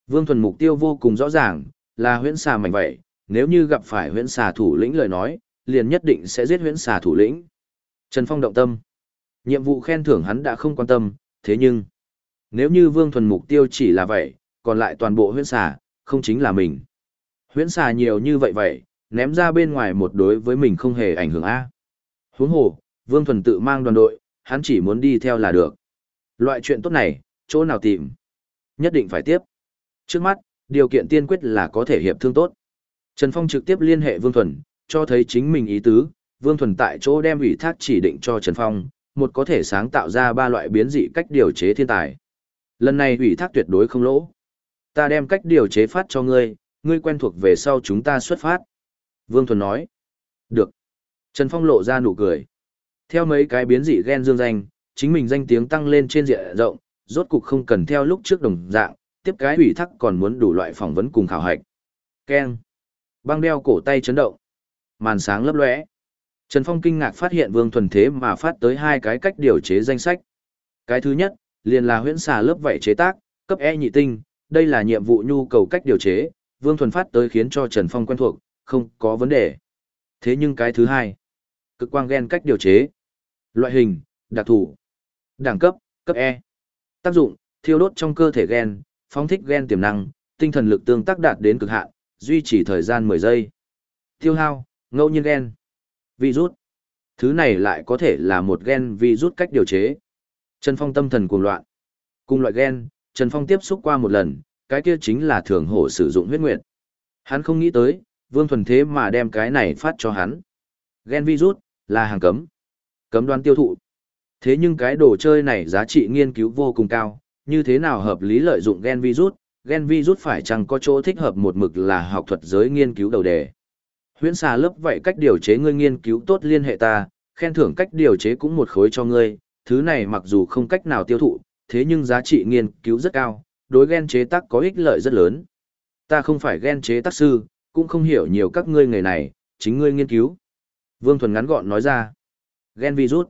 Vương Thuần mục tiêu vô cùng rõ ràng, là huyễn xà mảnh vậy, nếu như gặp phải huyễn xà thủ lĩnh lời nói, liền nhất định sẽ giết huyễn xà thủ lĩnh. Trần Phong động tâm. Nhiệm vụ khen thưởng hắn đã không quan tâm, thế nhưng, nếu như Vương Thuần mục tiêu chỉ là vậy, còn lại toàn bộ huyễn xà, không chính là mình. Huyễn xà nhiều như vậy vậy, ném ra bên ngoài một đối với mình không hề ảnh hưởng A. Huống hồ, Vương Thuần tự mang đoàn đội, hắn chỉ muốn đi theo là được. Loại chuyện tốt này, chỗ nào tìm? Nhất định phải tiếp. Trước mắt, điều kiện tiên quyết là có thể hiệp thương tốt. Trần Phong trực tiếp liên hệ Vương Thuần, cho thấy chính mình ý tứ, Vương Thuần tại chỗ đem ủy thác chỉ định cho Trần Phong, một có thể sáng tạo ra ba loại biến dị cách điều chế thiên tài. Lần này ủy thác tuyệt đối không lỗ. Ta đem cách điều chế phát cho ngươi, ngươi quen thuộc về sau chúng ta xuất phát. Vương Thuần nói. Được. Trần Phong lộ ra nụ cười. Theo mấy cái biến dị gen dương danh, chính mình danh tiếng tăng lên trên diện rộng, rốt cục không cần theo lúc trước đồng dạng, tiếp cái ủy thác còn muốn đủ loại phỏng vấn cùng khảo hạch. Keng. Băng đeo cổ tay chấn động. Màn sáng lấp lóe. Trần Phong kinh ngạc phát hiện Vương Thuần thế mà phát tới hai cái cách điều chế danh sách. Cái thứ nhất, liền là huyễn xà lớp vảy chế tác, cấp E nhị tinh, đây là nhiệm vụ nhu cầu cách điều chế, Vương Thuần phát tới khiến cho Trần Phong quen thuộc, không có vấn đề. Thế nhưng cái thứ hai, cực quang gen cách điều chế. Loại hình, đặc thù. Đẳng cấp, cấp E. Tác dụng, thiêu đốt trong cơ thể gen, phóng thích gen tiềm năng, tinh thần lực tương tác đạt đến cực hạn, duy trì thời gian 10 giây. Tiêu hao, ngẫu nhiên gen. Virus. Thứ này lại có thể là một gen virus cách điều chế. Trần Phong tâm thần cuồng loạn. Cùng loại gen, Trần Phong tiếp xúc qua một lần, cái kia chính là thường hổ sử dụng huyết nguyệt. Hắn không nghĩ tới, Vương Thuần thế mà đem cái này phát cho hắn. Gen virus, là hàng cấm. Cấm đoán tiêu thụ. Thế nhưng cái đồ chơi này giá trị nghiên cứu vô cùng cao, như thế nào hợp lý lợi dụng gen virus, gen virus phải chăng có chỗ thích hợp một mực là học thuật giới nghiên cứu đầu đề. Huyễn xà lớp vậy cách điều chế ngươi nghiên cứu tốt liên hệ ta, khen thưởng cách điều chế cũng một khối cho ngươi, thứ này mặc dù không cách nào tiêu thụ, thế nhưng giá trị nghiên cứu rất cao, đối gen chế tác có ích lợi rất lớn. Ta không phải gen chế tác sư, cũng không hiểu nhiều các ngươi nghề này, chính ngươi nghiên cứu. Vương Thuần ngắn gọn nói ra. Gen virus.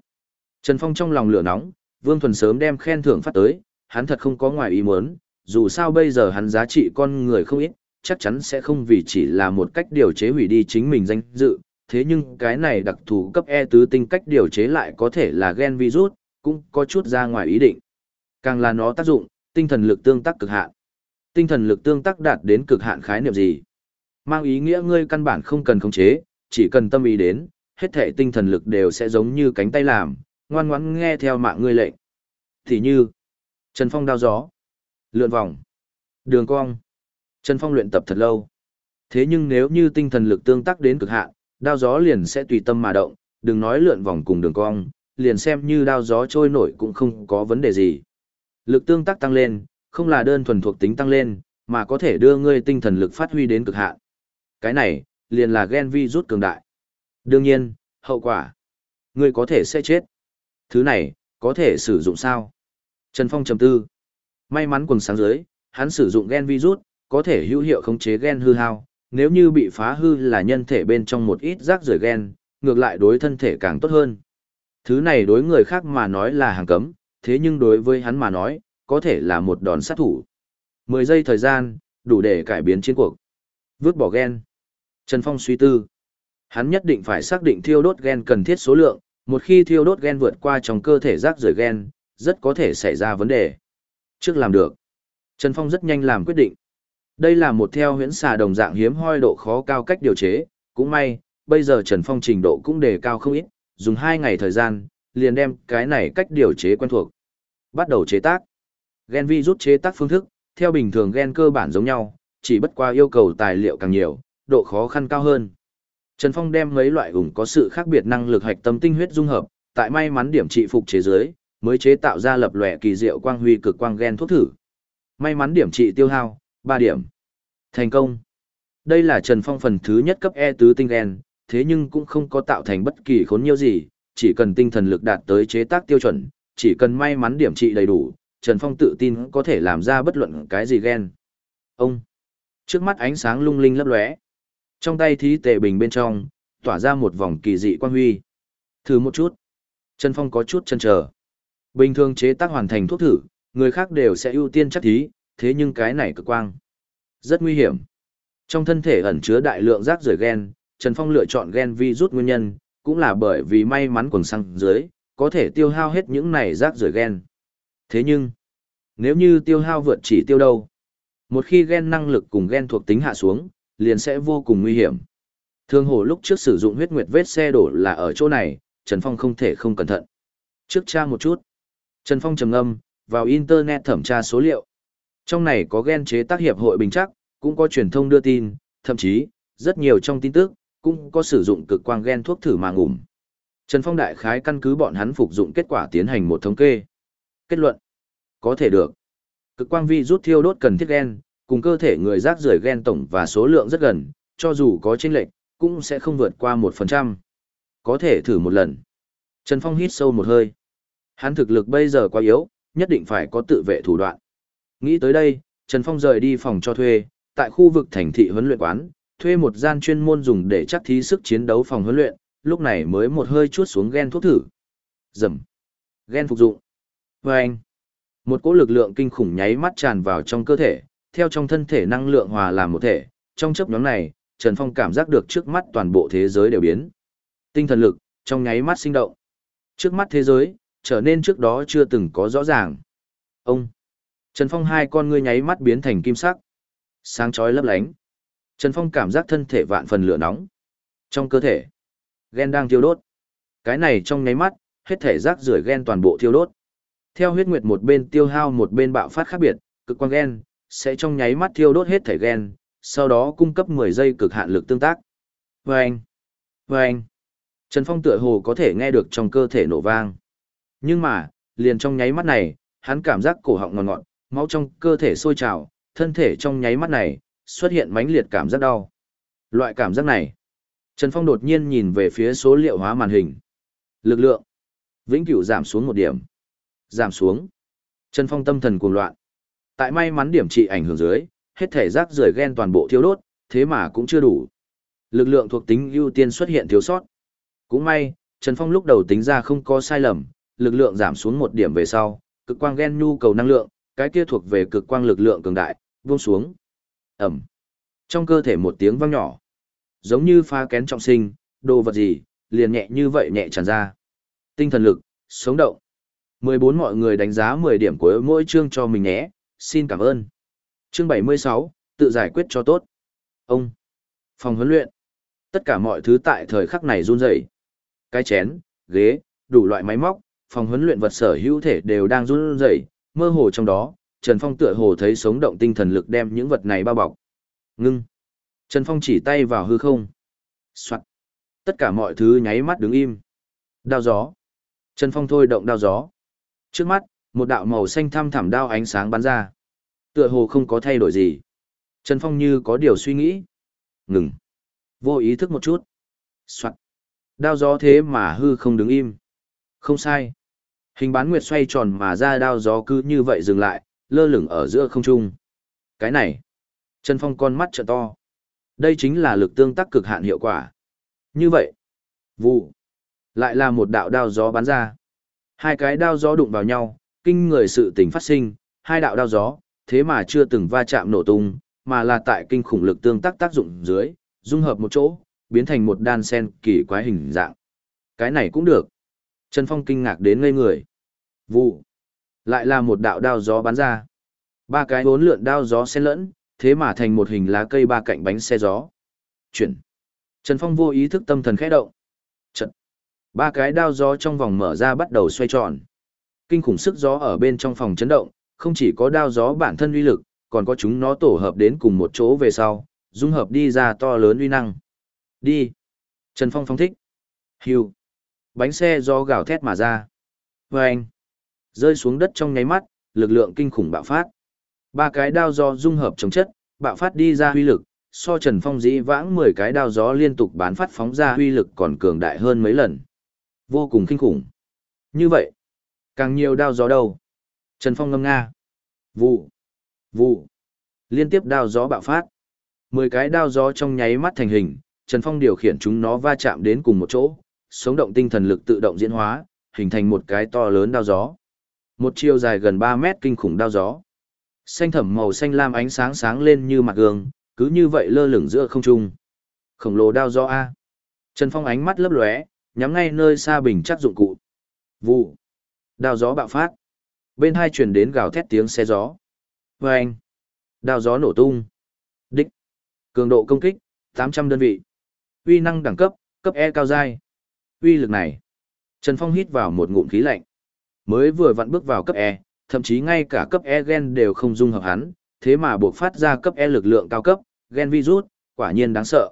Trần Phong trong lòng lửa nóng, Vương Thuần sớm đem khen thưởng phát tới, hắn thật không có ngoài ý muốn, dù sao bây giờ hắn giá trị con người không ít, chắc chắn sẽ không vì chỉ là một cách điều chế hủy đi chính mình danh dự, thế nhưng cái này đặc thù cấp E tứ tinh cách điều chế lại có thể là gen virus, cũng có chút ra ngoài ý định. Càng là nó tác dụng, tinh thần lực tương tác cực hạn. Tinh thần lực tương tác đạt đến cực hạn khái niệm gì? Mang ý nghĩa ngươi căn bản không cần khống chế, chỉ cần tâm ý đến, hết thể tinh thần lực đều sẽ giống như cánh tay làm, ngoan ngoãn nghe theo mạng ngươi lệnh. Thì như, Trần Phong đao gió, lượn vòng, đường cong. Trần Phong luyện tập thật lâu. Thế nhưng nếu như tinh thần lực tương tác đến cực hạn, đao gió liền sẽ tùy tâm mà động, đừng nói lượn vòng cùng đường cong, liền xem như đao gió trôi nổi cũng không có vấn đề gì. Lực tương tác tăng lên, không là đơn thuần thuộc tính tăng lên, mà có thể đưa ngươi tinh thần lực phát huy đến cực hạn. Cái này, liền là gen vi rút cường đại. Đương nhiên, hậu quả, ngươi có thể sẽ chết. Thứ này, có thể sử dụng sao? Trần Phong trầm tư. May mắn quần sáng dưới, hắn sử dụng gen virus, có thể hữu hiệu khống chế gen hư hao, nếu như bị phá hư là nhân thể bên trong một ít rác rưởi gen, ngược lại đối thân thể càng tốt hơn. Thứ này đối người khác mà nói là hàng cấm, thế nhưng đối với hắn mà nói, có thể là một đòn sát thủ. 10 giây thời gian, đủ để cải biến chiến cuộc. Vứt bỏ gen. Trần Phong suy tư. Hắn nhất định phải xác định thiêu đốt gen cần thiết số lượng, một khi thiêu đốt gen vượt qua trong cơ thể rác rưởi gen, rất có thể xảy ra vấn đề. Trước làm được. Trần Phong rất nhanh làm quyết định. Đây là một theo huyễn xà đồng dạng hiếm hoi độ khó cao cách điều chế, cũng may, bây giờ Trần Phong trình độ cũng đề cao không ít, dùng 2 ngày thời gian, liền đem cái này cách điều chế quen thuộc. Bắt đầu chế tác. Gen vi rút chế tác phương thức, theo bình thường gen cơ bản giống nhau, chỉ bất qua yêu cầu tài liệu càng nhiều, độ khó khăn cao hơn. Trần Phong đem mấy loại ủng có sự khác biệt năng lực hạch tâm tinh huyết dung hợp, tại may mắn điểm trị phục chế giới, mới chế tạo ra lập lòe kỳ diệu quang huy cực quang gen thuốc thử. May mắn điểm trị tiêu hao, 3 điểm. Thành công. Đây là Trần Phong phần thứ nhất cấp E tứ tinh gen, thế nhưng cũng không có tạo thành bất kỳ khốn nhiêu gì, chỉ cần tinh thần lực đạt tới chế tác tiêu chuẩn, chỉ cần may mắn điểm trị đầy đủ, Trần Phong tự tin có thể làm ra bất luận cái gì gen. Ông! Trước mắt ánh sáng lung linh lấp lóe. Trong tay thí tệ bình bên trong, tỏa ra một vòng kỳ dị quan huy. Thử một chút. Trần Phong có chút chân chờ. Bình thường chế tác hoàn thành thuốc thử, người khác đều sẽ ưu tiên chắc thí, thế nhưng cái này cực quang. Rất nguy hiểm. Trong thân thể ẩn chứa đại lượng rác rưởi gen, Trần Phong lựa chọn gen virus nguyên nhân, cũng là bởi vì may mắn quần xăng dưới, có thể tiêu hao hết những này rác rưởi gen. Thế nhưng, nếu như tiêu hao vượt chỉ tiêu đâu, một khi gen năng lực cùng gen thuộc tính hạ xuống, liền sẽ vô cùng nguy hiểm. Thường hồ lúc trước sử dụng huyết nguyệt vết xe đổ là ở chỗ này, Trần Phong không thể không cẩn thận. Trước tra một chút. Trần Phong trầm ngâm, vào Internet thẩm tra số liệu. Trong này có gen chế tác hiệp hội bình chắc, cũng có truyền thông đưa tin, thậm chí, rất nhiều trong tin tức, cũng có sử dụng cực quang gen thuốc thử mà ngủm. Trần Phong đại khái căn cứ bọn hắn phục dụng kết quả tiến hành một thống kê. Kết luận, có thể được. Cực quang vi rút thiêu đốt cần thiết gen, cùng cơ thể người rác rưởi gen tổng và số lượng rất gần, cho dù có chênh lệch, cũng sẽ không vượt qua 1%. Có thể thử một lần. Trần Phong hít sâu một hơi. Hắn thực lực bây giờ quá yếu, nhất định phải có tự vệ thủ đoạn. Nghĩ tới đây, Trần Phong rời đi phòng cho thuê, tại khu vực thành thị huấn luyện quán, thuê một gian chuyên môn dùng để chắc thí sức chiến đấu phòng huấn luyện, lúc này mới một hơi chuốt xuống gen thuốc thử. Dầm. Gen phục dụng. Vâng. anh. Một cỗ lực lượng kinh khủng nháy mắt tràn vào trong cơ thể, theo trong thân thể năng lượng hòa làm một thể, trong chấp nhóm này, Trần Phong cảm giác được trước mắt toàn bộ thế giới đều biến. Tinh thần lực, trong nháy mắt sinh động. Trước mắt thế giới, trở nên trước đó chưa từng có rõ ràng. Ông. Trần Phong hai con ngươi nháy mắt biến thành kim sắc. Sáng chói lấp lánh. Trần Phong cảm giác thân thể vạn phần lửa nóng. Trong cơ thể, gen đang thiêu đốt. Cái này trong nháy mắt, hết thể rác rưởi gen toàn bộ thiêu đốt. Theo huyết nguyệt một bên tiêu hao một bên bạo phát khác biệt, cực quang gen sẽ trong nháy mắt thiêu đốt hết thể gen, sau đó cung cấp 10 giây cực hạn lực tương tác. Vâng! Vâng! Trần Phong tựa hồ có thể nghe được trong cơ thể nổ vang. Nhưng mà, liền trong nháy mắt này, hắn cảm giác cổ họng ngọt ngọt, máu trong cơ thể sôi trào, thân thể trong nháy mắt này, xuất hiện mãnh liệt cảm giác đau. Loại cảm giác này, Trần Phong đột nhiên nhìn về phía số liệu hóa màn hình. Lực lượng, vĩnh cửu giảm xuống một điểm. Giảm xuống. Trần Phong tâm thần cuồng loạn. Tại may mắn điểm trị ảnh hưởng dưới, hết thể rác rời ghen toàn bộ thiếu đốt, thế mà cũng chưa đủ. Lực lượng thuộc tính ưu tiên xuất hiện thiếu sót. Cũng may, Trần Phong lúc đầu tính ra không có sai lầm, lực lượng giảm xuống một điểm về sau, cực quang gen nhu cầu năng lượng, cái kia thuộc về cực quang lực lượng cường đại, buông xuống. Ẩm. Trong cơ thể một tiếng vang nhỏ. Giống như pha kén trọng sinh, đồ vật gì, liền nhẹ như vậy nhẹ tràn ra. Tinh thần lực, sống động. 14 mọi người đánh giá 10 điểm của mỗi chương cho mình nhé, xin cảm ơn. Chương 76, tự giải quyết cho tốt. Ông. Phòng huấn luyện. Tất cả mọi thứ tại thời khắc này run rẩy. Cái chén, ghế, đủ loại máy móc, phòng huấn luyện vật sở hữu thể đều đang run rẩy, mơ hồ trong đó, Trần Phong tựa hồ thấy sống động tinh thần lực đem những vật này bao bọc. Ngưng. Trần Phong chỉ tay vào hư không. Soạn. Tất cả mọi thứ nháy mắt đứng im. Đao gió. Trần Phong thôi động đao gió. Trước mắt, một đạo màu xanh thăm thẳm đao ánh sáng bắn ra. Tựa hồ không có thay đổi gì. Trần Phong như có điều suy nghĩ. Ngừng. Vô ý thức một chút. Soạn. Đao gió thế mà hư không đứng im. Không sai. Hình bán nguyệt xoay tròn mà ra đao gió cứ như vậy dừng lại, lơ lửng ở giữa không trung. Cái này, Trần Phong con mắt trợ to. Đây chính là lực tương tác cực hạn hiệu quả. Như vậy, vụ, lại là một đạo đao gió bắn ra. Hai cái đao gió đụng vào nhau, kinh người sự tình phát sinh, hai đạo đao gió, thế mà chưa từng va chạm nổ tung, mà là tại kinh khủng lực tương tác tác dụng dưới, dung hợp một chỗ, biến thành một đan sen kỳ quái hình dạng. Cái này cũng được. Trần Phong kinh ngạc đến ngây người. Vụ. Lại là một đạo đao gió bắn ra. Ba cái bốn lượn đao gió xen lẫn, thế mà thành một hình lá cây ba cạnh bánh xe gió. Chuyển. Trần Phong vô ý thức tâm thần khẽ động. Trận. Ba cái đao gió trong vòng mở ra bắt đầu xoay tròn. Kinh khủng sức gió ở bên trong phòng chấn động, không chỉ có đao gió bản thân uy lực, còn có chúng nó tổ hợp đến cùng một chỗ về sau, dung hợp đi ra to lớn uy năng. Đi. Trần Phong phong thích. Hưu. Bánh xe do gào thét mà ra. Vâng. Rơi xuống đất trong nháy mắt, lực lượng kinh khủng bạo phát. Ba cái đao gió dung hợp chống chất, bạo phát đi ra huy lực, so Trần Phong dĩ vãng 10 cái đao gió liên tục bán phát phóng ra huy lực còn cường đại hơn mấy lần. Vô cùng kinh khủng. Như vậy, càng nhiều đao gió đâu. Trần Phong ngâm nga. Vụ. Vụ. Liên tiếp đao gió bạo phát. Mười cái đao gió trong nháy mắt thành hình, Trần Phong điều khiển chúng nó va chạm đến cùng một chỗ, sống động tinh thần lực tự động diễn hóa, hình thành một cái to lớn đao gió. Một chiều dài gần 3 mét kinh khủng đao gió. Xanh thẳm màu xanh lam ánh sáng sáng lên như mặt gương, cứ như vậy lơ lửng giữa không trung. Khổng lồ đao gió A. Trần Phong ánh mắt lấp lóe, nhắm ngay nơi xa bình chắc dụng cụ. Vụ. Đao gió bạo phát. Bên hai truyền đến gào thét tiếng xe gió. Vâng. Đao gió nổ tung. Đích. Cường độ công kích, 800 đơn vị. Uy năng đẳng cấp, cấp E cao giai, Uy lực này. Trần Phong hít vào một ngụm khí lạnh. Mới vừa vặn bước vào cấp E, thậm chí ngay cả cấp E gen đều không dung hợp hắn, thế mà buộc phát ra cấp E lực lượng cao cấp, gen virus, quả nhiên đáng sợ.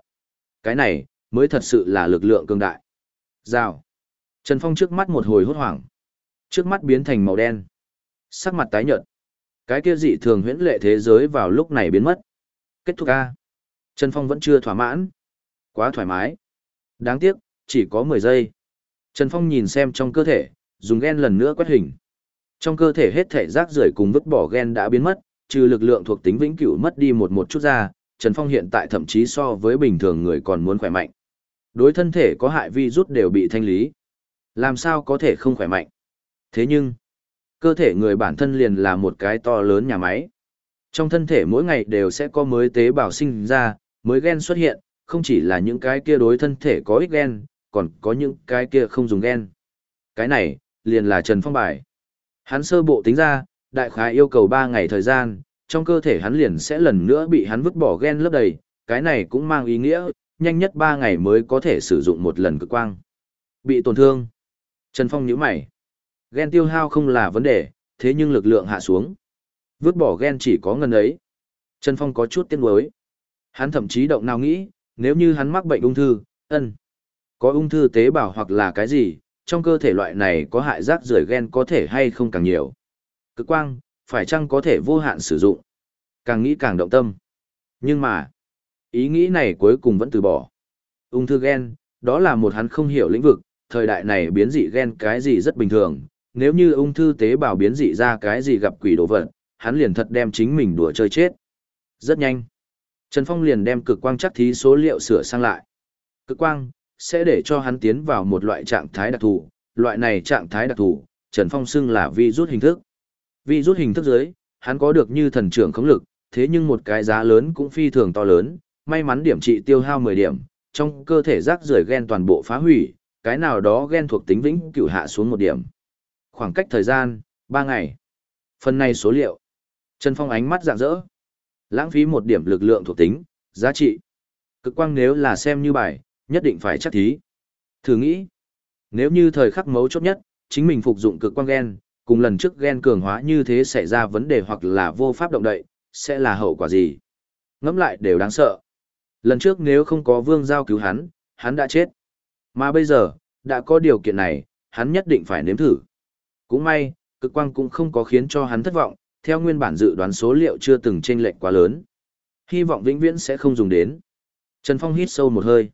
Cái này, mới thật sự là lực lượng cường đại. Rào. Trần Phong trước mắt một hồi hốt hoảng. Trước mắt biến thành màu đen. Sắc mặt tái nhợt. Cái kia dị thường huyễn lệ thế giới vào lúc này biến mất. Kết thúc A. Trần Phong vẫn chưa thỏa mãn. Quá thoải mái. Đáng tiếc, chỉ có 10 giây. Trần Phong nhìn xem trong cơ thể, dùng gen lần nữa quét hình. Trong cơ thể hết thể rác rưởi cùng vứt bỏ gen đã biến mất, trừ lực lượng thuộc tính vĩnh cửu mất đi một một chút ra, Trần Phong hiện tại thậm chí so với bình thường người còn muốn khỏe mạnh. Đối thân thể có hại vi rút đều bị thanh lý. Làm sao có thể không khỏe mạnh? Thế nhưng, cơ thể người bản thân liền là một cái to lớn nhà máy. Trong thân thể mỗi ngày đều sẽ có mới tế bào sinh ra, mới gen xuất hiện, không chỉ là những cái kia đối thân thể có ích gen, còn có những cái kia không dùng ghen. Cái này, liền là Trần Phong bài. Hắn sơ bộ tính ra, đại khái yêu cầu 3 ngày thời gian, trong cơ thể hắn liền sẽ lần nữa bị hắn vứt bỏ ghen lấp đầy, cái này cũng mang ý nghĩa, nhanh nhất 3 ngày mới có thể sử dụng một lần cực quang. Bị tổn thương. Trần Phong nhíu mày. ghen tiêu hao không là vấn đề, thế nhưng lực lượng hạ xuống. Vứt bỏ ghen chỉ có ngân ấy. Trần Phong có chút tiếc nuối. Hắn thậm chí động nào nghĩ, nếu như hắn mắc bệnh ung thư, ân, có ung thư tế bào hoặc là cái gì, trong cơ thể loại này có hại rác rưởi gen có thể hay không càng nhiều. Cực quang, phải chăng có thể vô hạn sử dụng? Càng nghĩ càng động tâm. Nhưng mà, ý nghĩ này cuối cùng vẫn từ bỏ. Ung thư gen, đó là một hắn không hiểu lĩnh vực, thời đại này biến dị gen cái gì rất bình thường, nếu như ung thư tế bào biến dị ra cái gì gặp quỷ đồ vật, hắn liền thật đem chính mình đùa chơi chết. Rất nhanh. Trần Phong liền đem cực quang chắc thí số liệu sửa sang lại. Cực quang, sẽ để cho hắn tiến vào một loại trạng thái đặc thù, loại này trạng thái đặc thù, Trần Phong xưng là vi rút hình thức. Vi rút hình thức dưới, hắn có được như thần trưởng khống lực, thế nhưng một cái giá lớn cũng phi thường to lớn, may mắn điểm trị tiêu hao 10 điểm, trong cơ thể rác rưởi gen toàn bộ phá hủy, cái nào đó gen thuộc tính vĩnh cửu hạ xuống một điểm. Khoảng cách thời gian, 3 ngày. Phần này số liệu. Trần Phong ánh mắt rạng rỡ. Lãng phí một điểm lực lượng thuộc tính, giá trị. Cực quang nếu là xem như bài, nhất định phải chắc thí. Thử nghĩ, nếu như thời khắc mấu chốt nhất, chính mình phục dụng cực quang gen, cùng lần trước gen cường hóa như thế xảy ra vấn đề hoặc là vô pháp động đậy, sẽ là hậu quả gì? Ngẫm lại đều đáng sợ. Lần trước nếu không có vương giao cứu hắn, hắn đã chết. Mà bây giờ, đã có điều kiện này, hắn nhất định phải nếm thử. Cũng may, cực quang cũng không có khiến cho hắn thất vọng, theo nguyên bản dự đoán số liệu chưa từng chênh lệch quá lớn. Hy vọng vĩnh viễn sẽ không dùng đến. Trần Phong hít sâu một hơi.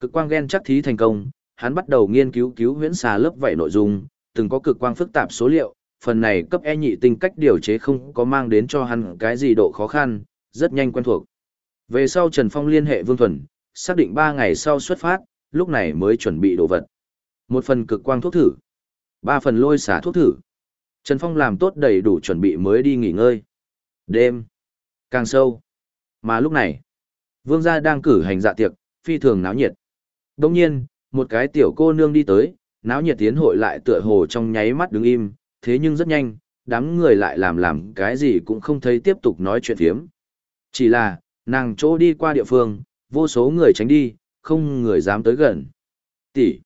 Cực quang gen chắc thí thành công, hắn bắt đầu nghiên cứu cứu huyễn xà lớp vảy nội dung, từng có cực quang phức tạp số liệu, phần này cấp e nhị tinh cách điều chế không có mang đến cho hắn cái gì độ khó khăn, rất nhanh quen thuộc. Về sau Trần Phong liên hệ Vương Thuần, xác định 3 ngày sau xuất phát, lúc này mới chuẩn bị đồ vật. Một phần cực quang thuốc thử, ba phần lôi xả thuốc thử. Trần Phong làm tốt đầy đủ chuẩn bị mới đi nghỉ ngơi. Đêm, càng sâu. Mà lúc này, Vương gia đang cử hành dạ tiệc, phi thường náo nhiệt đông nhiên, một cái tiểu cô nương đi tới, náo nhiệt tiến hội lại tựa hồ trong nháy mắt đứng im, thế nhưng rất nhanh, đám người lại làm làm cái gì cũng không thấy tiếp tục nói chuyện phiếm. Chỉ là, nàng chỗ đi qua địa phương, vô số người tránh đi, không người dám tới gần. Tỷ.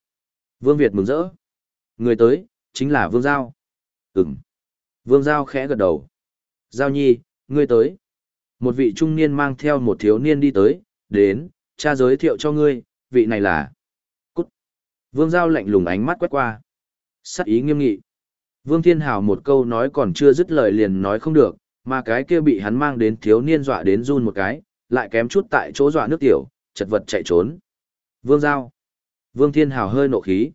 Vương Việt mừng rỡ. Người tới, chính là Vương Giao. Ừm. Vương Giao khẽ gật đầu. Giao nhi, ngươi tới. Một vị trung niên mang theo một thiếu niên đi tới, đến, cha giới thiệu cho ngươi, vị này là... Cút. Vương Giao lạnh lùng ánh mắt quét qua. Sắc ý nghiêm nghị. Vương Thiên Hào một câu nói còn chưa dứt lời liền nói không được, mà cái kia bị hắn mang đến thiếu niên dọa đến run một cái, lại kém chút tại chỗ dọa nước tiểu, chật vật chạy trốn. Vương Giao. Vương Thiên Hào hơi nộ khí.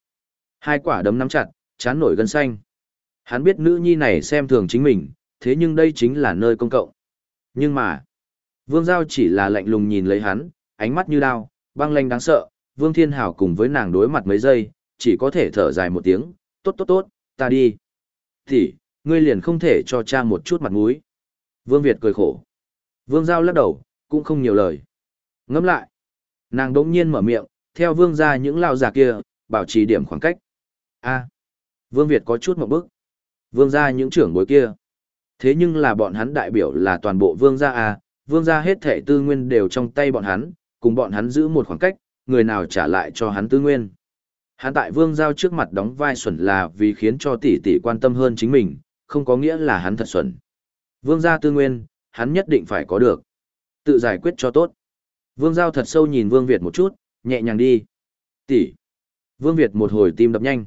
Hai quả đấm nắm chặt, chán nổi gân xanh. Hắn biết nữ nhi này xem thường chính mình, thế nhưng đây chính là nơi công cộng. Nhưng mà, Vương Giao chỉ là lạnh lùng nhìn lấy hắn, ánh mắt như đao, băng lanh đáng sợ, Vương Thiên Hảo cùng với nàng đối mặt mấy giây, chỉ có thể thở dài một tiếng, tốt tốt tốt, ta đi. Thì, ngươi liền không thể cho cha một chút mặt mũi. Vương Việt cười khổ. Vương Giao lắc đầu, cũng không nhiều lời. Ngẫm lại. Nàng đống nhiên mở miệng, theo vương ra những lao già kia, bảo trì điểm khoảng cách. a Vương Việt có chút một bước. Vương ra những trưởng bối kia. Thế nhưng là bọn hắn đại biểu là toàn bộ vương gia à, vương gia hết thể tư nguyên đều trong tay bọn hắn, cùng bọn hắn giữ một khoảng cách, người nào trả lại cho hắn tư nguyên. Hắn tại vương giao trước mặt đóng vai xuẩn là vì khiến cho tỷ tỷ quan tâm hơn chính mình, không có nghĩa là hắn thật xuẩn. Vương gia tư nguyên, hắn nhất định phải có được. Tự giải quyết cho tốt. Vương giao thật sâu nhìn Vương Việt một chút, nhẹ nhàng đi. Tỷ. Vương Việt một hồi tim đập nhanh.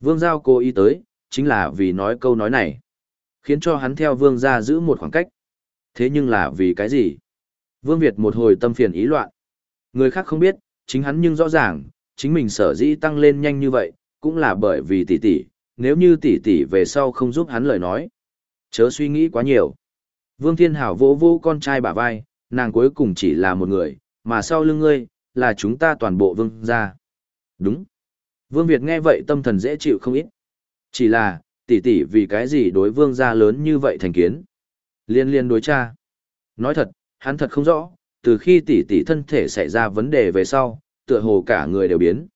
Vương giao cố ý tới, chính là vì nói câu nói này. Khiến cho hắn theo vương gia giữ một khoảng cách. Thế nhưng là vì cái gì? Vương Việt một hồi tâm phiền ý loạn. Người khác không biết, chính hắn nhưng rõ ràng, chính mình sở dĩ tăng lên nhanh như vậy, cũng là bởi vì tỷ tỷ, nếu như tỷ tỷ về sau không giúp hắn lời nói. Chớ suy nghĩ quá nhiều. Vương Thiên Hảo vỗ vô con trai bả vai, nàng cuối cùng chỉ là một người, mà sau lưng ngươi, là chúng ta toàn bộ vương gia. Đúng. Vương Việt nghe vậy tâm thần dễ chịu không ít. Chỉ là, tỷ tỷ vì cái gì đối vương gia lớn như vậy thành kiến. Liên liên đối cha. Nói thật, hắn thật không rõ, từ khi tỷ tỷ thân thể xảy ra vấn đề về sau, tựa hồ cả người đều biến.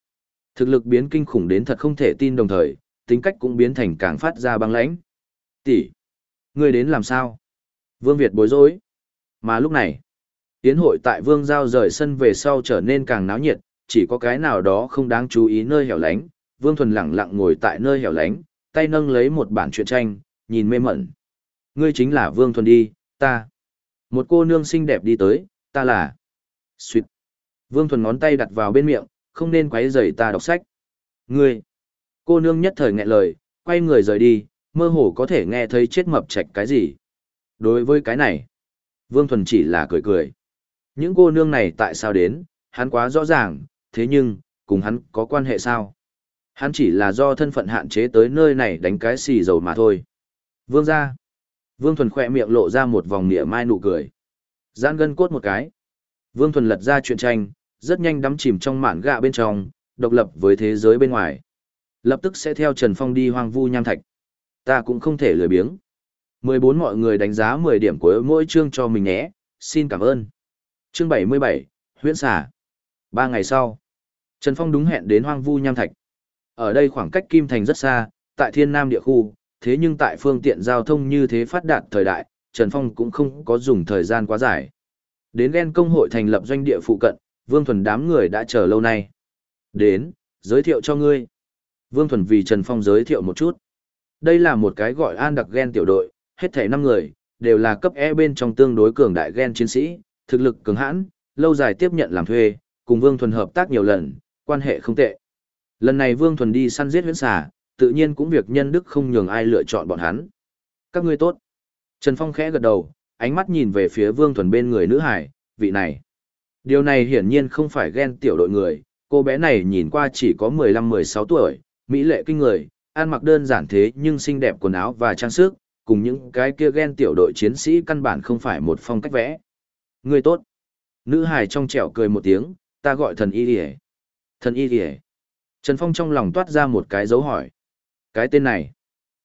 Thực lực biến kinh khủng đến thật không thể tin đồng thời, tính cách cũng biến thành càng phát ra băng lãnh. Tỷ, ngươi đến làm sao? Vương Việt bối rối. Mà lúc này, tiến hội tại Vương Giao rời sân về sau trở nên càng náo nhiệt, chỉ có cái nào đó không đáng chú ý nơi hẻo lánh. Vương Thuần lặng lặng ngồi tại nơi hẻo lánh, tay nâng lấy một bản truyện tranh, nhìn mê mẩn. Ngươi chính là Vương Thuần đi, ta. Một cô nương xinh đẹp đi tới, ta là. Xuyệt. Vương Thuần ngón tay đặt vào bên miệng, không nên quấy rầy ta đọc sách. Ngươi. Cô nương nhất thời nghẹn lời, quay người rời đi, mơ hồ có thể nghe thấy chết mập chạch cái gì. Đối với cái này, Vương Thuần chỉ là cười cười. Những cô nương này tại sao đến, hắn quá rõ ràng, thế nhưng, cùng hắn có quan hệ sao? Hắn chỉ là do thân phận hạn chế tới nơi này đánh cái xì dầu mà thôi. Vương ra. Vương Thuần khỏe miệng lộ ra một vòng nịa mai nụ cười. Giãn gân cốt một cái. Vương Thuần lật ra chuyện tranh, rất nhanh đắm chìm trong mảng gạ bên trong, độc lập với thế giới bên ngoài. Lập tức sẽ theo Trần Phong đi hoang vu nham thạch. Ta cũng không thể lười biếng. 14 mọi người đánh giá 10 điểm của mỗi chương cho mình nhé, xin cảm ơn. Chương 77, huyễn xả. Ba ngày sau, Trần Phong đúng hẹn đến hoang vu nham thạch. Ở đây khoảng cách Kim Thành rất xa, tại thiên nam địa khu, thế nhưng tại phương tiện giao thông như thế phát đạt thời đại, Trần Phong cũng không có dùng thời gian quá dài. Đến ghen công hội thành lập doanh địa phụ cận, Vương Thuần đám người đã chờ lâu nay. Đến, giới thiệu cho ngươi. Vương Thuần vì Trần Phong giới thiệu một chút. Đây là một cái gọi an đặc ghen tiểu đội, hết thảy 5 người, đều là cấp E bên trong tương đối cường đại ghen chiến sĩ, thực lực cường hãn, lâu dài tiếp nhận làm thuê, cùng Vương Thuần hợp tác nhiều lần, quan hệ không tệ. Lần này Vương Thuần đi săn giết huyễn xà, tự nhiên cũng việc nhân đức không nhường ai lựa chọn bọn hắn. Các ngươi tốt. Trần Phong khẽ gật đầu, ánh mắt nhìn về phía Vương Thuần bên người nữ hải, vị này. Điều này hiển nhiên không phải ghen tiểu đội người, cô bé này nhìn qua chỉ có 15-16 tuổi, mỹ lệ kinh người, ăn mặc đơn giản thế nhưng xinh đẹp quần áo và trang sức, cùng những cái kia ghen tiểu đội chiến sĩ căn bản không phải một phong cách vẽ. Người tốt. Nữ Hải trong trẻo cười một tiếng, ta gọi thần y đi Thần y đi Trần Phong trong lòng toát ra một cái dấu hỏi. Cái tên này,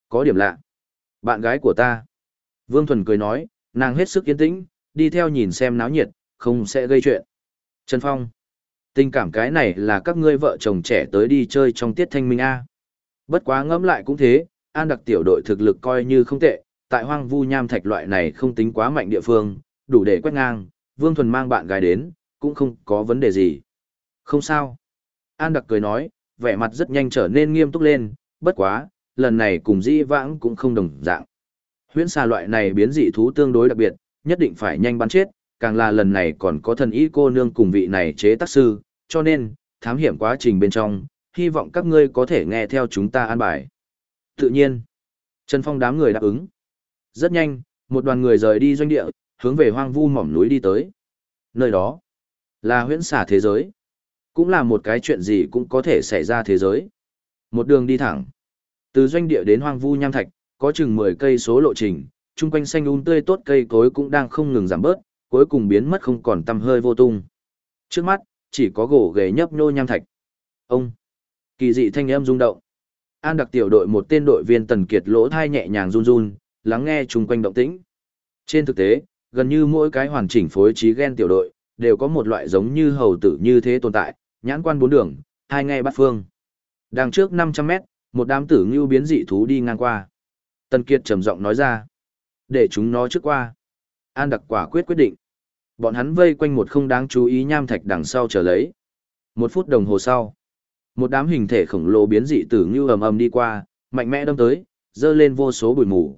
có điểm lạ. Bạn gái của ta. Vương Thuần cười nói, nàng hết sức yên tĩnh, đi theo nhìn xem náo nhiệt, không sẽ gây chuyện. Trần Phong, tình cảm cái này là các ngươi vợ chồng trẻ tới đi chơi trong tiết thanh minh A. Bất quá ngẫm lại cũng thế, an đặc tiểu đội thực lực coi như không tệ, tại hoang vu nham thạch loại này không tính quá mạnh địa phương, đủ để quét ngang, Vương Thuần mang bạn gái đến, cũng không có vấn đề gì. Không sao. An đặc cười nói, vẻ mặt rất nhanh trở nên nghiêm túc lên, bất quá, lần này cùng di vãng cũng không đồng dạng. Huyễn xà loại này biến dị thú tương đối đặc biệt, nhất định phải nhanh bắn chết, càng là lần này còn có thần ý cô nương cùng vị này chế tác sư, cho nên, thám hiểm quá trình bên trong, hy vọng các ngươi có thể nghe theo chúng ta an bài. Tự nhiên, Trần Phong đám người đáp ứng. Rất nhanh, một đoàn người rời đi doanh địa, hướng về hoang vu mỏm núi đi tới. Nơi đó, là huyễn xà thế giới. Cũng là một cái chuyện gì cũng có thể xảy ra thế giới. Một đường đi thẳng. Từ doanh địa đến hoang vu nham thạch, có chừng 10 cây số lộ trình, chung quanh xanh um tươi tốt cây cối cũng đang không ngừng giảm bớt, cuối cùng biến mất không còn tăm hơi vô tung. Trước mắt, chỉ có gỗ ghề nhấp nhô nham thạch. Ông! Kỳ dị thanh âm rung động. An đặc tiểu đội một tên đội viên tần kiệt lỗ thai nhẹ nhàng run run, lắng nghe chung quanh động tĩnh. Trên thực tế, gần như mỗi cái hoàn chỉnh phối trí gen tiểu đội, đều có một loại giống như hầu tử như thế tồn tại, nhãn quan bốn đường, hai nghe bắt phương. Đằng trước 500 mét, một đám tử ngưu biến dị thú đi ngang qua. Tần Kiệt trầm giọng nói ra. Để chúng nó trước qua. An đặc quả quyết quyết định. Bọn hắn vây quanh một không đáng chú ý nham thạch đằng sau chờ lấy. Một phút đồng hồ sau. Một đám hình thể khổng lồ biến dị tử ngưu ầm ầm đi qua, mạnh mẽ đâm tới, dơ lên vô số bụi mù.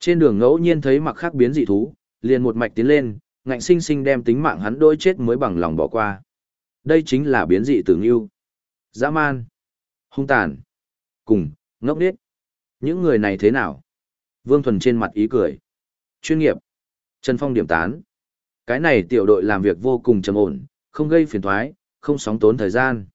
Trên đường ngẫu nhiên thấy mặc khác biến dị thú, liền một mạch tiến lên, ngạnh sinh sinh đem tính mạng hắn đôi chết mới bằng lòng bỏ qua. Đây chính là biến dị tử ngưu. Dã man, hung tàn, cùng, ngốc điếc. Những người này thế nào? Vương Thuần trên mặt ý cười. Chuyên nghiệp. Trần Phong điểm tán. Cái này tiểu đội làm việc vô cùng trầm ổn, không gây phiền thoái, không sóng tốn thời gian.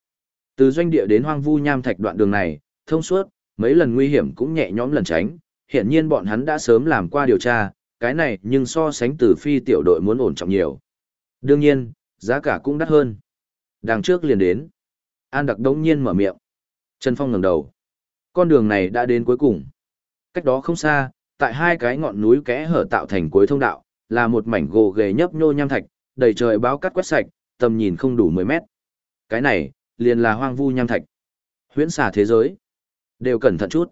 Từ doanh địa đến hoang vu nham thạch đoạn đường này, thông suốt, mấy lần nguy hiểm cũng nhẹ nhõm lần tránh, hiện nhiên bọn hắn đã sớm làm qua điều tra, cái này nhưng so sánh từ phi tiểu đội muốn ổn trọng nhiều. Đương nhiên, giá cả cũng đắt hơn. Đằng trước liền đến. An đặc đống nhiên mở miệng. Trần Phong ngẩng đầu. Con đường này đã đến cuối cùng. Cách đó không xa, tại hai cái ngọn núi kẽ hở tạo thành cuối thông đạo, là một mảnh gồ ghề nhấp nhô nham thạch, đầy trời báo cắt quét sạch, tầm nhìn không đủ 10 mét. Cái này, liền là hoang vu nham thạch. Huyễn xà thế giới. Đều cẩn thận chút.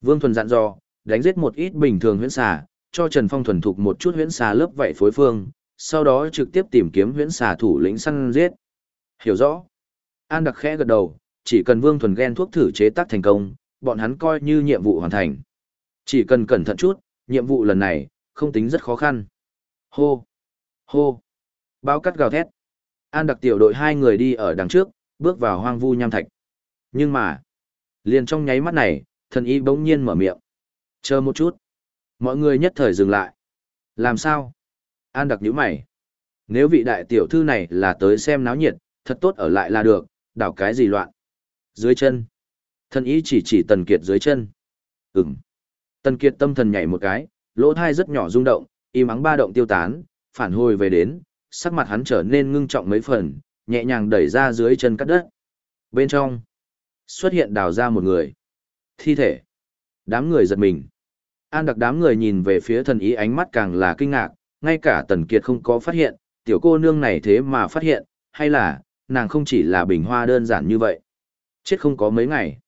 Vương Thuần dặn dò, đánh giết một ít bình thường huyễn xà, cho Trần Phong thuần thục một chút huyễn xà lớp vảy phối phương, sau đó trực tiếp tìm kiếm huyễn xà thủ lĩnh săn giết. Hiểu rõ. An đặc khẽ gật đầu, chỉ cần Vương Thuần ghen thuốc thử chế tác thành công, bọn hắn coi như nhiệm vụ hoàn thành. Chỉ cần cẩn thận chút, nhiệm vụ lần này, không tính rất khó khăn. Hô! Hô! Bao cắt gào thét. An đặc tiểu đội hai người đi ở đằng trước, bước vào hoang vu nham thạch. Nhưng mà, liền trong nháy mắt này, thần y bỗng nhiên mở miệng. Chờ một chút. Mọi người nhất thời dừng lại. Làm sao? An đặc nhíu mày. Nếu vị đại tiểu thư này là tới xem náo nhiệt, thật tốt ở lại là được, đảo cái gì loạn. Dưới chân. Thần ý chỉ chỉ tần kiệt dưới chân. Ừm. Tần kiệt tâm thần nhảy một cái, lỗ thai rất nhỏ rung động, im ắng ba động tiêu tán, phản hồi về đến, sắc mặt hắn trở nên ngưng trọng mấy phần, nhẹ nhàng đẩy ra dưới chân cắt đất. Bên trong, xuất hiện đào ra một người. Thi thể. Đám người giật mình. An đặc đám người nhìn về phía thần ý ánh mắt càng là kinh ngạc, ngay cả tần kiệt không có phát hiện, tiểu cô nương này thế mà phát hiện, hay là, nàng không chỉ là bình hoa đơn giản như vậy. Chết không có mấy ngày.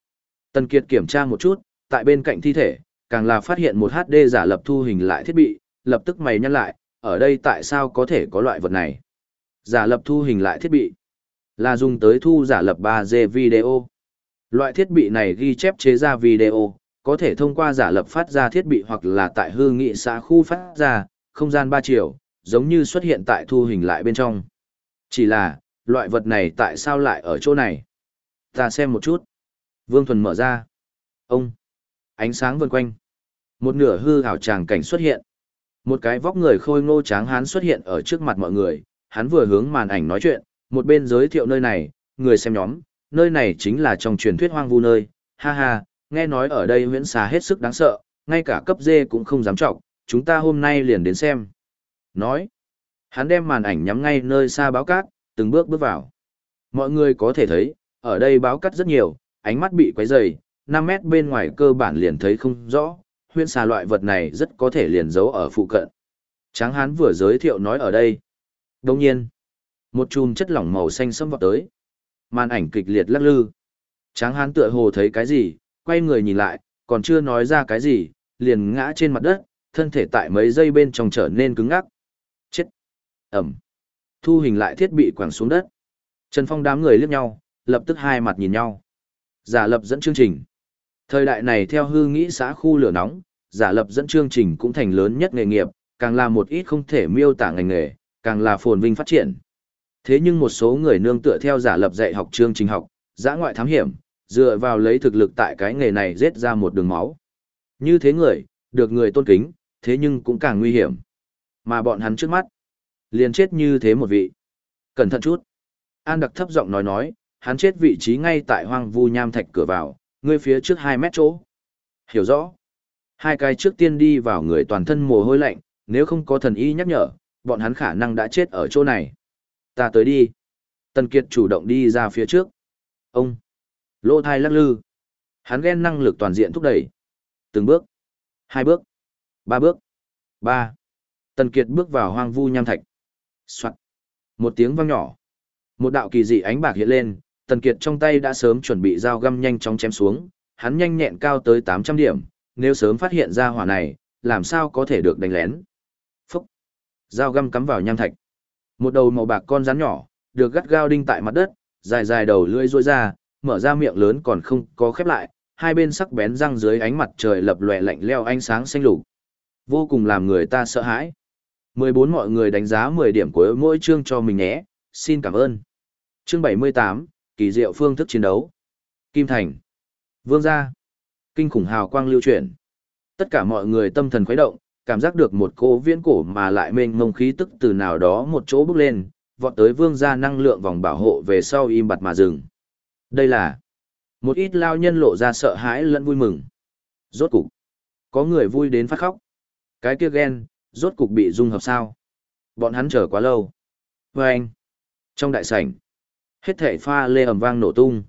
Tần kiệt kiểm tra một chút, tại bên cạnh thi thể, càng là phát hiện một HD giả lập thu hình lại thiết bị, lập tức mày nhăn lại, ở đây tại sao có thể có loại vật này? Giả lập thu hình lại thiết bị, là dùng tới thu giả lập 3D video. Loại thiết bị này ghi chép chế ra video, có thể thông qua giả lập phát ra thiết bị hoặc là tại hư nghị xã khu phát ra, không gian 3 chiều, giống như xuất hiện tại thu hình lại bên trong. Chỉ là, loại vật này tại sao lại ở chỗ này? Ta xem một chút. Vương Thuần mở ra. Ông. Ánh sáng vần quanh. Một nửa hư ảo tràng cảnh xuất hiện. Một cái vóc người khôi ngô tráng hán xuất hiện ở trước mặt mọi người, hắn vừa hướng màn ảnh nói chuyện, một bên giới thiệu nơi này, người xem nhóm, nơi này chính là trong truyền thuyết hoang vu nơi, ha ha, nghe nói ở đây huyễn xà hết sức đáng sợ, ngay cả cấp dê cũng không dám trọng, chúng ta hôm nay liền đến xem. Nói, hắn đem màn ảnh nhắm ngay nơi xa báo cát, từng bước bước vào. Mọi người có thể thấy, ở đây báo cắt rất nhiều, ánh mắt bị quấy dày, 5 mét bên ngoài cơ bản liền thấy không rõ, huyễn xà loại vật này rất có thể liền giấu ở phụ cận. Tráng hán vừa giới thiệu nói ở đây. Đồng nhiên, một chùm chất lỏng màu xanh xâm vào tới. Màn ảnh kịch liệt lắc lư. Tráng hán tựa hồ thấy cái gì, quay người nhìn lại, còn chưa nói ra cái gì, liền ngã trên mặt đất, thân thể tại mấy giây bên trong trở nên cứng ngắc. Chết! Ẩm! Thu hình lại thiết bị quẳng xuống đất. Trần Phong đám người liếc nhau, lập tức hai mặt nhìn nhau. Giả lập dẫn chương trình. Thời đại này theo hư nghĩ xã khu lửa nóng, giả lập dẫn chương trình cũng thành lớn nhất nghề nghiệp, càng là một ít không thể miêu tả ngành nghề, càng là phồn vinh phát triển. Thế nhưng một số người nương tựa theo giả lập dạy học chương trình học, giã ngoại thám hiểm, dựa vào lấy thực lực tại cái nghề này giết ra một đường máu. Như thế người, được người tôn kính, thế nhưng cũng càng nguy hiểm. Mà bọn hắn trước mắt, liền chết như thế một vị. Cẩn thận chút. An đặc thấp giọng nói nói, hắn chết vị trí ngay tại hoang vu nham thạch cửa vào, ngươi phía trước 2 mét chỗ. Hiểu rõ. Hai cái trước tiên đi vào người toàn thân mồ hôi lạnh, nếu không có thần y nhắc nhở, bọn hắn khả năng đã chết ở chỗ này. Ta tới đi. Tần Kiệt chủ động đi ra phía trước. Ông. Lô thai lắc lư. Hắn ghen năng lực toàn diện thúc đẩy. Từng bước. Hai bước. Ba bước. Ba. Tần Kiệt bước vào hoang vu nham thạch. Soạn. Một tiếng vang nhỏ. Một đạo kỳ dị ánh bạc hiện lên, Tần Kiệt trong tay đã sớm chuẩn bị dao găm nhanh chóng chém xuống, hắn nhanh nhẹn cao tới 800 điểm, nếu sớm phát hiện ra hỏa này, làm sao có thể được đánh lén. Phúc! Dao găm cắm vào nham thạch. Một đầu màu bạc con rắn nhỏ, được gắt gao đinh tại mặt đất, dài dài đầu lưỡi ruôi ra, mở ra miệng lớn còn không có khép lại, hai bên sắc bén răng dưới ánh mặt trời lập lòe lạnh leo ánh sáng xanh lục. Vô cùng làm người ta sợ hãi. 14 mọi người đánh giá 10 điểm của mỗi chương cho mình nhé, xin cảm ơn. Chương 78, kỳ diệu phương thức chiến đấu. Kim Thành. Vương gia. Kinh khủng hào quang lưu chuyển. Tất cả mọi người tâm thần khuấy động, cảm giác được một cô viễn cổ mà lại mênh mông khí tức từ nào đó một chỗ bước lên, vọt tới vương gia năng lượng vòng bảo hộ về sau im bặt mà dừng. Đây là một ít lao nhân lộ ra sợ hãi lẫn vui mừng. Rốt cục, có người vui đến phát khóc. Cái kia ghen, rốt cục bị dung hợp sao. Bọn hắn chờ quá lâu. Vâng! anh, trong đại sảnh, hết thể pha lê ầm vang nổ tung.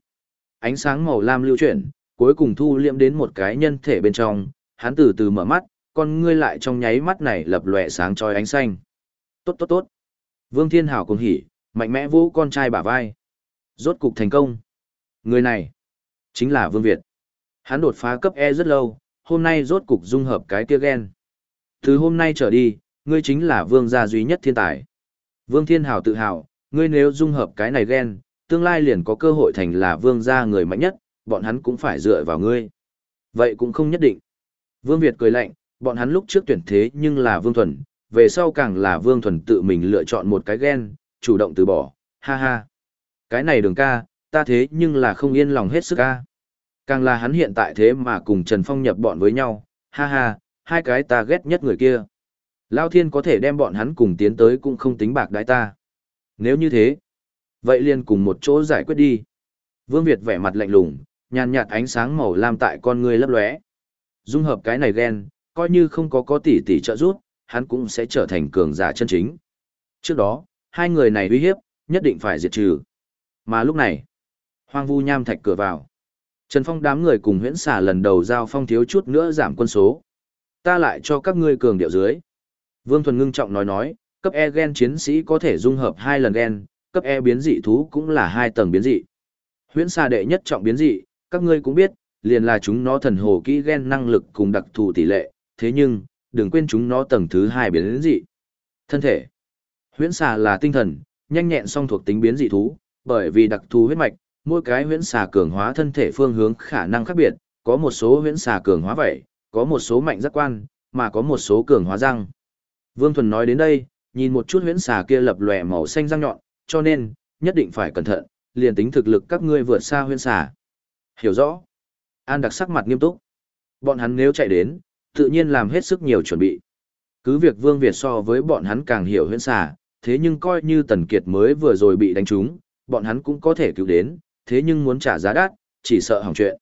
Ánh sáng màu lam lưu chuyển, cuối cùng thu liệm đến một cái nhân thể bên trong, hắn từ từ mở mắt, con ngươi lại trong nháy mắt này lập lòe sáng chói ánh xanh. Tốt tốt tốt. Vương Thiên Hảo cùng hỉ, mạnh mẽ vũ con trai bả vai. Rốt cục thành công. Người này, chính là Vương Việt. Hắn đột phá cấp E rất lâu, hôm nay rốt cục dung hợp cái kia gen. Từ hôm nay trở đi, ngươi chính là vương gia duy nhất thiên tài. Vương Thiên Hảo tự hào, ngươi nếu dung hợp cái này gen, tương lai liền có cơ hội thành là vương gia người mạnh nhất, bọn hắn cũng phải dựa vào ngươi. Vậy cũng không nhất định. Vương Việt cười lạnh, bọn hắn lúc trước tuyển thế nhưng là Vương Thuần, về sau càng là Vương Thuần tự mình lựa chọn một cái ghen, chủ động từ bỏ, ha ha. Cái này đường ca, ta thế nhưng là không yên lòng hết sức ca. Càng là hắn hiện tại thế mà cùng Trần Phong nhập bọn với nhau, ha ha, hai cái ta ghét nhất người kia. Lao thiên có thể đem bọn hắn cùng tiến tới cũng không tính bạc đái ta. Nếu như thế, vậy liền cùng một chỗ giải quyết đi. Vương Việt vẻ mặt lạnh lùng, nhàn nhạt ánh sáng màu lam tại con người lấp lóe. Dung hợp cái này ghen, coi như không có có tỷ tỷ trợ giúp, hắn cũng sẽ trở thành cường giả chân chính. Trước đó, hai người này uy hiếp, nhất định phải diệt trừ. Mà lúc này, hoang vu nham thạch cửa vào. Trần Phong đám người cùng huyễn xà lần đầu giao phong thiếu chút nữa giảm quân số. Ta lại cho các ngươi cường điệu dưới. Vương Thuần ngưng trọng nói nói, cấp E gen chiến sĩ có thể dung hợp hai lần gen, cấp E biến dị thú cũng là hai tầng biến dị. Huyễn xa đệ nhất trọng biến dị, các ngươi cũng biết, liền là chúng nó thần hồ kỹ gen năng lực cùng đặc thù tỷ lệ, thế nhưng, đừng quên chúng nó tầng thứ hai biến dị. Thân thể. Huyễn xà là tinh thần, nhanh nhẹn song thuộc tính biến dị thú, bởi vì đặc thù huyết mạch, mỗi cái huyễn xà cường hóa thân thể phương hướng khả năng khác biệt, có một số huyễn xà cường hóa vậy, có một số mạnh giác quan, mà có một số cường hóa răng. Vương Thuần nói đến đây, nhìn một chút huyễn xà kia lập lòe màu xanh răng nhọn, cho nên, nhất định phải cẩn thận, liền tính thực lực các ngươi vượt xa Huyên xà. Hiểu rõ. An đặc sắc mặt nghiêm túc. Bọn hắn nếu chạy đến, tự nhiên làm hết sức nhiều chuẩn bị. Cứ việc Vương Việt so với bọn hắn càng hiểu Huyên xà, thế nhưng coi như Tần Kiệt mới vừa rồi bị đánh trúng, bọn hắn cũng có thể cứu đến, thế nhưng muốn trả giá đắt, chỉ sợ hỏng chuyện.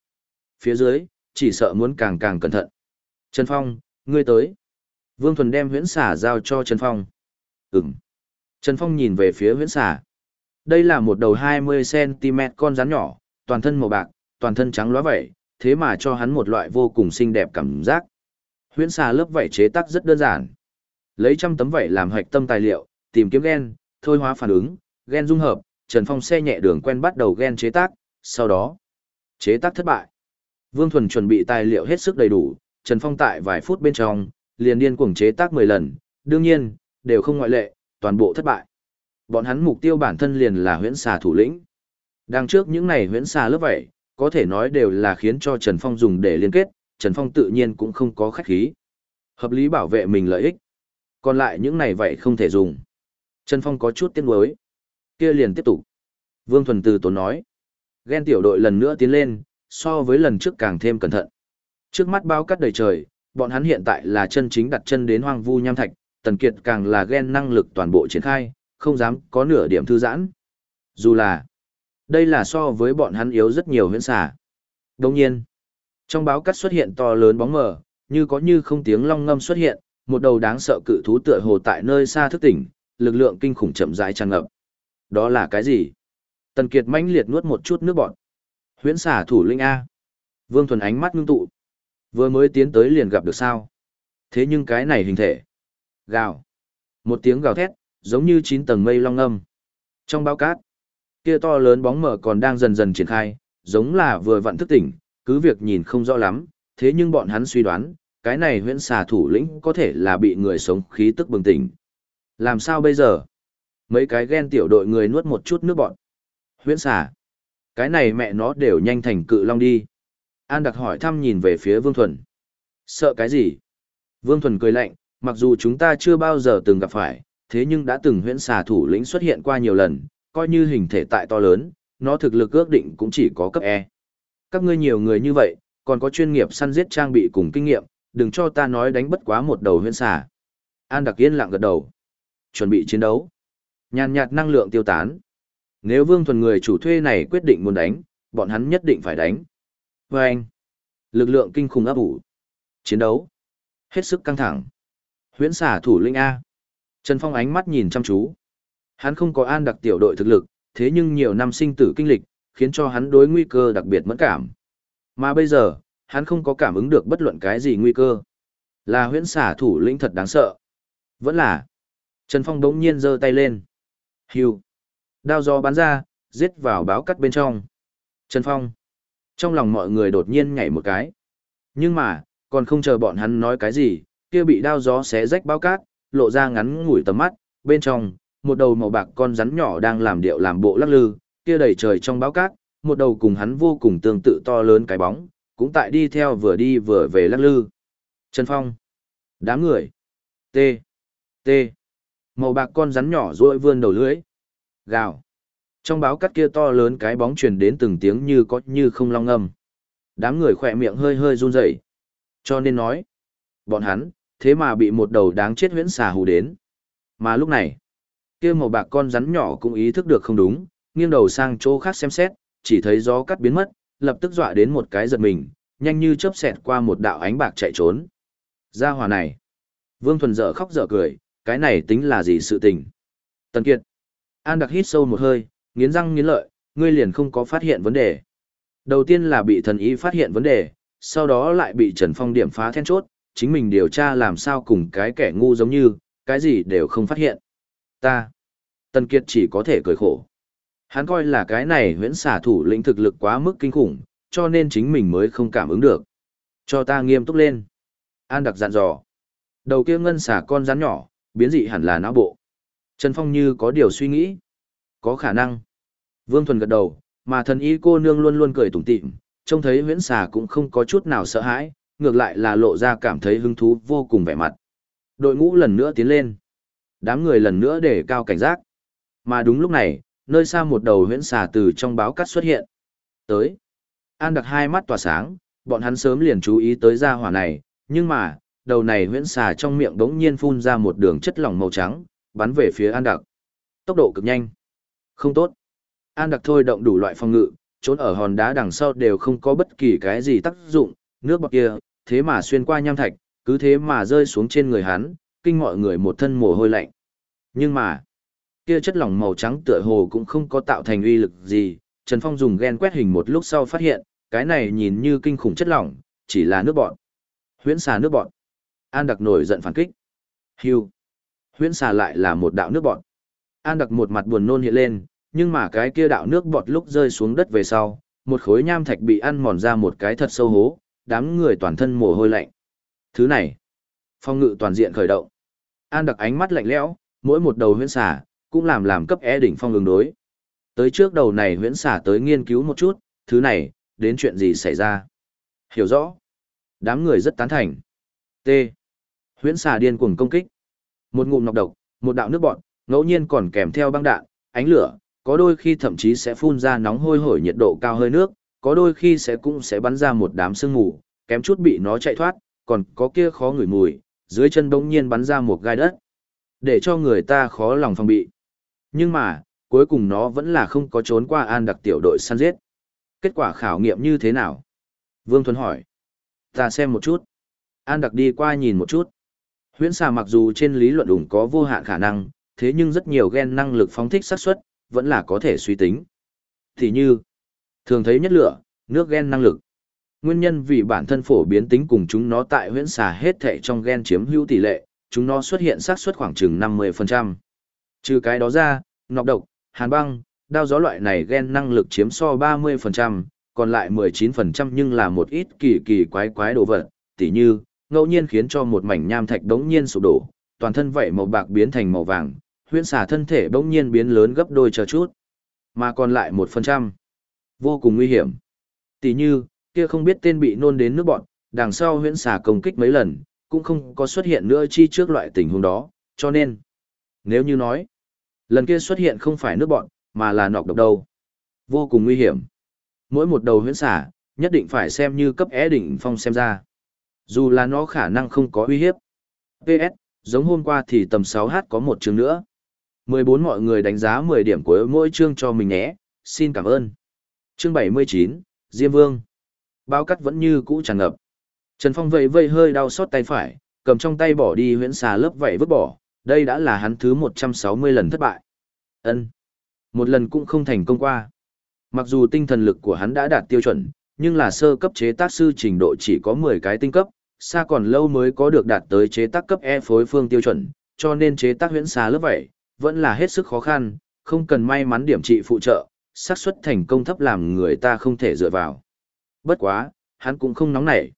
Phía dưới, chỉ sợ muốn càng càng cẩn thận. Trần Phong, ngươi tới. Vương Thuần đem huyễn xà giao cho Trần Phong. Ừm. Trần Phong nhìn về phía huyễn xà. Đây là một đầu 20cm con rắn nhỏ, toàn thân màu bạc, toàn thân trắng lóa vẩy, thế mà cho hắn một loại vô cùng xinh đẹp cảm giác. Huyễn xà lớp vảy chế tác rất đơn giản. Lấy trăm tấm vảy làm hạch tâm tài liệu, tìm kiếm gen, thôi hóa phản ứng, gen dung hợp, Trần Phong xe nhẹ đường quen bắt đầu gen chế tác, sau đó chế tác thất bại. Vương Thuần chuẩn bị tài liệu hết sức đầy đủ, Trần Phong tại vài phút bên trong, liền điên cuồng chế tác 10 lần, đương nhiên, đều không ngoại lệ, toàn bộ thất bại. Bọn hắn mục tiêu bản thân liền là huyễn xà thủ lĩnh. Đằng trước những này huyễn xà lớp vậy, có thể nói đều là khiến cho Trần Phong dùng để liên kết, Trần Phong tự nhiên cũng không có khách khí. Hợp lý bảo vệ mình lợi ích. Còn lại những này vậy không thể dùng. Trần Phong có chút tiếc nuối. Kia liền tiếp tục. Vương Thuần Từ tốn nói. Ghen tiểu đội lần nữa tiến lên, so với lần trước càng thêm cẩn thận. Trước mắt bao cắt đầy trời, bọn hắn hiện tại là chân chính đặt chân đến hoang vu nham thạch, Tần Kiệt càng là ghen năng lực toàn bộ triển khai, không dám có nửa điểm thư giãn. Dù là, đây là so với bọn hắn yếu rất nhiều huyễn xả. Đồng nhiên, Trong báo cắt xuất hiện to lớn bóng mờ, như có như không tiếng long ngâm xuất hiện, một đầu đáng sợ cự thú tựa hồ tại nơi xa thức tỉnh, lực lượng kinh khủng chậm rãi tràn ngập. Đó là cái gì? Tần Kiệt mãnh liệt nuốt một chút nước bọt. Huyễn xả thủ linh a. Vương Thuần ánh mắt ngưng tụ. Vừa mới tiến tới liền gặp được sao? Thế nhưng cái này hình thể. Gào. Một tiếng gào thét, giống như chín tầng mây long âm. Trong bao cát, kia to lớn bóng mờ còn đang dần dần triển khai, giống là vừa vặn thức tỉnh, cứ việc nhìn không rõ lắm, thế nhưng bọn hắn suy đoán, cái này huyễn xà thủ lĩnh có thể là bị người sống khí tức bừng tỉnh. Làm sao bây giờ? Mấy cái ghen tiểu đội người nuốt một chút nước bọn. Huyễn xà. Cái này mẹ nó đều nhanh thành cự long đi. An đặc hỏi thăm nhìn về phía Vương Thuần. Sợ cái gì? Vương Thuần cười lạnh, mặc dù chúng ta chưa bao giờ từng gặp phải, thế nhưng đã từng huyễn xà thủ lĩnh xuất hiện qua nhiều lần, coi như hình thể tại to lớn, nó thực lực ước định cũng chỉ có cấp E. Các ngươi nhiều người như vậy, còn có chuyên nghiệp săn giết trang bị cùng kinh nghiệm, đừng cho ta nói đánh bất quá một đầu huyễn xà. An đặc yên lặng gật đầu. Chuẩn bị chiến đấu. Nhàn nhạt năng lượng tiêu tán. Nếu vương thuần người chủ thuê này quyết định muốn đánh, bọn hắn nhất định phải đánh. Vâng! Lực lượng kinh khủng áp ủ. Chiến đấu. Hết sức căng thẳng. Huyễn Xả thủ linh A. Trần Phong ánh mắt nhìn chăm chú. Hắn không có an đặc tiểu đội thực lực, thế nhưng nhiều năm sinh tử kinh lịch, khiến cho hắn đối nguy cơ đặc biệt mẫn cảm. Mà bây giờ, hắn không có cảm ứng được bất luận cái gì nguy cơ. Là huyễn xả thủ lĩnh thật đáng sợ. Vẫn là. Trần Phong đống nhiên giơ tay lên. Hiu. Đao gió bắn ra, giết vào báo cắt bên trong. Trần Phong. Trong lòng mọi người đột nhiên nhảy một cái. Nhưng mà, còn không chờ bọn hắn nói cái gì, kia bị đao gió xé rách bao cát, lộ ra ngắn ngủi tầm mắt, bên trong, một đầu màu bạc con rắn nhỏ đang làm điệu làm bộ lắc lư, kia đầy trời trong báo cát, một đầu cùng hắn vô cùng tương tự to lớn cái bóng, cũng tại đi theo vừa đi vừa về lắc lư. Trần Phong. Đám người. T. T. Màu bạc con rắn nhỏ rỗi vươn đầu lưỡi. Gào. Trong báo cắt kia to lớn cái bóng truyền đến từng tiếng như có như không long âm. Đám người khỏe miệng hơi hơi run rẩy. Cho nên nói. Bọn hắn, thế mà bị một đầu đáng chết huyễn xà hù đến. Mà lúc này, kia màu bạc con rắn nhỏ cũng ý thức được không đúng, nghiêng đầu sang chỗ khác xem xét, chỉ thấy gió cắt biến mất, lập tức dọa đến một cái giật mình, nhanh như chớp xẹt qua một đạo ánh bạc chạy trốn. Gia hòa này. Vương Thuần dở khóc dở cười, cái này tính là gì sự tình. Tần Kiệt. An đặc hít sâu một hơi, nghiến răng nghiến lợi, ngươi liền không có phát hiện vấn đề. Đầu tiên là bị thần ý phát hiện vấn đề, sau đó lại bị Trần Phong điểm phá then chốt, chính mình điều tra làm sao cùng cái kẻ ngu giống như, cái gì đều không phát hiện. Ta. Tần Kiệt chỉ có thể cười khổ. Hắn coi là cái này huyễn xả thủ lĩnh thực lực quá mức kinh khủng, cho nên chính mình mới không cảm ứng được. Cho ta nghiêm túc lên. An đặc dặn dò. Đầu kia ngân xả con rắn nhỏ, biến dị hẳn là não bộ. Trần Phong như có điều suy nghĩ. Có khả năng. Vương Thuần gật đầu, mà thần y cô nương luôn luôn cười tủm tỉm, trông thấy huyễn xà cũng không có chút nào sợ hãi, ngược lại là lộ ra cảm thấy hứng thú vô cùng vẻ mặt. Đội ngũ lần nữa tiến lên. Đám người lần nữa để cao cảnh giác. Mà đúng lúc này, nơi xa một đầu huyễn xà từ trong báo cắt xuất hiện. Tới. An đặc hai mắt tỏa sáng, bọn hắn sớm liền chú ý tới gia hỏa này, nhưng mà, đầu này huyễn xà trong miệng đống nhiên phun ra một đường chất lỏng màu trắng, bắn về phía An đặc. Tốc độ cực nhanh. Không tốt. An đặc thôi động đủ loại phòng ngự, trốn ở hòn đá đằng sau đều không có bất kỳ cái gì tác dụng, nước bọt kia, thế mà xuyên qua nham thạch, cứ thế mà rơi xuống trên người hắn, kinh mọi người một thân mồ hôi lạnh. Nhưng mà, kia chất lỏng màu trắng tựa hồ cũng không có tạo thành uy lực gì, Trần Phong dùng gen quét hình một lúc sau phát hiện, cái này nhìn như kinh khủng chất lỏng, chỉ là nước bọt. Huyễn xà nước bọt. An đặc nổi giận phản kích. Hưu. Huyễn xà lại là một đạo nước bọt. An đặc một mặt buồn nôn hiện lên, nhưng mà cái kia đạo nước bọt lúc rơi xuống đất về sau, một khối nham thạch bị ăn mòn ra một cái thật sâu hố, đám người toàn thân mồ hôi lạnh. Thứ này, phong ngự toàn diện khởi động. An đặc ánh mắt lạnh lẽo, mỗi một đầu huyễn xà, cũng làm làm cấp e đỉnh phong ứng đối. Tới trước đầu này huyễn xà tới nghiên cứu một chút, thứ này, đến chuyện gì xảy ra. Hiểu rõ. Đám người rất tán thành. T. Huyễn xà điên cuồng công kích. Một ngụm nọc độc, một đạo nước bọt, ngẫu nhiên còn kèm theo băng đạn, ánh lửa, có đôi khi thậm chí sẽ phun ra nóng hôi hổi nhiệt độ cao hơi nước, có đôi khi sẽ cũng sẽ bắn ra một đám sương mù, kém chút bị nó chạy thoát, còn có kia khó ngửi mùi, dưới chân bỗng nhiên bắn ra một gai đất. Để cho người ta khó lòng phòng bị. Nhưng mà, cuối cùng nó vẫn là không có trốn qua an đặc tiểu đội săn giết. Kết quả khảo nghiệm như thế nào? Vương Thuấn hỏi. Ta xem một chút. An đặc đi qua nhìn một chút. Huyễn xà mặc dù trên lý luận ủng có vô hạn khả năng, thế nhưng rất nhiều gen năng lực phóng thích xác suất vẫn là có thể suy tính. Thì như, thường thấy nhất lửa, nước gen năng lực. Nguyên nhân vì bản thân phổ biến tính cùng chúng nó tại huyễn xà hết thể trong gen chiếm hữu tỷ lệ, chúng nó xuất hiện xác suất khoảng chừng 50%. Trừ cái đó ra, nọc độc, hàn băng, đao gió loại này gen năng lực chiếm so 30%, còn lại 19% nhưng là một ít kỳ kỳ quái quái đồ vật, tỉ như, ngẫu nhiên khiến cho một mảnh nham thạch đống nhiên sụp đổ, toàn thân vậy màu bạc biến thành màu vàng, huyễn xà thân thể bỗng nhiên biến lớn gấp đôi chờ chút. Mà còn lại 1%. Vô cùng nguy hiểm. Tỷ như, kia không biết tên bị nôn đến nước bọn, đằng sau huyễn xà công kích mấy lần, cũng không có xuất hiện nữa chi trước loại tình huống đó, cho nên, nếu như nói, lần kia xuất hiện không phải nước bọn, mà là nọc độc đâu. Vô cùng nguy hiểm. Mỗi một đầu huyễn xà, nhất định phải xem như cấp é đỉnh phong xem ra. Dù là nó khả năng không có uy hiếp. PS, giống hôm qua thì tầm 6h có một chương nữa. 14 mọi người đánh giá 10 điểm của mỗi chương cho mình nhé, xin cảm ơn. Chương 79, Diêm Vương. Bao cắt vẫn như cũ tràn ngập. Trần Phong vẫy vây hơi đau xót tay phải, cầm trong tay bỏ đi huyễn xà lớp vảy vứt bỏ, đây đã là hắn thứ 160 lần thất bại. Ân, Một lần cũng không thành công qua. Mặc dù tinh thần lực của hắn đã đạt tiêu chuẩn, nhưng là sơ cấp chế tác sư trình độ chỉ có 10 cái tinh cấp, xa còn lâu mới có được đạt tới chế tác cấp E phối phương tiêu chuẩn, cho nên chế tác huyễn xà lớp vảy vẫn là hết sức khó khăn, không cần may mắn điểm trị phụ trợ, xác suất thành công thấp làm người ta không thể dựa vào. Bất quá, hắn cũng không nóng nảy.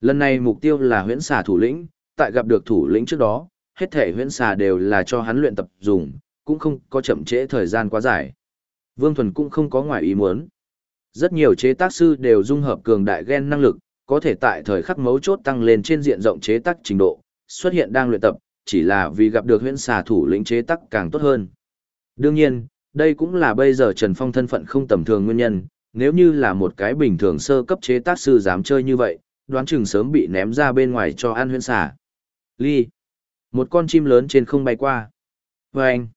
Lần này mục tiêu là huyễn xà thủ lĩnh, tại gặp được thủ lĩnh trước đó, hết thể huyễn xà đều là cho hắn luyện tập dùng, cũng không có chậm trễ thời gian quá dài. Vương Thuần cũng không có ngoài ý muốn. Rất nhiều chế tác sư đều dung hợp cường đại gen năng lực, có thể tại thời khắc mấu chốt tăng lên trên diện rộng chế tác trình độ, xuất hiện đang luyện tập, chỉ là vì gặp được huyễn xà thủ lĩnh chế tác càng tốt hơn. Đương nhiên, đây cũng là bây giờ Trần Phong thân phận không tầm thường nguyên nhân, nếu như là một cái bình thường sơ cấp chế tác sư dám chơi như vậy, đoán chừng sớm bị ném ra bên ngoài cho ăn huyễn xả. Ly. Một con chim lớn trên không bay qua. Và anh.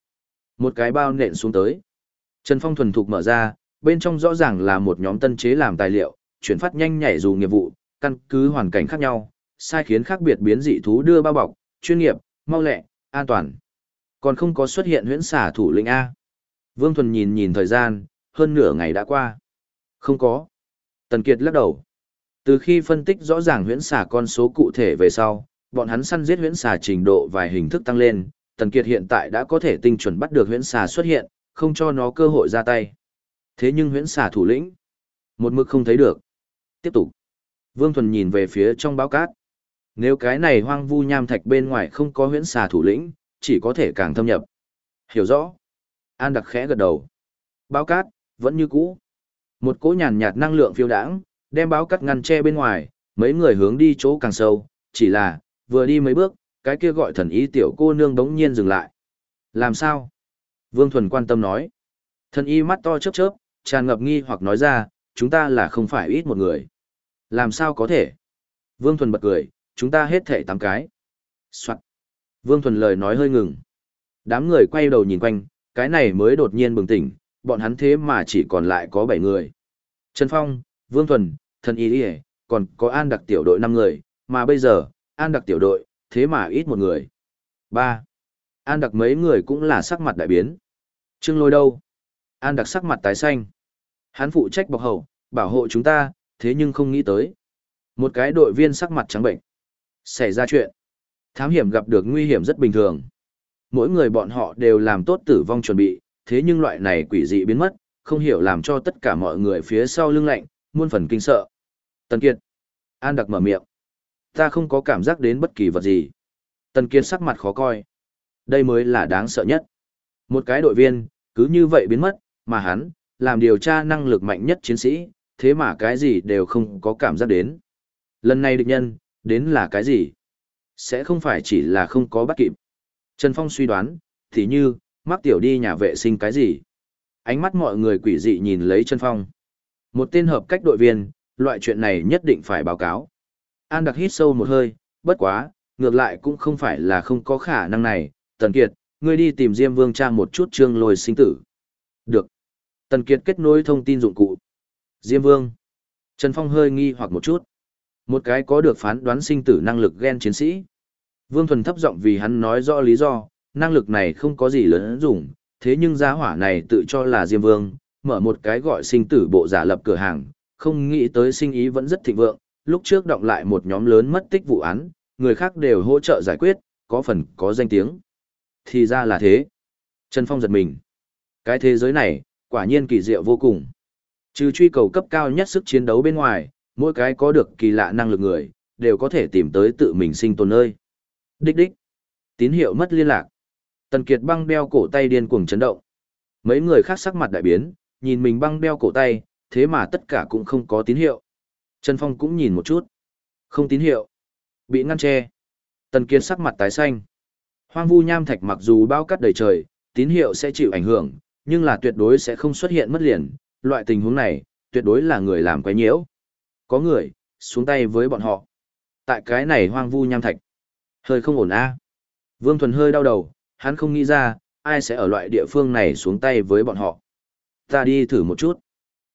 Một cái bao nện xuống tới. Trần Phong thuần thục mở ra, bên trong rõ ràng là một nhóm tân chế làm tài liệu, chuyển phát nhanh nhảy dù nghiệp vụ, căn cứ hoàn cảnh khác nhau, sai khiến khác biệt biến dị thú đưa bao bọc, chuyên nghiệp, mau lẹ, an toàn. Còn không có xuất hiện huyễn xả thủ lĩnh A. Vương Thuần nhìn nhìn thời gian, hơn nửa ngày đã qua. Không có. Tần Kiệt lắc đầu. Từ khi phân tích rõ ràng huyễn Xà con số cụ thể về sau, bọn hắn săn giết huyễn Xà trình độ vài hình thức tăng lên, Tần Kiệt hiện tại đã có thể tinh chuẩn bắt được huyễn Xà xuất hiện, không cho nó cơ hội ra tay. Thế nhưng huyễn Xà thủ lĩnh, một mực không thấy được. Tiếp tục. Vương Thuần nhìn về phía trong báo cát. Nếu cái này hoang vu nham thạch bên ngoài không có huyễn xà thủ lĩnh, chỉ có thể càng thâm nhập. Hiểu rõ. An đặc khẽ gật đầu. Báo cát, vẫn như cũ. Một cỗ nhàn nhạt năng lượng phiêu đãng, đem báo cát ngăn che bên ngoài, mấy người hướng đi chỗ càng sâu, chỉ là, vừa đi mấy bước, cái kia gọi thần ý tiểu cô nương đống nhiên dừng lại. Làm sao? Vương Thuần quan tâm nói. Thần y mắt to chớp chớp, tràn ngập nghi hoặc nói ra, chúng ta là không phải ít một người. Làm sao có thể? Vương Thuần bật cười, chúng ta hết thể tám cái. Soạn. Vương Thuần lời nói hơi ngừng. Đám người quay đầu nhìn quanh, cái này mới đột nhiên bừng tỉnh, bọn hắn thế mà chỉ còn lại có bảy người. Trần Phong, Vương Thuần, Thần Y Điề, còn có An đặc tiểu đội năm người, mà bây giờ, An đặc tiểu đội, thế mà ít một người. ba An đặc mấy người cũng là sắc mặt đại biến. Trương lôi đâu? An đặc sắc mặt tái xanh. Hắn phụ trách bọc hậu, bảo hộ chúng ta, thế nhưng không nghĩ tới. Một cái đội viên sắc mặt trắng bệnh. Xảy ra chuyện. Thám hiểm gặp được nguy hiểm rất bình thường. Mỗi người bọn họ đều làm tốt tử vong chuẩn bị, thế nhưng loại này quỷ dị biến mất, không hiểu làm cho tất cả mọi người phía sau lưng lạnh, muôn phần kinh sợ. Tần Kiệt. An đặc mở miệng. Ta không có cảm giác đến bất kỳ vật gì. Tần Kiệt sắc mặt khó coi. Đây mới là đáng sợ nhất. Một cái đội viên, cứ như vậy biến mất, mà hắn, làm điều tra năng lực mạnh nhất chiến sĩ, thế mà cái gì đều không có cảm giác đến. Lần này địch nhân, đến là cái gì? Sẽ không phải chỉ là không có bắt kịp. Trần Phong suy đoán, thì như, mắc tiểu đi nhà vệ sinh cái gì? Ánh mắt mọi người quỷ dị nhìn lấy Trần Phong. Một tên hợp cách đội viên, loại chuyện này nhất định phải báo cáo. An đặc hít sâu một hơi, bất quá, ngược lại cũng không phải là không có khả năng này. Tần Kiệt, ngươi đi tìm Diêm Vương Trang một chút trương lôi sinh tử. Được. Tần Kiệt kết nối thông tin dụng cụ. Diêm Vương. Trần Phong hơi nghi hoặc một chút. Một cái có được phán đoán sinh tử năng lực gen chiến sĩ. Vương Thuần thấp giọng vì hắn nói rõ lý do, năng lực này không có gì lớn dùng, thế nhưng gia hỏa này tự cho là Diêm Vương, mở một cái gọi sinh tử bộ giả lập cửa hàng, không nghĩ tới sinh ý vẫn rất thịnh vượng, lúc trước động lại một nhóm lớn mất tích vụ án, người khác đều hỗ trợ giải quyết, có phần có danh tiếng. Thì ra là thế. Trần Phong giật mình. Cái thế giới này, quả nhiên kỳ diệu vô cùng. Trừ truy cầu cấp cao nhất sức chiến đấu bên ngoài, mỗi cái có được kỳ lạ năng lực người, đều có thể tìm tới tự mình sinh tồn nơi. Đích đích. Tín hiệu mất liên lạc. Tần Kiệt băng đeo cổ tay điên cuồng chấn động. Mấy người khác sắc mặt đại biến, nhìn mình băng đeo cổ tay, thế mà tất cả cũng không có tín hiệu. Trần Phong cũng nhìn một chút. Không tín hiệu. Bị ngăn che. Tần Kiệt sắc mặt tái xanh. Hoang vu nham thạch mặc dù bao cắt đầy trời, tín hiệu sẽ chịu ảnh hưởng, nhưng là tuyệt đối sẽ không xuất hiện mất liền. Loại tình huống này, tuyệt đối là người làm quái nhiễu. Có người, xuống tay với bọn họ. Tại cái này hoang vu nham thạch. Hơi không ổn a. Vương Thuần hơi đau đầu, hắn không nghĩ ra, ai sẽ ở loại địa phương này xuống tay với bọn họ. Ta đi thử một chút.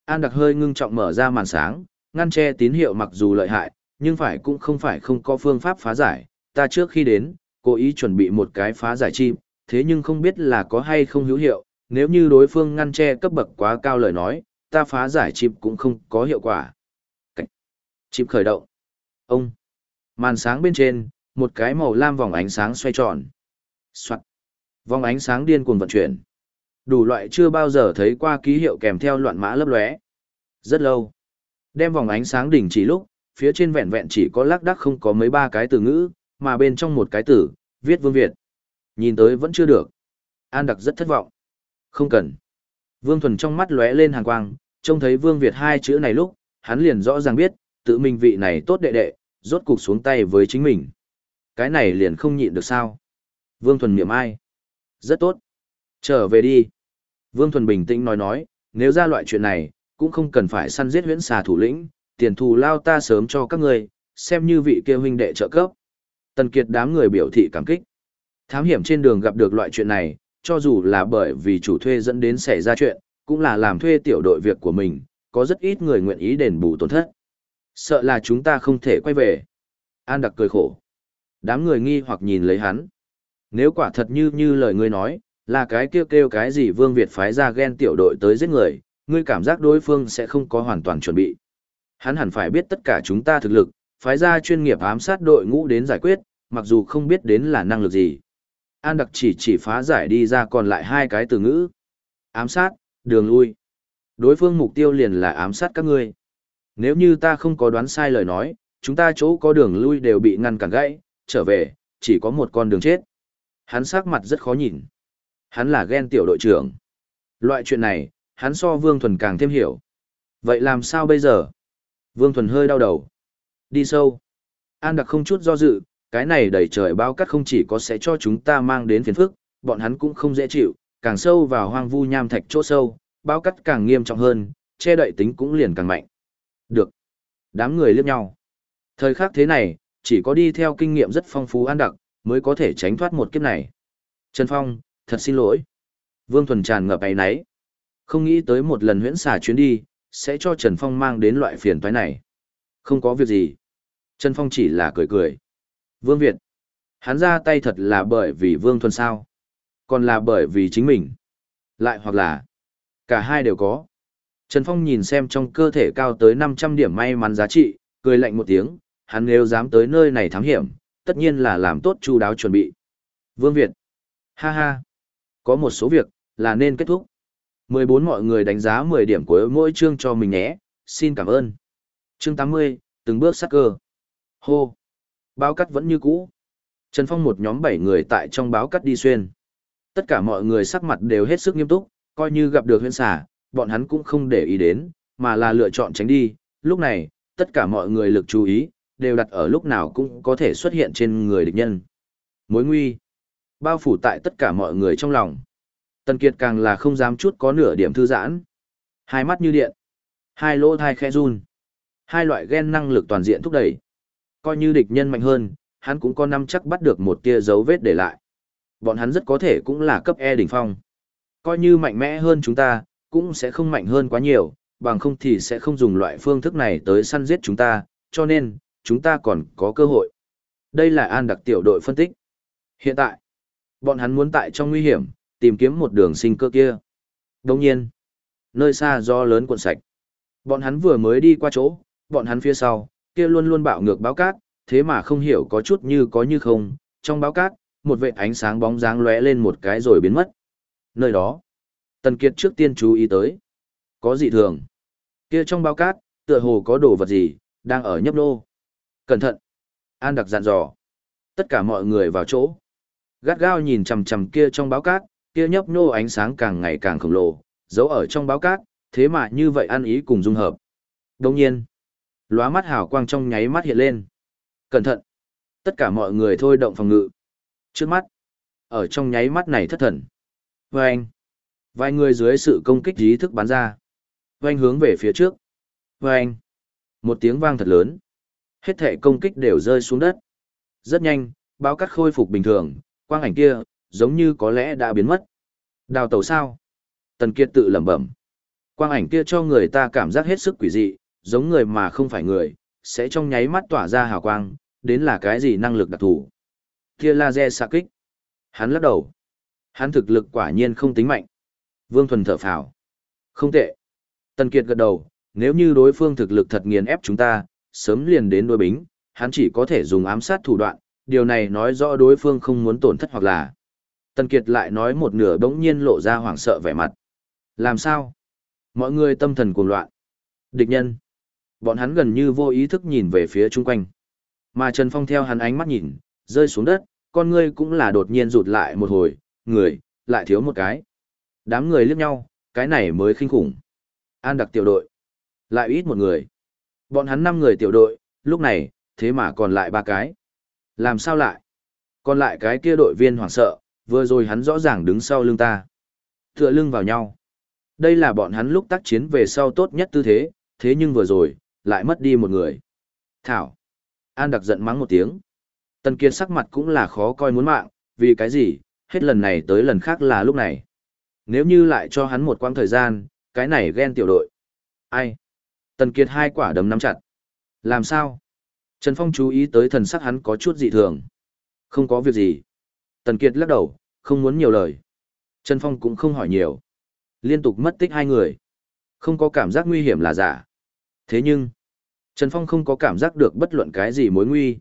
An đặc hơi ngưng trọng mở ra màn sáng, ngăn che tín hiệu mặc dù lợi hại, nhưng phải cũng không phải không có phương pháp phá giải. Ta trước khi đến, cố ý chuẩn bị một cái phá giải chim, thế nhưng không biết là có hay không hữu hiệu, nếu như đối phương ngăn che cấp bậc quá cao lời nói, ta phá giải chim cũng không có hiệu quả. Cảnh. Khởi động. Ông. Màn sáng bên trên, một cái màu lam vòng ánh sáng xoay tròn. Soạn. Vòng ánh sáng điên cuồng vận chuyển. Đủ loại chưa bao giờ thấy qua ký hiệu kèm theo loạn mã lấp lóe. Rất lâu. Đem vòng ánh sáng đỉnh chỉ lúc, phía trên vẹn vẹn chỉ có lác đác không có mấy ba cái từ ngữ, mà bên trong một cái từ, viết Vương Việt. Nhìn tới vẫn chưa được. An đặc rất thất vọng. Không cần. Vương Thuần trong mắt lóe lên hàng quang, trông thấy Vương Việt hai chữ này lúc, hắn liền rõ ràng biết, tự mình vị này tốt đệ đệ, rốt cục xuống tay với chính mình. Cái này liền không nhịn được sao. Vương Thuần niệm ai? Rất tốt. Trở về đi. Vương Thuần bình tĩnh nói nói, nếu ra loại chuyện này, cũng không cần phải săn giết huyễn xà thủ lĩnh, tiền thù lao ta sớm cho các người, xem như vị kia huynh đệ trợ cấp. Tần Kiệt đám người biểu thị cảm kích. Thám hiểm trên đường gặp được loại chuyện này, cho dù là bởi vì chủ thuê dẫn đến xảy ra chuyện, cũng là làm thuê tiểu đội việc của mình, có rất ít người nguyện ý đền bù tổn thất. Sợ là chúng ta không thể quay về. An đặc cười khổ. Đám người nghi hoặc nhìn lấy hắn. Nếu quả thật như như lời ngươi nói, là cái kêu kêu cái gì Vương Việt phái ra ghen tiểu đội tới giết người, ngươi cảm giác đối phương sẽ không có hoàn toàn chuẩn bị. Hắn hẳn phải biết tất cả chúng ta thực lực, phái ra chuyên nghiệp ám sát đội ngũ đến giải quyết, mặc dù không biết đến là năng lực gì. An đặc chỉ chỉ phá giải đi ra còn lại hai cái từ ngữ. Ám sát, đường lui. Đối phương mục tiêu liền là ám sát các ngươi. Nếu như ta không có đoán sai lời nói, chúng ta chỗ có đường lui đều bị ngăn cản gãy, trở về, chỉ có một con đường chết. Hắn sắc mặt rất khó nhìn. Hắn là ghen tiểu đội trưởng. Loại chuyện này, hắn so Vương Thuần càng thêm hiểu. Vậy làm sao bây giờ? Vương Thuần hơi đau đầu. Đi sâu. An đặc không chút do dự, cái này đầy trời bao cắt không chỉ có sẽ cho chúng ta mang đến phiền phức, bọn hắn cũng không dễ chịu, càng sâu vào hoang vu nham thạch chỗ sâu, bao cắt càng nghiêm trọng hơn, che đậy tính cũng liền càng mạnh. Được. Đám người liếc nhau. Thời khắc thế này, chỉ có đi theo kinh nghiệm rất phong phú an đặc, mới có thể tránh thoát một kiếp này. Trần Phong, thật xin lỗi. Vương Thuần tràn ngập ấy nấy. Không nghĩ tới một lần huyễn xà chuyến đi, sẽ cho Trần Phong mang đến loại phiền toái này. Không có việc gì. Trần Phong chỉ là cười cười. Vương Việt. Hắn ra tay thật là bởi vì Vương Thuần sao. Còn là bởi vì chính mình. Lại hoặc là. Cả hai đều có. Trần Phong nhìn xem trong cơ thể cao tới 500 điểm may mắn giá trị, cười lạnh một tiếng, hắn nếu dám tới nơi này thám hiểm, tất nhiên là làm tốt chu đáo chuẩn bị. Vương Việt. Ha ha. Có một số việc, là nên kết thúc. 14 mọi người đánh giá 10 điểm của mỗi chương cho mình nhé, xin cảm ơn. Chương 80, từng bước sắc cơ. Hô. Báo cắt vẫn như cũ. Trần Phong một nhóm 7 người tại trong báo cắt đi xuyên. Tất cả mọi người sắc mặt đều hết sức nghiêm túc, coi như gặp được huyện xà, bọn hắn cũng không để ý đến, mà là lựa chọn tránh đi. Lúc này, tất cả mọi người lực chú ý, đều đặt ở lúc nào cũng có thể xuất hiện trên người địch nhân. Mối nguy, bao phủ tại tất cả mọi người trong lòng. Tần Kiệt càng là không dám chút có nửa điểm thư giãn. Hai mắt như điện, hai lỗ thai khe run. Hai loại gen năng lực toàn diện thúc đẩy. Coi như địch nhân mạnh hơn, hắn cũng có năm chắc bắt được một tia dấu vết để lại. Bọn hắn rất có thể cũng là cấp E đỉnh phong. Coi như mạnh mẽ hơn chúng ta, cũng sẽ không mạnh hơn quá nhiều, bằng không thì sẽ không dùng loại phương thức này tới săn giết chúng ta, cho nên, chúng ta còn có cơ hội. Đây là An đặc tiểu đội phân tích. Hiện tại, bọn hắn muốn tại trong nguy hiểm, tìm kiếm một đường sinh cơ kia. Đồng nhiên, nơi xa do lớn cuộn sạch. Bọn hắn vừa mới đi qua chỗ, bọn hắn phía sau, kia luôn luôn bạo ngược báo cát, thế mà không hiểu có chút như có như không, trong báo cát, một vệ ánh sáng bóng dáng lóe lên một cái rồi biến mất. Nơi đó, Tần Kiệt trước tiên chú ý tới. Có dị thường. Kia trong báo cát, tựa hồ có đồ vật gì, đang ở nhấp nô. Cẩn thận. An đặc dặn dò. Tất cả mọi người vào chỗ. Gắt gao nhìn chằm chằm kia trong báo cát, kia nhấp nhô ánh sáng càng ngày càng khổng lồ, giấu ở trong báo cát, thế mà như vậy ăn ý cùng dung hợp. Đồng nhiên, lóa mắt hào quang trong nháy mắt hiện lên. Cẩn thận! Tất cả mọi người thôi động phòng ngự. Trước mắt, ở trong nháy mắt này thất thần. Vâng! Vài người dưới sự công kích ý thức bắn ra. Vâng hướng về phía trước. Vâng! Một tiếng vang thật lớn. Hết thể công kích đều rơi xuống đất. Rất nhanh, báo cắt khôi phục bình thường, quang ảnh kia, giống như có lẽ đã biến mất. Đào tàu sao? Tần Kiệt tự lẩm bẩm. Quang ảnh kia cho người ta cảm giác hết sức quỷ dị, giống người mà không phải người, sẽ trong nháy mắt tỏa ra hào quang, đến là cái gì năng lực đặc thù. Kia laser xạ kích. Hắn lắc đầu. Hắn thực lực quả nhiên không tính mạnh. Vương Thuần thở phào. Không tệ. Tần Kiệt gật đầu, nếu như đối phương thực lực thật nghiền ép chúng ta, sớm liền đến đối bính, hắn chỉ có thể dùng ám sát thủ đoạn, điều này nói rõ đối phương không muốn tổn thất hoặc là. Tần Kiệt lại nói một nửa bỗng nhiên lộ ra hoảng sợ vẻ mặt. Làm sao? Mọi người tâm thần cuồng loạn. Địch nhân. Bọn hắn gần như vô ý thức nhìn về phía chung quanh. Mà Trần Phong theo hắn ánh mắt nhìn, rơi xuống đất, con ngươi cũng là đột nhiên rụt lại một hồi, người, lại thiếu một cái. Đám người liếc nhau, cái này mới kinh khủng. An đặc tiểu đội. Lại ít một người. Bọn hắn năm người tiểu đội, lúc này, thế mà còn lại ba cái. Làm sao lại? Còn lại cái kia đội viên hoảng sợ, vừa rồi hắn rõ ràng đứng sau lưng ta. Tựa lưng vào nhau. Đây là bọn hắn lúc tác chiến về sau tốt nhất tư thế, thế nhưng vừa rồi, lại mất đi một người. Thảo. An đặc giận mắng một tiếng. Tần Kiệt sắc mặt cũng là khó coi muốn mạng, vì cái gì, hết lần này tới lần khác là lúc này. Nếu như lại cho hắn một quãng thời gian, cái này ghen tiểu đội. Ai? Tần Kiệt hai quả đấm nắm chặt. Làm sao? Trần Phong chú ý tới thần sắc hắn có chút dị thường. Không có việc gì. Tần Kiệt lắc đầu, không muốn nhiều lời. Trần Phong cũng không hỏi nhiều. Liên tục mất tích hai người. Không có cảm giác nguy hiểm là giả. Thế nhưng, Trần Phong không có cảm giác được bất luận cái gì mối nguy.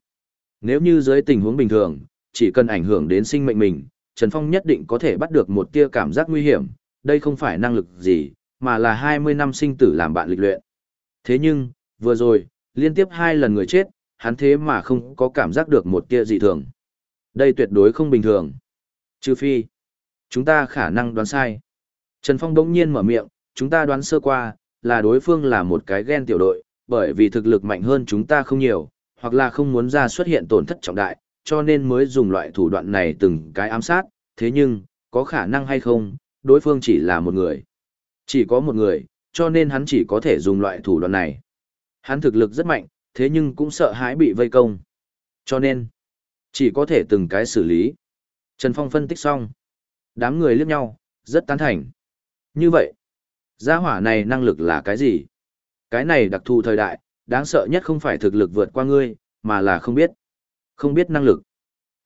Nếu như dưới tình huống bình thường, chỉ cần ảnh hưởng đến sinh mệnh mình, Trần Phong nhất định có thể bắt được một tia cảm giác nguy hiểm, đây không phải năng lực gì, mà là 20 năm sinh tử làm bạn lịch luyện. Thế nhưng, vừa rồi, liên tiếp hai lần người chết, hắn thế mà không có cảm giác được một tia dị thường. Đây tuyệt đối không bình thường. Trừ phi, chúng ta khả năng đoán sai. Trần Phong đống nhiên mở miệng, chúng ta đoán sơ qua, là đối phương là một cái ghen tiểu đội, bởi vì thực lực mạnh hơn chúng ta không nhiều, hoặc là không muốn ra xuất hiện tổn thất trọng đại, cho nên mới dùng loại thủ đoạn này từng cái ám sát, thế nhưng, có khả năng hay không, đối phương chỉ là một người. Chỉ có một người, cho nên hắn chỉ có thể dùng loại thủ đoạn này. Hắn thực lực rất mạnh, thế nhưng cũng sợ hãi bị vây công. Cho nên, chỉ có thể từng cái xử lý. Trần Phong phân tích xong. Đám người liếc nhau, rất tán thành. Như vậy, gia hỏa này năng lực là cái gì? Cái này đặc thù thời đại, đáng sợ nhất không phải thực lực vượt qua ngươi, mà là không biết. Không biết năng lực.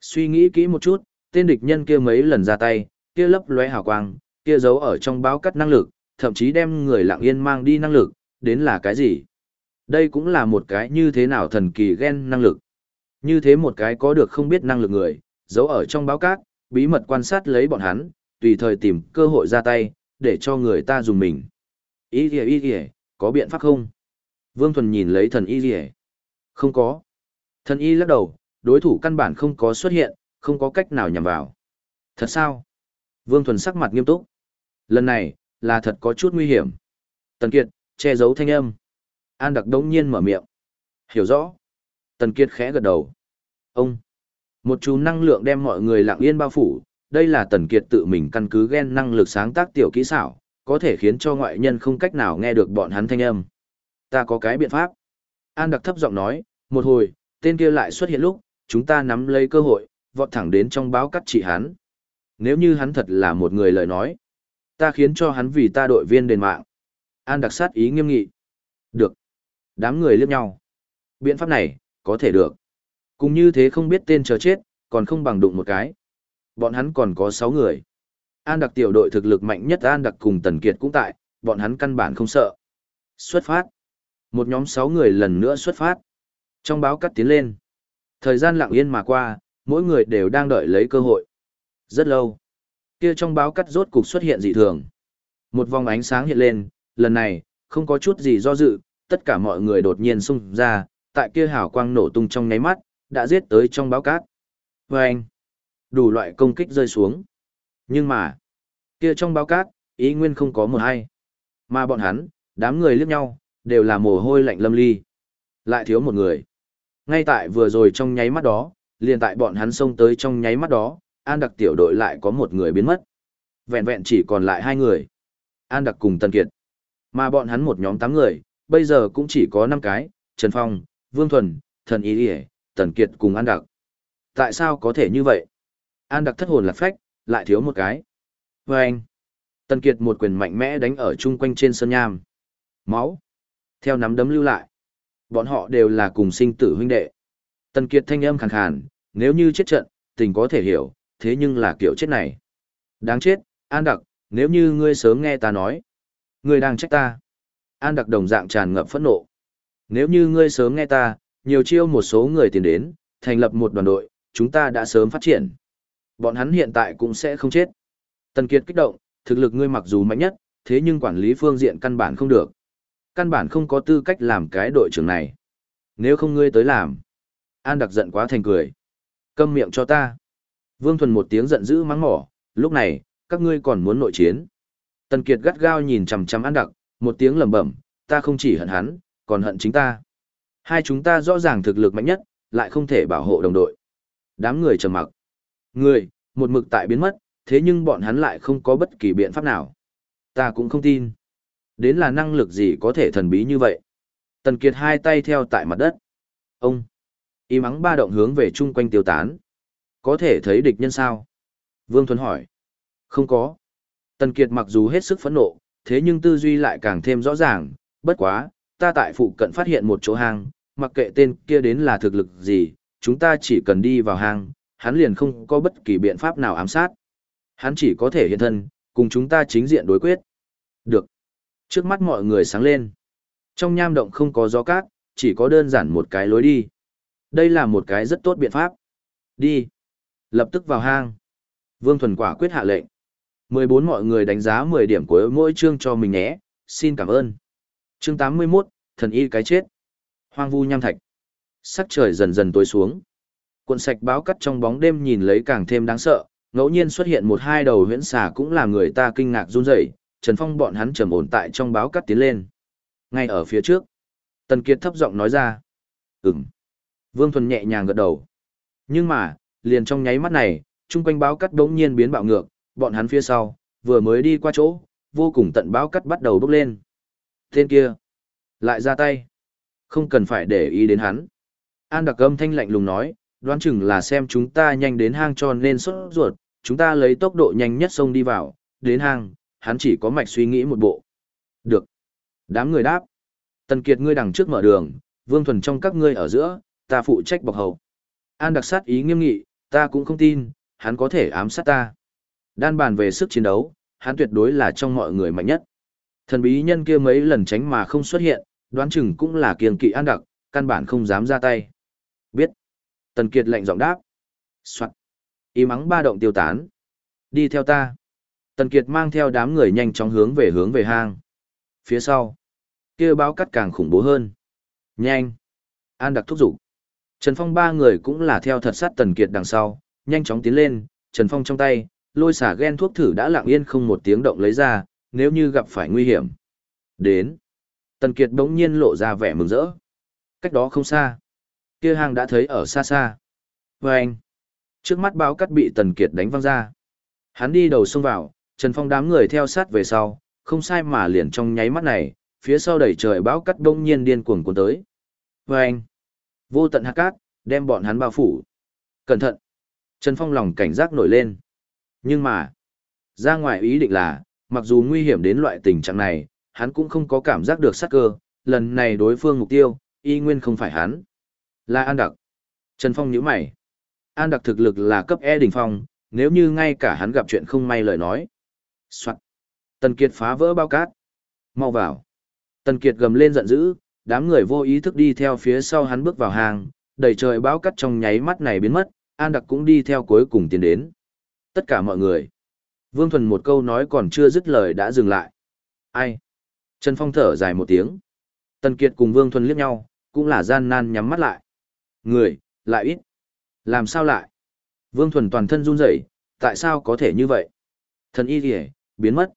Suy nghĩ kỹ một chút, tên địch nhân kia mấy lần ra tay, kia lấp lóe hào quang, kia giấu ở trong báo cắt năng lực, thậm chí đem người lặng yên mang đi năng lực, đến là cái gì? Đây cũng là một cái như thế nào thần kỳ ghen năng lực. Như thế một cái có được không biết năng lực người, giấu ở trong báo cát, bí mật quan sát lấy bọn hắn, tùy thời tìm cơ hội ra tay, để cho người ta dùng mình. Ý kìa ý kìa, có biện pháp không? Vương Thuần nhìn lấy thần y kìa. Không có. Thần y lắc đầu, đối thủ căn bản không có xuất hiện, không có cách nào nhằm vào. Thật sao? Vương Thuần sắc mặt nghiêm túc. Lần này, là thật có chút nguy hiểm. Tần Kiệt, che giấu thanh âm. An đặc đống nhiên mở miệng. Hiểu rõ. Tần Kiệt khẽ gật đầu. Ông. Một chú năng lượng đem mọi người lặng yên bao phủ. Đây là Tần Kiệt tự mình căn cứ gen năng lực sáng tác tiểu kỹ xảo, có thể khiến cho ngoại nhân không cách nào nghe được bọn hắn thanh âm. Ta có cái biện pháp. An đặc thấp giọng nói, một hồi, tên kia lại xuất hiện lúc, chúng ta nắm lấy cơ hội, vọt thẳng đến trong báo cắt chỉ hắn. Nếu như hắn thật là một người lời nói, ta khiến cho hắn vì ta đội viên đền mạng. An đặc sát ý nghiêm nghị. Được. Đám người liếc nhau. Biện pháp này, có thể được. Cùng như thế không biết tên chờ chết, còn không bằng đụng một cái. Bọn hắn còn có 6 người. An đặc tiểu đội thực lực mạnh nhất An đặc cùng Tần Kiệt cũng tại, bọn hắn căn bản không sợ. Xuất phát. Một nhóm 6 người lần nữa xuất phát. Trong báo cắt tiến lên. Thời gian lặng yên mà qua, mỗi người đều đang đợi lấy cơ hội. Rất lâu. Kia trong báo cắt rốt cục xuất hiện dị thường. Một vòng ánh sáng hiện lên, lần này, không có chút gì do dự, tất cả mọi người đột nhiên xung ra, tại kia hào quang nổ tung trong nháy mắt, đã giết tới trong báo cát. Vâng! anh, đủ loại công kích rơi xuống. Nhưng mà, kia trong báo cát, ý nguyên không có một hay. Mà bọn hắn, đám người liếc nhau, đều là mồ hôi lạnh lâm ly. Lại thiếu một người. Ngay tại vừa rồi trong nháy mắt đó, liền tại bọn hắn xông tới trong nháy mắt đó, An đặc tiểu đội lại có một người biến mất. Vẹn vẹn chỉ còn lại hai người. An đặc cùng Tân Kiệt. Mà bọn hắn một nhóm tám người, bây giờ cũng chỉ có năm cái, Trần Phong, Vương Thuần, Thần Ý Điề, Tần Kiệt cùng An đặc. Tại sao có thể như vậy? An đặc thất hồn lạc phách, lại thiếu một cái. Và anh, Tần Kiệt một quyền mạnh mẽ đánh ở chung quanh trên sân nham. Máu. Theo nắm đấm lưu lại. Bọn họ đều là cùng sinh tử huynh đệ. Tần Kiệt thanh âm khàn khàn, nếu như chết trận, tình có thể hiểu, thế nhưng là kiểu chết này. Đáng chết, An đặc, nếu như ngươi sớm nghe ta nói. Ngươi đang trách ta. An đặc đồng dạng tràn ngập phẫn nộ. Nếu như ngươi sớm nghe ta, nhiều chiêu một số người tiền đến, thành lập một đoàn đội, chúng ta đã sớm phát triển. Bọn hắn hiện tại cũng sẽ không chết. Tần Kiệt kích động, thực lực ngươi mặc dù mạnh nhất, thế nhưng quản lý phương diện căn bản không được. Căn bản không có tư cách làm cái đội trưởng này. Nếu không ngươi tới làm. An đặc giận quá thành cười. Câm miệng cho ta. Vương Thuần một tiếng giận dữ mắng mỏ, lúc này, các ngươi còn muốn nội chiến. Tần Kiệt gắt gao nhìn chằm chằm An đặc, một tiếng lẩm bẩm, ta không chỉ hận hắn, còn hận chính ta. Hai chúng ta rõ ràng thực lực mạnh nhất, lại không thể bảo hộ đồng đội. Đám người trầm mặc. Người, một mực tại biến mất, thế nhưng bọn hắn lại không có bất kỳ biện pháp nào. Ta cũng không tin. Đến là năng lực gì có thể thần bí như vậy. Tần Kiệt hai tay theo tại mặt đất. Ông. Y mắng ba động hướng về chung quanh tiêu tán. Có thể thấy địch nhân sao? Vương Thuấn hỏi. Không có. Tần Kiệt mặc dù hết sức phẫn nộ, thế nhưng tư duy lại càng thêm rõ ràng, bất quá, ta tại phụ cận phát hiện một chỗ hang, mặc kệ tên kia đến là thực lực gì, chúng ta chỉ cần đi vào hang, hắn liền không có bất kỳ biện pháp nào ám sát. Hắn chỉ có thể hiện thân, cùng chúng ta chính diện đối quyết. Được. Trước mắt mọi người sáng lên. Trong nham động không có gió cát, chỉ có đơn giản một cái lối đi. Đây là một cái rất tốt biện pháp. Đi. Lập tức vào hang. Vương Thuần quả quyết hạ lệnh. 14 mọi người đánh giá 10 điểm của mỗi chương cho mình nhé, xin cảm ơn. Chương 81, thần y cái chết. Hoang vu nham thạch. Sắc trời dần dần tối xuống. Cuộn sạch báo cắt trong bóng đêm nhìn lấy càng thêm đáng sợ, ngẫu nhiên xuất hiện một hai đầu huyễn xà cũng làm người ta kinh ngạc run rẩy. Trần Phong bọn hắn trầm ổn tại trong báo cắt tiến lên. Ngay ở phía trước, Tần Kiệt thấp giọng nói ra. Ừm. Vương Thuần nhẹ nhàng gật đầu. Nhưng mà, liền trong nháy mắt này, chung quanh báo cắt đống nhiên biến bạo ngược, bọn hắn phía sau, vừa mới đi qua chỗ, vô cùng tận báo cắt bắt đầu bốc lên. Tên kia, lại ra tay. Không cần phải để ý đến hắn. An đặc âm thanh lạnh lùng nói, đoán chừng là xem chúng ta nhanh đến hang tròn nên sốt ruột, chúng ta lấy tốc độ nhanh nhất xông đi vào, đến hang, hắn chỉ có mạch suy nghĩ một bộ. Được. Đám người đáp. Tần Kiệt ngươi đằng trước mở đường, Vương Thuần trong các ngươi ở giữa, ta phụ trách bọc hầu. An đặc sát ý nghiêm nghị, ta cũng không tin, hắn có thể ám sát ta. Đan bàn về sức chiến đấu, hắn tuyệt đối là trong mọi người mạnh nhất. Thần bí nhân kia mấy lần tránh mà không xuất hiện, đoán chừng cũng là kiêng kỵ an đặc, căn bản không dám ra tay. Biết. Tần Kiệt lệnh giọng đáp. Soạn. Ý mắng ba động tiêu tán. Đi theo ta. Tần Kiệt mang theo đám người nhanh chóng hướng về hướng về hang. Phía sau. kia báo cắt càng khủng bố hơn. Nhanh. An đặc thúc giục. Trần Phong ba người cũng là theo thật sát Tần Kiệt đằng sau, nhanh chóng tiến lên, Trần Phong trong tay, lôi xả ghen thuốc thử đã lặng yên không một tiếng động lấy ra, nếu như gặp phải nguy hiểm. Đến. Tần Kiệt đống nhiên lộ ra vẻ mừng rỡ. Cách đó không xa. Kia hàng đã thấy ở xa xa. Và anh. Trước mắt báo cắt bị Tần Kiệt đánh văng ra. Hắn đi đầu xông vào, Trần Phong đám người theo sát về sau, không sai mà liền trong nháy mắt này, phía sau đẩy trời báo cắt đông nhiên điên cuồng cuốn tới. Và anh. Vô tận hạt cát, đem bọn hắn bao phủ. Cẩn thận. Trần Phong lòng cảnh giác nổi lên. Nhưng mà, ra ngoài ý định là, mặc dù nguy hiểm đến loại tình trạng này, hắn cũng không có cảm giác được sát cơ, lần này đối phương mục tiêu, y nguyên không phải hắn. Là An Đặc. Trần Phong nhíu mày. An Đặc thực lực là cấp E đỉnh phong, nếu như ngay cả hắn gặp chuyện không may lời nói. Soạn. Tần Kiệt phá vỡ bao cát. Mau vào. Tần Kiệt gầm lên giận dữ, đám người vô ý thức đi theo phía sau hắn bước vào hang, đầy trời bão cắt trong nháy mắt này biến mất, An Đặc cũng đi theo cuối cùng tiến đến. Tất cả mọi người. Vương Thuần một câu nói còn chưa dứt lời đã dừng lại. Ai? Trần Phong thở dài một tiếng. Tần Kiệt cùng Vương Thuần liếc nhau, cũng là gian nan nhắm mắt lại. Người, lại ít. Làm sao lại? Vương Thuần toàn thân run rẩy, tại sao có thể như vậy? Thần y kìa, biến mất.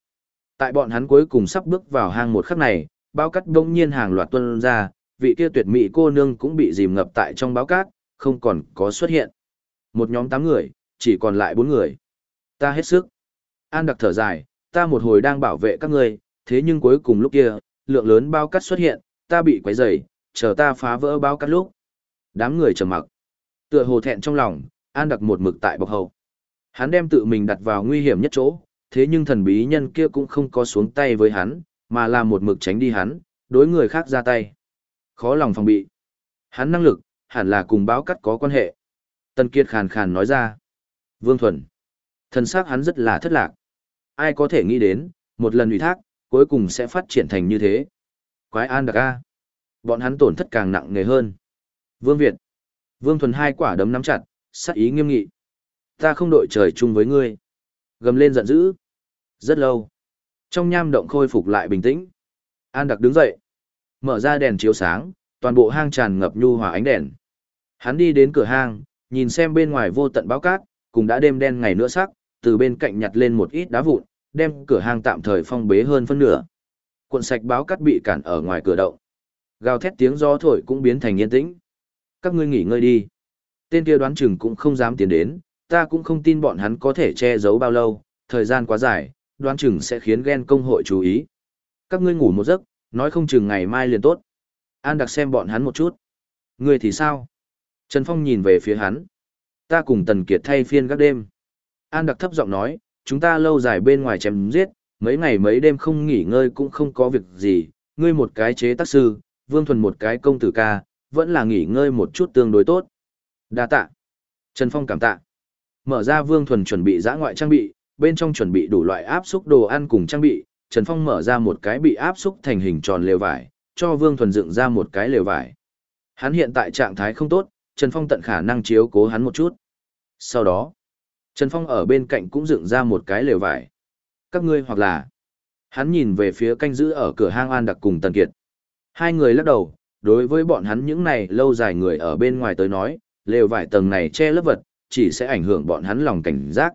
Tại bọn hắn cuối cùng sắp bước vào hang một khắc này, bao cát đông nhiên hàng loạt tuân ra, vị kia tuyệt mỹ cô nương cũng bị dìm ngập tại trong báo cát, không còn có xuất hiện. Một nhóm tám người, chỉ còn lại bốn người. Ta hết sức. An đặc thở dài, ta một hồi đang bảo vệ các ngươi, thế nhưng cuối cùng lúc kia, lượng lớn bao cát xuất hiện, ta bị quấy rầy, chờ ta phá vỡ bao cát lúc. Đám người trầm mặc. Tựa hồ thẹn trong lòng, An đặc một mực tại bọc hậu. Hắn đem tự mình đặt vào nguy hiểm nhất chỗ, thế nhưng thần bí nhân kia cũng không có xuống tay với hắn, mà là một mực tránh đi hắn, đối người khác ra tay. Khó lòng phòng bị. Hắn năng lực, hẳn là cùng báo cắt có quan hệ. Tân Kiệt khàn khàn nói ra. Vương Thuần. Thần xác hắn rất là thất lạc. Ai có thể nghĩ đến, một lần ủy thác, cuối cùng sẽ phát triển thành như thế. Quái an đặc a. Bọn hắn tổn thất càng nặng nề hơn. Vương Việt. Vương Thuần hai quả đấm nắm chặt, sắc ý nghiêm nghị. Ta không đội trời chung với ngươi. Gầm lên giận dữ. Rất lâu. Trong nham động khôi phục lại bình tĩnh. An đặc đứng dậy. Mở ra đèn chiếu sáng, toàn bộ hang tràn ngập nhu hòa ánh đèn. Hắn đi đến cửa hang, nhìn xem bên ngoài vô tận báo cát, cùng đã đêm đen ngày nữa sắc, từ bên cạnh nhặt lên một ít đá vụn, đem cửa hang tạm thời phong bế hơn phân nửa. Cuộn sạch báo cát bị cản ở ngoài cửa động. Gào thét tiếng gió thổi cũng biến thành yên tĩnh. Các ngươi nghỉ ngơi đi. Tên kia đoán chừng cũng không dám tiến đến, ta cũng không tin bọn hắn có thể che giấu bao lâu, thời gian quá dài, đoán chừng sẽ khiến ghen công hội chú ý. Các ngươi ngủ một giấc, nói không chừng ngày mai liền tốt. An đặc xem bọn hắn một chút. Ngươi thì sao? Trần Phong nhìn về phía hắn. Ta cùng Tần Kiệt thay phiên các đêm. An đặc thấp giọng nói, chúng ta lâu dài bên ngoài chém giết, mấy ngày mấy đêm không nghỉ ngơi cũng không có việc gì. Ngươi một cái chế tác sư, Vương Thuần một cái công tử ca, vẫn là nghỉ ngơi một chút tương đối tốt. Đa tạ. Trần Phong cảm tạ. Mở ra Vương Thuần chuẩn bị giã ngoại trang bị, bên trong chuẩn bị đủ loại áp xúc đồ ăn cùng trang bị, Trần Phong mở ra một cái bị áp xúc thành hình tròn lều vải, cho Vương Thuần dựng ra một cái lều vải. Hắn hiện tại trạng thái không tốt, Trần Phong tận khả năng chiếu cố hắn một chút. Sau đó, Trần Phong ở bên cạnh cũng dựng ra một cái lều vải. Các ngươi hoặc là... Hắn nhìn về phía canh giữ ở cửa hang An Đặc cùng Tần Kiệt. Hai người lắc đầu, đối với bọn hắn những này lâu dài người ở bên ngoài tới nói, lều vải tầng này che lớp vật, chỉ sẽ ảnh hưởng bọn hắn lòng cảnh giác.